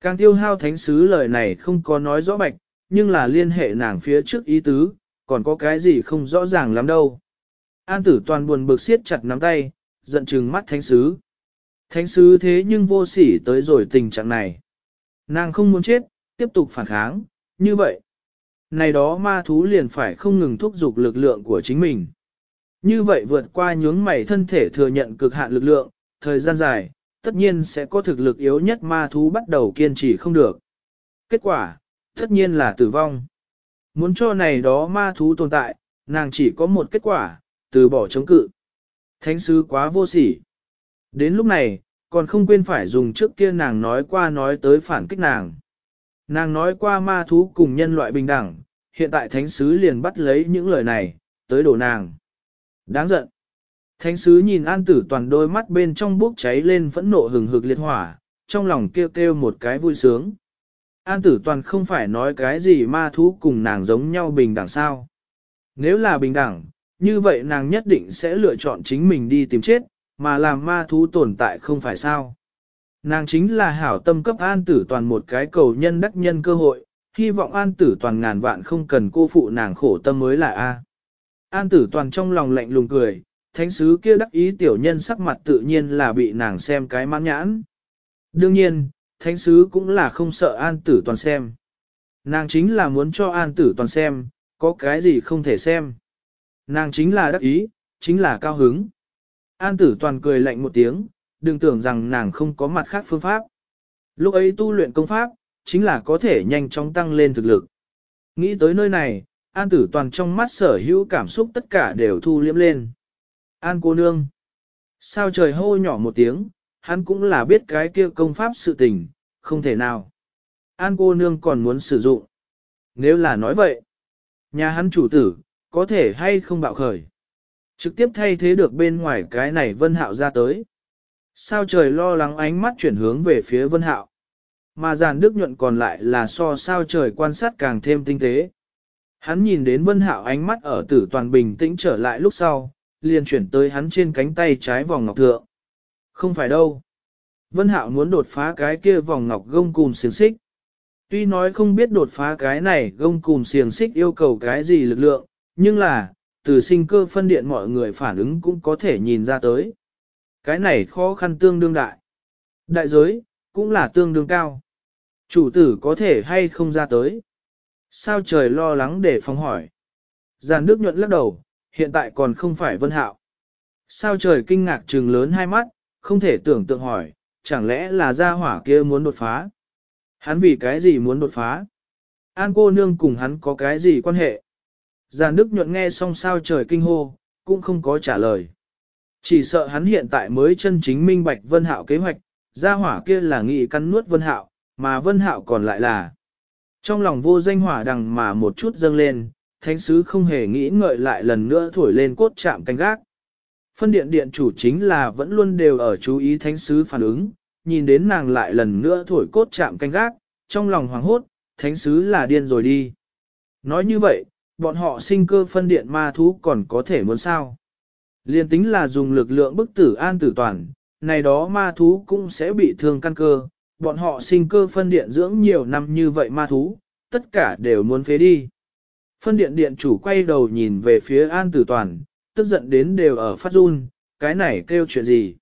Càng tiêu hao thánh sứ lời này không có nói rõ bạch, nhưng là liên hệ nàng phía trước ý tứ, còn có cái gì không rõ ràng lắm đâu. An tử toàn buồn bực siết chặt nắm tay, giận chừng mắt thánh sứ. Thánh sứ thế nhưng vô sỉ tới rồi tình trạng này. Nàng không muốn chết, tiếp tục phản kháng, như vậy. Này đó ma thú liền phải không ngừng thúc giục lực lượng của chính mình. Như vậy vượt qua nhướng mày thân thể thừa nhận cực hạn lực lượng, thời gian dài, tất nhiên sẽ có thực lực yếu nhất ma thú bắt đầu kiên trì không được. Kết quả, tất nhiên là tử vong. Muốn cho này đó ma thú tồn tại, nàng chỉ có một kết quả, từ bỏ chống cự. Thánh sứ quá vô sỉ. Đến lúc này, còn không quên phải dùng trước kia nàng nói qua nói tới phản kích nàng. Nàng nói qua ma thú cùng nhân loại bình đẳng, hiện tại thánh sứ liền bắt lấy những lời này, tới đổ nàng. Đáng giận. Thánh sứ nhìn an tử toàn đôi mắt bên trong bốc cháy lên phẫn nộ hừng hực liệt hỏa, trong lòng kêu kêu một cái vui sướng. An tử toàn không phải nói cái gì ma thú cùng nàng giống nhau bình đẳng sao. Nếu là bình đẳng, như vậy nàng nhất định sẽ lựa chọn chính mình đi tìm chết, mà làm ma thú tồn tại không phải sao. Nàng chính là hảo tâm cấp an tử toàn một cái cầu nhân đắc nhân cơ hội, hy vọng an tử toàn ngàn vạn không cần cô phụ nàng khổ tâm mới là A. An tử toàn trong lòng lạnh lùng cười, thánh sứ kia đắc ý tiểu nhân sắc mặt tự nhiên là bị nàng xem cái mãn nhãn. Đương nhiên, thánh sứ cũng là không sợ an tử toàn xem. Nàng chính là muốn cho an tử toàn xem, có cái gì không thể xem. Nàng chính là đắc ý, chính là cao hứng. An tử toàn cười lạnh một tiếng, đừng tưởng rằng nàng không có mặt khác phương pháp. Lúc ấy tu luyện công pháp, chính là có thể nhanh chóng tăng lên thực lực. Nghĩ tới nơi này, an tử toàn trong mắt sở hữu cảm xúc tất cả đều thu liễm lên. An cô nương. Sao trời hô nhỏ một tiếng, hắn cũng là biết cái kia công pháp sự tình, không thể nào. An cô nương còn muốn sử dụng. Nếu là nói vậy, nhà hắn chủ tử, có thể hay không bạo khởi. Trực tiếp thay thế được bên ngoài cái này vân hạo ra tới. Sao trời lo lắng ánh mắt chuyển hướng về phía vân hạo. Mà giàn đức nhuận còn lại là so sao trời quan sát càng thêm tinh tế. Hắn nhìn đến vân hạo ánh mắt ở tử toàn bình tĩnh trở lại lúc sau, liền chuyển tới hắn trên cánh tay trái vòng ngọc thượng. Không phải đâu. Vân hạo muốn đột phá cái kia vòng ngọc gông cùm xiềng xích. Tuy nói không biết đột phá cái này gông cùm xiềng xích yêu cầu cái gì lực lượng, nhưng là, từ sinh cơ phân điện mọi người phản ứng cũng có thể nhìn ra tới. Cái này khó khăn tương đương đại. Đại giới, cũng là tương đương cao. Chủ tử có thể hay không ra tới. Sao trời lo lắng để phòng hỏi. Giàn Đức nhuận lắc đầu, hiện tại còn không phải vân hạo. Sao trời kinh ngạc trừng lớn hai mắt, không thể tưởng tượng hỏi, chẳng lẽ là gia hỏa kia muốn đột phá? Hắn vì cái gì muốn đột phá? An cô nương cùng hắn có cái gì quan hệ? Giàn Đức nhuận nghe xong sao trời kinh hô, cũng không có trả lời. Chỉ sợ hắn hiện tại mới chân chính minh bạch vân hạo kế hoạch, gia hỏa kia là nghị cắn nuốt vân hạo, mà vân hạo còn lại là. Trong lòng vô danh hỏa đằng mà một chút dâng lên, thánh sứ không hề nghĩ ngợi lại lần nữa thổi lên cốt chạm canh gác. Phân điện điện chủ chính là vẫn luôn đều ở chú ý thánh sứ phản ứng, nhìn đến nàng lại lần nữa thổi cốt chạm canh gác, trong lòng hoảng hốt, thánh sứ là điên rồi đi. Nói như vậy, bọn họ sinh cơ phân điện ma thú còn có thể muốn sao. Liên tính là dùng lực lượng bức tử an tử toàn, này đó ma thú cũng sẽ bị thương căn cơ, bọn họ sinh cơ phân điện dưỡng nhiều năm như vậy ma thú, tất cả đều muốn phế đi. Phân điện điện chủ quay đầu nhìn về phía an tử toàn, tức giận đến đều ở phát run, cái này kêu chuyện gì.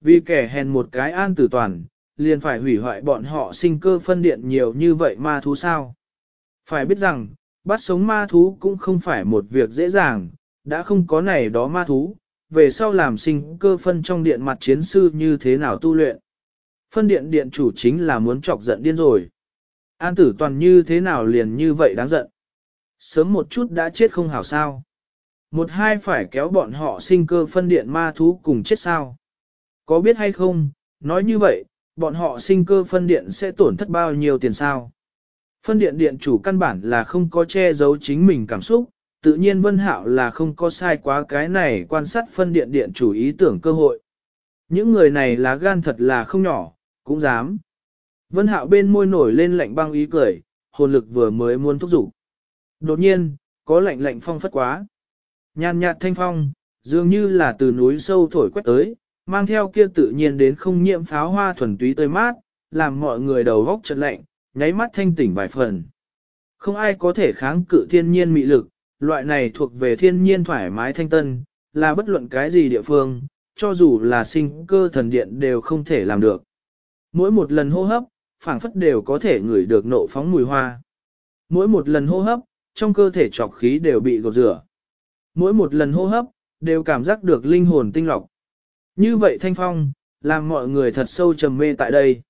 Vì kẻ hèn một cái an tử toàn, liền phải hủy hoại bọn họ sinh cơ phân điện nhiều như vậy ma thú sao. Phải biết rằng, bắt sống ma thú cũng không phải một việc dễ dàng, đã không có này đó ma thú, về sau làm sinh cơ phân trong điện mặt chiến sư như thế nào tu luyện. Phân điện điện chủ chính là muốn chọc giận điên rồi. An tử toàn như thế nào liền như vậy đáng giận. Sớm một chút đã chết không hảo sao. Một hai phải kéo bọn họ sinh cơ phân điện ma thú cùng chết sao. Có biết hay không, nói như vậy, bọn họ sinh cơ phân điện sẽ tổn thất bao nhiêu tiền sao. Phân điện điện chủ căn bản là không có che giấu chính mình cảm xúc, tự nhiên Vân Hạo là không có sai quá cái này quan sát phân điện điện chủ ý tưởng cơ hội. Những người này lá gan thật là không nhỏ, cũng dám. Vân Hạo bên môi nổi lên lạnh băng ý cười, hồn lực vừa mới muốn thúc giục. Đột nhiên, có lạnh lạnh phong phất quá. Nhàn nhạt thanh phong, dường như là từ núi sâu thổi quét tới, mang theo kia tự nhiên đến không nhiễm pháo hoa thuần túy tươi mát, làm mọi người đầu góc chợt lạnh, nháy mắt thanh tỉnh vài phần. Không ai có thể kháng cự thiên nhiên mị lực, loại này thuộc về thiên nhiên thoải mái thanh tân, là bất luận cái gì địa phương, cho dù là sinh cơ thần điện đều không thể làm được. Mỗi một lần hô hấp, phảng phất đều có thể ngửi được nộ phóng mùi hoa. Mỗi một lần hô hấp, trong cơ thể trọc khí đều bị gột rửa. Mỗi một lần hô hấp, đều cảm giác được linh hồn tinh lọc. Như vậy thanh phong, làm mọi người thật sâu trầm mê tại đây.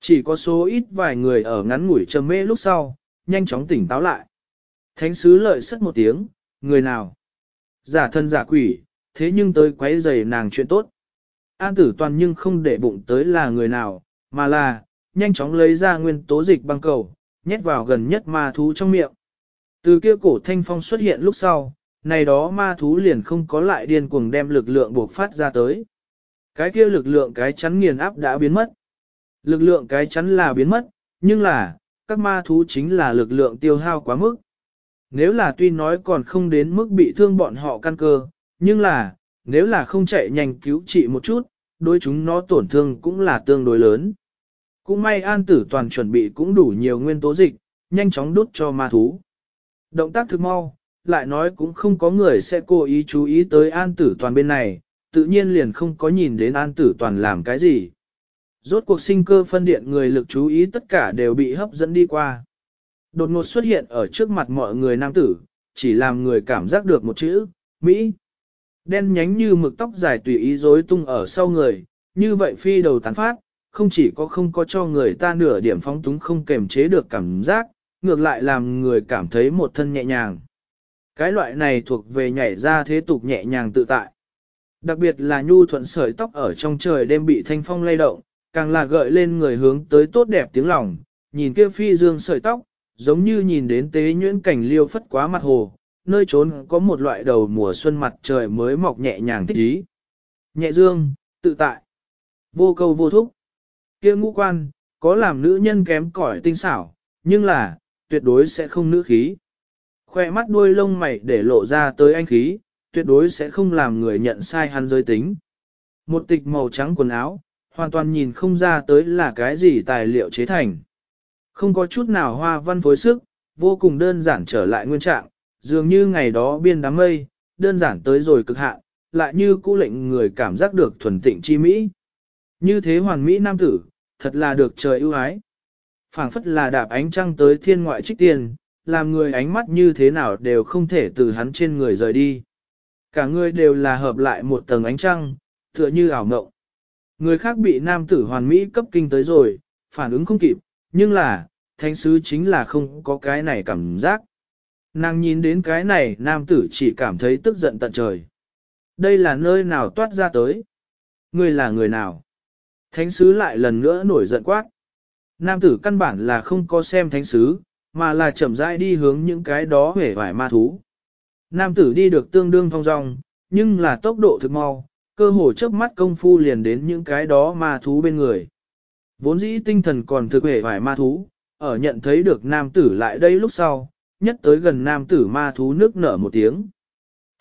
Chỉ có số ít vài người ở ngắn ngủi trầm mê lúc sau, nhanh chóng tỉnh táo lại. Thánh sứ lợi sất một tiếng, người nào? Giả thân giả quỷ, thế nhưng tới quấy rầy nàng chuyện tốt. An tử toàn nhưng không để bụng tới là người nào, mà là, nhanh chóng lấy ra nguyên tố dịch băng cầu, nhét vào gần nhất ma thú trong miệng. Từ kia cổ thanh phong xuất hiện lúc sau, này đó ma thú liền không có lại điên cuồng đem lực lượng buộc phát ra tới. Cái kia lực lượng cái chắn nghiền áp đã biến mất. Lực lượng cái chắn là biến mất, nhưng là, các ma thú chính là lực lượng tiêu hao quá mức. Nếu là tuy nói còn không đến mức bị thương bọn họ căn cơ, nhưng là, nếu là không chạy nhanh cứu trị một chút, đối chúng nó tổn thương cũng là tương đối lớn. Cũng may an tử toàn chuẩn bị cũng đủ nhiều nguyên tố dịch, nhanh chóng đút cho ma thú. Động tác thực mau, lại nói cũng không có người sẽ cố ý chú ý tới an tử toàn bên này, tự nhiên liền không có nhìn đến an tử toàn làm cái gì. Rốt cuộc sinh cơ phân điện người lực chú ý tất cả đều bị hấp dẫn đi qua. Đột ngột xuất hiện ở trước mặt mọi người nam tử, chỉ làm người cảm giác được một chữ, Mỹ. Đen nhánh như mực tóc dài tùy ý rối tung ở sau người, như vậy phi đầu tán phát, không chỉ có không có cho người ta nửa điểm phóng túng không kềm chế được cảm giác, ngược lại làm người cảm thấy một thân nhẹ nhàng. Cái loại này thuộc về nhảy ra thế tục nhẹ nhàng tự tại. Đặc biệt là nhu thuận sợi tóc ở trong trời đêm bị thanh phong lay động, càng là gợi lên người hướng tới tốt đẹp tiếng lòng, nhìn kia phi dương sợi tóc, giống như nhìn đến tế nhuyễn cảnh liêu phất quá mặt hồ, nơi trốn có một loại đầu mùa xuân mặt trời mới mọc nhẹ nhàng thích ý. Nhẹ dương, tự tại, vô câu vô thúc. kia ngũ quan, có làm nữ nhân kém cỏi tinh xảo, nhưng là, tuyệt đối sẽ không nữ khí. Khoe mắt đuôi lông mày để lộ ra tới anh khí, tuyệt đối sẽ không làm người nhận sai hắn giới tính. Một tịch màu trắng quần áo, hoàn toàn nhìn không ra tới là cái gì tài liệu chế thành. Không có chút nào hoa văn phối sức, vô cùng đơn giản trở lại nguyên trạng, dường như ngày đó biên đám mây, đơn giản tới rồi cực hạn, lại như cũ lệnh người cảm giác được thuần tịnh chi mỹ. Như thế hoàn mỹ nam tử, thật là được trời ưu ái phảng phất là đạp ánh trăng tới thiên ngoại trích tiền, làm người ánh mắt như thế nào đều không thể từ hắn trên người rời đi. Cả người đều là hợp lại một tầng ánh trăng, tựa như ảo mộng. Người khác bị nam tử hoàn mỹ cấp kinh tới rồi, phản ứng không kịp, nhưng là, thánh sứ chính là không có cái này cảm giác. Nàng nhìn đến cái này nam tử chỉ cảm thấy tức giận tận trời. Đây là nơi nào toát ra tới? Người là người nào? Thánh sứ lại lần nữa nổi giận quát. Nam tử căn bản là không có xem thánh sứ, mà là chậm rãi đi hướng những cái đó hể vải ma thú. Nam tử đi được tương đương thong dong, nhưng là tốc độ thực mau, cơ hồ chớp mắt công phu liền đến những cái đó ma thú bên người. Vốn dĩ tinh thần còn thực hề vải ma thú, ở nhận thấy được nam tử lại đây lúc sau, nhất tới gần nam tử ma thú nước nở một tiếng.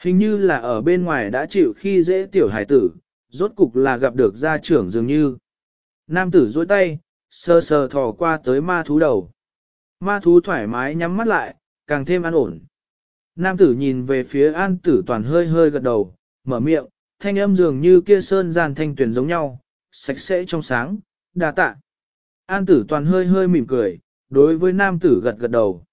Hình như là ở bên ngoài đã chịu khi dễ tiểu hải tử, rốt cục là gặp được gia trưởng dường như. Nam tử dối tay, sờ sờ thò qua tới ma thú đầu. Ma thú thoải mái nhắm mắt lại, càng thêm an ổn. Nam tử nhìn về phía an tử toàn hơi hơi gật đầu, mở miệng, thanh âm dường như kia sơn gian thanh tuyển giống nhau, sạch sẽ trong sáng, đa tạ. An tử toàn hơi hơi mỉm cười, đối với nam tử gật gật đầu.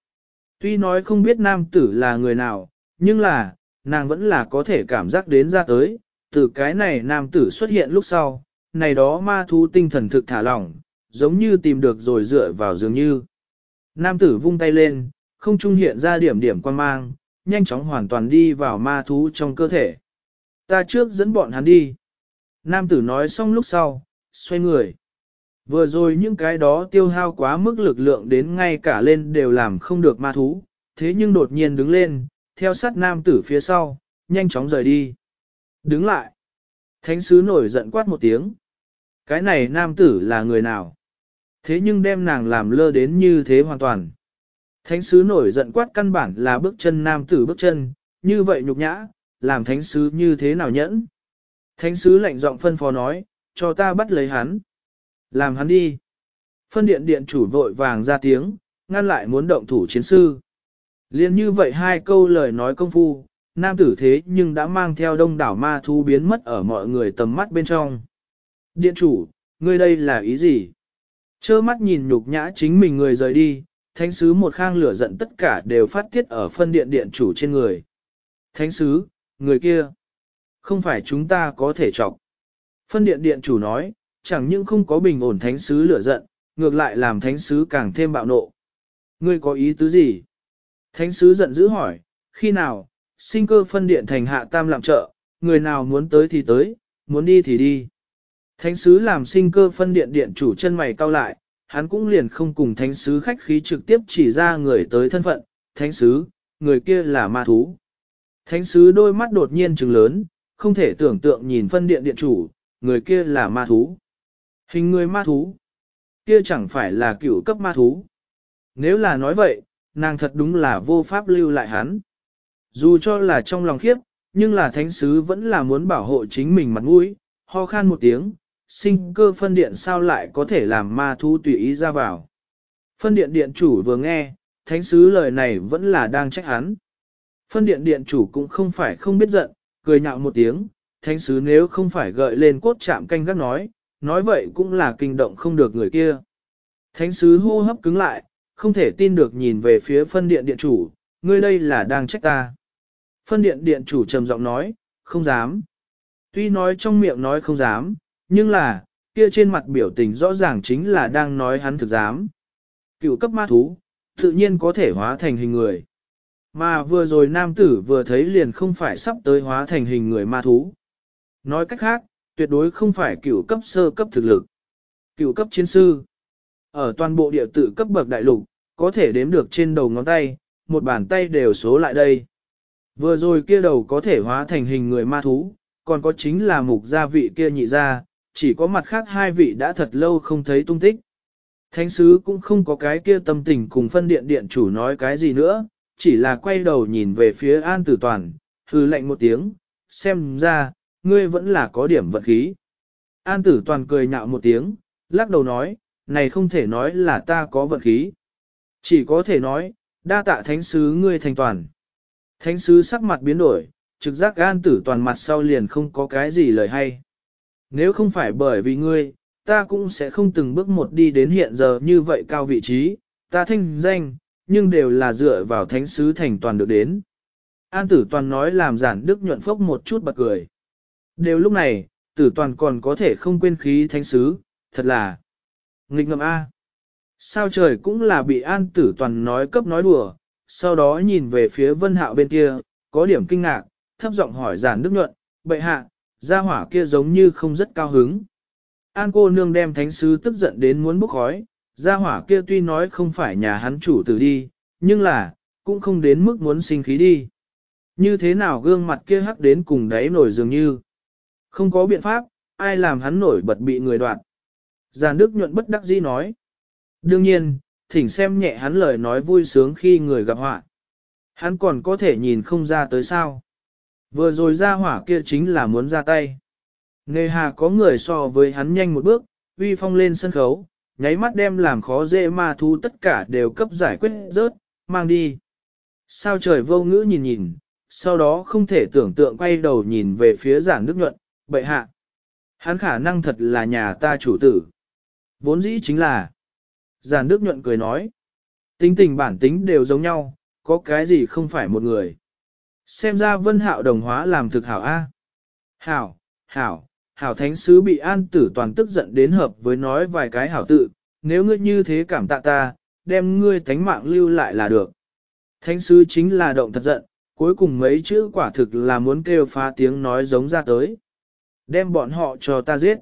Tuy nói không biết nam tử là người nào, nhưng là, nàng vẫn là có thể cảm giác đến ra tới, từ cái này nam tử xuất hiện lúc sau, này đó ma thú tinh thần thực thả lỏng, giống như tìm được rồi dựa vào dường như. Nam tử vung tay lên, không trung hiện ra điểm điểm quan mang, nhanh chóng hoàn toàn đi vào ma thú trong cơ thể. Ta trước dẫn bọn hắn đi. Nam tử nói xong lúc sau, xoay người. Vừa rồi những cái đó tiêu hao quá mức lực lượng đến ngay cả lên đều làm không được ma thú, thế nhưng đột nhiên đứng lên, theo sát nam tử phía sau, nhanh chóng rời đi. Đứng lại. Thánh sứ nổi giận quát một tiếng. Cái này nam tử là người nào? Thế nhưng đem nàng làm lơ đến như thế hoàn toàn. Thánh sứ nổi giận quát căn bản là bước chân nam tử bước chân, như vậy nhục nhã, làm thánh sứ như thế nào nhẫn? Thánh sứ lạnh giọng phân phó nói, cho ta bắt lấy hắn. Làm hắn đi. Phân điện điện chủ vội vàng ra tiếng, ngăn lại muốn động thủ chiến sư. Liên như vậy hai câu lời nói công phu, nam tử thế nhưng đã mang theo đông đảo ma thú biến mất ở mọi người tầm mắt bên trong. Điện chủ, ngươi đây là ý gì? Chơ mắt nhìn nhục nhã chính mình người rời đi, thánh sứ một khang lửa giận tất cả đều phát tiết ở phân điện điện chủ trên người. Thánh sứ, người kia, không phải chúng ta có thể chọc. Phân điện điện chủ nói, chẳng những không có bình ổn thánh sứ lửa giận, ngược lại làm thánh sứ càng thêm bạo nộ. Ngươi có ý tứ gì? Thánh sứ giận dữ hỏi, khi nào, sinh cơ phân điện thành hạ tam làm trợ, người nào muốn tới thì tới, muốn đi thì đi. Thánh sứ làm sinh cơ phân điện điện chủ chân mày cau lại, hắn cũng liền không cùng thánh sứ khách khí trực tiếp chỉ ra người tới thân phận, thánh sứ, người kia là ma thú. Thánh sứ đôi mắt đột nhiên trừng lớn, không thể tưởng tượng nhìn phân điện điện chủ, người kia là ma thú. Hình người ma thú. Kia chẳng phải là cựu cấp ma thú. Nếu là nói vậy, nàng thật đúng là vô pháp lưu lại hắn. Dù cho là trong lòng khiếp, nhưng là thánh sứ vẫn là muốn bảo hộ chính mình mặt mũi, ho khan một tiếng, sinh cơ phân điện sao lại có thể làm ma thú tùy ý ra vào. Phân điện điện chủ vừa nghe, thánh sứ lời này vẫn là đang trách hắn. Phân điện điện chủ cũng không phải không biết giận, cười nhạo một tiếng, thánh sứ nếu không phải gợi lên cốt chạm canh gác nói, nói vậy cũng là kinh động không được người kia. Thánh sứ hô hấp cứng lại, không thể tin được nhìn về phía phân điện điện chủ, ngươi đây là đang trách ta. Phân điện điện chủ trầm giọng nói, không dám. Tuy nói trong miệng nói không dám, nhưng là, kia trên mặt biểu tình rõ ràng chính là đang nói hắn thực dám. Cựu cấp ma thú, tự nhiên có thể hóa thành hình người. Mà vừa rồi nam tử vừa thấy liền không phải sắp tới hóa thành hình người ma thú. Nói cách khác, tuyệt đối không phải cựu cấp sơ cấp thực lực. Cựu cấp chiến sư. Ở toàn bộ địa tự cấp bậc đại lục, có thể đếm được trên đầu ngón tay, một bàn tay đều số lại đây. Vừa rồi kia đầu có thể hóa thành hình người ma thú, còn có chính là mục gia vị kia nhị gia, chỉ có mặt khác hai vị đã thật lâu không thấy tung tích. Thánh sứ cũng không có cái kia tâm tình cùng phân điện điện chủ nói cái gì nữa, chỉ là quay đầu nhìn về phía an tử toàn, hư lệnh một tiếng, xem ra, ngươi vẫn là có điểm vận khí. An tử toàn cười nhạo một tiếng, lắc đầu nói, này không thể nói là ta có vận khí. Chỉ có thể nói, đa tạ thánh sứ ngươi thành toàn. Thánh sứ sắc mặt biến đổi, trực giác an tử toàn mặt sau liền không có cái gì lời hay. Nếu không phải bởi vì ngươi, ta cũng sẽ không từng bước một đi đến hiện giờ như vậy cao vị trí, ta thanh danh, nhưng đều là dựa vào thánh sứ thành toàn được đến. An tử toàn nói làm giản đức nhuận phốc một chút bật cười. Đều lúc này, tử toàn còn có thể không quên khí thánh sứ, thật là nghịch ngầm A. Sao trời cũng là bị an tử toàn nói cấp nói đùa, sau đó nhìn về phía vân hạo bên kia, có điểm kinh ngạc, thấp giọng hỏi giản đức nhuận, bệ hạ, gia hỏa kia giống như không rất cao hứng. An cô nương đem thánh sứ tức giận đến muốn bốc khói, gia hỏa kia tuy nói không phải nhà hắn chủ tử đi, nhưng là, cũng không đến mức muốn sinh khí đi. Như thế nào gương mặt kia hắc đến cùng đáy nổi dường như. Không có biện pháp, ai làm hắn nổi bật bị người đoạt. Giàn Đức nhuận bất đắc dĩ nói. Đương nhiên, thỉnh xem nhẹ hắn lời nói vui sướng khi người gặp họa. Hắn còn có thể nhìn không ra tới sao. Vừa rồi ra hỏa kia chính là muốn ra tay. Nề hà có người so với hắn nhanh một bước, uy phong lên sân khấu, nháy mắt đem làm khó dễ ma thu tất cả đều cấp giải quyết rớt, mang đi. Sao trời vô ngữ nhìn nhìn, sau đó không thể tưởng tượng quay đầu nhìn về phía giảng nước nhuận, bệ hạ. Hắn khả năng thật là nhà ta chủ tử. Vốn dĩ chính là. Giản Đức nhuận cười nói. Tính tình bản tính đều giống nhau, có cái gì không phải một người. Xem ra vân hạo đồng hóa làm thực hảo A. Hảo, hảo, hảo thánh sứ bị an tử toàn tức giận đến hợp với nói vài cái hảo tự, nếu ngươi như thế cảm tạ ta, đem ngươi thánh mạng lưu lại là được. Thánh sứ chính là động thật giận, cuối cùng mấy chữ quả thực là muốn kêu phá tiếng nói giống ra tới. Đem bọn họ cho ta giết.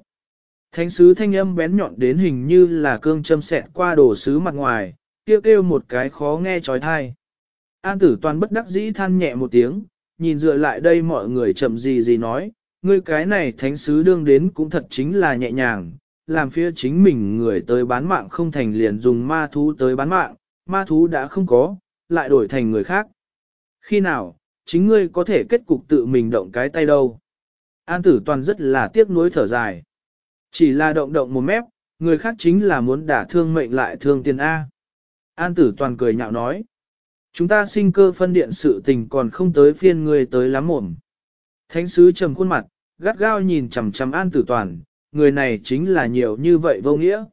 Thánh sứ thanh âm bén nhọn đến hình như là cương châm xẹt qua đồ sứ mặt ngoài, kêu kêu một cái khó nghe trói thai. An tử toàn bất đắc dĩ than nhẹ một tiếng, nhìn dựa lại đây mọi người chậm gì gì nói, ngươi cái này thánh sứ đương đến cũng thật chính là nhẹ nhàng, làm phía chính mình người tới bán mạng không thành liền dùng ma thú tới bán mạng, ma thú đã không có, lại đổi thành người khác. Khi nào, chính ngươi có thể kết cục tự mình động cái tay đâu. An tử toàn rất là tiếc nuối thở dài. Chỉ là động động một mép, người khác chính là muốn đả thương mệnh lại thương tiền A. An tử toàn cười nhạo nói. Chúng ta sinh cơ phân điện sự tình còn không tới phiên người tới lắm mồm. Thánh sứ trầm khuôn mặt, gắt gao nhìn chằm chằm an tử toàn, người này chính là nhiều như vậy vô nghĩa.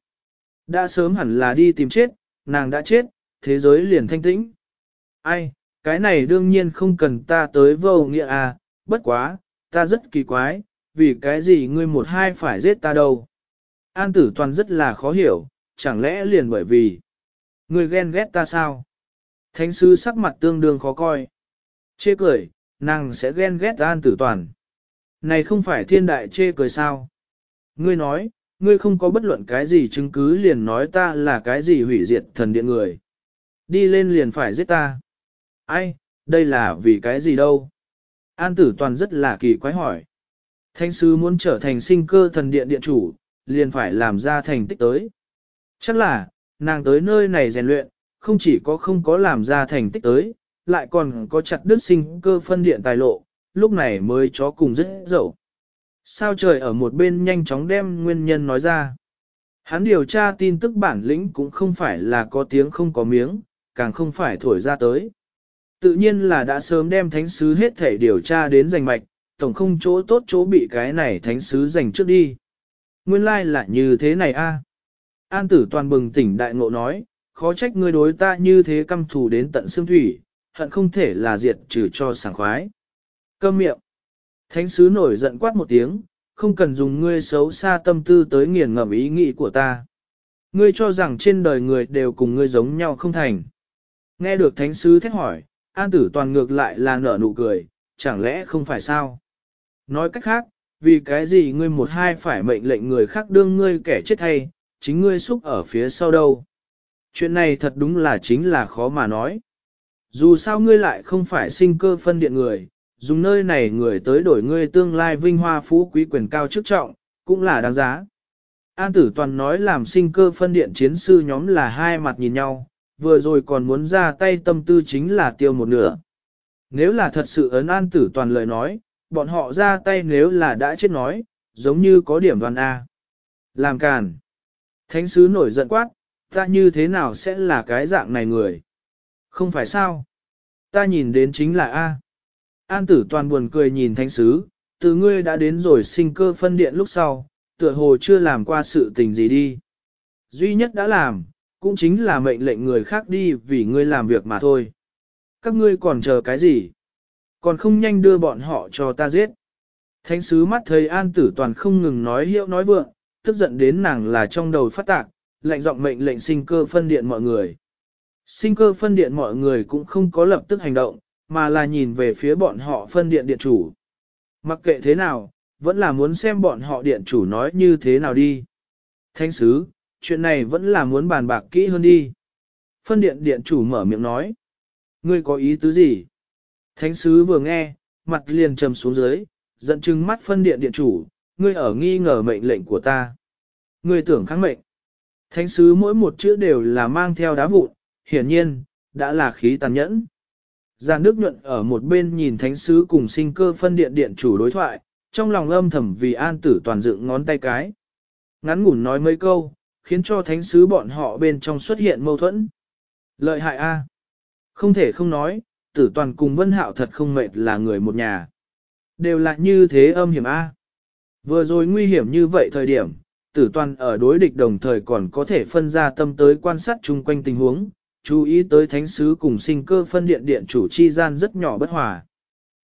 Đã sớm hẳn là đi tìm chết, nàng đã chết, thế giới liền thanh tĩnh. Ai, cái này đương nhiên không cần ta tới vô nghĩa à, bất quá, ta rất kỳ quái, vì cái gì ngươi một hai phải giết ta đâu. An tử toàn rất là khó hiểu, chẳng lẽ liền bởi vì ngươi ghen ghét ta sao? Thánh sư sắc mặt tương đương khó coi. Chê cười, nàng sẽ ghen ghét an tử toàn. Này không phải thiên đại chê cười sao? Ngươi nói, ngươi không có bất luận cái gì chứng cứ liền nói ta là cái gì hủy diệt thần điện người. Đi lên liền phải giết ta. Ai, đây là vì cái gì đâu? An tử toàn rất là kỳ quái hỏi. Thánh sứ muốn trở thành sinh cơ thần điện điện chủ, liền phải làm ra thành tích tới. Chắc là, nàng tới nơi này rèn luyện, không chỉ có không có làm ra thành tích tới, lại còn có chặt đứt sinh cơ phân điện tài lộ, lúc này mới chó cùng rất dậu. Sao trời ở một bên nhanh chóng đem nguyên nhân nói ra. Hắn điều tra tin tức bản lĩnh cũng không phải là có tiếng không có miếng, càng không phải thổi ra tới. Tự nhiên là đã sớm đem thánh sứ hết thể điều tra đến giành mạch, tổng không chỗ tốt chỗ bị cái này thánh sứ giành trước đi. Nguyên lai like là như thế này a. An tử toàn bừng tỉnh đại ngộ nói, khó trách ngươi đối ta như thế căm thù đến tận xương thủy, hận không thể là diệt trừ cho sảng khoái. Câm miệng. Thánh sứ nổi giận quát một tiếng, không cần dùng ngươi xấu xa tâm tư tới nghiền ngẫm ý nghĩ của ta. Ngươi cho rằng trên đời người đều cùng ngươi giống nhau không thành. Nghe được thánh sứ thét hỏi, an tử toàn ngược lại là nở nụ cười, chẳng lẽ không phải sao? Nói cách khác, vì cái gì ngươi một hai phải mệnh lệnh người khác đương ngươi kẻ chết hay, chính ngươi xúc ở phía sau đâu? Chuyện này thật đúng là chính là khó mà nói. Dù sao ngươi lại không phải sinh cơ phân điện người, dùng nơi này người tới đổi ngươi tương lai vinh hoa phú quý quyền cao chức trọng, cũng là đáng giá. An tử toàn nói làm sinh cơ phân điện chiến sư nhóm là hai mặt nhìn nhau, vừa rồi còn muốn ra tay tâm tư chính là tiêu một nửa. Nếu là thật sự ấn an tử toàn lời nói, bọn họ ra tay nếu là đã chết nói, giống như có điểm đoàn A. Làm càn. Thánh sứ nổi giận quát, ta như thế nào sẽ là cái dạng này người? Không phải sao? Ta nhìn đến chính là A. An tử toàn buồn cười nhìn thánh sứ, từ ngươi đã đến rồi sinh cơ phân điện lúc sau, tựa hồ chưa làm qua sự tình gì đi. Duy nhất đã làm, cũng chính là mệnh lệnh người khác đi vì ngươi làm việc mà thôi. Các ngươi còn chờ cái gì? Còn không nhanh đưa bọn họ cho ta giết. Thánh sứ mắt thấy an tử toàn không ngừng nói hiệu nói vượng, tức giận đến nàng là trong đầu phát tạc, lệnh giọng mệnh lệnh sinh cơ phân điện mọi người. Sinh cơ phân điện mọi người cũng không có lập tức hành động, mà là nhìn về phía bọn họ phân điện điện chủ. Mặc kệ thế nào, vẫn là muốn xem bọn họ điện chủ nói như thế nào đi. Thánh sứ, chuyện này vẫn là muốn bàn bạc kỹ hơn đi. Phân điện điện chủ mở miệng nói. Ngươi có ý tứ gì? Thánh sứ vừa nghe, mặt liền trầm xuống dưới, giận chừng mắt phân điện điện chủ, ngươi ở nghi ngờ mệnh lệnh của ta. Ngươi tưởng kháng mệnh. Thánh sứ mỗi một chữ đều là mang theo đá vụn, hiển nhiên, đã là khí tàn nhẫn. Giàn Đức nhuận ở một bên nhìn thánh sứ cùng sinh cơ phân điện điện chủ đối thoại, trong lòng âm thầm vì an tử toàn dựng ngón tay cái. Ngắn ngủn nói mấy câu, khiến cho thánh sứ bọn họ bên trong xuất hiện mâu thuẫn. Lợi hại A. Không thể không nói, tử toàn cùng vân hạo thật không mệt là người một nhà. Đều là như thế âm hiểm A. Vừa rồi nguy hiểm như vậy thời điểm, tử toàn ở đối địch đồng thời còn có thể phân ra tâm tới quan sát chung quanh tình huống, chú ý tới thánh sứ cùng sinh cơ phân điện điện chủ chi gian rất nhỏ bất hòa.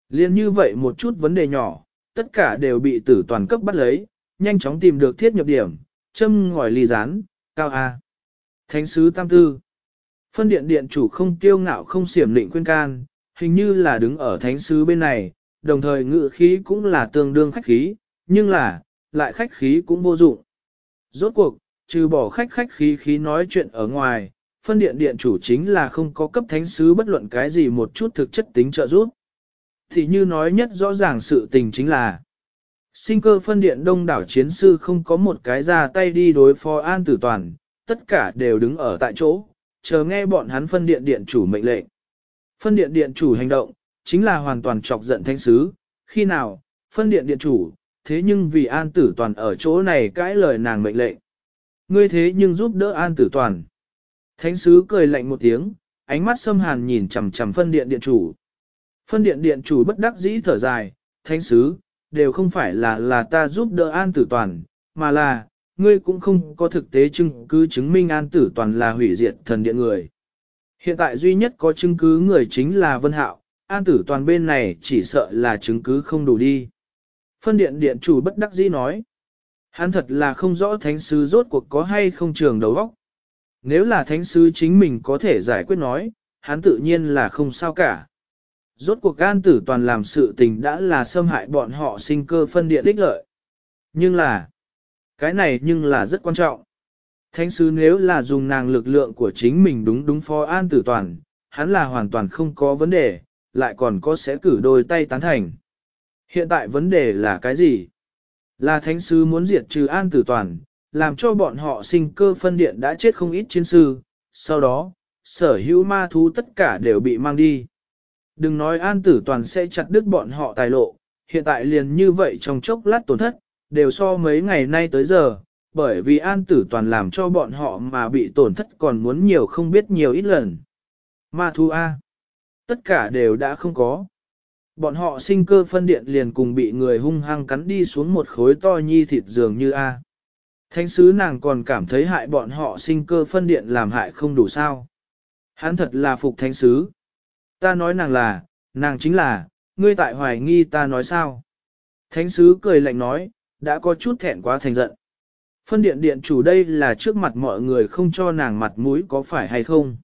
Liên như vậy một chút vấn đề nhỏ, tất cả đều bị tử toàn cấp bắt lấy, nhanh chóng tìm được thiết nhập điểm, châm ngòi ly rán, cao A. Thánh sứ tam tư. Phân điện điện chủ không tiêu ngạo không xiểm lịnh khuyên can, hình như là đứng ở thánh sứ bên này, đồng thời ngự khí cũng là tương đương khách khí, nhưng là, lại khách khí cũng vô dụng. Rốt cuộc, trừ bỏ khách khách khí khí nói chuyện ở ngoài, phân điện điện chủ chính là không có cấp thánh sứ bất luận cái gì một chút thực chất tính trợ giúp. Thì như nói nhất rõ ràng sự tình chính là sinh cơ phân điện đông đảo chiến sư không có một cái ra tay đi đối phó an tử toàn, tất cả đều đứng ở tại chỗ, chờ nghe bọn hắn phân điện điện chủ mệnh lệnh. Phân điện điện chủ hành động, chính là hoàn toàn chọc giận thánh sứ, khi nào, phân điện điện chủ, thế nhưng vì an tử toàn ở chỗ này cãi lời nàng mệnh lệnh. Ngươi thế nhưng giúp đỡ an tử toàn. Thánh sứ cười lạnh một tiếng, ánh mắt xâm hàn nhìn chằm chằm phân điện điện chủ. Phân điện điện chủ bất đắc dĩ thở dài, thánh sứ, đều không phải là là ta giúp đỡ an tử toàn, mà là, ngươi cũng không có thực tế chứng cứ chứng minh an tử toàn là hủy diệt thần điện người. Hiện tại duy nhất có chứng cứ người chính là Vân Hạo, an tử toàn bên này chỉ sợ là chứng cứ không đủ đi. Phân điện điện chủ bất đắc dĩ nói. Hắn thật là không rõ thánh sứ rốt cuộc có hay không trường đầu óc. Nếu là thánh sứ chính mình có thể giải quyết nói, hắn tự nhiên là không sao cả. Rốt cuộc an tử toàn làm sự tình đã là xâm hại bọn họ sinh cơ phân điện đích lợi. Nhưng là, cái này nhưng là rất quan trọng. Thánh sứ nếu là dùng nàng lực lượng của chính mình đúng đúng phó an tử toàn, hắn là hoàn toàn không có vấn đề, lại còn có sẽ cử đôi tay tán thành. Hiện tại vấn đề là cái gì? Là thánh sứ muốn diệt trừ an tử toàn, làm cho bọn họ sinh cơ phân điện đã chết không ít chiến sư, sau đó, sở hữu ma thú tất cả đều bị mang đi. Đừng nói an tử toàn sẽ chặt đứt bọn họ tài lộ, hiện tại liền như vậy trong chốc lát tổn thất, đều so mấy ngày nay tới giờ, bởi vì an tử toàn làm cho bọn họ mà bị tổn thất còn muốn nhiều không biết nhiều ít lần. Ma thú A. Tất cả đều đã không có. Bọn họ sinh cơ phân điện liền cùng bị người hung hăng cắn đi xuống một khối to nhi thịt dường như A. Thánh sứ nàng còn cảm thấy hại bọn họ sinh cơ phân điện làm hại không đủ sao. Hắn thật là phục thánh sứ. Ta nói nàng là, nàng chính là, ngươi tại hoài nghi ta nói sao. Thánh sứ cười lạnh nói, đã có chút thẹn quá thành giận. Phân điện điện chủ đây là trước mặt mọi người không cho nàng mặt mũi có phải hay không.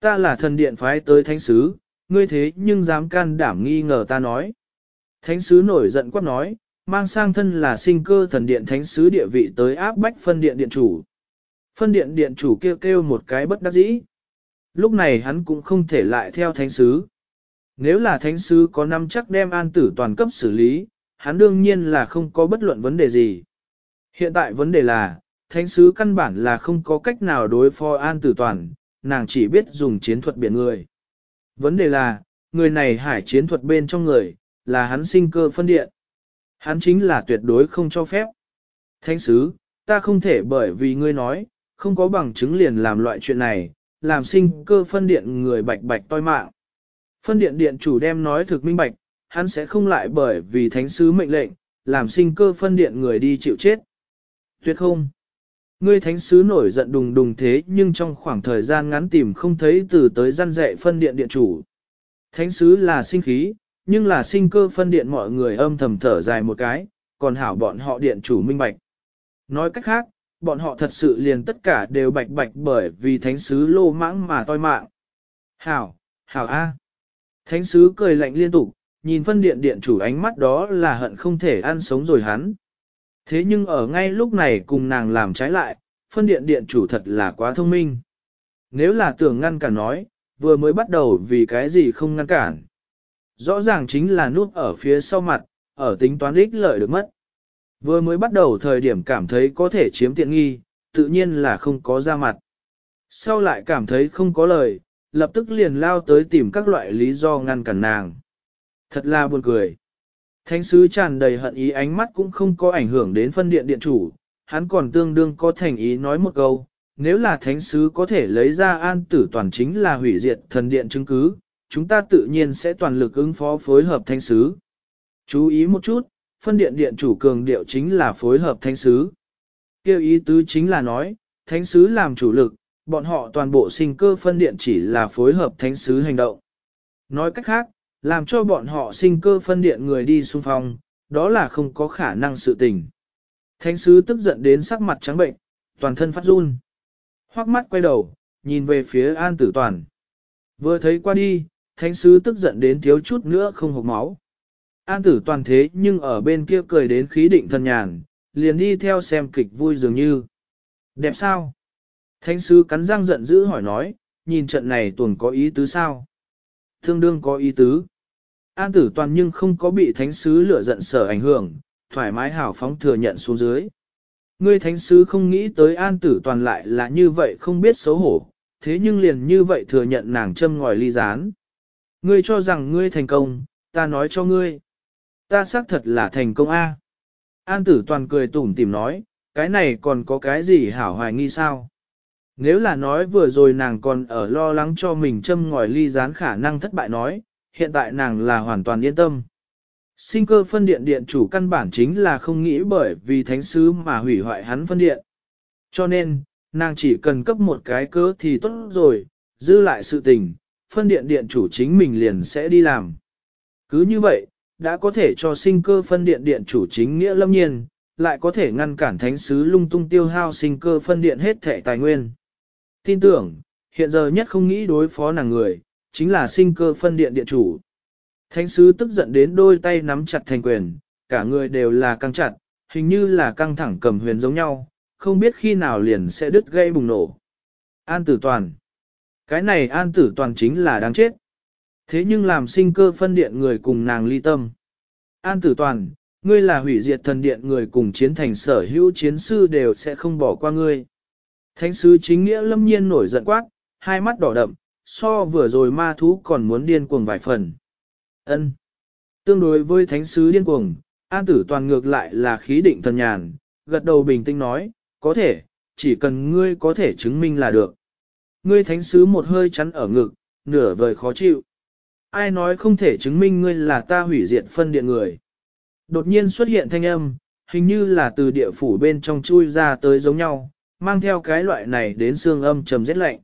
Ta là thần điện phái tới thánh sứ, ngươi thế nhưng dám can đảm nghi ngờ ta nói. Thánh sứ nổi giận quát nói, mang sang thân là sinh cơ thần điện thánh sứ địa vị tới áp bách phân điện điện chủ. Phân điện điện chủ kêu kêu một cái bất đắc dĩ. Lúc này hắn cũng không thể lại theo thánh sứ. Nếu là thánh sứ có năm chắc đem an tử toàn cấp xử lý, hắn đương nhiên là không có bất luận vấn đề gì. Hiện tại vấn đề là, thánh sứ căn bản là không có cách nào đối phó an tử toàn, nàng chỉ biết dùng chiến thuật biển người. Vấn đề là, người này hải chiến thuật bên trong người, là hắn sinh cơ phân điện. Hắn chính là tuyệt đối không cho phép. Thánh sứ, ta không thể bởi vì ngươi nói, không có bằng chứng liền làm loại chuyện này, làm sinh cơ phân điện người bạch bạch toi mạng. Phân điện điện chủ đem nói thực minh bạch, hắn sẽ không lại bởi vì thánh sứ mệnh lệnh, làm sinh cơ phân điện người đi chịu chết. Tuyệt không. Ngươi thánh sứ nổi giận đùng đùng thế nhưng trong khoảng thời gian ngắn tìm không thấy từ tới gian dạy phân điện điện chủ. Thánh sứ là sinh khí, nhưng là sinh cơ phân điện mọi người âm thầm thở dài một cái, còn hảo bọn họ điện chủ minh bạch. Nói cách khác, bọn họ thật sự liền tất cả đều bạch bạch bởi vì thánh sứ lô mãng mà toi mạng. Hảo, hảo A. Thánh sứ cười lạnh liên tục, nhìn phân điện điện chủ ánh mắt đó là hận không thể ăn sống rồi hắn. Thế nhưng ở ngay lúc này cùng nàng làm trái lại, phân điện điện chủ thật là quá thông minh. Nếu là tưởng ngăn cản nói, vừa mới bắt đầu vì cái gì không ngăn cản. Rõ ràng chính là núp ở phía sau mặt, ở tính toán ích lợi được mất. Vừa mới bắt đầu thời điểm cảm thấy có thể chiếm tiện nghi, tự nhiên là không có ra mặt. Sau lại cảm thấy không có lời, lập tức liền lao tới tìm các loại lý do ngăn cản nàng. Thật là buồn cười. Thánh sứ tràn đầy hận ý ánh mắt cũng không có ảnh hưởng đến phân điện điện chủ, hắn còn tương đương có thành ý nói một câu, nếu là thánh sứ có thể lấy ra an tử toàn chính là hủy diệt thần điện chứng cứ, chúng ta tự nhiên sẽ toàn lực ứng phó phối hợp thánh sứ. Chú ý một chút, phân điện điện chủ cường điệu chính là phối hợp thánh sứ. Kêu ý tứ chính là nói, thánh sứ làm chủ lực, bọn họ toàn bộ sinh cơ phân điện chỉ là phối hợp thánh sứ hành động. Nói cách khác, làm cho bọn họ sinh cơ phân điện người đi xung phong, đó là không có khả năng sự tình. Thánh sứ tức giận đến sắc mặt trắng bệnh, toàn thân phát run. Hoắc mắt quay đầu, nhìn về phía an tử toàn. Vừa thấy qua đi, thánh sứ tức giận đến thiếu chút nữa không hộc máu. An tử toàn thế nhưng ở bên kia cười đến khí định thần nhàn, liền đi theo xem kịch vui dường như. Đẹp sao? Thánh sứ cắn răng giận dữ hỏi nói, nhìn trận này tuần có ý tứ sao? Thương đương có ý tứ. An tử toàn nhưng không có bị thánh sứ lửa giận sở ảnh hưởng, thoải mái hào phóng thừa nhận xuống dưới. Ngươi thánh sứ không nghĩ tới an tử toàn lại là như vậy không biết xấu hổ, thế nhưng liền như vậy thừa nhận nàng châm ngòi ly gián. Ngươi cho rằng ngươi thành công, ta nói cho ngươi. Ta xác thật là thành công A. An tử toàn cười tủm tìm nói, cái này còn có cái gì hảo hoài nghi sao? Nếu là nói vừa rồi nàng còn ở lo lắng cho mình châm ngòi ly gián khả năng thất bại nói, hiện tại nàng là hoàn toàn yên tâm. Sinh cơ phân điện điện chủ căn bản chính là không nghĩ bởi vì thánh sứ mà hủy hoại hắn phân điện. Cho nên, nàng chỉ cần cấp một cái cớ thì tốt rồi, giữ lại sự tình, phân điện điện chủ chính mình liền sẽ đi làm. Cứ như vậy, đã có thể cho sinh cơ phân điện điện chủ chính nghĩa lâm nhiên, lại có thể ngăn cản thánh sứ lung tung tiêu hao sinh cơ phân điện hết thể tài nguyên. Tin tưởng, hiện giờ nhất không nghĩ đối phó nàng người, chính là sinh cơ phân điện điện chủ. Thánh sứ tức giận đến đôi tay nắm chặt thành quyền, cả người đều là căng chặt, hình như là căng thẳng cầm huyền giống nhau, không biết khi nào liền sẽ đứt gây bùng nổ. An tử toàn. Cái này an tử toàn chính là đáng chết. Thế nhưng làm sinh cơ phân điện người cùng nàng ly tâm. An tử toàn, ngươi là hủy diệt thần điện người cùng chiến thành sở hữu chiến sư đều sẽ không bỏ qua ngươi. Thánh sứ chính nghĩa lâm nhiên nổi giận quát, hai mắt đỏ đậm, so vừa rồi ma thú còn muốn điên cuồng vài phần. Ân. Tương đối với thánh sứ điên cuồng, an tử toàn ngược lại là khí định thần nhàn, gật đầu bình tĩnh nói, có thể, chỉ cần ngươi có thể chứng minh là được. Ngươi thánh sứ một hơi chắn ở ngực, nửa vời khó chịu. Ai nói không thể chứng minh ngươi là ta hủy diệt phân điện người. Đột nhiên xuất hiện thanh âm, hình như là từ địa phủ bên trong chui ra tới giống nhau, mang theo cái loại này đến xương âm trầm rét lạnh.